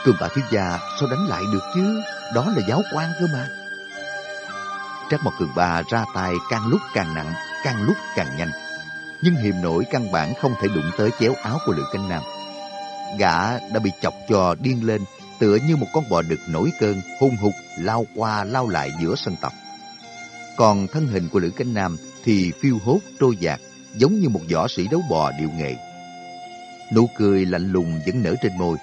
cường bà thiếu gia sao đánh lại được chứ? Đó là giáo quan cơ mà. Trác Mộc Cường Ba ra tay càng lúc càng nặng, càng lúc càng nhanh. Nhưng hiềm nổi căn bản không thể đụng tới chéo áo của Lữ Canh Nam. Gã đã bị chọc cho điên lên, tựa như một con bò đực nổi cơn, hung hục lao qua lao lại giữa sân tập. Còn thân hình của Lữ Cánh Nam thì phiêu hốt trôi dạt, giống như một võ sĩ đấu bò điệu nghệ. Nụ cười lạnh lùng vẫn nở trên môi.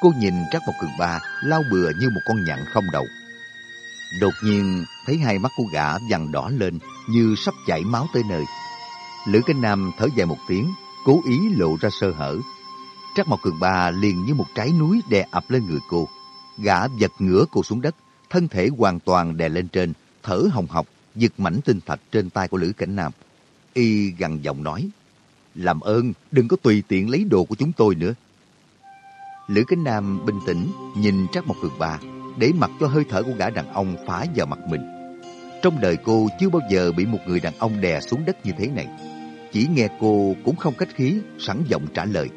Cô nhìn Trác Mộc Cường Ba lao bừa như một con nhạn không đầu. Đột nhiên thấy hai mắt của gã vằn đỏ lên như sắp chảy máu tới nơi. Lữ Kinh Nam thở dài một tiếng, cố ý lộ ra sơ hở. Trác Mộc Cường Ba liền như một trái núi đè ập lên người cô. Gã giật ngửa cô xuống đất, thân thể hoàn toàn đè lên trên, thở hồng hộc, giật mảnh tinh thạch trên tay của Lữ Cảnh Nam. Y gằn giọng nói, làm ơn đừng có tùy tiện lấy đồ của chúng tôi nữa. Lữ Cảnh Nam bình tĩnh nhìn Trác Mộc Cường Ba để mặc cho hơi thở của gã đàn ông phá vào mặt mình. Trong đời cô chưa bao giờ bị một người đàn ông đè xuống đất như thế này. Chỉ nghe cô cũng không cách khí, sẵn giọng trả lời.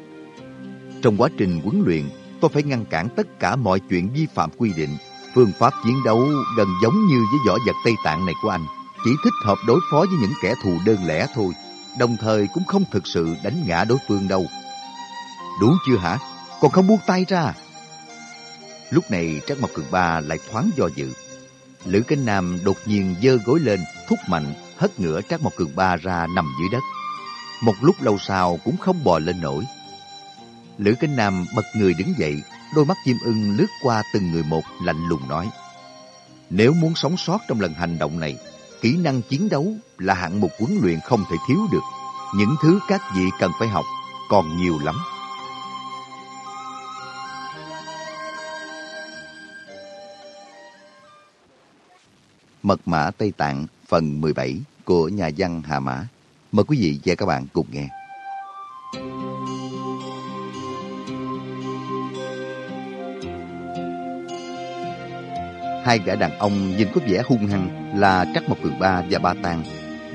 Trong quá trình huấn luyện, tôi phải ngăn cản tất cả mọi chuyện vi phạm quy định Phương pháp chiến đấu gần giống như với võ vật Tây Tạng này của anh, chỉ thích hợp đối phó với những kẻ thù đơn lẻ thôi, đồng thời cũng không thực sự đánh ngã đối phương đâu. Đủ chưa hả? Còn không buông tay ra. Lúc này Trác Mộc Cường Ba lại thoáng do dự. Lữ Cánh Nam đột nhiên giơ gối lên, thúc mạnh, hất ngửa Trác Mộc Cường Ba ra nằm dưới đất. Một lúc lâu sau cũng không bò lên nổi. Lữ Cánh Nam bật người đứng dậy, Đôi mắt chim ưng lướt qua từng người một lạnh lùng nói. Nếu muốn sống sót trong lần hành động này, kỹ năng chiến đấu là hạng mục huấn luyện không thể thiếu được. Những thứ các vị cần phải học còn nhiều lắm. Mật mã Tây Tạng, phần 17 của nhà văn Hà Mã. Mời quý vị và các bạn cùng nghe. Hai gã đàn ông nhìn có vẻ hung hăng là Trắc Mộc Cường Ba và Ba Tàng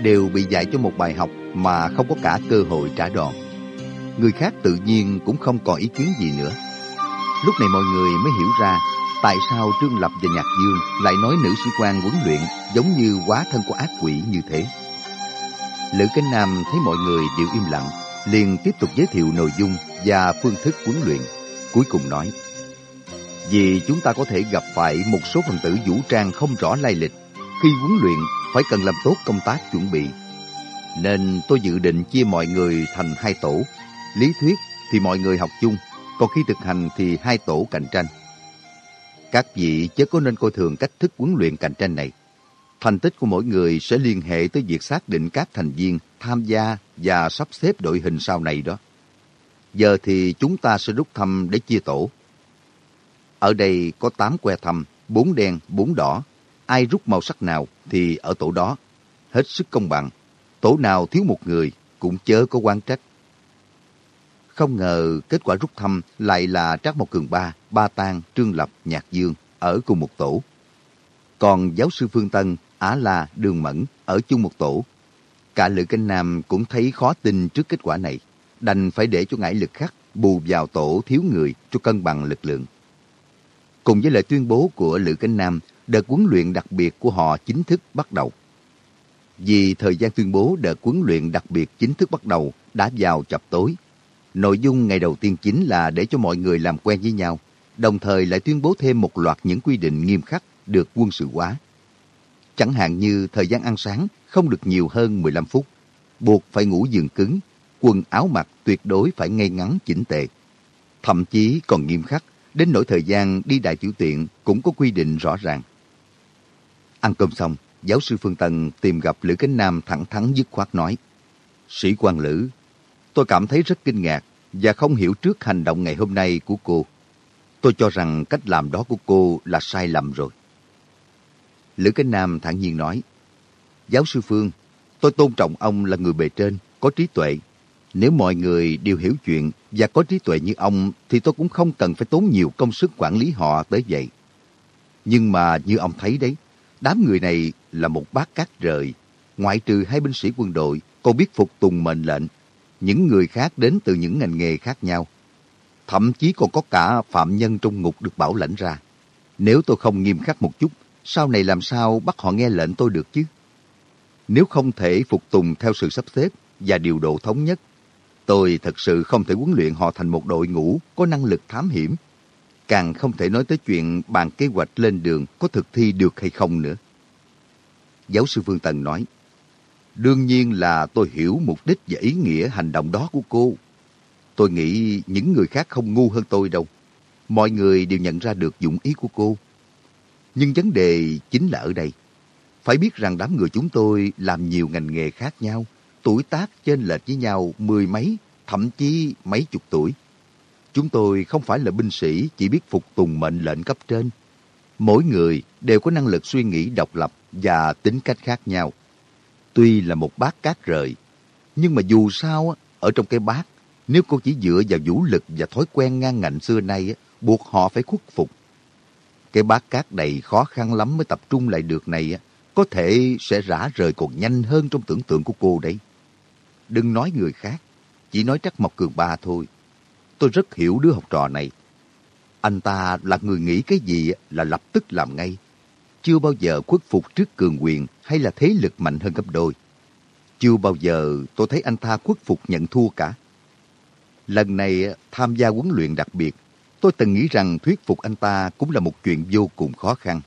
đều bị dạy cho một bài học mà không có cả cơ hội trả đòn. Người khác tự nhiên cũng không còn ý kiến gì nữa. Lúc này mọi người mới hiểu ra tại sao Trương Lập và Nhạc Dương lại nói nữ sĩ quan huấn luyện giống như quá thân của ác quỷ như thế. Lữ Cánh Nam thấy mọi người đều im lặng, liền tiếp tục giới thiệu nội dung và phương thức huấn luyện. Cuối cùng nói, vì chúng ta có thể gặp phải một số phần tử vũ trang không rõ lai lịch, khi huấn luyện phải cần làm tốt công tác chuẩn bị. Nên tôi dự định chia mọi người thành hai tổ. Lý thuyết thì mọi người học chung, còn khi thực hành thì hai tổ cạnh tranh. Các vị chớ có nên coi thường cách thức huấn luyện cạnh tranh này. Thành tích của mỗi người sẽ liên hệ tới việc xác định các thành viên tham gia và sắp xếp đội hình sau này đó. Giờ thì chúng ta sẽ rút thăm để chia tổ. Ở đây có 8 que thăm, 4 đen, 4 đỏ. Ai rút màu sắc nào thì ở tổ đó. Hết sức công bằng. Tổ nào thiếu một người cũng chớ có quan trách. Không ngờ kết quả rút thăm lại là Trác Mộc Cường Ba, Ba Tang, Trương Lập, Nhạc Dương ở cùng một tổ. Còn giáo sư Phương Tân, Á La, Đường Mẫn ở chung một tổ. Cả Lữ Canh Nam cũng thấy khó tin trước kết quả này. Đành phải để cho ngải lực khắc bù vào tổ thiếu người cho cân bằng lực lượng. Cùng với lời tuyên bố của Lữ canh Nam, đợt huấn luyện đặc biệt của họ chính thức bắt đầu. Vì thời gian tuyên bố đợt huấn luyện đặc biệt chính thức bắt đầu đã vào chập tối, Nội dung ngày đầu tiên chính là để cho mọi người làm quen với nhau, đồng thời lại tuyên bố thêm một loạt những quy định nghiêm khắc được quân sự hóa. Chẳng hạn như thời gian ăn sáng không được nhiều hơn 15 phút, buộc phải ngủ giường cứng, quần áo mặc tuyệt đối phải ngay ngắn chỉnh tề. Thậm chí còn nghiêm khắc, đến nỗi thời gian đi đại tiểu tiện cũng có quy định rõ ràng. Ăn cơm xong, giáo sư Phương tần tìm gặp Lữ Cánh Nam thẳng thắn dứt khoát nói, Sĩ quan Lữ, Tôi cảm thấy rất kinh ngạc và không hiểu trước hành động ngày hôm nay của cô. Tôi cho rằng cách làm đó của cô là sai lầm rồi. Lữ cánh Nam thản nhiên nói, Giáo sư Phương, tôi tôn trọng ông là người bề trên, có trí tuệ. Nếu mọi người đều hiểu chuyện và có trí tuệ như ông thì tôi cũng không cần phải tốn nhiều công sức quản lý họ tới vậy. Nhưng mà như ông thấy đấy, đám người này là một bát cát rời. Ngoại trừ hai binh sĩ quân đội còn biết phục tùng mệnh lệnh những người khác đến từ những ngành nghề khác nhau. Thậm chí còn có cả phạm nhân trong ngục được bảo lãnh ra. Nếu tôi không nghiêm khắc một chút, sau này làm sao bắt họ nghe lệnh tôi được chứ? Nếu không thể phục tùng theo sự sắp xếp và điều độ thống nhất, tôi thật sự không thể huấn luyện họ thành một đội ngũ có năng lực thám hiểm. Càng không thể nói tới chuyện bàn kế hoạch lên đường có thực thi được hay không nữa. Giáo sư Phương Tần nói, Đương nhiên là tôi hiểu mục đích và ý nghĩa hành động đó của cô. Tôi nghĩ những người khác không ngu hơn tôi đâu. Mọi người đều nhận ra được dụng ý của cô. Nhưng vấn đề chính là ở đây. Phải biết rằng đám người chúng tôi làm nhiều ngành nghề khác nhau, tuổi tác chênh lệch với nhau mười mấy, thậm chí mấy chục tuổi. Chúng tôi không phải là binh sĩ chỉ biết phục tùng mệnh lệnh cấp trên. Mỗi người đều có năng lực suy nghĩ độc lập và tính cách khác nhau. Tuy là một bát cát rời, nhưng mà dù sao, ở trong cái bát, nếu cô chỉ dựa vào vũ lực và thói quen ngang ngạnh xưa nay, buộc họ phải khuất phục. Cái bát cát đầy khó khăn lắm mới tập trung lại được này, có thể sẽ rã rời còn nhanh hơn trong tưởng tượng của cô đấy. Đừng nói người khác, chỉ nói Trắc Mộc Cường Ba thôi. Tôi rất hiểu đứa học trò này. Anh ta là người nghĩ cái gì là lập tức làm ngay, chưa bao giờ khuất phục trước cường quyền hay là thế lực mạnh hơn gấp đôi. Chưa bao giờ tôi thấy anh ta khuất phục nhận thua cả. Lần này tham gia huấn luyện đặc biệt, tôi từng nghĩ rằng thuyết phục anh ta cũng là một chuyện vô cùng khó khăn.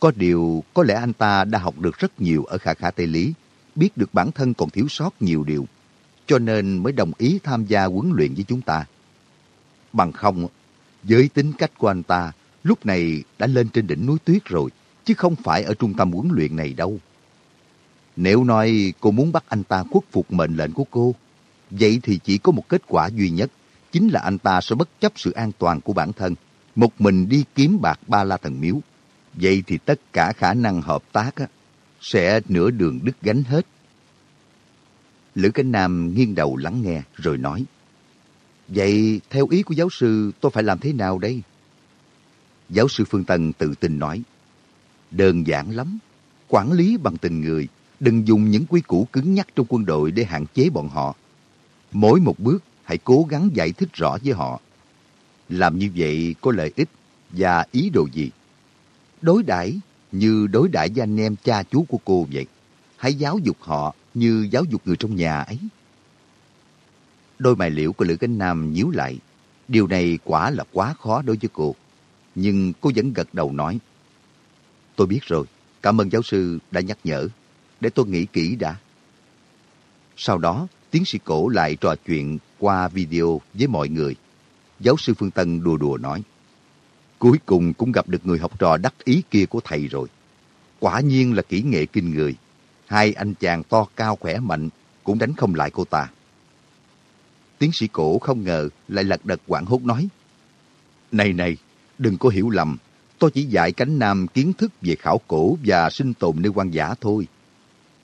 Có điều, có lẽ anh ta đã học được rất nhiều ở Khả Khả Tây Lý, biết được bản thân còn thiếu sót nhiều điều, cho nên mới đồng ý tham gia huấn luyện với chúng ta. Bằng không, với tính cách của anh ta, lúc này đã lên trên đỉnh núi tuyết rồi, chứ không phải ở trung tâm huấn luyện này đâu. Nếu nói cô muốn bắt anh ta khuất phục mệnh lệnh của cô, vậy thì chỉ có một kết quả duy nhất, chính là anh ta sẽ bất chấp sự an toàn của bản thân, một mình đi kiếm bạc ba la thần miếu. Vậy thì tất cả khả năng hợp tác á, sẽ nửa đường đứt gánh hết. Lữ Cảnh Nam nghiêng đầu lắng nghe, rồi nói. Vậy, theo ý của giáo sư, tôi phải làm thế nào đây? Giáo sư Phương Tân tự tin nói. Đơn giản lắm. Quản lý bằng tình người. Đừng dùng những quy củ cứng nhắc trong quân đội để hạn chế bọn họ. Mỗi một bước, hãy cố gắng giải thích rõ với họ. Làm như vậy có lợi ích và ý đồ gì? Đối đãi, như đối đãi với anh em cha chú của cô vậy. Hãy giáo dục họ như giáo dục người trong nhà ấy. Đôi mày liễu của Lữ Cánh Nam nhíu lại. Điều này quả là quá khó đối với cô. Nhưng cô vẫn gật đầu nói. Tôi biết rồi. Cảm ơn giáo sư đã nhắc nhở. Để tôi nghĩ kỹ đã. Sau đó, tiến sĩ cổ lại trò chuyện qua video với mọi người. Giáo sư Phương Tân đùa đùa nói. Cuối cùng cũng gặp được người học trò đắc ý kia của thầy rồi. Quả nhiên là kỹ nghệ kinh người. Hai anh chàng to cao khỏe mạnh cũng đánh không lại cô ta. Tiến sĩ cổ không ngờ lại lật đật quảng hốt nói. Này này, đừng có hiểu lầm. Tôi chỉ dạy cánh nam kiến thức về khảo cổ và sinh tồn nơi quan giả thôi.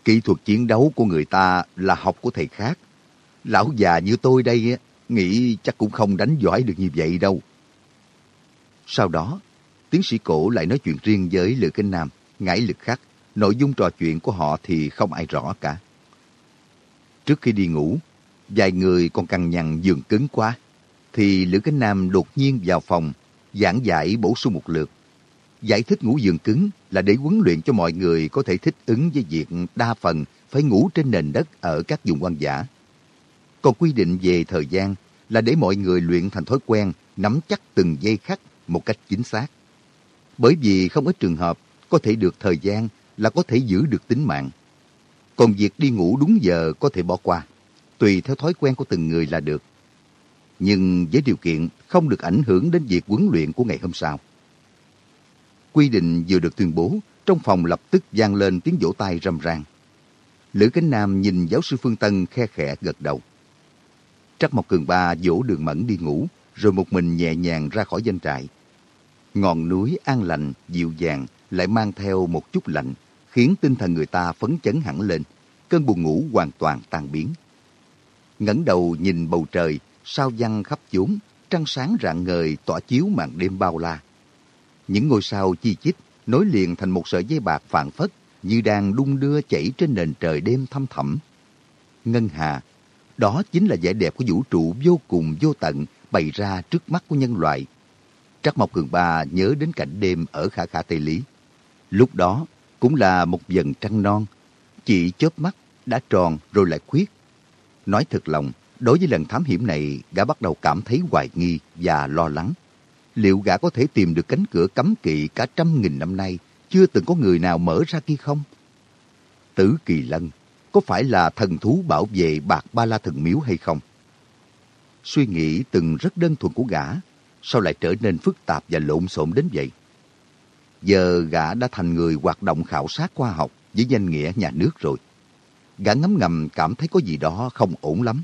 Kỹ thuật chiến đấu của người ta là học của thầy khác. Lão già như tôi đây nghĩ chắc cũng không đánh giỏi được như vậy đâu. Sau đó, tiến sĩ cổ lại nói chuyện riêng với Lữ Kinh Nam, ngãi lực khắc. Nội dung trò chuyện của họ thì không ai rõ cả. Trước khi đi ngủ, vài người còn cằn nhằn giường cứng quá, thì Lữ Cánh Nam đột nhiên vào phòng, giảng giải bổ sung một lượt. Giải thích ngủ giường cứng là để huấn luyện cho mọi người có thể thích ứng với việc đa phần phải ngủ trên nền đất ở các vùng quan giả. Còn quy định về thời gian là để mọi người luyện thành thói quen nắm chắc từng giây khắc một cách chính xác. Bởi vì không ít trường hợp có thể được thời gian là có thể giữ được tính mạng. Còn việc đi ngủ đúng giờ có thể bỏ qua, tùy theo thói quen của từng người là được. Nhưng với điều kiện không được ảnh hưởng đến việc huấn luyện của ngày hôm sau. Quy định vừa được tuyên bố, trong phòng lập tức vang lên tiếng vỗ tay rầm rang. Lữ Cánh Nam nhìn giáo sư Phương Tân khe khẽ gật đầu. Trắc Mộc Cường Ba dỗ đường mẫn đi ngủ, rồi một mình nhẹ nhàng ra khỏi danh trại. Ngọn núi an lành, dịu dàng, lại mang theo một chút lạnh, khiến tinh thần người ta phấn chấn hẳn lên, cơn buồn ngủ hoàn toàn tan biến. ngẩng đầu nhìn bầu trời, sao văng khắp chốn, trăng sáng rạng ngời tỏa chiếu màn đêm bao la. Những ngôi sao chi chít nối liền thành một sợi dây bạc phản phất như đang đung đưa chảy trên nền trời đêm thăm thẳm. Ngân hà, đó chính là vẻ đẹp của vũ trụ vô cùng vô tận bày ra trước mắt của nhân loại. Trắc Mộc Cường Ba nhớ đến cảnh đêm ở Khả Khả Tây Lý. Lúc đó cũng là một dần trăng non, chỉ chớp mắt đã tròn rồi lại khuyết. Nói thật lòng, đối với lần thám hiểm này, gã bắt đầu cảm thấy hoài nghi và lo lắng. Liệu gã có thể tìm được cánh cửa cấm kỵ cả trăm nghìn năm nay, chưa từng có người nào mở ra kia không? Tử Kỳ Lân, có phải là thần thú bảo vệ bạc ba la thần miếu hay không? Suy nghĩ từng rất đơn thuần của gã, sao lại trở nên phức tạp và lộn xộn đến vậy? Giờ gã đã thành người hoạt động khảo sát khoa học với danh nghĩa nhà nước rồi. Gã ngấm ngầm cảm thấy có gì đó không ổn lắm.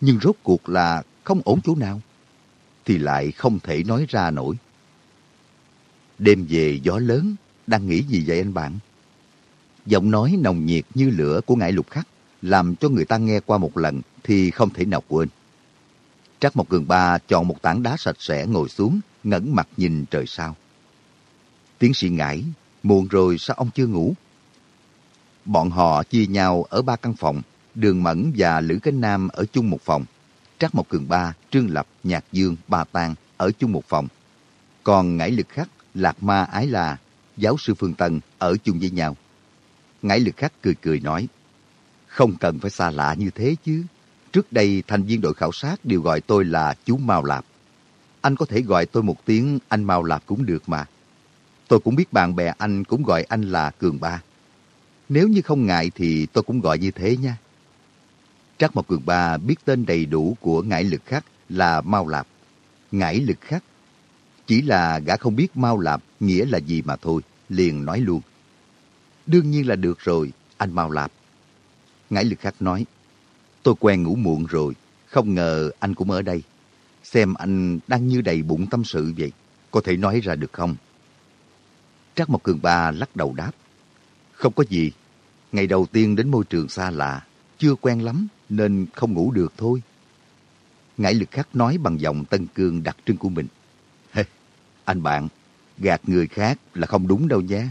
Nhưng rốt cuộc là không ổn chỗ nào? Thì lại không thể nói ra nổi. Đêm về gió lớn, đang nghĩ gì vậy anh bạn? Giọng nói nồng nhiệt như lửa của ngải lục khắc làm cho người ta nghe qua một lần thì không thể nào quên. Trắc một cường ba chọn một tảng đá sạch sẽ ngồi xuống, ngẩng mặt nhìn trời sao. Tiến sĩ ngải, muộn rồi sao ông chưa ngủ? Bọn họ chia nhau ở ba căn phòng, Đường Mẫn và Lữ Cánh Nam ở chung một phòng. trác Mộc Cường Ba, Trương Lập, Nhạc Dương, Ba Tàng ở chung một phòng. Còn Ngải Lực Khắc, Lạc Ma Ái La, giáo sư Phương Tân ở chung với nhau. Ngải Lực Khắc cười cười nói, không cần phải xa lạ như thế chứ. Trước đây thành viên đội khảo sát đều gọi tôi là chú Mao Lạp. Anh có thể gọi tôi một tiếng anh Mao Lạp cũng được mà. Tôi cũng biết bạn bè anh cũng gọi anh là Cường Ba. Nếu như không ngại thì tôi cũng gọi như thế nha. Trác Mộc Cường Ba biết tên đầy đủ của ngải lực khắc là Mao Lạp. Ngải lực khắc. Chỉ là gã không biết Mao Lạp nghĩa là gì mà thôi, liền nói luôn. Đương nhiên là được rồi, anh Mao Lạp. Ngải lực khắc nói, tôi quen ngủ muộn rồi, không ngờ anh cũng ở đây. Xem anh đang như đầy bụng tâm sự vậy, có thể nói ra được không? Trác Mộc Cường Ba lắc đầu đáp. Không có gì. Ngày đầu tiên đến môi trường xa lạ, chưa quen lắm nên không ngủ được thôi. Ngải lực khắc nói bằng giọng tân cương đặc trưng của mình. Hey, anh bạn, gạt người khác là không đúng đâu nhé.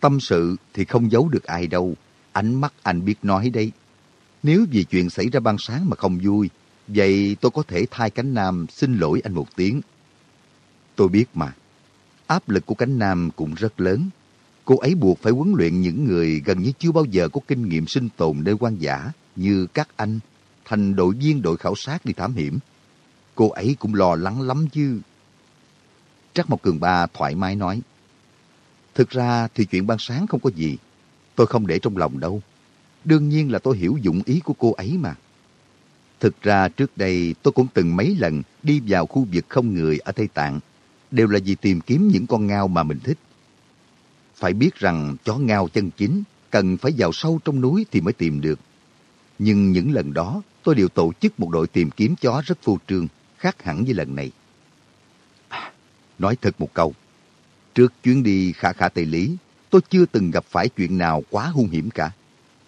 Tâm sự thì không giấu được ai đâu. Ánh mắt anh biết nói đây. Nếu vì chuyện xảy ra ban sáng mà không vui, vậy tôi có thể thay cánh nam xin lỗi anh một tiếng. Tôi biết mà. Áp lực của cánh nam cũng rất lớn. Cô ấy buộc phải huấn luyện những người gần như chưa bao giờ có kinh nghiệm sinh tồn nơi quan giả như các anh, thành đội viên đội khảo sát đi thám hiểm. Cô ấy cũng lo lắng lắm chứ. Trắc Mộc Cường Ba thoải mái nói. Thực ra thì chuyện ban sáng không có gì. Tôi không để trong lòng đâu. Đương nhiên là tôi hiểu dụng ý của cô ấy mà. Thực ra trước đây tôi cũng từng mấy lần đi vào khu vực không người ở Tây Tạng. Đều là vì tìm kiếm những con ngao mà mình thích. Phải biết rằng chó ngao chân chính cần phải vào sâu trong núi thì mới tìm được. Nhưng những lần đó tôi đều tổ chức một đội tìm kiếm chó rất phô trương, khác hẳn với lần này. À, nói thật một câu, trước chuyến đi khả khả Tây Lý, tôi chưa từng gặp phải chuyện nào quá hung hiểm cả.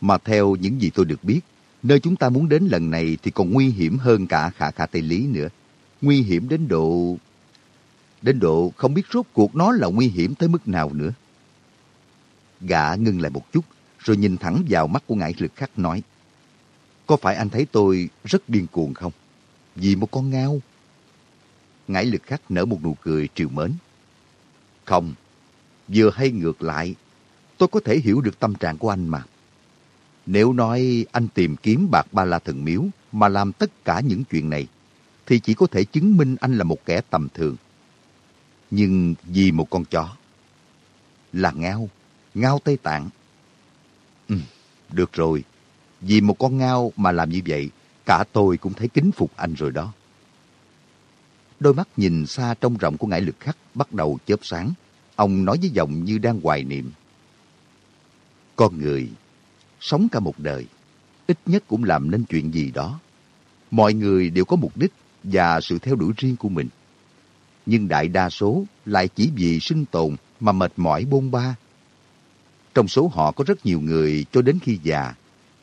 Mà theo những gì tôi được biết, nơi chúng ta muốn đến lần này thì còn nguy hiểm hơn cả khả khả Tây Lý nữa. Nguy hiểm đến độ... Đến độ không biết rốt cuộc nó là nguy hiểm tới mức nào nữa. Gã ngưng lại một chút, rồi nhìn thẳng vào mắt của ngải lực khắc nói. Có phải anh thấy tôi rất điên cuồng không? Vì một con ngao. Ngải lực khắc nở một nụ cười triều mến. Không, vừa hay ngược lại, tôi có thể hiểu được tâm trạng của anh mà. Nếu nói anh tìm kiếm bạc ba la thần miếu mà làm tất cả những chuyện này, thì chỉ có thể chứng minh anh là một kẻ tầm thường. Nhưng vì một con chó, là ngao, ngao Tây Tạng. Ừ, được rồi, vì một con ngao mà làm như vậy, cả tôi cũng thấy kính phục anh rồi đó. Đôi mắt nhìn xa trong rộng của ngải lực khắc bắt đầu chớp sáng. Ông nói với giọng như đang hoài niệm. Con người, sống cả một đời, ít nhất cũng làm nên chuyện gì đó. Mọi người đều có mục đích và sự theo đuổi riêng của mình. Nhưng đại đa số lại chỉ vì sinh tồn mà mệt mỏi bôn ba. Trong số họ có rất nhiều người cho đến khi già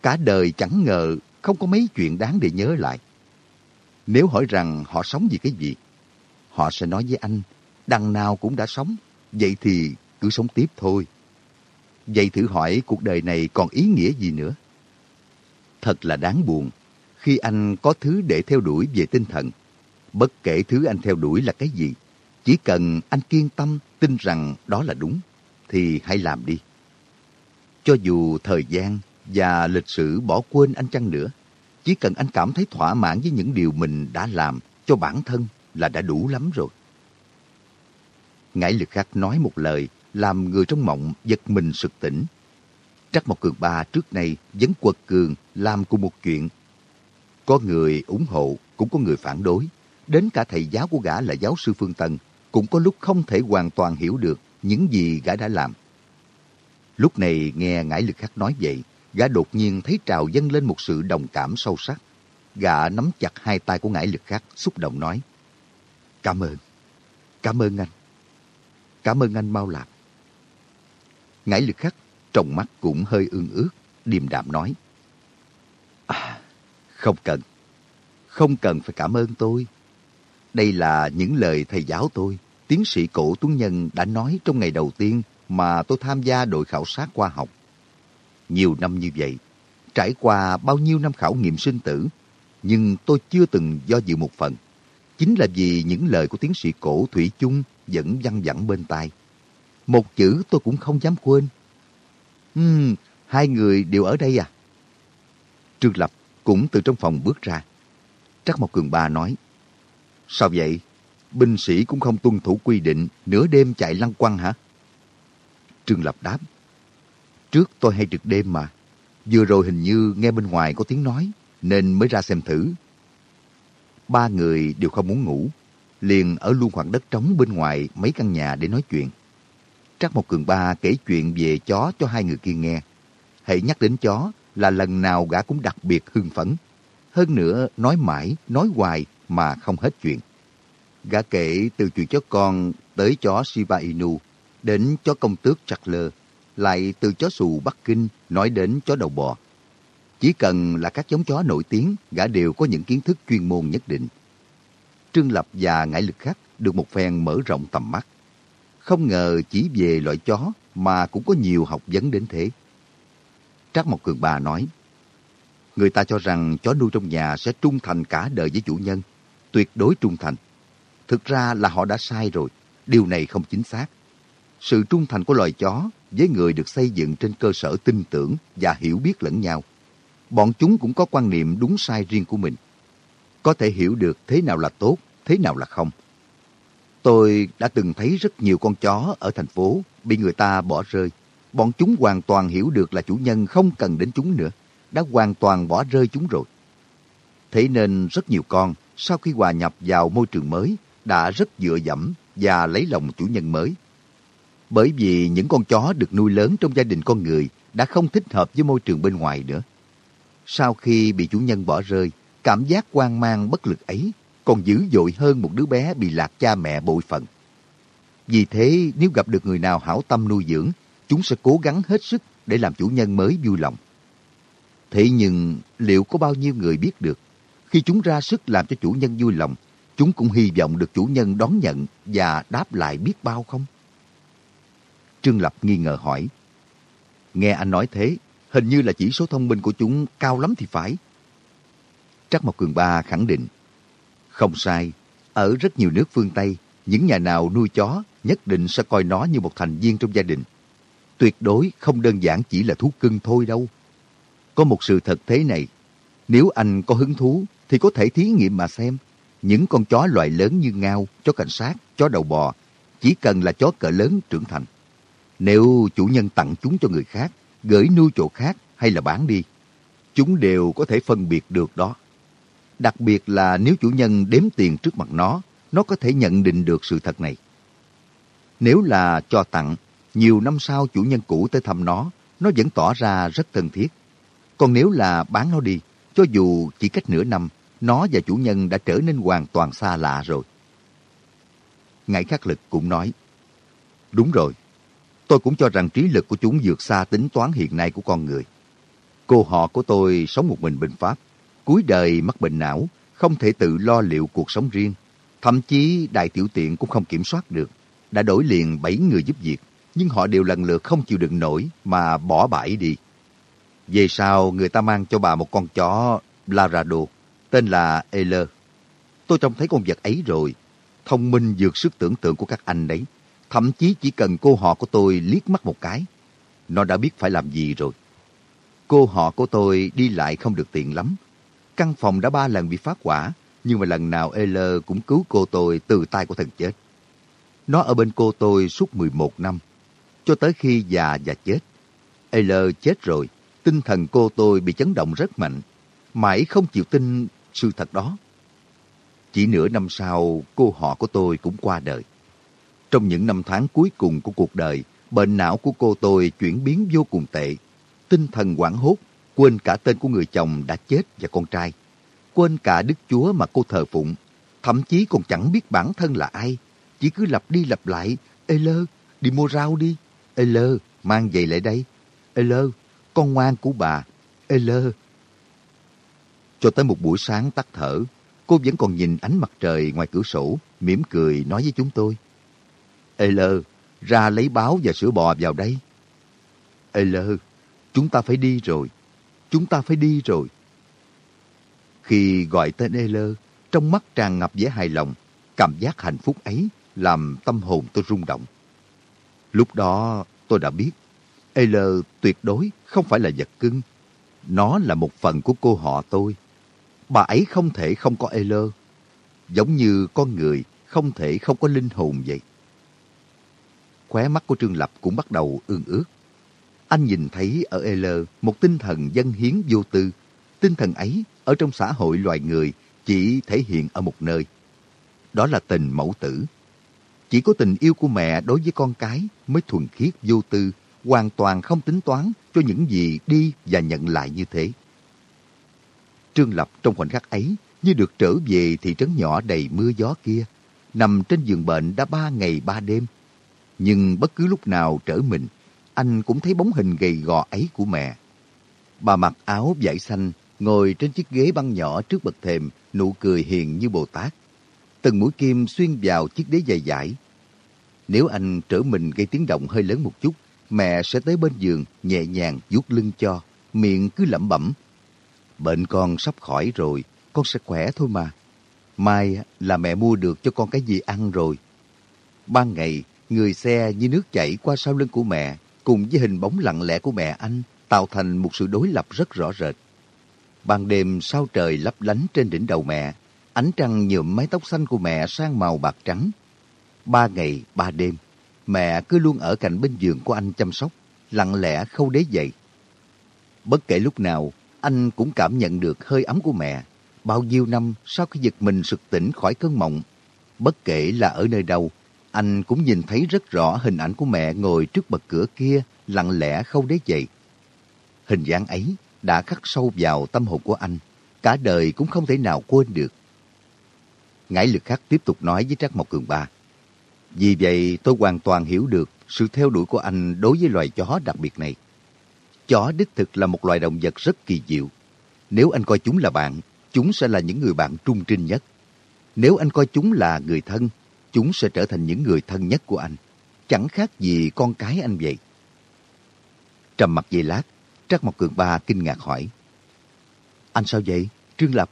Cả đời chẳng ngờ không có mấy chuyện đáng để nhớ lại. Nếu hỏi rằng họ sống vì cái gì, họ sẽ nói với anh, đằng nào cũng đã sống, vậy thì cứ sống tiếp thôi. Vậy thử hỏi cuộc đời này còn ý nghĩa gì nữa? Thật là đáng buồn, khi anh có thứ để theo đuổi về tinh thần. Bất kể thứ anh theo đuổi là cái gì, chỉ cần anh kiên tâm tin rằng đó là đúng, thì hãy làm đi. Cho dù thời gian và lịch sử bỏ quên anh chăng nữa. Chỉ cần anh cảm thấy thỏa mãn với những điều mình đã làm cho bản thân là đã đủ lắm rồi. Ngải lực khắc nói một lời làm người trong mộng giật mình sực tỉnh. Trắc Mộc Cường Ba trước nay vẫn quật cường làm cùng một chuyện. Có người ủng hộ, cũng có người phản đối. Đến cả thầy giáo của gã là giáo sư Phương Tân cũng có lúc không thể hoàn toàn hiểu được những gì gã đã làm. Lúc này nghe Ngải Lực Khắc nói vậy, gã đột nhiên thấy trào dâng lên một sự đồng cảm sâu sắc. Gã nắm chặt hai tay của ngải lực khắc, xúc động nói. Cảm ơn. Cảm ơn anh. Cảm ơn anh mau lạc. Ngải lực khắc, trong mắt cũng hơi ương ước, điềm đạm nói. À, không cần. Không cần phải cảm ơn tôi. Đây là những lời thầy giáo tôi, tiến sĩ cổ Tuấn Nhân đã nói trong ngày đầu tiên mà tôi tham gia đội khảo sát khoa học nhiều năm như vậy, trải qua bao nhiêu năm khảo nghiệm sinh tử, nhưng tôi chưa từng do dự một phần. Chính là vì những lời của tiến sĩ cổ Thủy chung vẫn văng vẳng bên tai. Một chữ tôi cũng không dám quên. Hmm, hai người đều ở đây à? Trương Lập cũng từ trong phòng bước ra. Trắc Mộc Cường Ba nói, Sao vậy? Binh sĩ cũng không tuân thủ quy định nửa đêm chạy lăng quăng hả? Trương Lập đáp, Trước tôi hay trực đêm mà. Vừa rồi hình như nghe bên ngoài có tiếng nói, nên mới ra xem thử. Ba người đều không muốn ngủ, liền ở luôn khoảng đất trống bên ngoài mấy căn nhà để nói chuyện. Trác một Cường Ba kể chuyện về chó cho hai người kia nghe. Hãy nhắc đến chó là lần nào gã cũng đặc biệt hưng phấn. Hơn nữa, nói mãi, nói hoài mà không hết chuyện. Gã kể từ chuyện chó con tới chó Shiba Inu, đến chó công tước Charles, lại từ chó xù Bắc Kinh nói đến chó đầu bò. Chỉ cần là các giống chó nổi tiếng, gã đều có những kiến thức chuyên môn nhất định. Trương Lập và Ngải Lực Khắc được một phen mở rộng tầm mắt. Không ngờ chỉ về loại chó mà cũng có nhiều học vấn đến thế. Trác Mộc Cường bà nói, Người ta cho rằng chó nuôi trong nhà sẽ trung thành cả đời với chủ nhân, tuyệt đối trung thành. Thực ra là họ đã sai rồi, điều này không chính xác. Sự trung thành của loài chó với người được xây dựng trên cơ sở tin tưởng và hiểu biết lẫn nhau. Bọn chúng cũng có quan niệm đúng sai riêng của mình. Có thể hiểu được thế nào là tốt, thế nào là không. Tôi đã từng thấy rất nhiều con chó ở thành phố bị người ta bỏ rơi. Bọn chúng hoàn toàn hiểu được là chủ nhân không cần đến chúng nữa, đã hoàn toàn bỏ rơi chúng rồi. Thế nên rất nhiều con sau khi hòa nhập vào môi trường mới đã rất dựa dẫm và lấy lòng chủ nhân mới. Bởi vì những con chó được nuôi lớn trong gia đình con người đã không thích hợp với môi trường bên ngoài nữa. Sau khi bị chủ nhân bỏ rơi, cảm giác quan mang bất lực ấy còn dữ dội hơn một đứa bé bị lạc cha mẹ bội phận. Vì thế, nếu gặp được người nào hảo tâm nuôi dưỡng, chúng sẽ cố gắng hết sức để làm chủ nhân mới vui lòng. Thế nhưng, liệu có bao nhiêu người biết được, khi chúng ra sức làm cho chủ nhân vui lòng, chúng cũng hy vọng được chủ nhân đón nhận và đáp lại biết bao không? Trương Lập nghi ngờ hỏi. Nghe anh nói thế, hình như là chỉ số thông minh của chúng cao lắm thì phải. Trắc Mộc Cường Ba khẳng định. Không sai, ở rất nhiều nước phương Tây, những nhà nào nuôi chó nhất định sẽ coi nó như một thành viên trong gia đình. Tuyệt đối không đơn giản chỉ là thú cưng thôi đâu. Có một sự thật thế này, nếu anh có hứng thú thì có thể thí nghiệm mà xem. Những con chó loại lớn như ngao, chó cảnh sát, chó đầu bò, chỉ cần là chó cỡ lớn trưởng thành. Nếu chủ nhân tặng chúng cho người khác, gửi nuôi chỗ khác hay là bán đi, chúng đều có thể phân biệt được đó. Đặc biệt là nếu chủ nhân đếm tiền trước mặt nó, nó có thể nhận định được sự thật này. Nếu là cho tặng, nhiều năm sau chủ nhân cũ tới thăm nó, nó vẫn tỏ ra rất thân thiết. Còn nếu là bán nó đi, cho dù chỉ cách nửa năm, nó và chủ nhân đã trở nên hoàn toàn xa lạ rồi. Ngải khắc lực cũng nói, Đúng rồi, tôi cũng cho rằng trí lực của chúng vượt xa tính toán hiện nay của con người. Cô họ của tôi sống một mình bên Pháp, cuối đời mắc bệnh não, không thể tự lo liệu cuộc sống riêng. Thậm chí đại tiểu tiện cũng không kiểm soát được. Đã đổi liền bảy người giúp việc, nhưng họ đều lần lượt không chịu đựng nổi mà bỏ bãi đi. Về sau, người ta mang cho bà một con chó Labrador, tên là Eller. Tôi trông thấy con vật ấy rồi. Thông minh vượt sức tưởng tượng của các anh đấy. Thậm chí chỉ cần cô họ của tôi liếc mắt một cái, nó đã biết phải làm gì rồi. Cô họ của tôi đi lại không được tiện lắm. Căn phòng đã ba lần bị phát quả, nhưng mà lần nào Eller cũng cứu cô tôi từ tay của thần chết. Nó ở bên cô tôi suốt 11 năm, cho tới khi già và chết. Eller chết rồi, tinh thần cô tôi bị chấn động rất mạnh, mãi không chịu tin sự thật đó. Chỉ nửa năm sau, cô họ của tôi cũng qua đời. Trong những năm tháng cuối cùng của cuộc đời, bệnh não của cô tôi chuyển biến vô cùng tệ. Tinh thần quảng hốt, quên cả tên của người chồng đã chết và con trai. Quên cả Đức Chúa mà cô thờ phụng. Thậm chí còn chẳng biết bản thân là ai. Chỉ cứ lặp đi lặp lại. Ê lơ, đi mua rau đi. Ê lơ, mang giày lại đây. Ê lơ, con ngoan của bà. Ê lơ. Cho tới một buổi sáng tắt thở, cô vẫn còn nhìn ánh mặt trời ngoài cửa sổ, mỉm cười nói với chúng tôi. Ê lơ, ra lấy báo và sữa bò vào đây. Ê lơ, chúng ta phải đi rồi. Chúng ta phải đi rồi. Khi gọi tên Ê lơ, trong mắt tràn ngập vẻ hài lòng, cảm giác hạnh phúc ấy làm tâm hồn tôi rung động. Lúc đó tôi đã biết, Ê lơ tuyệt đối không phải là vật cưng. Nó là một phần của cô họ tôi. Bà ấy không thể không có Ê lơ. Giống như con người không thể không có linh hồn vậy khóe mắt của Trương Lập cũng bắt đầu ương ước. Anh nhìn thấy ở L một tinh thần dân hiến vô tư. Tinh thần ấy ở trong xã hội loài người chỉ thể hiện ở một nơi. Đó là tình mẫu tử. Chỉ có tình yêu của mẹ đối với con cái mới thuần khiết vô tư, hoàn toàn không tính toán cho những gì đi và nhận lại như thế. Trương Lập trong khoảnh khắc ấy như được trở về thị trấn nhỏ đầy mưa gió kia, nằm trên giường bệnh đã ba ngày ba đêm Nhưng bất cứ lúc nào trở mình, anh cũng thấy bóng hình gầy gò ấy của mẹ. Bà mặc áo vải xanh, ngồi trên chiếc ghế băng nhỏ trước bậc thềm, nụ cười hiền như Bồ Tát. Từng mũi kim xuyên vào chiếc đế dài dải. Nếu anh trở mình gây tiếng động hơi lớn một chút, mẹ sẽ tới bên giường nhẹ nhàng vuốt lưng cho, miệng cứ lẩm bẩm. Bệnh con sắp khỏi rồi, con sẽ khỏe thôi mà. Mai là mẹ mua được cho con cái gì ăn rồi. Ban ngày, người xe như nước chảy qua sau lưng của mẹ, cùng với hình bóng lặng lẽ của mẹ anh, tạo thành một sự đối lập rất rõ rệt. Ban đêm sao trời lấp lánh trên đỉnh đầu mẹ, ánh trăng nhuộm mái tóc xanh của mẹ sang màu bạc trắng. Ba ngày, ba đêm, mẹ cứ luôn ở cạnh bên giường của anh chăm sóc, lặng lẽ khâu đế dậy. Bất kể lúc nào, anh cũng cảm nhận được hơi ấm của mẹ. Bao nhiêu năm sau khi giật mình sực tỉnh khỏi cơn mộng, bất kể là ở nơi đâu, anh cũng nhìn thấy rất rõ hình ảnh của mẹ ngồi trước bậc cửa kia, lặng lẽ khâu đế dậy. Hình dáng ấy đã khắc sâu vào tâm hồn của anh, cả đời cũng không thể nào quên được. Ngải lực khắc tiếp tục nói với Trác Mộc Cường Ba. Vì vậy tôi hoàn toàn hiểu được sự theo đuổi của anh đối với loài chó đặc biệt này. Chó đích thực là một loài động vật rất kỳ diệu. Nếu anh coi chúng là bạn, chúng sẽ là những người bạn trung trinh nhất. Nếu anh coi chúng là người thân, chúng sẽ trở thành những người thân nhất của anh. Chẳng khác gì con cái anh vậy. Trầm mặt giây lát, Trác Mộc Cường Ba kinh ngạc hỏi. Anh sao vậy, Trương Lập?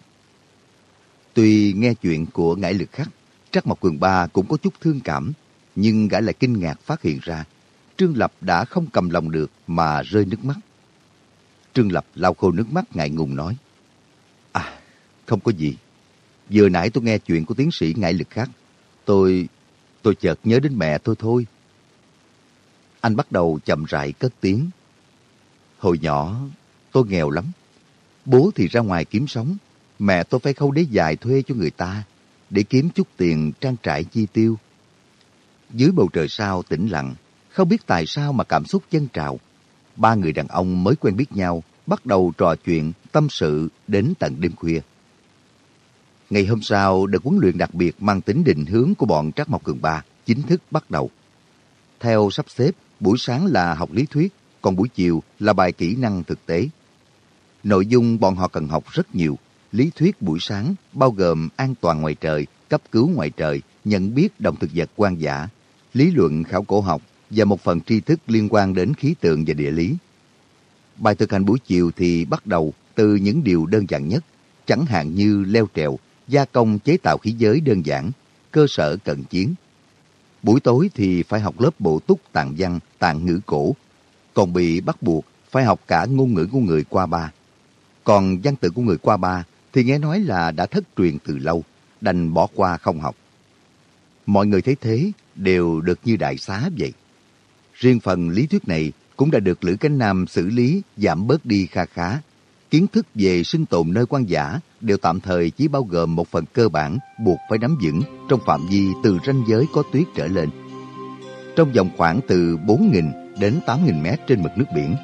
Tuy nghe chuyện của ngải lực khắc, Trác Mộc Cường Ba cũng có chút thương cảm, nhưng gã lại kinh ngạc phát hiện ra. Trương Lập đã không cầm lòng được mà rơi nước mắt. Trương Lập lau khô nước mắt ngại ngùng nói. À, không có gì. Vừa nãy tôi nghe chuyện của tiến sĩ ngại lực khắc. Tôi... tôi chợt nhớ đến mẹ tôi thôi. Anh bắt đầu chậm rãi cất tiếng. Hồi nhỏ, tôi nghèo lắm. Bố thì ra ngoài kiếm sống. Mẹ tôi phải khâu đế dài thuê cho người ta để kiếm chút tiền trang trải chi tiêu. Dưới bầu trời sao tĩnh lặng, không biết tại sao mà cảm xúc dân trào. Ba người đàn ông mới quen biết nhau, bắt đầu trò chuyện, tâm sự đến tận đêm khuya. Ngày hôm sau, đợt huấn luyện đặc biệt mang tính định hướng của bọn Trác Mộc Cường Ba chính thức bắt đầu. Theo sắp xếp, buổi sáng là học lý thuyết, còn buổi chiều là bài kỹ năng thực tế. Nội dung bọn họ cần học rất nhiều. Lý thuyết buổi sáng bao gồm an toàn ngoài trời, cấp cứu ngoài trời, nhận biết động thực vật quan giả, lý luận khảo cổ học và một phần tri thức liên quan đến khí tượng và địa lý. Bài thực hành buổi chiều thì bắt đầu từ những điều đơn giản nhất, chẳng hạn như leo trèo, gia công chế tạo khí giới đơn giản, cơ sở cận chiến. Buổi tối thì phải học lớp bộ túc tạng văn, tạng ngữ cổ, còn bị bắt buộc phải học cả ngôn ngữ của người qua ba. Còn văn tự của người qua ba thì nghe nói là đã thất truyền từ lâu, đành bỏ qua không học. Mọi người thấy thế đều được như đại xá vậy. Riêng phần lý thuyết này cũng đã được Lữ Cánh Nam xử lý giảm bớt đi kha khá. Kiến thức về sinh tồn nơi quan giả đều tạm thời chỉ bao gồm một phần cơ bản buộc phải nắm vững trong phạm vi từ ranh giới có tuyết trở lên. Trong vòng khoảng từ 4.000 đến 8.000 mét trên mực nước biển.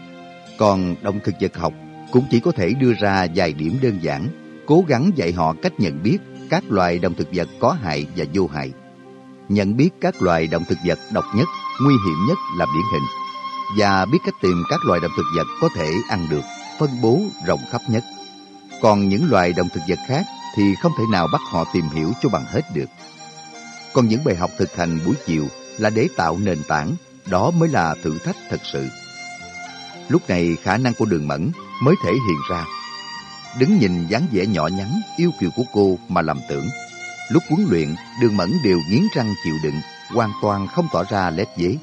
Còn động thực vật học cũng chỉ có thể đưa ra vài điểm đơn giản, cố gắng dạy họ cách nhận biết các loài động thực vật có hại và vô hại. Nhận biết các loài động thực vật độc nhất, nguy hiểm nhất là điển hình, và biết cách tìm các loài động thực vật có thể ăn được, phân bố rộng khắp nhất. Còn những loài động thực vật khác thì không thể nào bắt họ tìm hiểu cho bằng hết được. Còn những bài học thực hành buổi chiều là để tạo nền tảng đó mới là thử thách thật sự. Lúc này khả năng của đường mẫn mới thể hiện ra. Đứng nhìn dáng vẻ nhỏ nhắn, yêu kiều của cô mà làm tưởng. Lúc huấn luyện, đường mẫn đều nghiến răng chịu đựng, hoàn toàn không tỏ ra lép dế.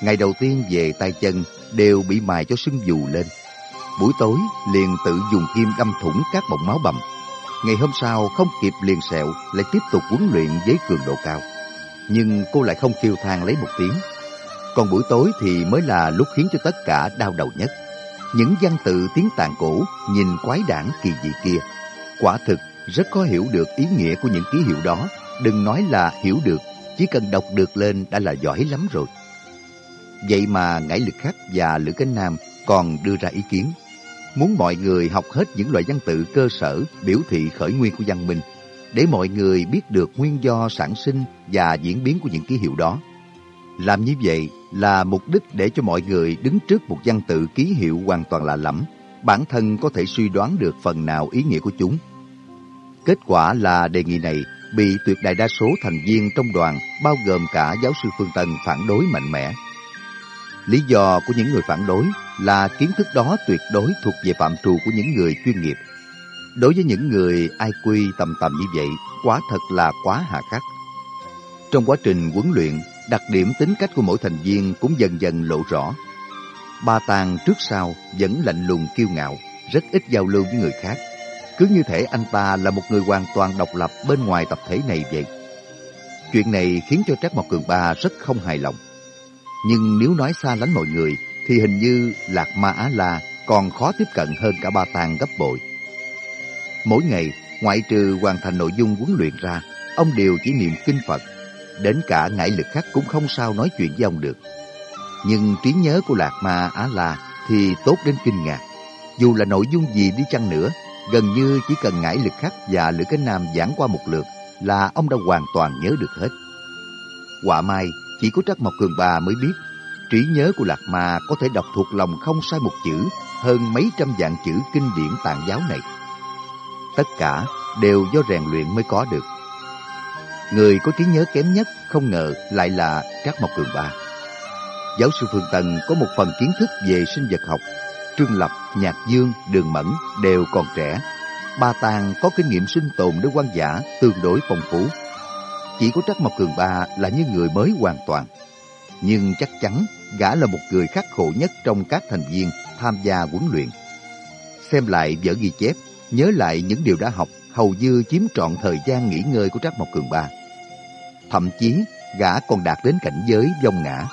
Ngày đầu tiên về tay chân đều bị mài cho sưng dù lên. Buổi tối liền tự dùng kim đâm thủng các bọng máu bầm. Ngày hôm sau không kịp liền sẹo lại tiếp tục huấn luyện với cường độ cao. Nhưng cô lại không kêu than lấy một tiếng còn buổi tối thì mới là lúc khiến cho tất cả đau đầu nhất. Những văn tự tiếng tàn cổ nhìn quái đản kỳ dị kia. Quả thực rất khó hiểu được ý nghĩa của những ký hiệu đó. Đừng nói là hiểu được, chỉ cần đọc được lên đã là giỏi lắm rồi. Vậy mà Ngải Lực Khắc và Lữ Cánh Nam còn đưa ra ý kiến. Muốn mọi người học hết những loại văn tự cơ sở biểu thị khởi nguyên của văn minh, để mọi người biết được nguyên do sản sinh và diễn biến của những ký hiệu đó Làm như vậy là mục đích để cho mọi người đứng trước một văn tự ký hiệu hoàn toàn lạ lẫm, bản thân có thể suy đoán được phần nào ý nghĩa của chúng. Kết quả là đề nghị này bị tuyệt đại đa số thành viên trong đoàn, bao gồm cả giáo sư Phương Tân phản đối mạnh mẽ. Lý do của những người phản đối là kiến thức đó tuyệt đối thuộc về phạm trù của những người chuyên nghiệp. Đối với những người ai quy tầm tầm như vậy, quá thật là quá hà khắc. Trong quá trình huấn luyện, đặc điểm tính cách của mỗi thành viên cũng dần dần lộ rõ. Ba Tàng trước sau vẫn lạnh lùng kiêu ngạo, rất ít giao lưu với người khác. Cứ như thể anh ta là một người hoàn toàn độc lập bên ngoài tập thể này vậy. Chuyện này khiến cho Trác Mộc Cường Ba rất không hài lòng. Nhưng nếu nói xa lánh mọi người, thì hình như Lạc Ma Á La còn khó tiếp cận hơn cả Ba Tàng gấp bội. Mỗi ngày, ngoại trừ hoàn thành nội dung huấn luyện ra, ông đều chỉ niệm kinh Phật. Đến cả ngại lực khác cũng không sao nói chuyện với ông được. Nhưng trí nhớ của Lạc Ma Á La thì tốt đến kinh ngạc. Dù là nội dung gì đi chăng nữa, gần như chỉ cần ngải lực khắc và lữ cánh nam giảng qua một lượt là ông đã hoàn toàn nhớ được hết. Quả mai, chỉ có Trắc Mộc Cường bà mới biết, trí nhớ của Lạc Ma có thể đọc thuộc lòng không sai một chữ hơn mấy trăm vạn chữ kinh điển tạng giáo này. Tất cả đều do rèn luyện mới có được. Người có trí nhớ kém nhất không ngờ lại là Trác Mộc Cường Ba. Giáo sư Phương Tần có một phần kiến thức về sinh vật học. Trương Lập, Nhạc Dương, Đường Mẫn đều còn trẻ. Ba Tàng có kinh nghiệm sinh tồn đối quan giả tương đối phong phú. Chỉ có Trác Mộc Cường Ba là như người mới hoàn toàn. Nhưng chắc chắn gã là một người khắc khổ nhất trong các thành viên tham gia huấn luyện. Xem lại vở ghi chép, nhớ lại những điều đã học hầu như chiếm trọn thời gian nghỉ ngơi của Trác Mộc Cường Ba. Thậm chí, gã còn đạt đến cảnh giới vong ngã.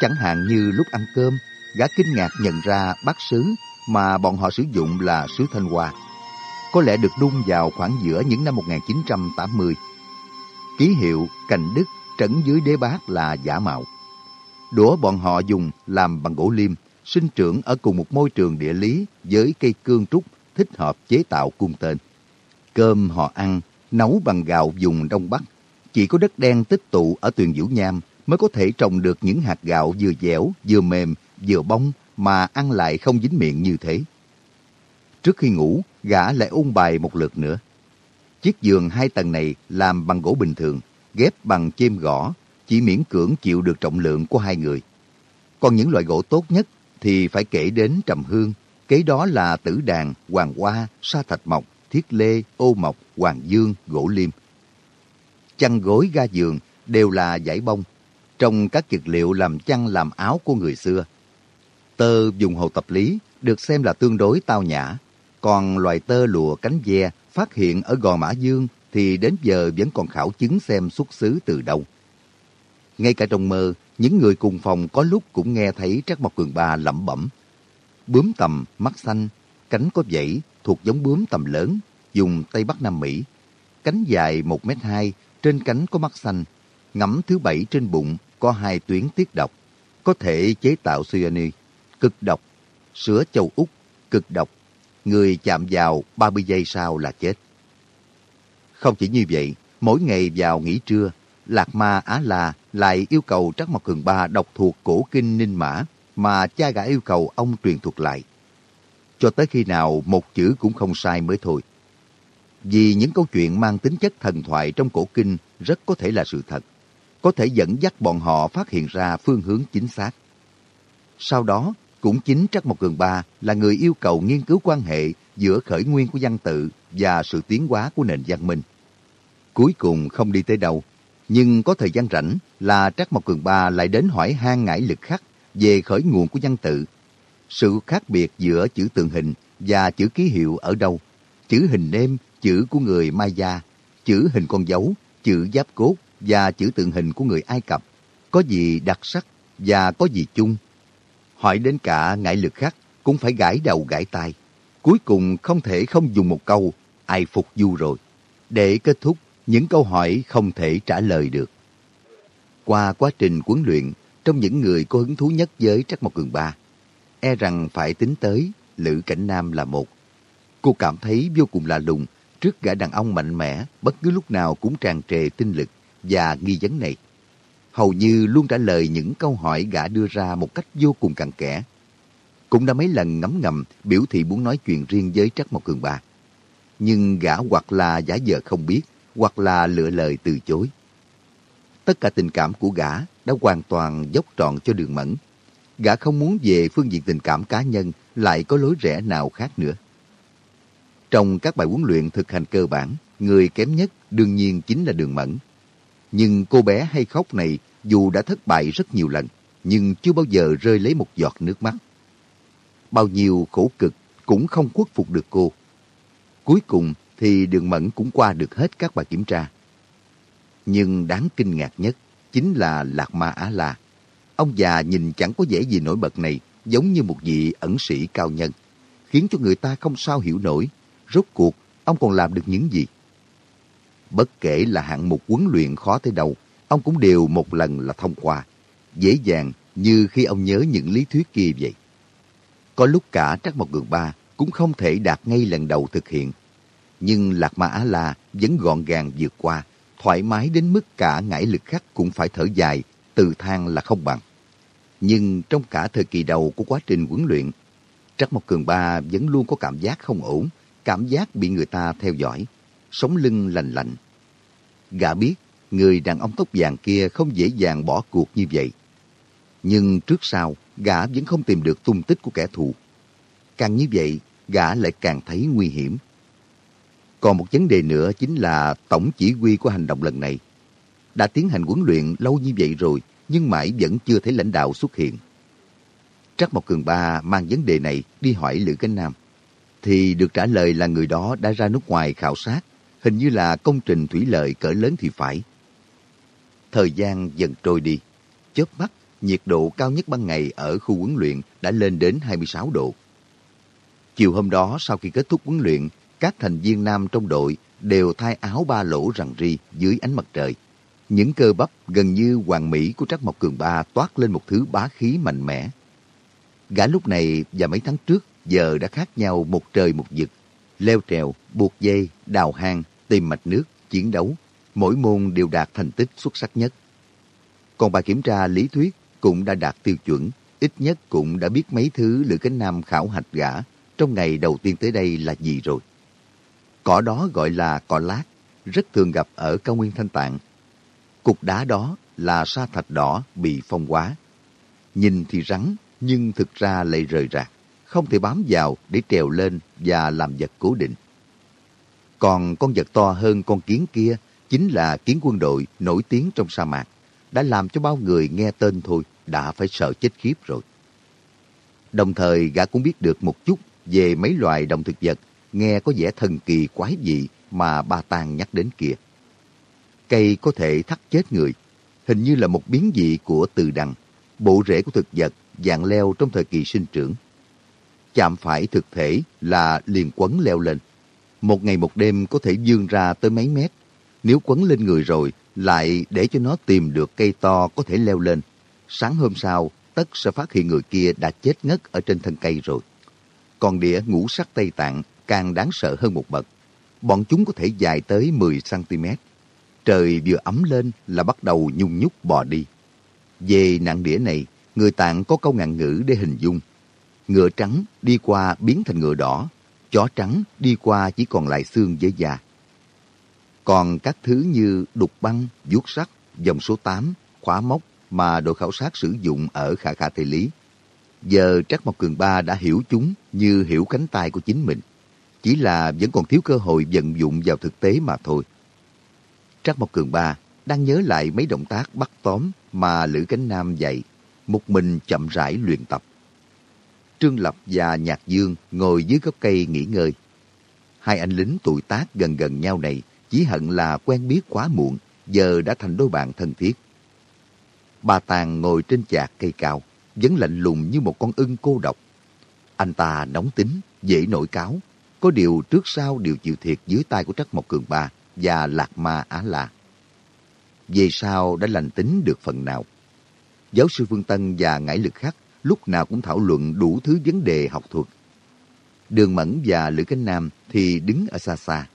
Chẳng hạn như lúc ăn cơm, gã kinh ngạc nhận ra bát sứ mà bọn họ sử dụng là sứ Thanh Hoa. Có lẽ được đun vào khoảng giữa những năm 1980. Ký hiệu cành đức trấn dưới đế bát là giả mạo. Đũa bọn họ dùng làm bằng gỗ liêm, sinh trưởng ở cùng một môi trường địa lý với cây cương trúc thích hợp chế tạo cung tên. Cơm họ ăn, nấu bằng gạo dùng Đông Bắc. Chỉ có đất đen tích tụ ở tuyền Vũ Nham mới có thể trồng được những hạt gạo vừa dẻo, vừa mềm, vừa bông mà ăn lại không dính miệng như thế. Trước khi ngủ, gã lại ôn bài một lượt nữa. Chiếc giường hai tầng này làm bằng gỗ bình thường, ghép bằng chêm gõ, chỉ miễn cưỡng chịu được trọng lượng của hai người. Còn những loại gỗ tốt nhất thì phải kể đến trầm hương, kế đó là tử đàn, hoàng hoa, sa thạch mộc, thiết lê, ô mộc, hoàng dương, gỗ liêm. Chăn gối ga giường đều là giải bông, trong các vật liệu làm chăn làm áo của người xưa. Tơ dùng hồ tập lý được xem là tương đối tao nhã, còn loài tơ lụa cánh ve phát hiện ở Gò Mã Dương thì đến giờ vẫn còn khảo chứng xem xuất xứ từ đâu. Ngay cả trong mơ, những người cùng phòng có lúc cũng nghe thấy Trác Mộc Cường Ba lẩm bẩm. Bướm tầm, mắt xanh, cánh có vảy thuộc giống bướm tầm lớn, dùng Tây Bắc Nam Mỹ. Cánh dài 1 m hai trên cánh có mắt xanh. Ngắm thứ bảy trên bụng có hai tuyến tiết độc, có thể chế tạo cyanide, cực độc. Sữa châu Úc, cực độc. Người chạm vào 30 giây sau là chết. Không chỉ như vậy, mỗi ngày vào nghỉ trưa, Lạc Ma Á La lại yêu cầu Trắc Mộc Cường Ba đọc thuộc cổ kinh Ninh Mã mà cha gã yêu cầu ông truyền thuật lại. Cho tới khi nào một chữ cũng không sai mới thôi. Vì những câu chuyện mang tính chất thần thoại trong cổ kinh rất có thể là sự thật, có thể dẫn dắt bọn họ phát hiện ra phương hướng chính xác. Sau đó, cũng chính Trắc Mộc Cường Ba là người yêu cầu nghiên cứu quan hệ giữa khởi nguyên của văn tự và sự tiến hóa của nền văn minh. Cuối cùng không đi tới đâu, nhưng có thời gian rảnh là Trắc Mộc Cường Ba lại đến hỏi hang ngải lực khắc về khởi nguồn của văn tự. Sự khác biệt giữa chữ tượng hình và chữ ký hiệu ở đâu? Chữ hình nêm, chữ của người Maya, chữ hình con dấu, chữ giáp cốt và chữ tượng hình của người Ai Cập. Có gì đặc sắc và có gì chung? Hỏi đến cả ngại lực khắc cũng phải gãi đầu gãi tai. Cuối cùng không thể không dùng một câu, ai phục du rồi. Để kết thúc những câu hỏi không thể trả lời được. Qua quá trình huấn luyện, trong những người có hứng thú nhất với Trắc Mộc Cường Ba, e rằng phải tính tới Lữ Cảnh Nam là một. Cô cảm thấy vô cùng lạ lùng trước gã đàn ông mạnh mẽ bất cứ lúc nào cũng tràn trề tinh lực và nghi vấn này hầu như luôn trả lời những câu hỏi gã đưa ra một cách vô cùng cặn kẽ. Cũng đã mấy lần ngấm ngầm biểu thị muốn nói chuyện riêng với Trắc Mộc Cường Ba. Nhưng gã hoặc là giả vờ không biết, hoặc là lựa lời từ chối. Tất cả tình cảm của gã đã hoàn toàn dốc trọn cho đường mẫn. Gã không muốn về phương diện tình cảm cá nhân lại có lối rẽ nào khác nữa. Trong các bài huấn luyện thực hành cơ bản, người kém nhất đương nhiên chính là đường mẫn. Nhưng cô bé hay khóc này dù đã thất bại rất nhiều lần, nhưng chưa bao giờ rơi lấy một giọt nước mắt. Bao nhiêu khổ cực cũng không khuất phục được cô. Cuối cùng thì đường mẫn cũng qua được hết các bài kiểm tra. Nhưng đáng kinh ngạc nhất chính là Lạc Ma Á La. Ông già nhìn chẳng có vẻ gì nổi bật này giống như một vị ẩn sĩ cao nhân, khiến cho người ta không sao hiểu nổi. Rốt cuộc, ông còn làm được những gì? Bất kể là hạng mục huấn luyện khó tới đâu, ông cũng đều một lần là thông qua. Dễ dàng như khi ông nhớ những lý thuyết kia vậy. Có lúc cả Trắc một Cường Ba cũng không thể đạt ngay lần đầu thực hiện. Nhưng Lạc Ma Á La vẫn gọn gàng vượt qua, thoải mái đến mức cả ngải lực khắc cũng phải thở dài, từ than là không bằng. Nhưng trong cả thời kỳ đầu của quá trình huấn luyện, Trắc Mộc Cường Ba vẫn luôn có cảm giác không ổn, cảm giác bị người ta theo dõi, sống lưng lành lạnh. Gã biết người đàn ông tóc vàng kia không dễ dàng bỏ cuộc như vậy. Nhưng trước sau, gã vẫn không tìm được tung tích của kẻ thù. Càng như vậy, gã lại càng thấy nguy hiểm. Còn một vấn đề nữa chính là tổng chỉ huy của hành động lần này. Đã tiến hành huấn luyện lâu như vậy rồi, nhưng mãi vẫn chưa thấy lãnh đạo xuất hiện. Trắc Mộc Cường Ba mang vấn đề này đi hỏi Lữ Cánh Nam. Thì được trả lời là người đó đã ra nước ngoài khảo sát, hình như là công trình thủy lợi cỡ lớn thì phải. Thời gian dần trôi đi, chớp mắt, nhiệt độ cao nhất ban ngày ở khu huấn luyện đã lên đến 26 độ. Chiều hôm đó sau khi kết thúc huấn luyện, các thành viên nam trong đội đều thay áo ba lỗ rằng ri dưới ánh mặt trời. Những cơ bắp gần như hoàng mỹ của Trắc Mộc Cường Ba toát lên một thứ bá khí mạnh mẽ. Gã lúc này và mấy tháng trước giờ đã khác nhau một trời một vực. Leo trèo, buộc dây, đào hang, tìm mạch nước, chiến đấu. Mỗi môn đều đạt thành tích xuất sắc nhất. Còn bài kiểm tra lý thuyết cũng đã đạt tiêu chuẩn, ít nhất cũng đã biết mấy thứ Lữ Cánh Nam khảo hạch gã trong ngày đầu tiên tới đây là gì rồi. Cỏ đó gọi là cỏ lát, rất thường gặp ở cao nguyên Thanh Tạng. Cục đá đó là sa thạch đỏ bị phong hóa. Nhìn thì rắn, nhưng thực ra lại rời rạc, không thể bám vào để trèo lên và làm vật cố định. Còn con vật to hơn con kiến kia chính là kiến quân đội nổi tiếng trong sa mạc, đã làm cho bao người nghe tên thôi đã phải sợ chết khiếp rồi. Đồng thời gã cũng biết được một chút về mấy loài động thực vật nghe có vẻ thần kỳ quái dị mà ba Tàng nhắc đến kia. Cây có thể thắt chết người, hình như là một biến dị của từ đằng, bộ rễ của thực vật dạng leo trong thời kỳ sinh trưởng. Chạm phải thực thể là liền quấn leo lên. Một ngày một đêm có thể dương ra tới mấy mét. Nếu quấn lên người rồi, lại để cho nó tìm được cây to có thể leo lên. Sáng hôm sau, tất sẽ phát hiện người kia đã chết ngất ở trên thân cây rồi. Còn đĩa ngũ sắc Tây Tạng càng đáng sợ hơn một bậc. Bọn chúng có thể dài tới 10cm. Trời vừa ấm lên là bắt đầu nhung nhúc bò đi. Về nạn đĩa này, người Tạng có câu ngạn ngữ để hình dung. Ngựa trắng đi qua biến thành ngựa đỏ, chó trắng đi qua chỉ còn lại xương với da. Còn các thứ như đục băng, vuốt sắt, dòng số 8, khóa móc mà đội khảo sát sử dụng ở Khả Khả Thầy Lý. Giờ Trắc Mộc Cường Ba đã hiểu chúng như hiểu cánh tay của chính mình. Chỉ là vẫn còn thiếu cơ hội vận dụng vào thực tế mà thôi. Trắc Mộc Cường Ba đang nhớ lại mấy động tác bắt tóm mà Lữ Cánh Nam dạy, một mình chậm rãi luyện tập. Trương Lập và Nhạc Dương ngồi dưới gốc cây nghỉ ngơi. Hai anh lính tuổi tác gần gần nhau này chỉ hận là quen biết quá muộn, giờ đã thành đôi bạn thân thiết. Bà Tàng ngồi trên chạc cây cao, vẫn lạnh lùng như một con ưng cô độc. Anh ta nóng tính, dễ nổi cáo, có điều trước sau đều chịu thiệt dưới tay của Trắc Mộc Cường Ba và Lạc Ma Á La. Về sau đã lành tính được phần nào. Giáo sư Phương Tân và Ngải Lực Khắc lúc nào cũng thảo luận đủ thứ vấn đề học thuật. Đường Mẫn và Lữ Cánh Nam thì đứng ở xa xa.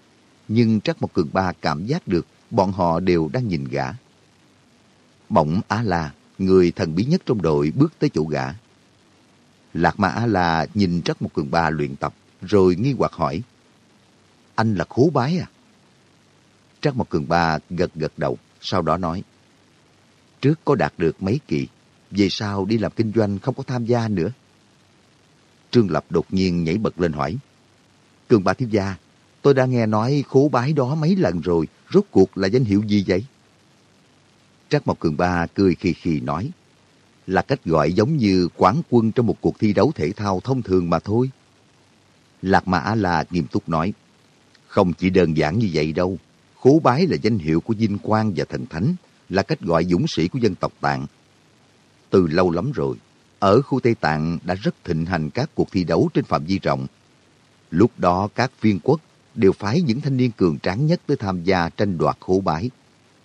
Nhưng Trắc Mộc Cường Ba cảm giác được bọn họ đều đang nhìn gã. Bỗng Á-La, người thần bí nhất trong đội bước tới chỗ gã. Lạc Ma Á-La nhìn Trắc một cường ba luyện tập, rồi nghi hoặc hỏi. Anh là khố bái à? Trắc một cường ba gật gật đầu, sau đó nói. Trước có đạt được mấy kỳ, về sau đi làm kinh doanh không có tham gia nữa. Trương Lập đột nhiên nhảy bật lên hỏi. Cường ba thiếu gia, tôi đã nghe nói khố bái đó mấy lần rồi, rốt cuộc là danh hiệu gì vậy? Trác Mộc Cường Ba cười khì khì nói, là cách gọi giống như quán quân trong một cuộc thi đấu thể thao thông thường mà thôi. Lạc Mã là nghiêm túc nói, không chỉ đơn giản như vậy đâu. Khố bái là danh hiệu của vinh quang và thần thánh, là cách gọi dũng sĩ của dân tộc Tạng. Từ lâu lắm rồi, ở khu Tây Tạng đã rất thịnh hành các cuộc thi đấu trên phạm vi rộng. Lúc đó các viên quốc đều phái những thanh niên cường tráng nhất tới tham gia tranh đoạt khổ bái.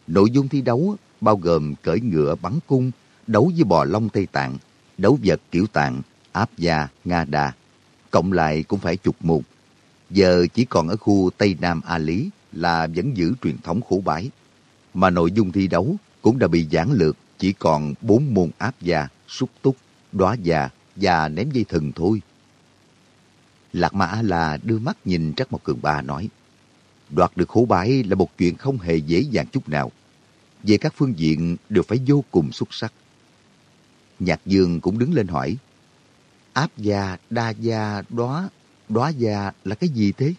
Nội dung thi đấu bao gồm cởi ngựa bắn cung, đấu với bò long Tây Tạng, đấu vật kiểu tạng, áp gia, Nga Đà. Cộng lại cũng phải chục môn. Giờ chỉ còn ở khu Tây Nam A Lý là vẫn giữ truyền thống khổ bái. Mà nội dung thi đấu cũng đã bị giảng lược chỉ còn bốn môn áp gia, xúc túc, đóa già và ném dây thừng thôi. Lạc Mã là đưa mắt nhìn Trắc Mộc Cường Ba nói, đoạt được khổ bái là một chuyện không hề dễ dàng chút nào. Về các phương diện đều phải vô cùng xuất sắc. Nhạc Dương cũng đứng lên hỏi, áp gia, đa gia, đóa, đóa gia là cái gì thế?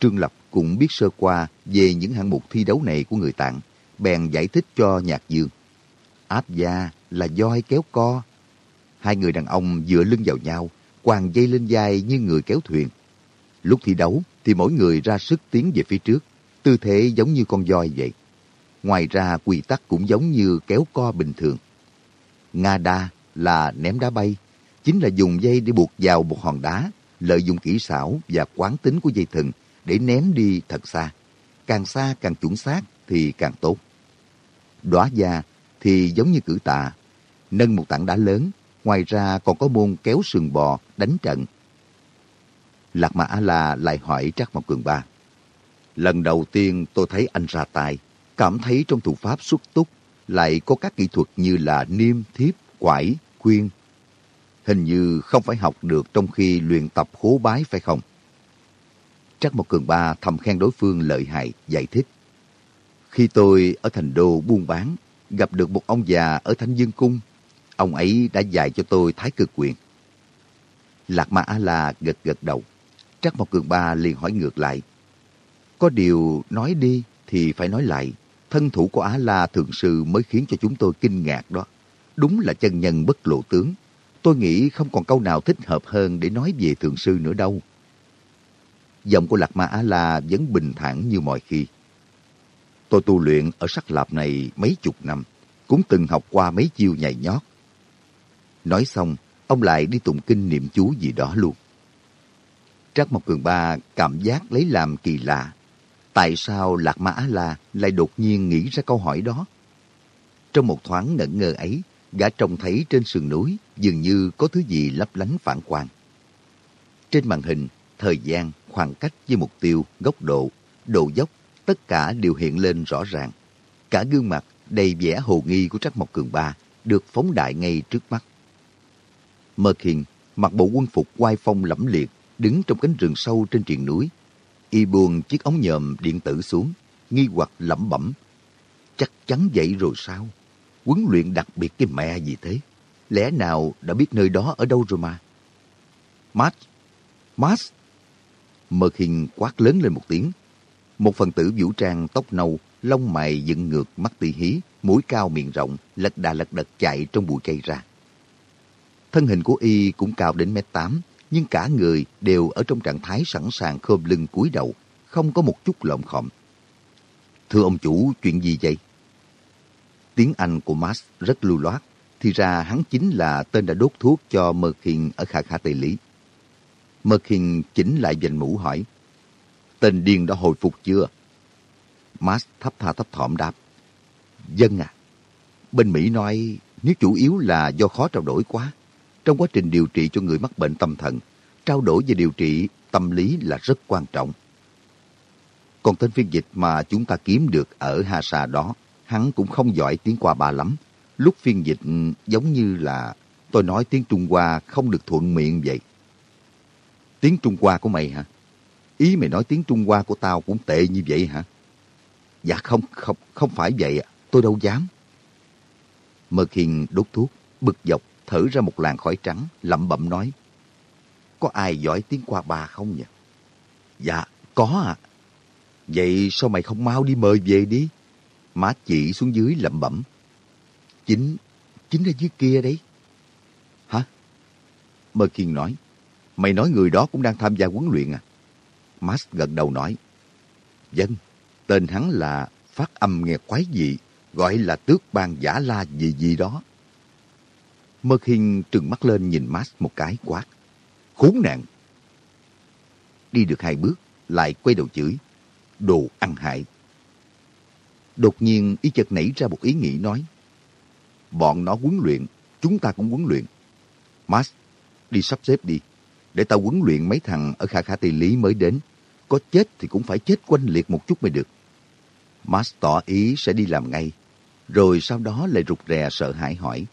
Trương Lập cũng biết sơ qua về những hạng mục thi đấu này của người Tạng, bèn giải thích cho Nhạc Dương. Áp gia là voi kéo co. Hai người đàn ông dựa lưng vào nhau, quàng dây lên vai như người kéo thuyền. Lúc thi đấu thì mỗi người ra sức tiến về phía trước, tư thế giống như con voi vậy. Ngoài ra quy tắc cũng giống như kéo co bình thường. Nga đa là ném đá bay, chính là dùng dây để buộc vào một hòn đá, lợi dụng kỹ xảo và quán tính của dây thừng để ném đi thật xa. Càng xa càng chuẩn xác thì càng tốt. Đóa da thì giống như cử tạ, nâng một tảng đá lớn, ngoài ra còn có môn kéo sườn bò, đánh trận. Lạc Mã A-La lại hỏi Trác Mộc Cường Ba. Lần đầu tiên tôi thấy anh ra tay, cảm thấy trong thủ pháp xuất túc lại có các kỹ thuật như là niêm, thiếp, quải, khuyên. Hình như không phải học được trong khi luyện tập khố bái phải không? Trắc Mộc Cường Ba thầm khen đối phương lợi hại, giải thích. Khi tôi ở thành đô buôn bán, gặp được một ông già ở Thanh Dương Cung. Ông ấy đã dạy cho tôi thái cực quyền. Lạc Ma A-La gật gật đầu. Trắc Mộc Cường Ba liền hỏi ngược lại. Có điều nói đi thì phải nói lại. Thân thủ của Á-La Thượng Sư mới khiến cho chúng tôi kinh ngạc đó. Đúng là chân nhân bất lộ tướng. Tôi nghĩ không còn câu nào thích hợp hơn để nói về Thượng Sư nữa đâu. Giọng của Lạc Ma Á-La vẫn bình thản như mọi khi. Tôi tu luyện ở sắc lạp này mấy chục năm, cũng từng học qua mấy chiêu nhảy nhót. Nói xong, ông lại đi tụng kinh niệm chú gì đó luôn. Trác Mộc Cường Ba cảm giác lấy làm kỳ lạ. Tại sao Lạc Ma Á-La lại đột nhiên nghĩ ra câu hỏi đó? Trong một thoáng ngẩn ngơ ấy, gã trông thấy trên sườn núi dường như có thứ gì lấp lánh phản quang. Trên màn hình, thời gian, khoảng cách với mục tiêu, góc độ, độ dốc tất cả đều hiện lên rõ ràng. Cả gương mặt đầy vẻ hồ nghi của Trắc Mộc Cường Ba được phóng đại ngay trước mắt. Mơ Khiên mặc bộ quân phục quai phong lẫm liệt, đứng trong cánh rừng sâu trên triền núi. Y buồn chiếc ống nhòm điện tử xuống, nghi hoặc lẩm bẩm. Chắc chắn vậy rồi sao? Huấn luyện đặc biệt cái mẹ gì thế? Lẽ nào đã biết nơi đó ở đâu rồi mà? Mát! Mát! Mơ Khiên quát lớn lên một tiếng, một phần tử vũ trang tóc nâu, lông mày dựng ngược mắt tỉ hí, mũi cao miệng rộng, lật đà lật đật chạy trong bụi cây ra. Thân hình của y cũng cao đến mét tám, nhưng cả người đều ở trong trạng thái sẵn sàng khom lưng cúi đầu, không có một chút lộn khom. Thưa ông chủ, chuyện gì vậy? Tiếng Anh của Max rất lưu loát, thì ra hắn chính là tên đã đốt thuốc cho Mơ Khiên ở Kha Kha Tây Lý. Mơ Khiên chỉnh lại dành mũ hỏi, Tên điên đã hồi phục chưa? Max thấp tha thấp thỏm đáp. Dân à, bên Mỹ nói nếu chủ yếu là do khó trao đổi quá. Trong quá trình điều trị cho người mắc bệnh tâm thần, trao đổi về điều trị tâm lý là rất quan trọng. Còn tên phiên dịch mà chúng ta kiếm được ở Hasa đó, hắn cũng không giỏi tiếng qua ba lắm. Lúc phiên dịch ừ, giống như là tôi nói tiếng Trung Hoa không được thuận miệng vậy. Tiếng Trung Hoa của mày hả? Ý mày nói tiếng Trung Hoa của tao cũng tệ như vậy hả? Dạ không, không, không phải vậy ạ. Tôi đâu dám. Mơ Khiên đốt thuốc, bực dọc, thở ra một làn khói trắng, lẩm bẩm nói. Có ai giỏi tiếng qua bà không nhỉ? Dạ, có ạ. À. Vậy sao mày không mau đi mời về đi? Má chỉ xuống dưới lẩm bẩm. Chính, chính ở dưới kia đấy. Hả? Mơ Kiên nói. Mày nói người đó cũng đang tham gia huấn luyện à? Max gật đầu nói. Dân, tên hắn là phát âm nghe quái dị, gọi là tước ban giả la gì gì đó. Mơ Khiên trừng mắt lên nhìn Max một cái quát. Khốn nạn! Đi được hai bước, lại quay đầu chửi. Đồ ăn hại! Đột nhiên ý chợt nảy ra một ý nghĩ nói. Bọn nó huấn luyện, chúng ta cũng huấn luyện. Max, đi sắp xếp đi. Để tao huấn luyện mấy thằng ở Kha Kha Tây Lý mới đến. Có chết thì cũng phải chết quanh liệt một chút mới được. Max tỏ ý sẽ đi làm ngay. Rồi sau đó lại rụt rè sợ hãi hỏi.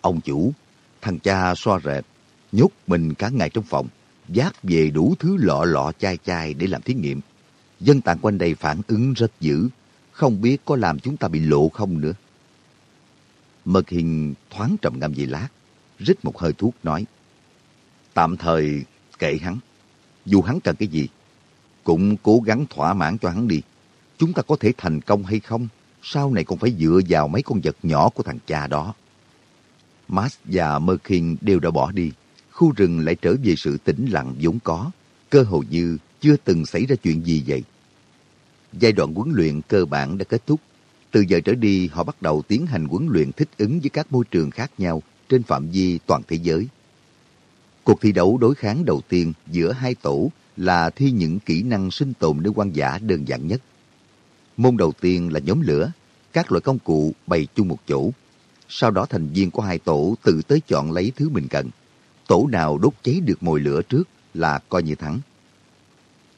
Ông chủ, thằng cha xoa rệt, nhốt mình cả ngày trong phòng, vác về đủ thứ lọ lọ chai chai để làm thí nghiệm. Dân tạng quanh đây phản ứng rất dữ, không biết có làm chúng ta bị lộ không nữa. Mật hình thoáng trầm ngâm gì lát, rít một hơi thuốc nói. Tạm thời kệ hắn, dù hắn cần cái gì, cũng cố gắng thỏa mãn cho hắn đi. Chúng ta có thể thành công hay không, sau này còn phải dựa vào mấy con vật nhỏ của thằng cha đó. Max và Merkin đều đã bỏ đi. Khu rừng lại trở về sự tĩnh lặng vốn có, cơ hồ như chưa từng xảy ra chuyện gì vậy. Giai đoạn huấn luyện cơ bản đã kết thúc. Từ giờ trở đi, họ bắt đầu tiến hành huấn luyện thích ứng với các môi trường khác nhau trên phạm vi toàn thế giới. Cuộc thi đấu đối kháng đầu tiên giữa hai tổ là thi những kỹ năng sinh tồn nơi quan giả đơn giản nhất. Môn đầu tiên là nhóm lửa, các loại công cụ bày chung một chỗ. Sau đó thành viên của hai tổ tự tới chọn lấy thứ mình cần. Tổ nào đốt cháy được mồi lửa trước là coi như thắng.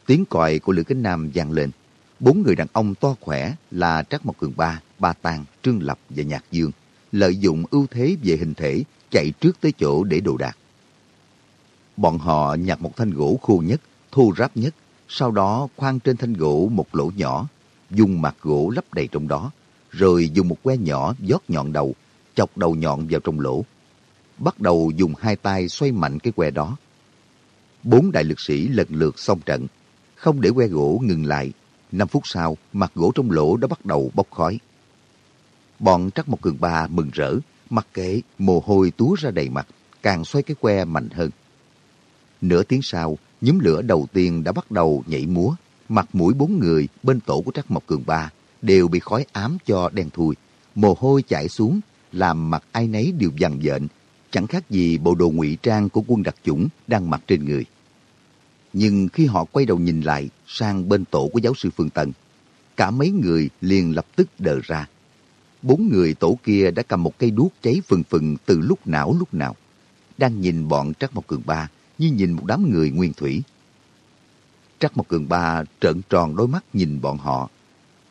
Tiếng còi của Lữ Cánh Nam vang lên. Bốn người đàn ông to khỏe là Trác Mộc Cường Ba, Ba Tàng, Trương Lập và Nhạc Dương lợi dụng ưu thế về hình thể chạy trước tới chỗ để đồ đạc. Bọn họ nhặt một thanh gỗ khô nhất, thô ráp nhất, sau đó khoan trên thanh gỗ một lỗ nhỏ, dùng mặt gỗ lấp đầy trong đó, rồi dùng một que nhỏ giót nhọn đầu, chọc đầu nhọn vào trong lỗ. Bắt đầu dùng hai tay xoay mạnh cái que đó. Bốn đại lực sĩ lần lượt xong trận, không để que gỗ ngừng lại. Năm phút sau, mặt gỗ trong lỗ đã bắt đầu bốc khói. Bọn Trắc một Cường Ba mừng rỡ, mặc kệ mồ hôi túa ra đầy mặt, càng xoay cái que mạnh hơn. Nửa tiếng sau, nhóm lửa đầu tiên đã bắt đầu nhảy múa. Mặt mũi bốn người bên tổ của Trắc Mộc Cường Ba đều bị khói ám cho đen thui. Mồ hôi chảy xuống, làm mặt ai nấy đều vằn vện, chẳng khác gì bộ đồ ngụy trang của quân đặc chủng đang mặc trên người. Nhưng khi họ quay đầu nhìn lại sang bên tổ của giáo sư Phương Tân, cả mấy người liền lập tức đờ ra. Bốn người tổ kia đã cầm một cây đuốc cháy phừng phừng từ lúc nào lúc nào. Đang nhìn bọn Trắc Mộc Cường Ba như nhìn một đám người nguyên thủy. Trắc Mộc Cường Ba trợn tròn đôi mắt nhìn bọn họ.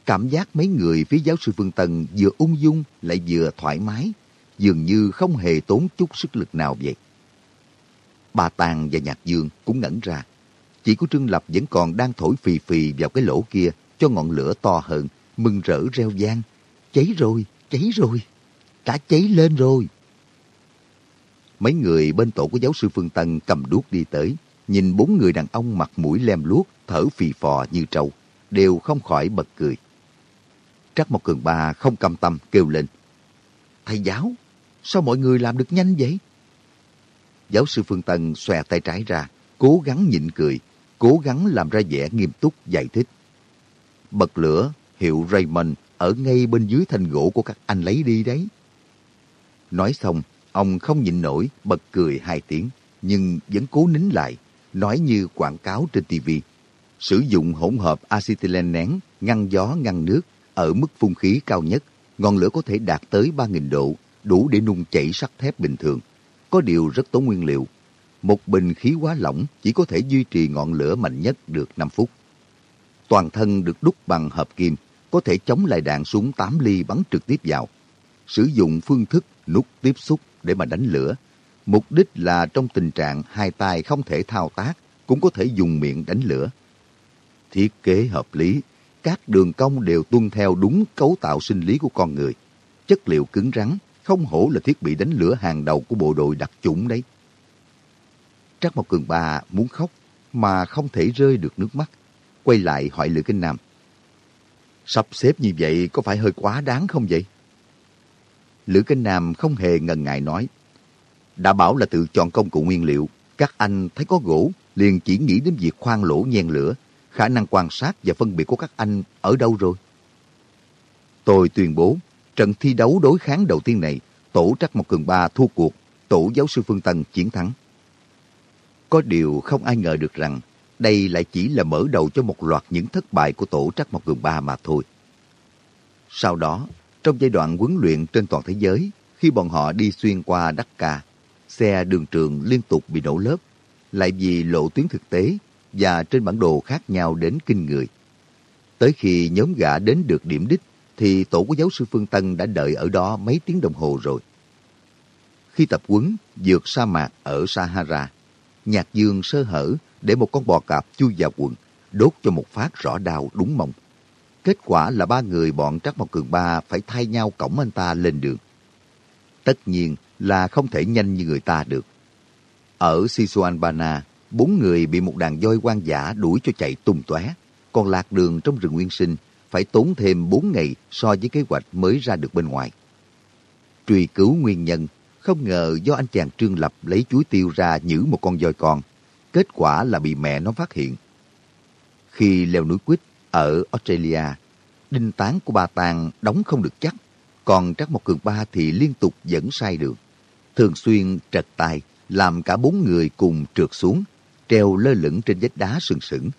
Cảm giác mấy người phía giáo sư Phương Tân vừa ung dung lại vừa thoải mái, dường như không hề tốn chút sức lực nào vậy. Bà Tàng và Nhạc Dương cũng ngẩn ra. Chỉ có Trương Lập vẫn còn đang thổi phì phì vào cái lỗ kia cho ngọn lửa to hơn, mừng rỡ reo vang. Cháy rồi, cháy rồi, đã cháy lên rồi. Mấy người bên tổ của giáo sư Phương Tân cầm đuốc đi tới, nhìn bốn người đàn ông mặt mũi lem luốc, thở phì phò như trâu, đều không khỏi bật cười. Trắc một cường ba không cam tâm kêu lên. Thầy giáo, sao mọi người làm được nhanh vậy? Giáo sư Phương Tân xòe tay trái ra, cố gắng nhịn cười, cố gắng làm ra vẻ nghiêm túc giải thích. Bật lửa, hiệu Raymond ở ngay bên dưới thanh gỗ của các anh lấy đi đấy. Nói xong, ông không nhịn nổi, bật cười hai tiếng, nhưng vẫn cố nín lại, nói như quảng cáo trên tivi Sử dụng hỗn hợp acetylene nén, ngăn gió ngăn nước, ở mức phun khí cao nhất, ngọn lửa có thể đạt tới 3.000 độ, đủ để nung chảy sắt thép bình thường. Có điều rất tốn nguyên liệu. Một bình khí quá lỏng chỉ có thể duy trì ngọn lửa mạnh nhất được 5 phút. Toàn thân được đúc bằng hợp kim, có thể chống lại đạn súng 8 ly bắn trực tiếp vào. Sử dụng phương thức nút tiếp xúc để mà đánh lửa. Mục đích là trong tình trạng hai tay không thể thao tác, cũng có thể dùng miệng đánh lửa. Thiết kế hợp lý, các đường cong đều tuân theo đúng cấu tạo sinh lý của con người. Chất liệu cứng rắn, không hổ là thiết bị đánh lửa hàng đầu của bộ đội đặc chủng đấy. Trác Mộc Cường Ba muốn khóc mà không thể rơi được nước mắt. Quay lại hỏi Lữ Kinh Nam. Sắp xếp như vậy có phải hơi quá đáng không vậy? Lữ Kinh Nam không hề ngần ngại nói. Đã bảo là tự chọn công cụ nguyên liệu. Các anh thấy có gỗ, liền chỉ nghĩ đến việc khoan lỗ nhen lửa. Khả năng quan sát và phân biệt của các anh ở đâu rồi? Tôi tuyên bố, trận thi đấu đối kháng đầu tiên này, tổ Trắc Mộc Cường Ba thua cuộc, tổ giáo sư Phương Tân chiến thắng. Có điều không ai ngờ được rằng đây lại chỉ là mở đầu cho một loạt những thất bại của tổ Trắc Mộc Cường Ba mà thôi. Sau đó, trong giai đoạn huấn luyện trên toàn thế giới, khi bọn họ đi xuyên qua Đắc Ca, xe đường trường liên tục bị nổ lớp, lại vì lộ tuyến thực tế và trên bản đồ khác nhau đến kinh người. Tới khi nhóm gã đến được điểm đích, thì tổ của giáo sư Phương Tân đã đợi ở đó mấy tiếng đồng hồ rồi. Khi tập quấn vượt sa mạc ở Sahara, Nhạc Dương sơ hở để một con bò cạp chui vào quần, đốt cho một phát rõ đau đúng mông. Kết quả là ba người bọn Trắc Mộc Cường Ba phải thay nhau cổng anh ta lên đường. Tất nhiên là không thể nhanh như người ta được. Ở Sisuanbana, bốn người bị một đàn voi quan giả đuổi cho chạy tung tóe, còn lạc đường trong rừng nguyên sinh phải tốn thêm bốn ngày so với kế hoạch mới ra được bên ngoài. Truy cứu nguyên nhân, không ngờ do anh chàng Trương Lập lấy chuối tiêu ra nhử một con voi con, kết quả là bị mẹ nó phát hiện. Khi leo núi quýt ở Australia, đinh tán của bà Tàng đóng không được chắc, còn Trắc Mộc Cường Ba thì liên tục dẫn sai đường. Thường xuyên trật tài, làm cả bốn người cùng trượt xuống, treo lơ lửng trên vách đá sừng sững.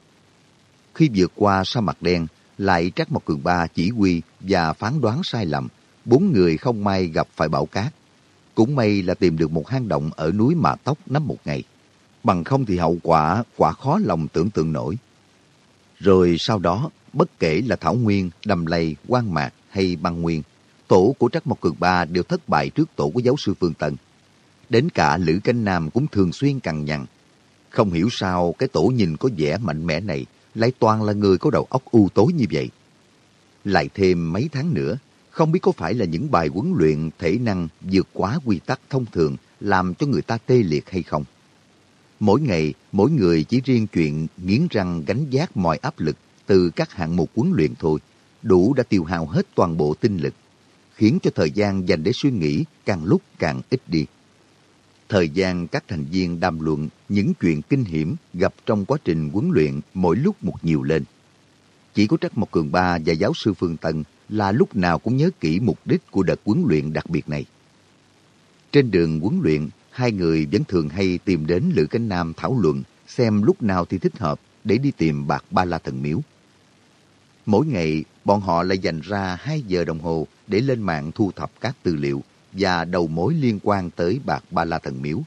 Khi vượt qua sa mạc đen, lại Trắc Mộc Cường Ba chỉ huy và phán đoán sai lầm, bốn người không may gặp phải bão cát. Cũng may là tìm được một hang động ở núi Mạ Tóc nắm một ngày. Bằng không thì hậu quả quả khó lòng tưởng tượng nổi. Rồi sau đó, bất kể là Thảo Nguyên, Đầm Lầy, Quan Mạc hay Băng Nguyên, tổ của Trắc Mộc Cường Ba đều thất bại trước tổ của giáo sư Phương Tân. Đến cả Lữ canh Nam cũng thường xuyên cằn nhằn. Không hiểu sao cái tổ nhìn có vẻ mạnh mẽ này lại toàn là người có đầu óc u tối như vậy. Lại thêm mấy tháng nữa, không biết có phải là những bài huấn luyện thể năng vượt quá quy tắc thông thường làm cho người ta tê liệt hay không. Mỗi ngày, mỗi người chỉ riêng chuyện nghiến răng gánh giác mọi áp lực từ các hạng mục huấn luyện thôi, đủ đã tiêu hao hết toàn bộ tinh lực, khiến cho thời gian dành để suy nghĩ càng lúc càng ít đi. Thời gian các thành viên đàm luận những chuyện kinh hiểm gặp trong quá trình huấn luyện mỗi lúc một nhiều lên. Chỉ có Trắc Mộc Cường Ba và giáo sư Phương Tân là lúc nào cũng nhớ kỹ mục đích của đợt huấn luyện đặc biệt này. Trên đường huấn luyện, hai người vẫn thường hay tìm đến Lữ Cánh Nam thảo luận xem lúc nào thì thích hợp để đi tìm bạc ba la thần miếu. Mỗi ngày, bọn họ lại dành ra 2 giờ đồng hồ để lên mạng thu thập các tư liệu và đầu mối liên quan tới bạc ba la thần miếu.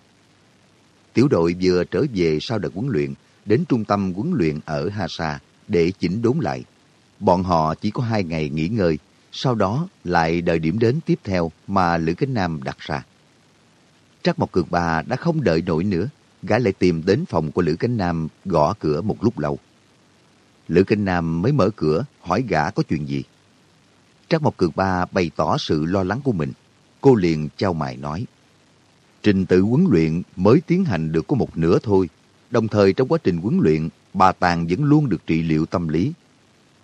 Tiểu đội vừa trở về sau đợt huấn luyện, đến trung tâm huấn luyện ở Hasa để chỉnh đốn lại. Bọn họ chỉ có hai ngày nghỉ ngơi, sau đó lại đợi điểm đến tiếp theo mà Lữ Cánh Nam đặt ra. Trắc Mộc Cường Ba đã không đợi nổi nữa, gã lại tìm đến phòng của Lữ Cánh Nam gõ cửa một lúc lâu. Lữ Cánh Nam mới mở cửa hỏi gã có chuyện gì. Trắc Mộc Cường Ba bày tỏ sự lo lắng của mình. Cô liền trao mày nói. Trình tự huấn luyện mới tiến hành được có một nửa thôi. Đồng thời trong quá trình huấn luyện, bà Tàng vẫn luôn được trị liệu tâm lý.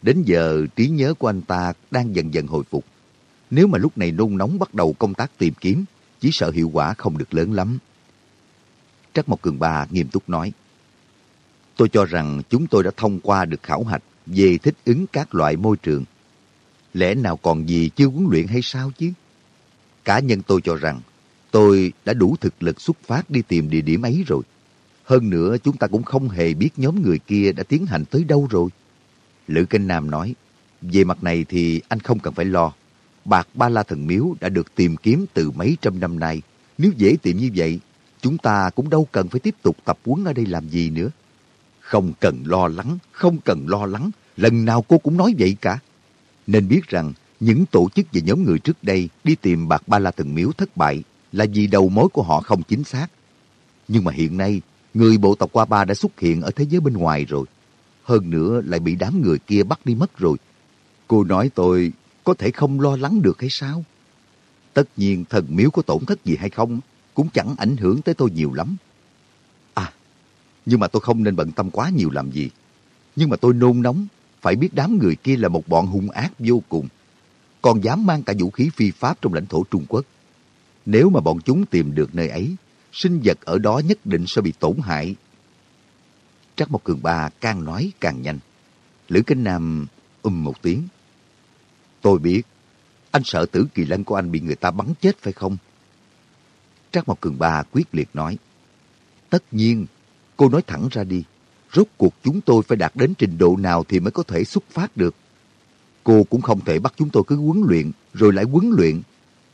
Đến giờ trí nhớ của anh ta đang dần dần hồi phục. Nếu mà lúc này nôn nóng bắt đầu công tác tìm kiếm, chỉ sợ hiệu quả không được lớn lắm. Trắc Mộc Cường Ba nghiêm túc nói. Tôi cho rằng chúng tôi đã thông qua được khảo hạch về thích ứng các loại môi trường. Lẽ nào còn gì chưa huấn luyện hay sao chứ? Cá nhân tôi cho rằng tôi đã đủ thực lực xuất phát đi tìm địa điểm ấy rồi. Hơn nữa chúng ta cũng không hề biết nhóm người kia đã tiến hành tới đâu rồi. Lữ Kinh Nam nói, về mặt này thì anh không cần phải lo. Bạc Ba La Thần Miếu đã được tìm kiếm từ mấy trăm năm nay. Nếu dễ tìm như vậy, chúng ta cũng đâu cần phải tiếp tục tập huấn ở đây làm gì nữa. Không cần lo lắng, không cần lo lắng. Lần nào cô cũng nói vậy cả. Nên biết rằng những tổ chức và nhóm người trước đây đi tìm bạc ba la thần miếu thất bại là vì đầu mối của họ không chính xác. Nhưng mà hiện nay, người bộ tộc qua ba đã xuất hiện ở thế giới bên ngoài rồi. Hơn nữa lại bị đám người kia bắt đi mất rồi. Cô nói tôi có thể không lo lắng được hay sao? Tất nhiên thần miếu có tổn thất gì hay không cũng chẳng ảnh hưởng tới tôi nhiều lắm. À, nhưng mà tôi không nên bận tâm quá nhiều làm gì. Nhưng mà tôi nôn nóng, phải biết đám người kia là một bọn hung ác vô cùng. Còn dám mang cả vũ khí phi pháp trong lãnh thổ Trung Quốc. Nếu mà bọn chúng tìm được nơi ấy, sinh vật ở đó nhất định sẽ bị tổn hại. Trắc Mộc Cường Ba càng nói càng nhanh. Lữ Kinh Nam um một tiếng. Tôi biết, anh sợ tử kỳ lân của anh bị người ta bắn chết phải không? Trác Mộc Cường Ba quyết liệt nói. Tất nhiên, cô nói thẳng ra đi. Rốt cuộc chúng tôi phải đạt đến trình độ nào thì mới có thể xuất phát được. Cô cũng không thể bắt chúng tôi cứ huấn luyện rồi lại huấn luyện.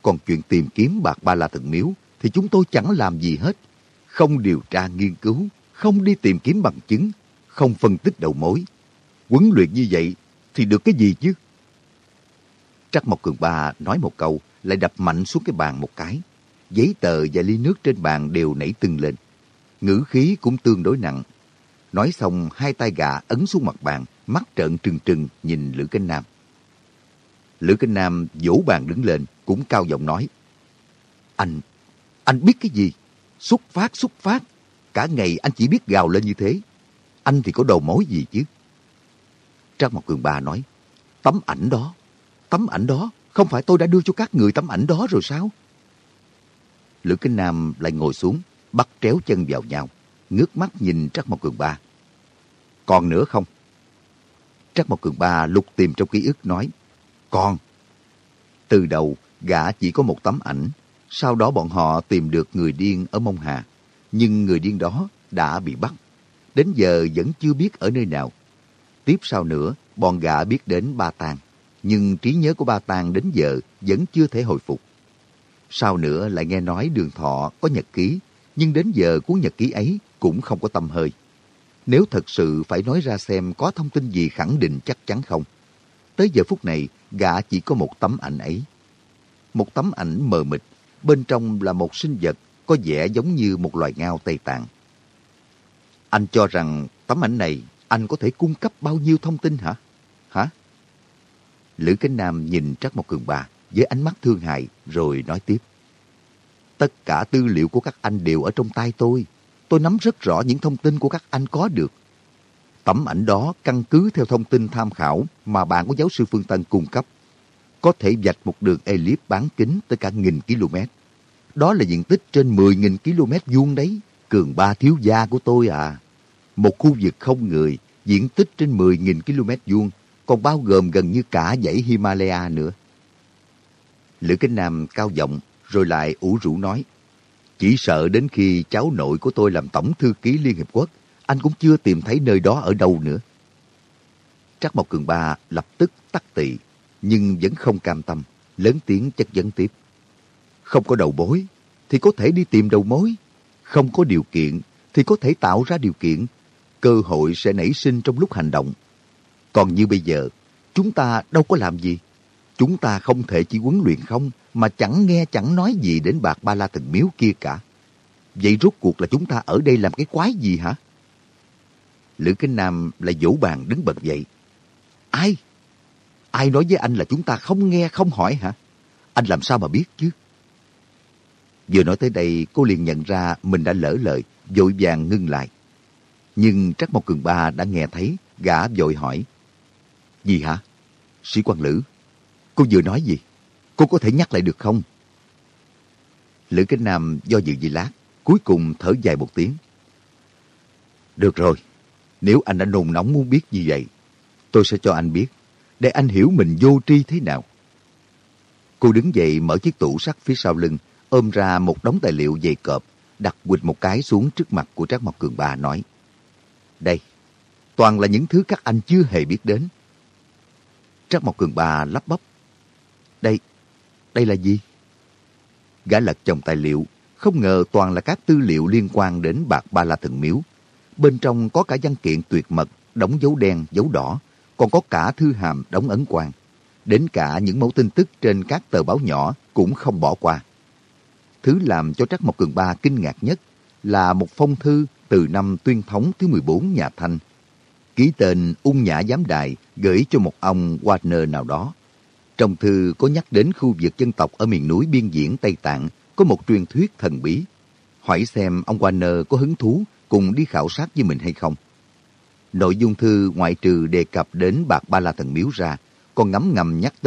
Còn chuyện tìm kiếm bạc ba la thần miếu thì chúng tôi chẳng làm gì hết. Không điều tra nghiên cứu, không đi tìm kiếm bằng chứng, không phân tích đầu mối. Huấn luyện như vậy thì được cái gì chứ? Trắc Mộc Cường Ba nói một câu, lại đập mạnh xuống cái bàn một cái. Giấy tờ và ly nước trên bàn đều nảy tưng lên. Ngữ khí cũng tương đối nặng. Nói xong, hai tay gà ấn xuống mặt bàn, mắt trợn trừng trừng nhìn Lữ cánh Nam. Lữ Kinh Nam vỗ bàn đứng lên, cũng cao giọng nói. Anh, anh biết cái gì? Xuất phát, xuất phát. Cả ngày anh chỉ biết gào lên như thế. Anh thì có đầu mối gì chứ? Trang Mộc Cường Ba nói, tấm ảnh đó, tấm ảnh đó, không phải tôi đã đưa cho các người tấm ảnh đó rồi sao? Lữ Kinh Nam lại ngồi xuống, bắt tréo chân vào nhau, ngước mắt nhìn Trắc Mộc Cường Ba. Còn nữa không? Trắc Mộc Cường Ba lục tìm trong ký ức nói, con Từ đầu, gã chỉ có một tấm ảnh, sau đó bọn họ tìm được người điên ở Mông Hà, nhưng người điên đó đã bị bắt. Đến giờ vẫn chưa biết ở nơi nào. Tiếp sau nữa, bọn gã biết đến Ba Tàng, nhưng trí nhớ của Ba Tàng đến giờ vẫn chưa thể hồi phục. Sau nữa lại nghe nói đường thọ có nhật ký, nhưng đến giờ cuốn nhật ký ấy cũng không có tâm hơi. Nếu thật sự phải nói ra xem có thông tin gì khẳng định chắc chắn không. Tới giờ phút này, gã chỉ có một tấm ảnh ấy. Một tấm ảnh mờ mịt, bên trong là một sinh vật có vẻ giống như một loài ngao Tây Tạng. Anh cho rằng tấm ảnh này anh có thể cung cấp bao nhiêu thông tin hả? Hả? Lữ Cánh Nam nhìn Trắc Mộc Cường Bà với ánh mắt thương hại rồi nói tiếp. Tất cả tư liệu của các anh đều ở trong tay tôi. Tôi nắm rất rõ những thông tin của các anh có được. Tấm ảnh đó căn cứ theo thông tin tham khảo mà bạn của giáo sư Phương Tân cung cấp. Có thể vạch một đường elip bán kính tới cả nghìn km. Đó là diện tích trên 10.000 km vuông đấy. Cường ba thiếu gia của tôi à. Một khu vực không người, diện tích trên 10.000 km vuông, còn bao gồm gần như cả dãy Himalaya nữa. Lữ Kinh Nam cao giọng rồi lại ủ rũ nói. Chỉ sợ đến khi cháu nội của tôi làm tổng thư ký Liên Hiệp Quốc, anh cũng chưa tìm thấy nơi đó ở đâu nữa. Trắc Mộc Cường Ba lập tức tắt tị, nhưng vẫn không cam tâm, lớn tiếng chất vấn tiếp. Không có đầu mối, thì có thể đi tìm đầu mối. Không có điều kiện, thì có thể tạo ra điều kiện. Cơ hội sẽ nảy sinh trong lúc hành động. Còn như bây giờ, chúng ta đâu có làm gì. Chúng ta không thể chỉ huấn luyện không mà chẳng nghe chẳng nói gì đến bạc ba la thần miếu kia cả. Vậy rốt cuộc là chúng ta ở đây làm cái quái gì hả? Lữ Kinh Nam lại vỗ bàn đứng bật dậy. Ai? Ai nói với anh là chúng ta không nghe không hỏi hả? Anh làm sao mà biết chứ? Vừa nói tới đây, cô liền nhận ra mình đã lỡ lời, vội vàng ngưng lại. Nhưng Trắc Mộc Cường Ba đã nghe thấy, gã vội hỏi. Gì hả? Sĩ quan Lữ, Cô vừa nói gì? Cô có thể nhắc lại được không? Lữ Kinh Nam do dự gì lát, cuối cùng thở dài một tiếng. Được rồi, nếu anh đã nôn nóng muốn biết như vậy, tôi sẽ cho anh biết, để anh hiểu mình vô tri thế nào. Cô đứng dậy mở chiếc tủ sắt phía sau lưng, ôm ra một đống tài liệu dày cộp, đặt quịch một cái xuống trước mặt của Trác Mộc Cường Ba nói. Đây, toàn là những thứ các anh chưa hề biết đến. Trác Mộc Cường Ba lắp bắp đây, đây là gì? Gã lật chồng tài liệu, không ngờ toàn là các tư liệu liên quan đến bạc ba la thần miếu. Bên trong có cả văn kiện tuyệt mật, đóng dấu đen, dấu đỏ, còn có cả thư hàm đóng ấn quan. đến cả những mẫu tin tức trên các tờ báo nhỏ cũng không bỏ qua. Thứ làm cho Trắc Mộc Cường Ba kinh ngạc nhất là một phong thư từ năm tuyên thống thứ 14 nhà Thanh. Ký tên Ung Nhã Giám Đài gửi cho một ông Warner nào đó. Trong thư có nhắc đến khu vực dân tộc ở miền núi biên diễn Tây Tạng có một truyền thuyết thần bí. Hỏi xem ông Warner có hứng thú cùng đi khảo sát với mình hay không. Nội dung thư ngoại trừ đề cập đến bạc ba la thần miếu ra, còn ngấm ngầm nhắc tới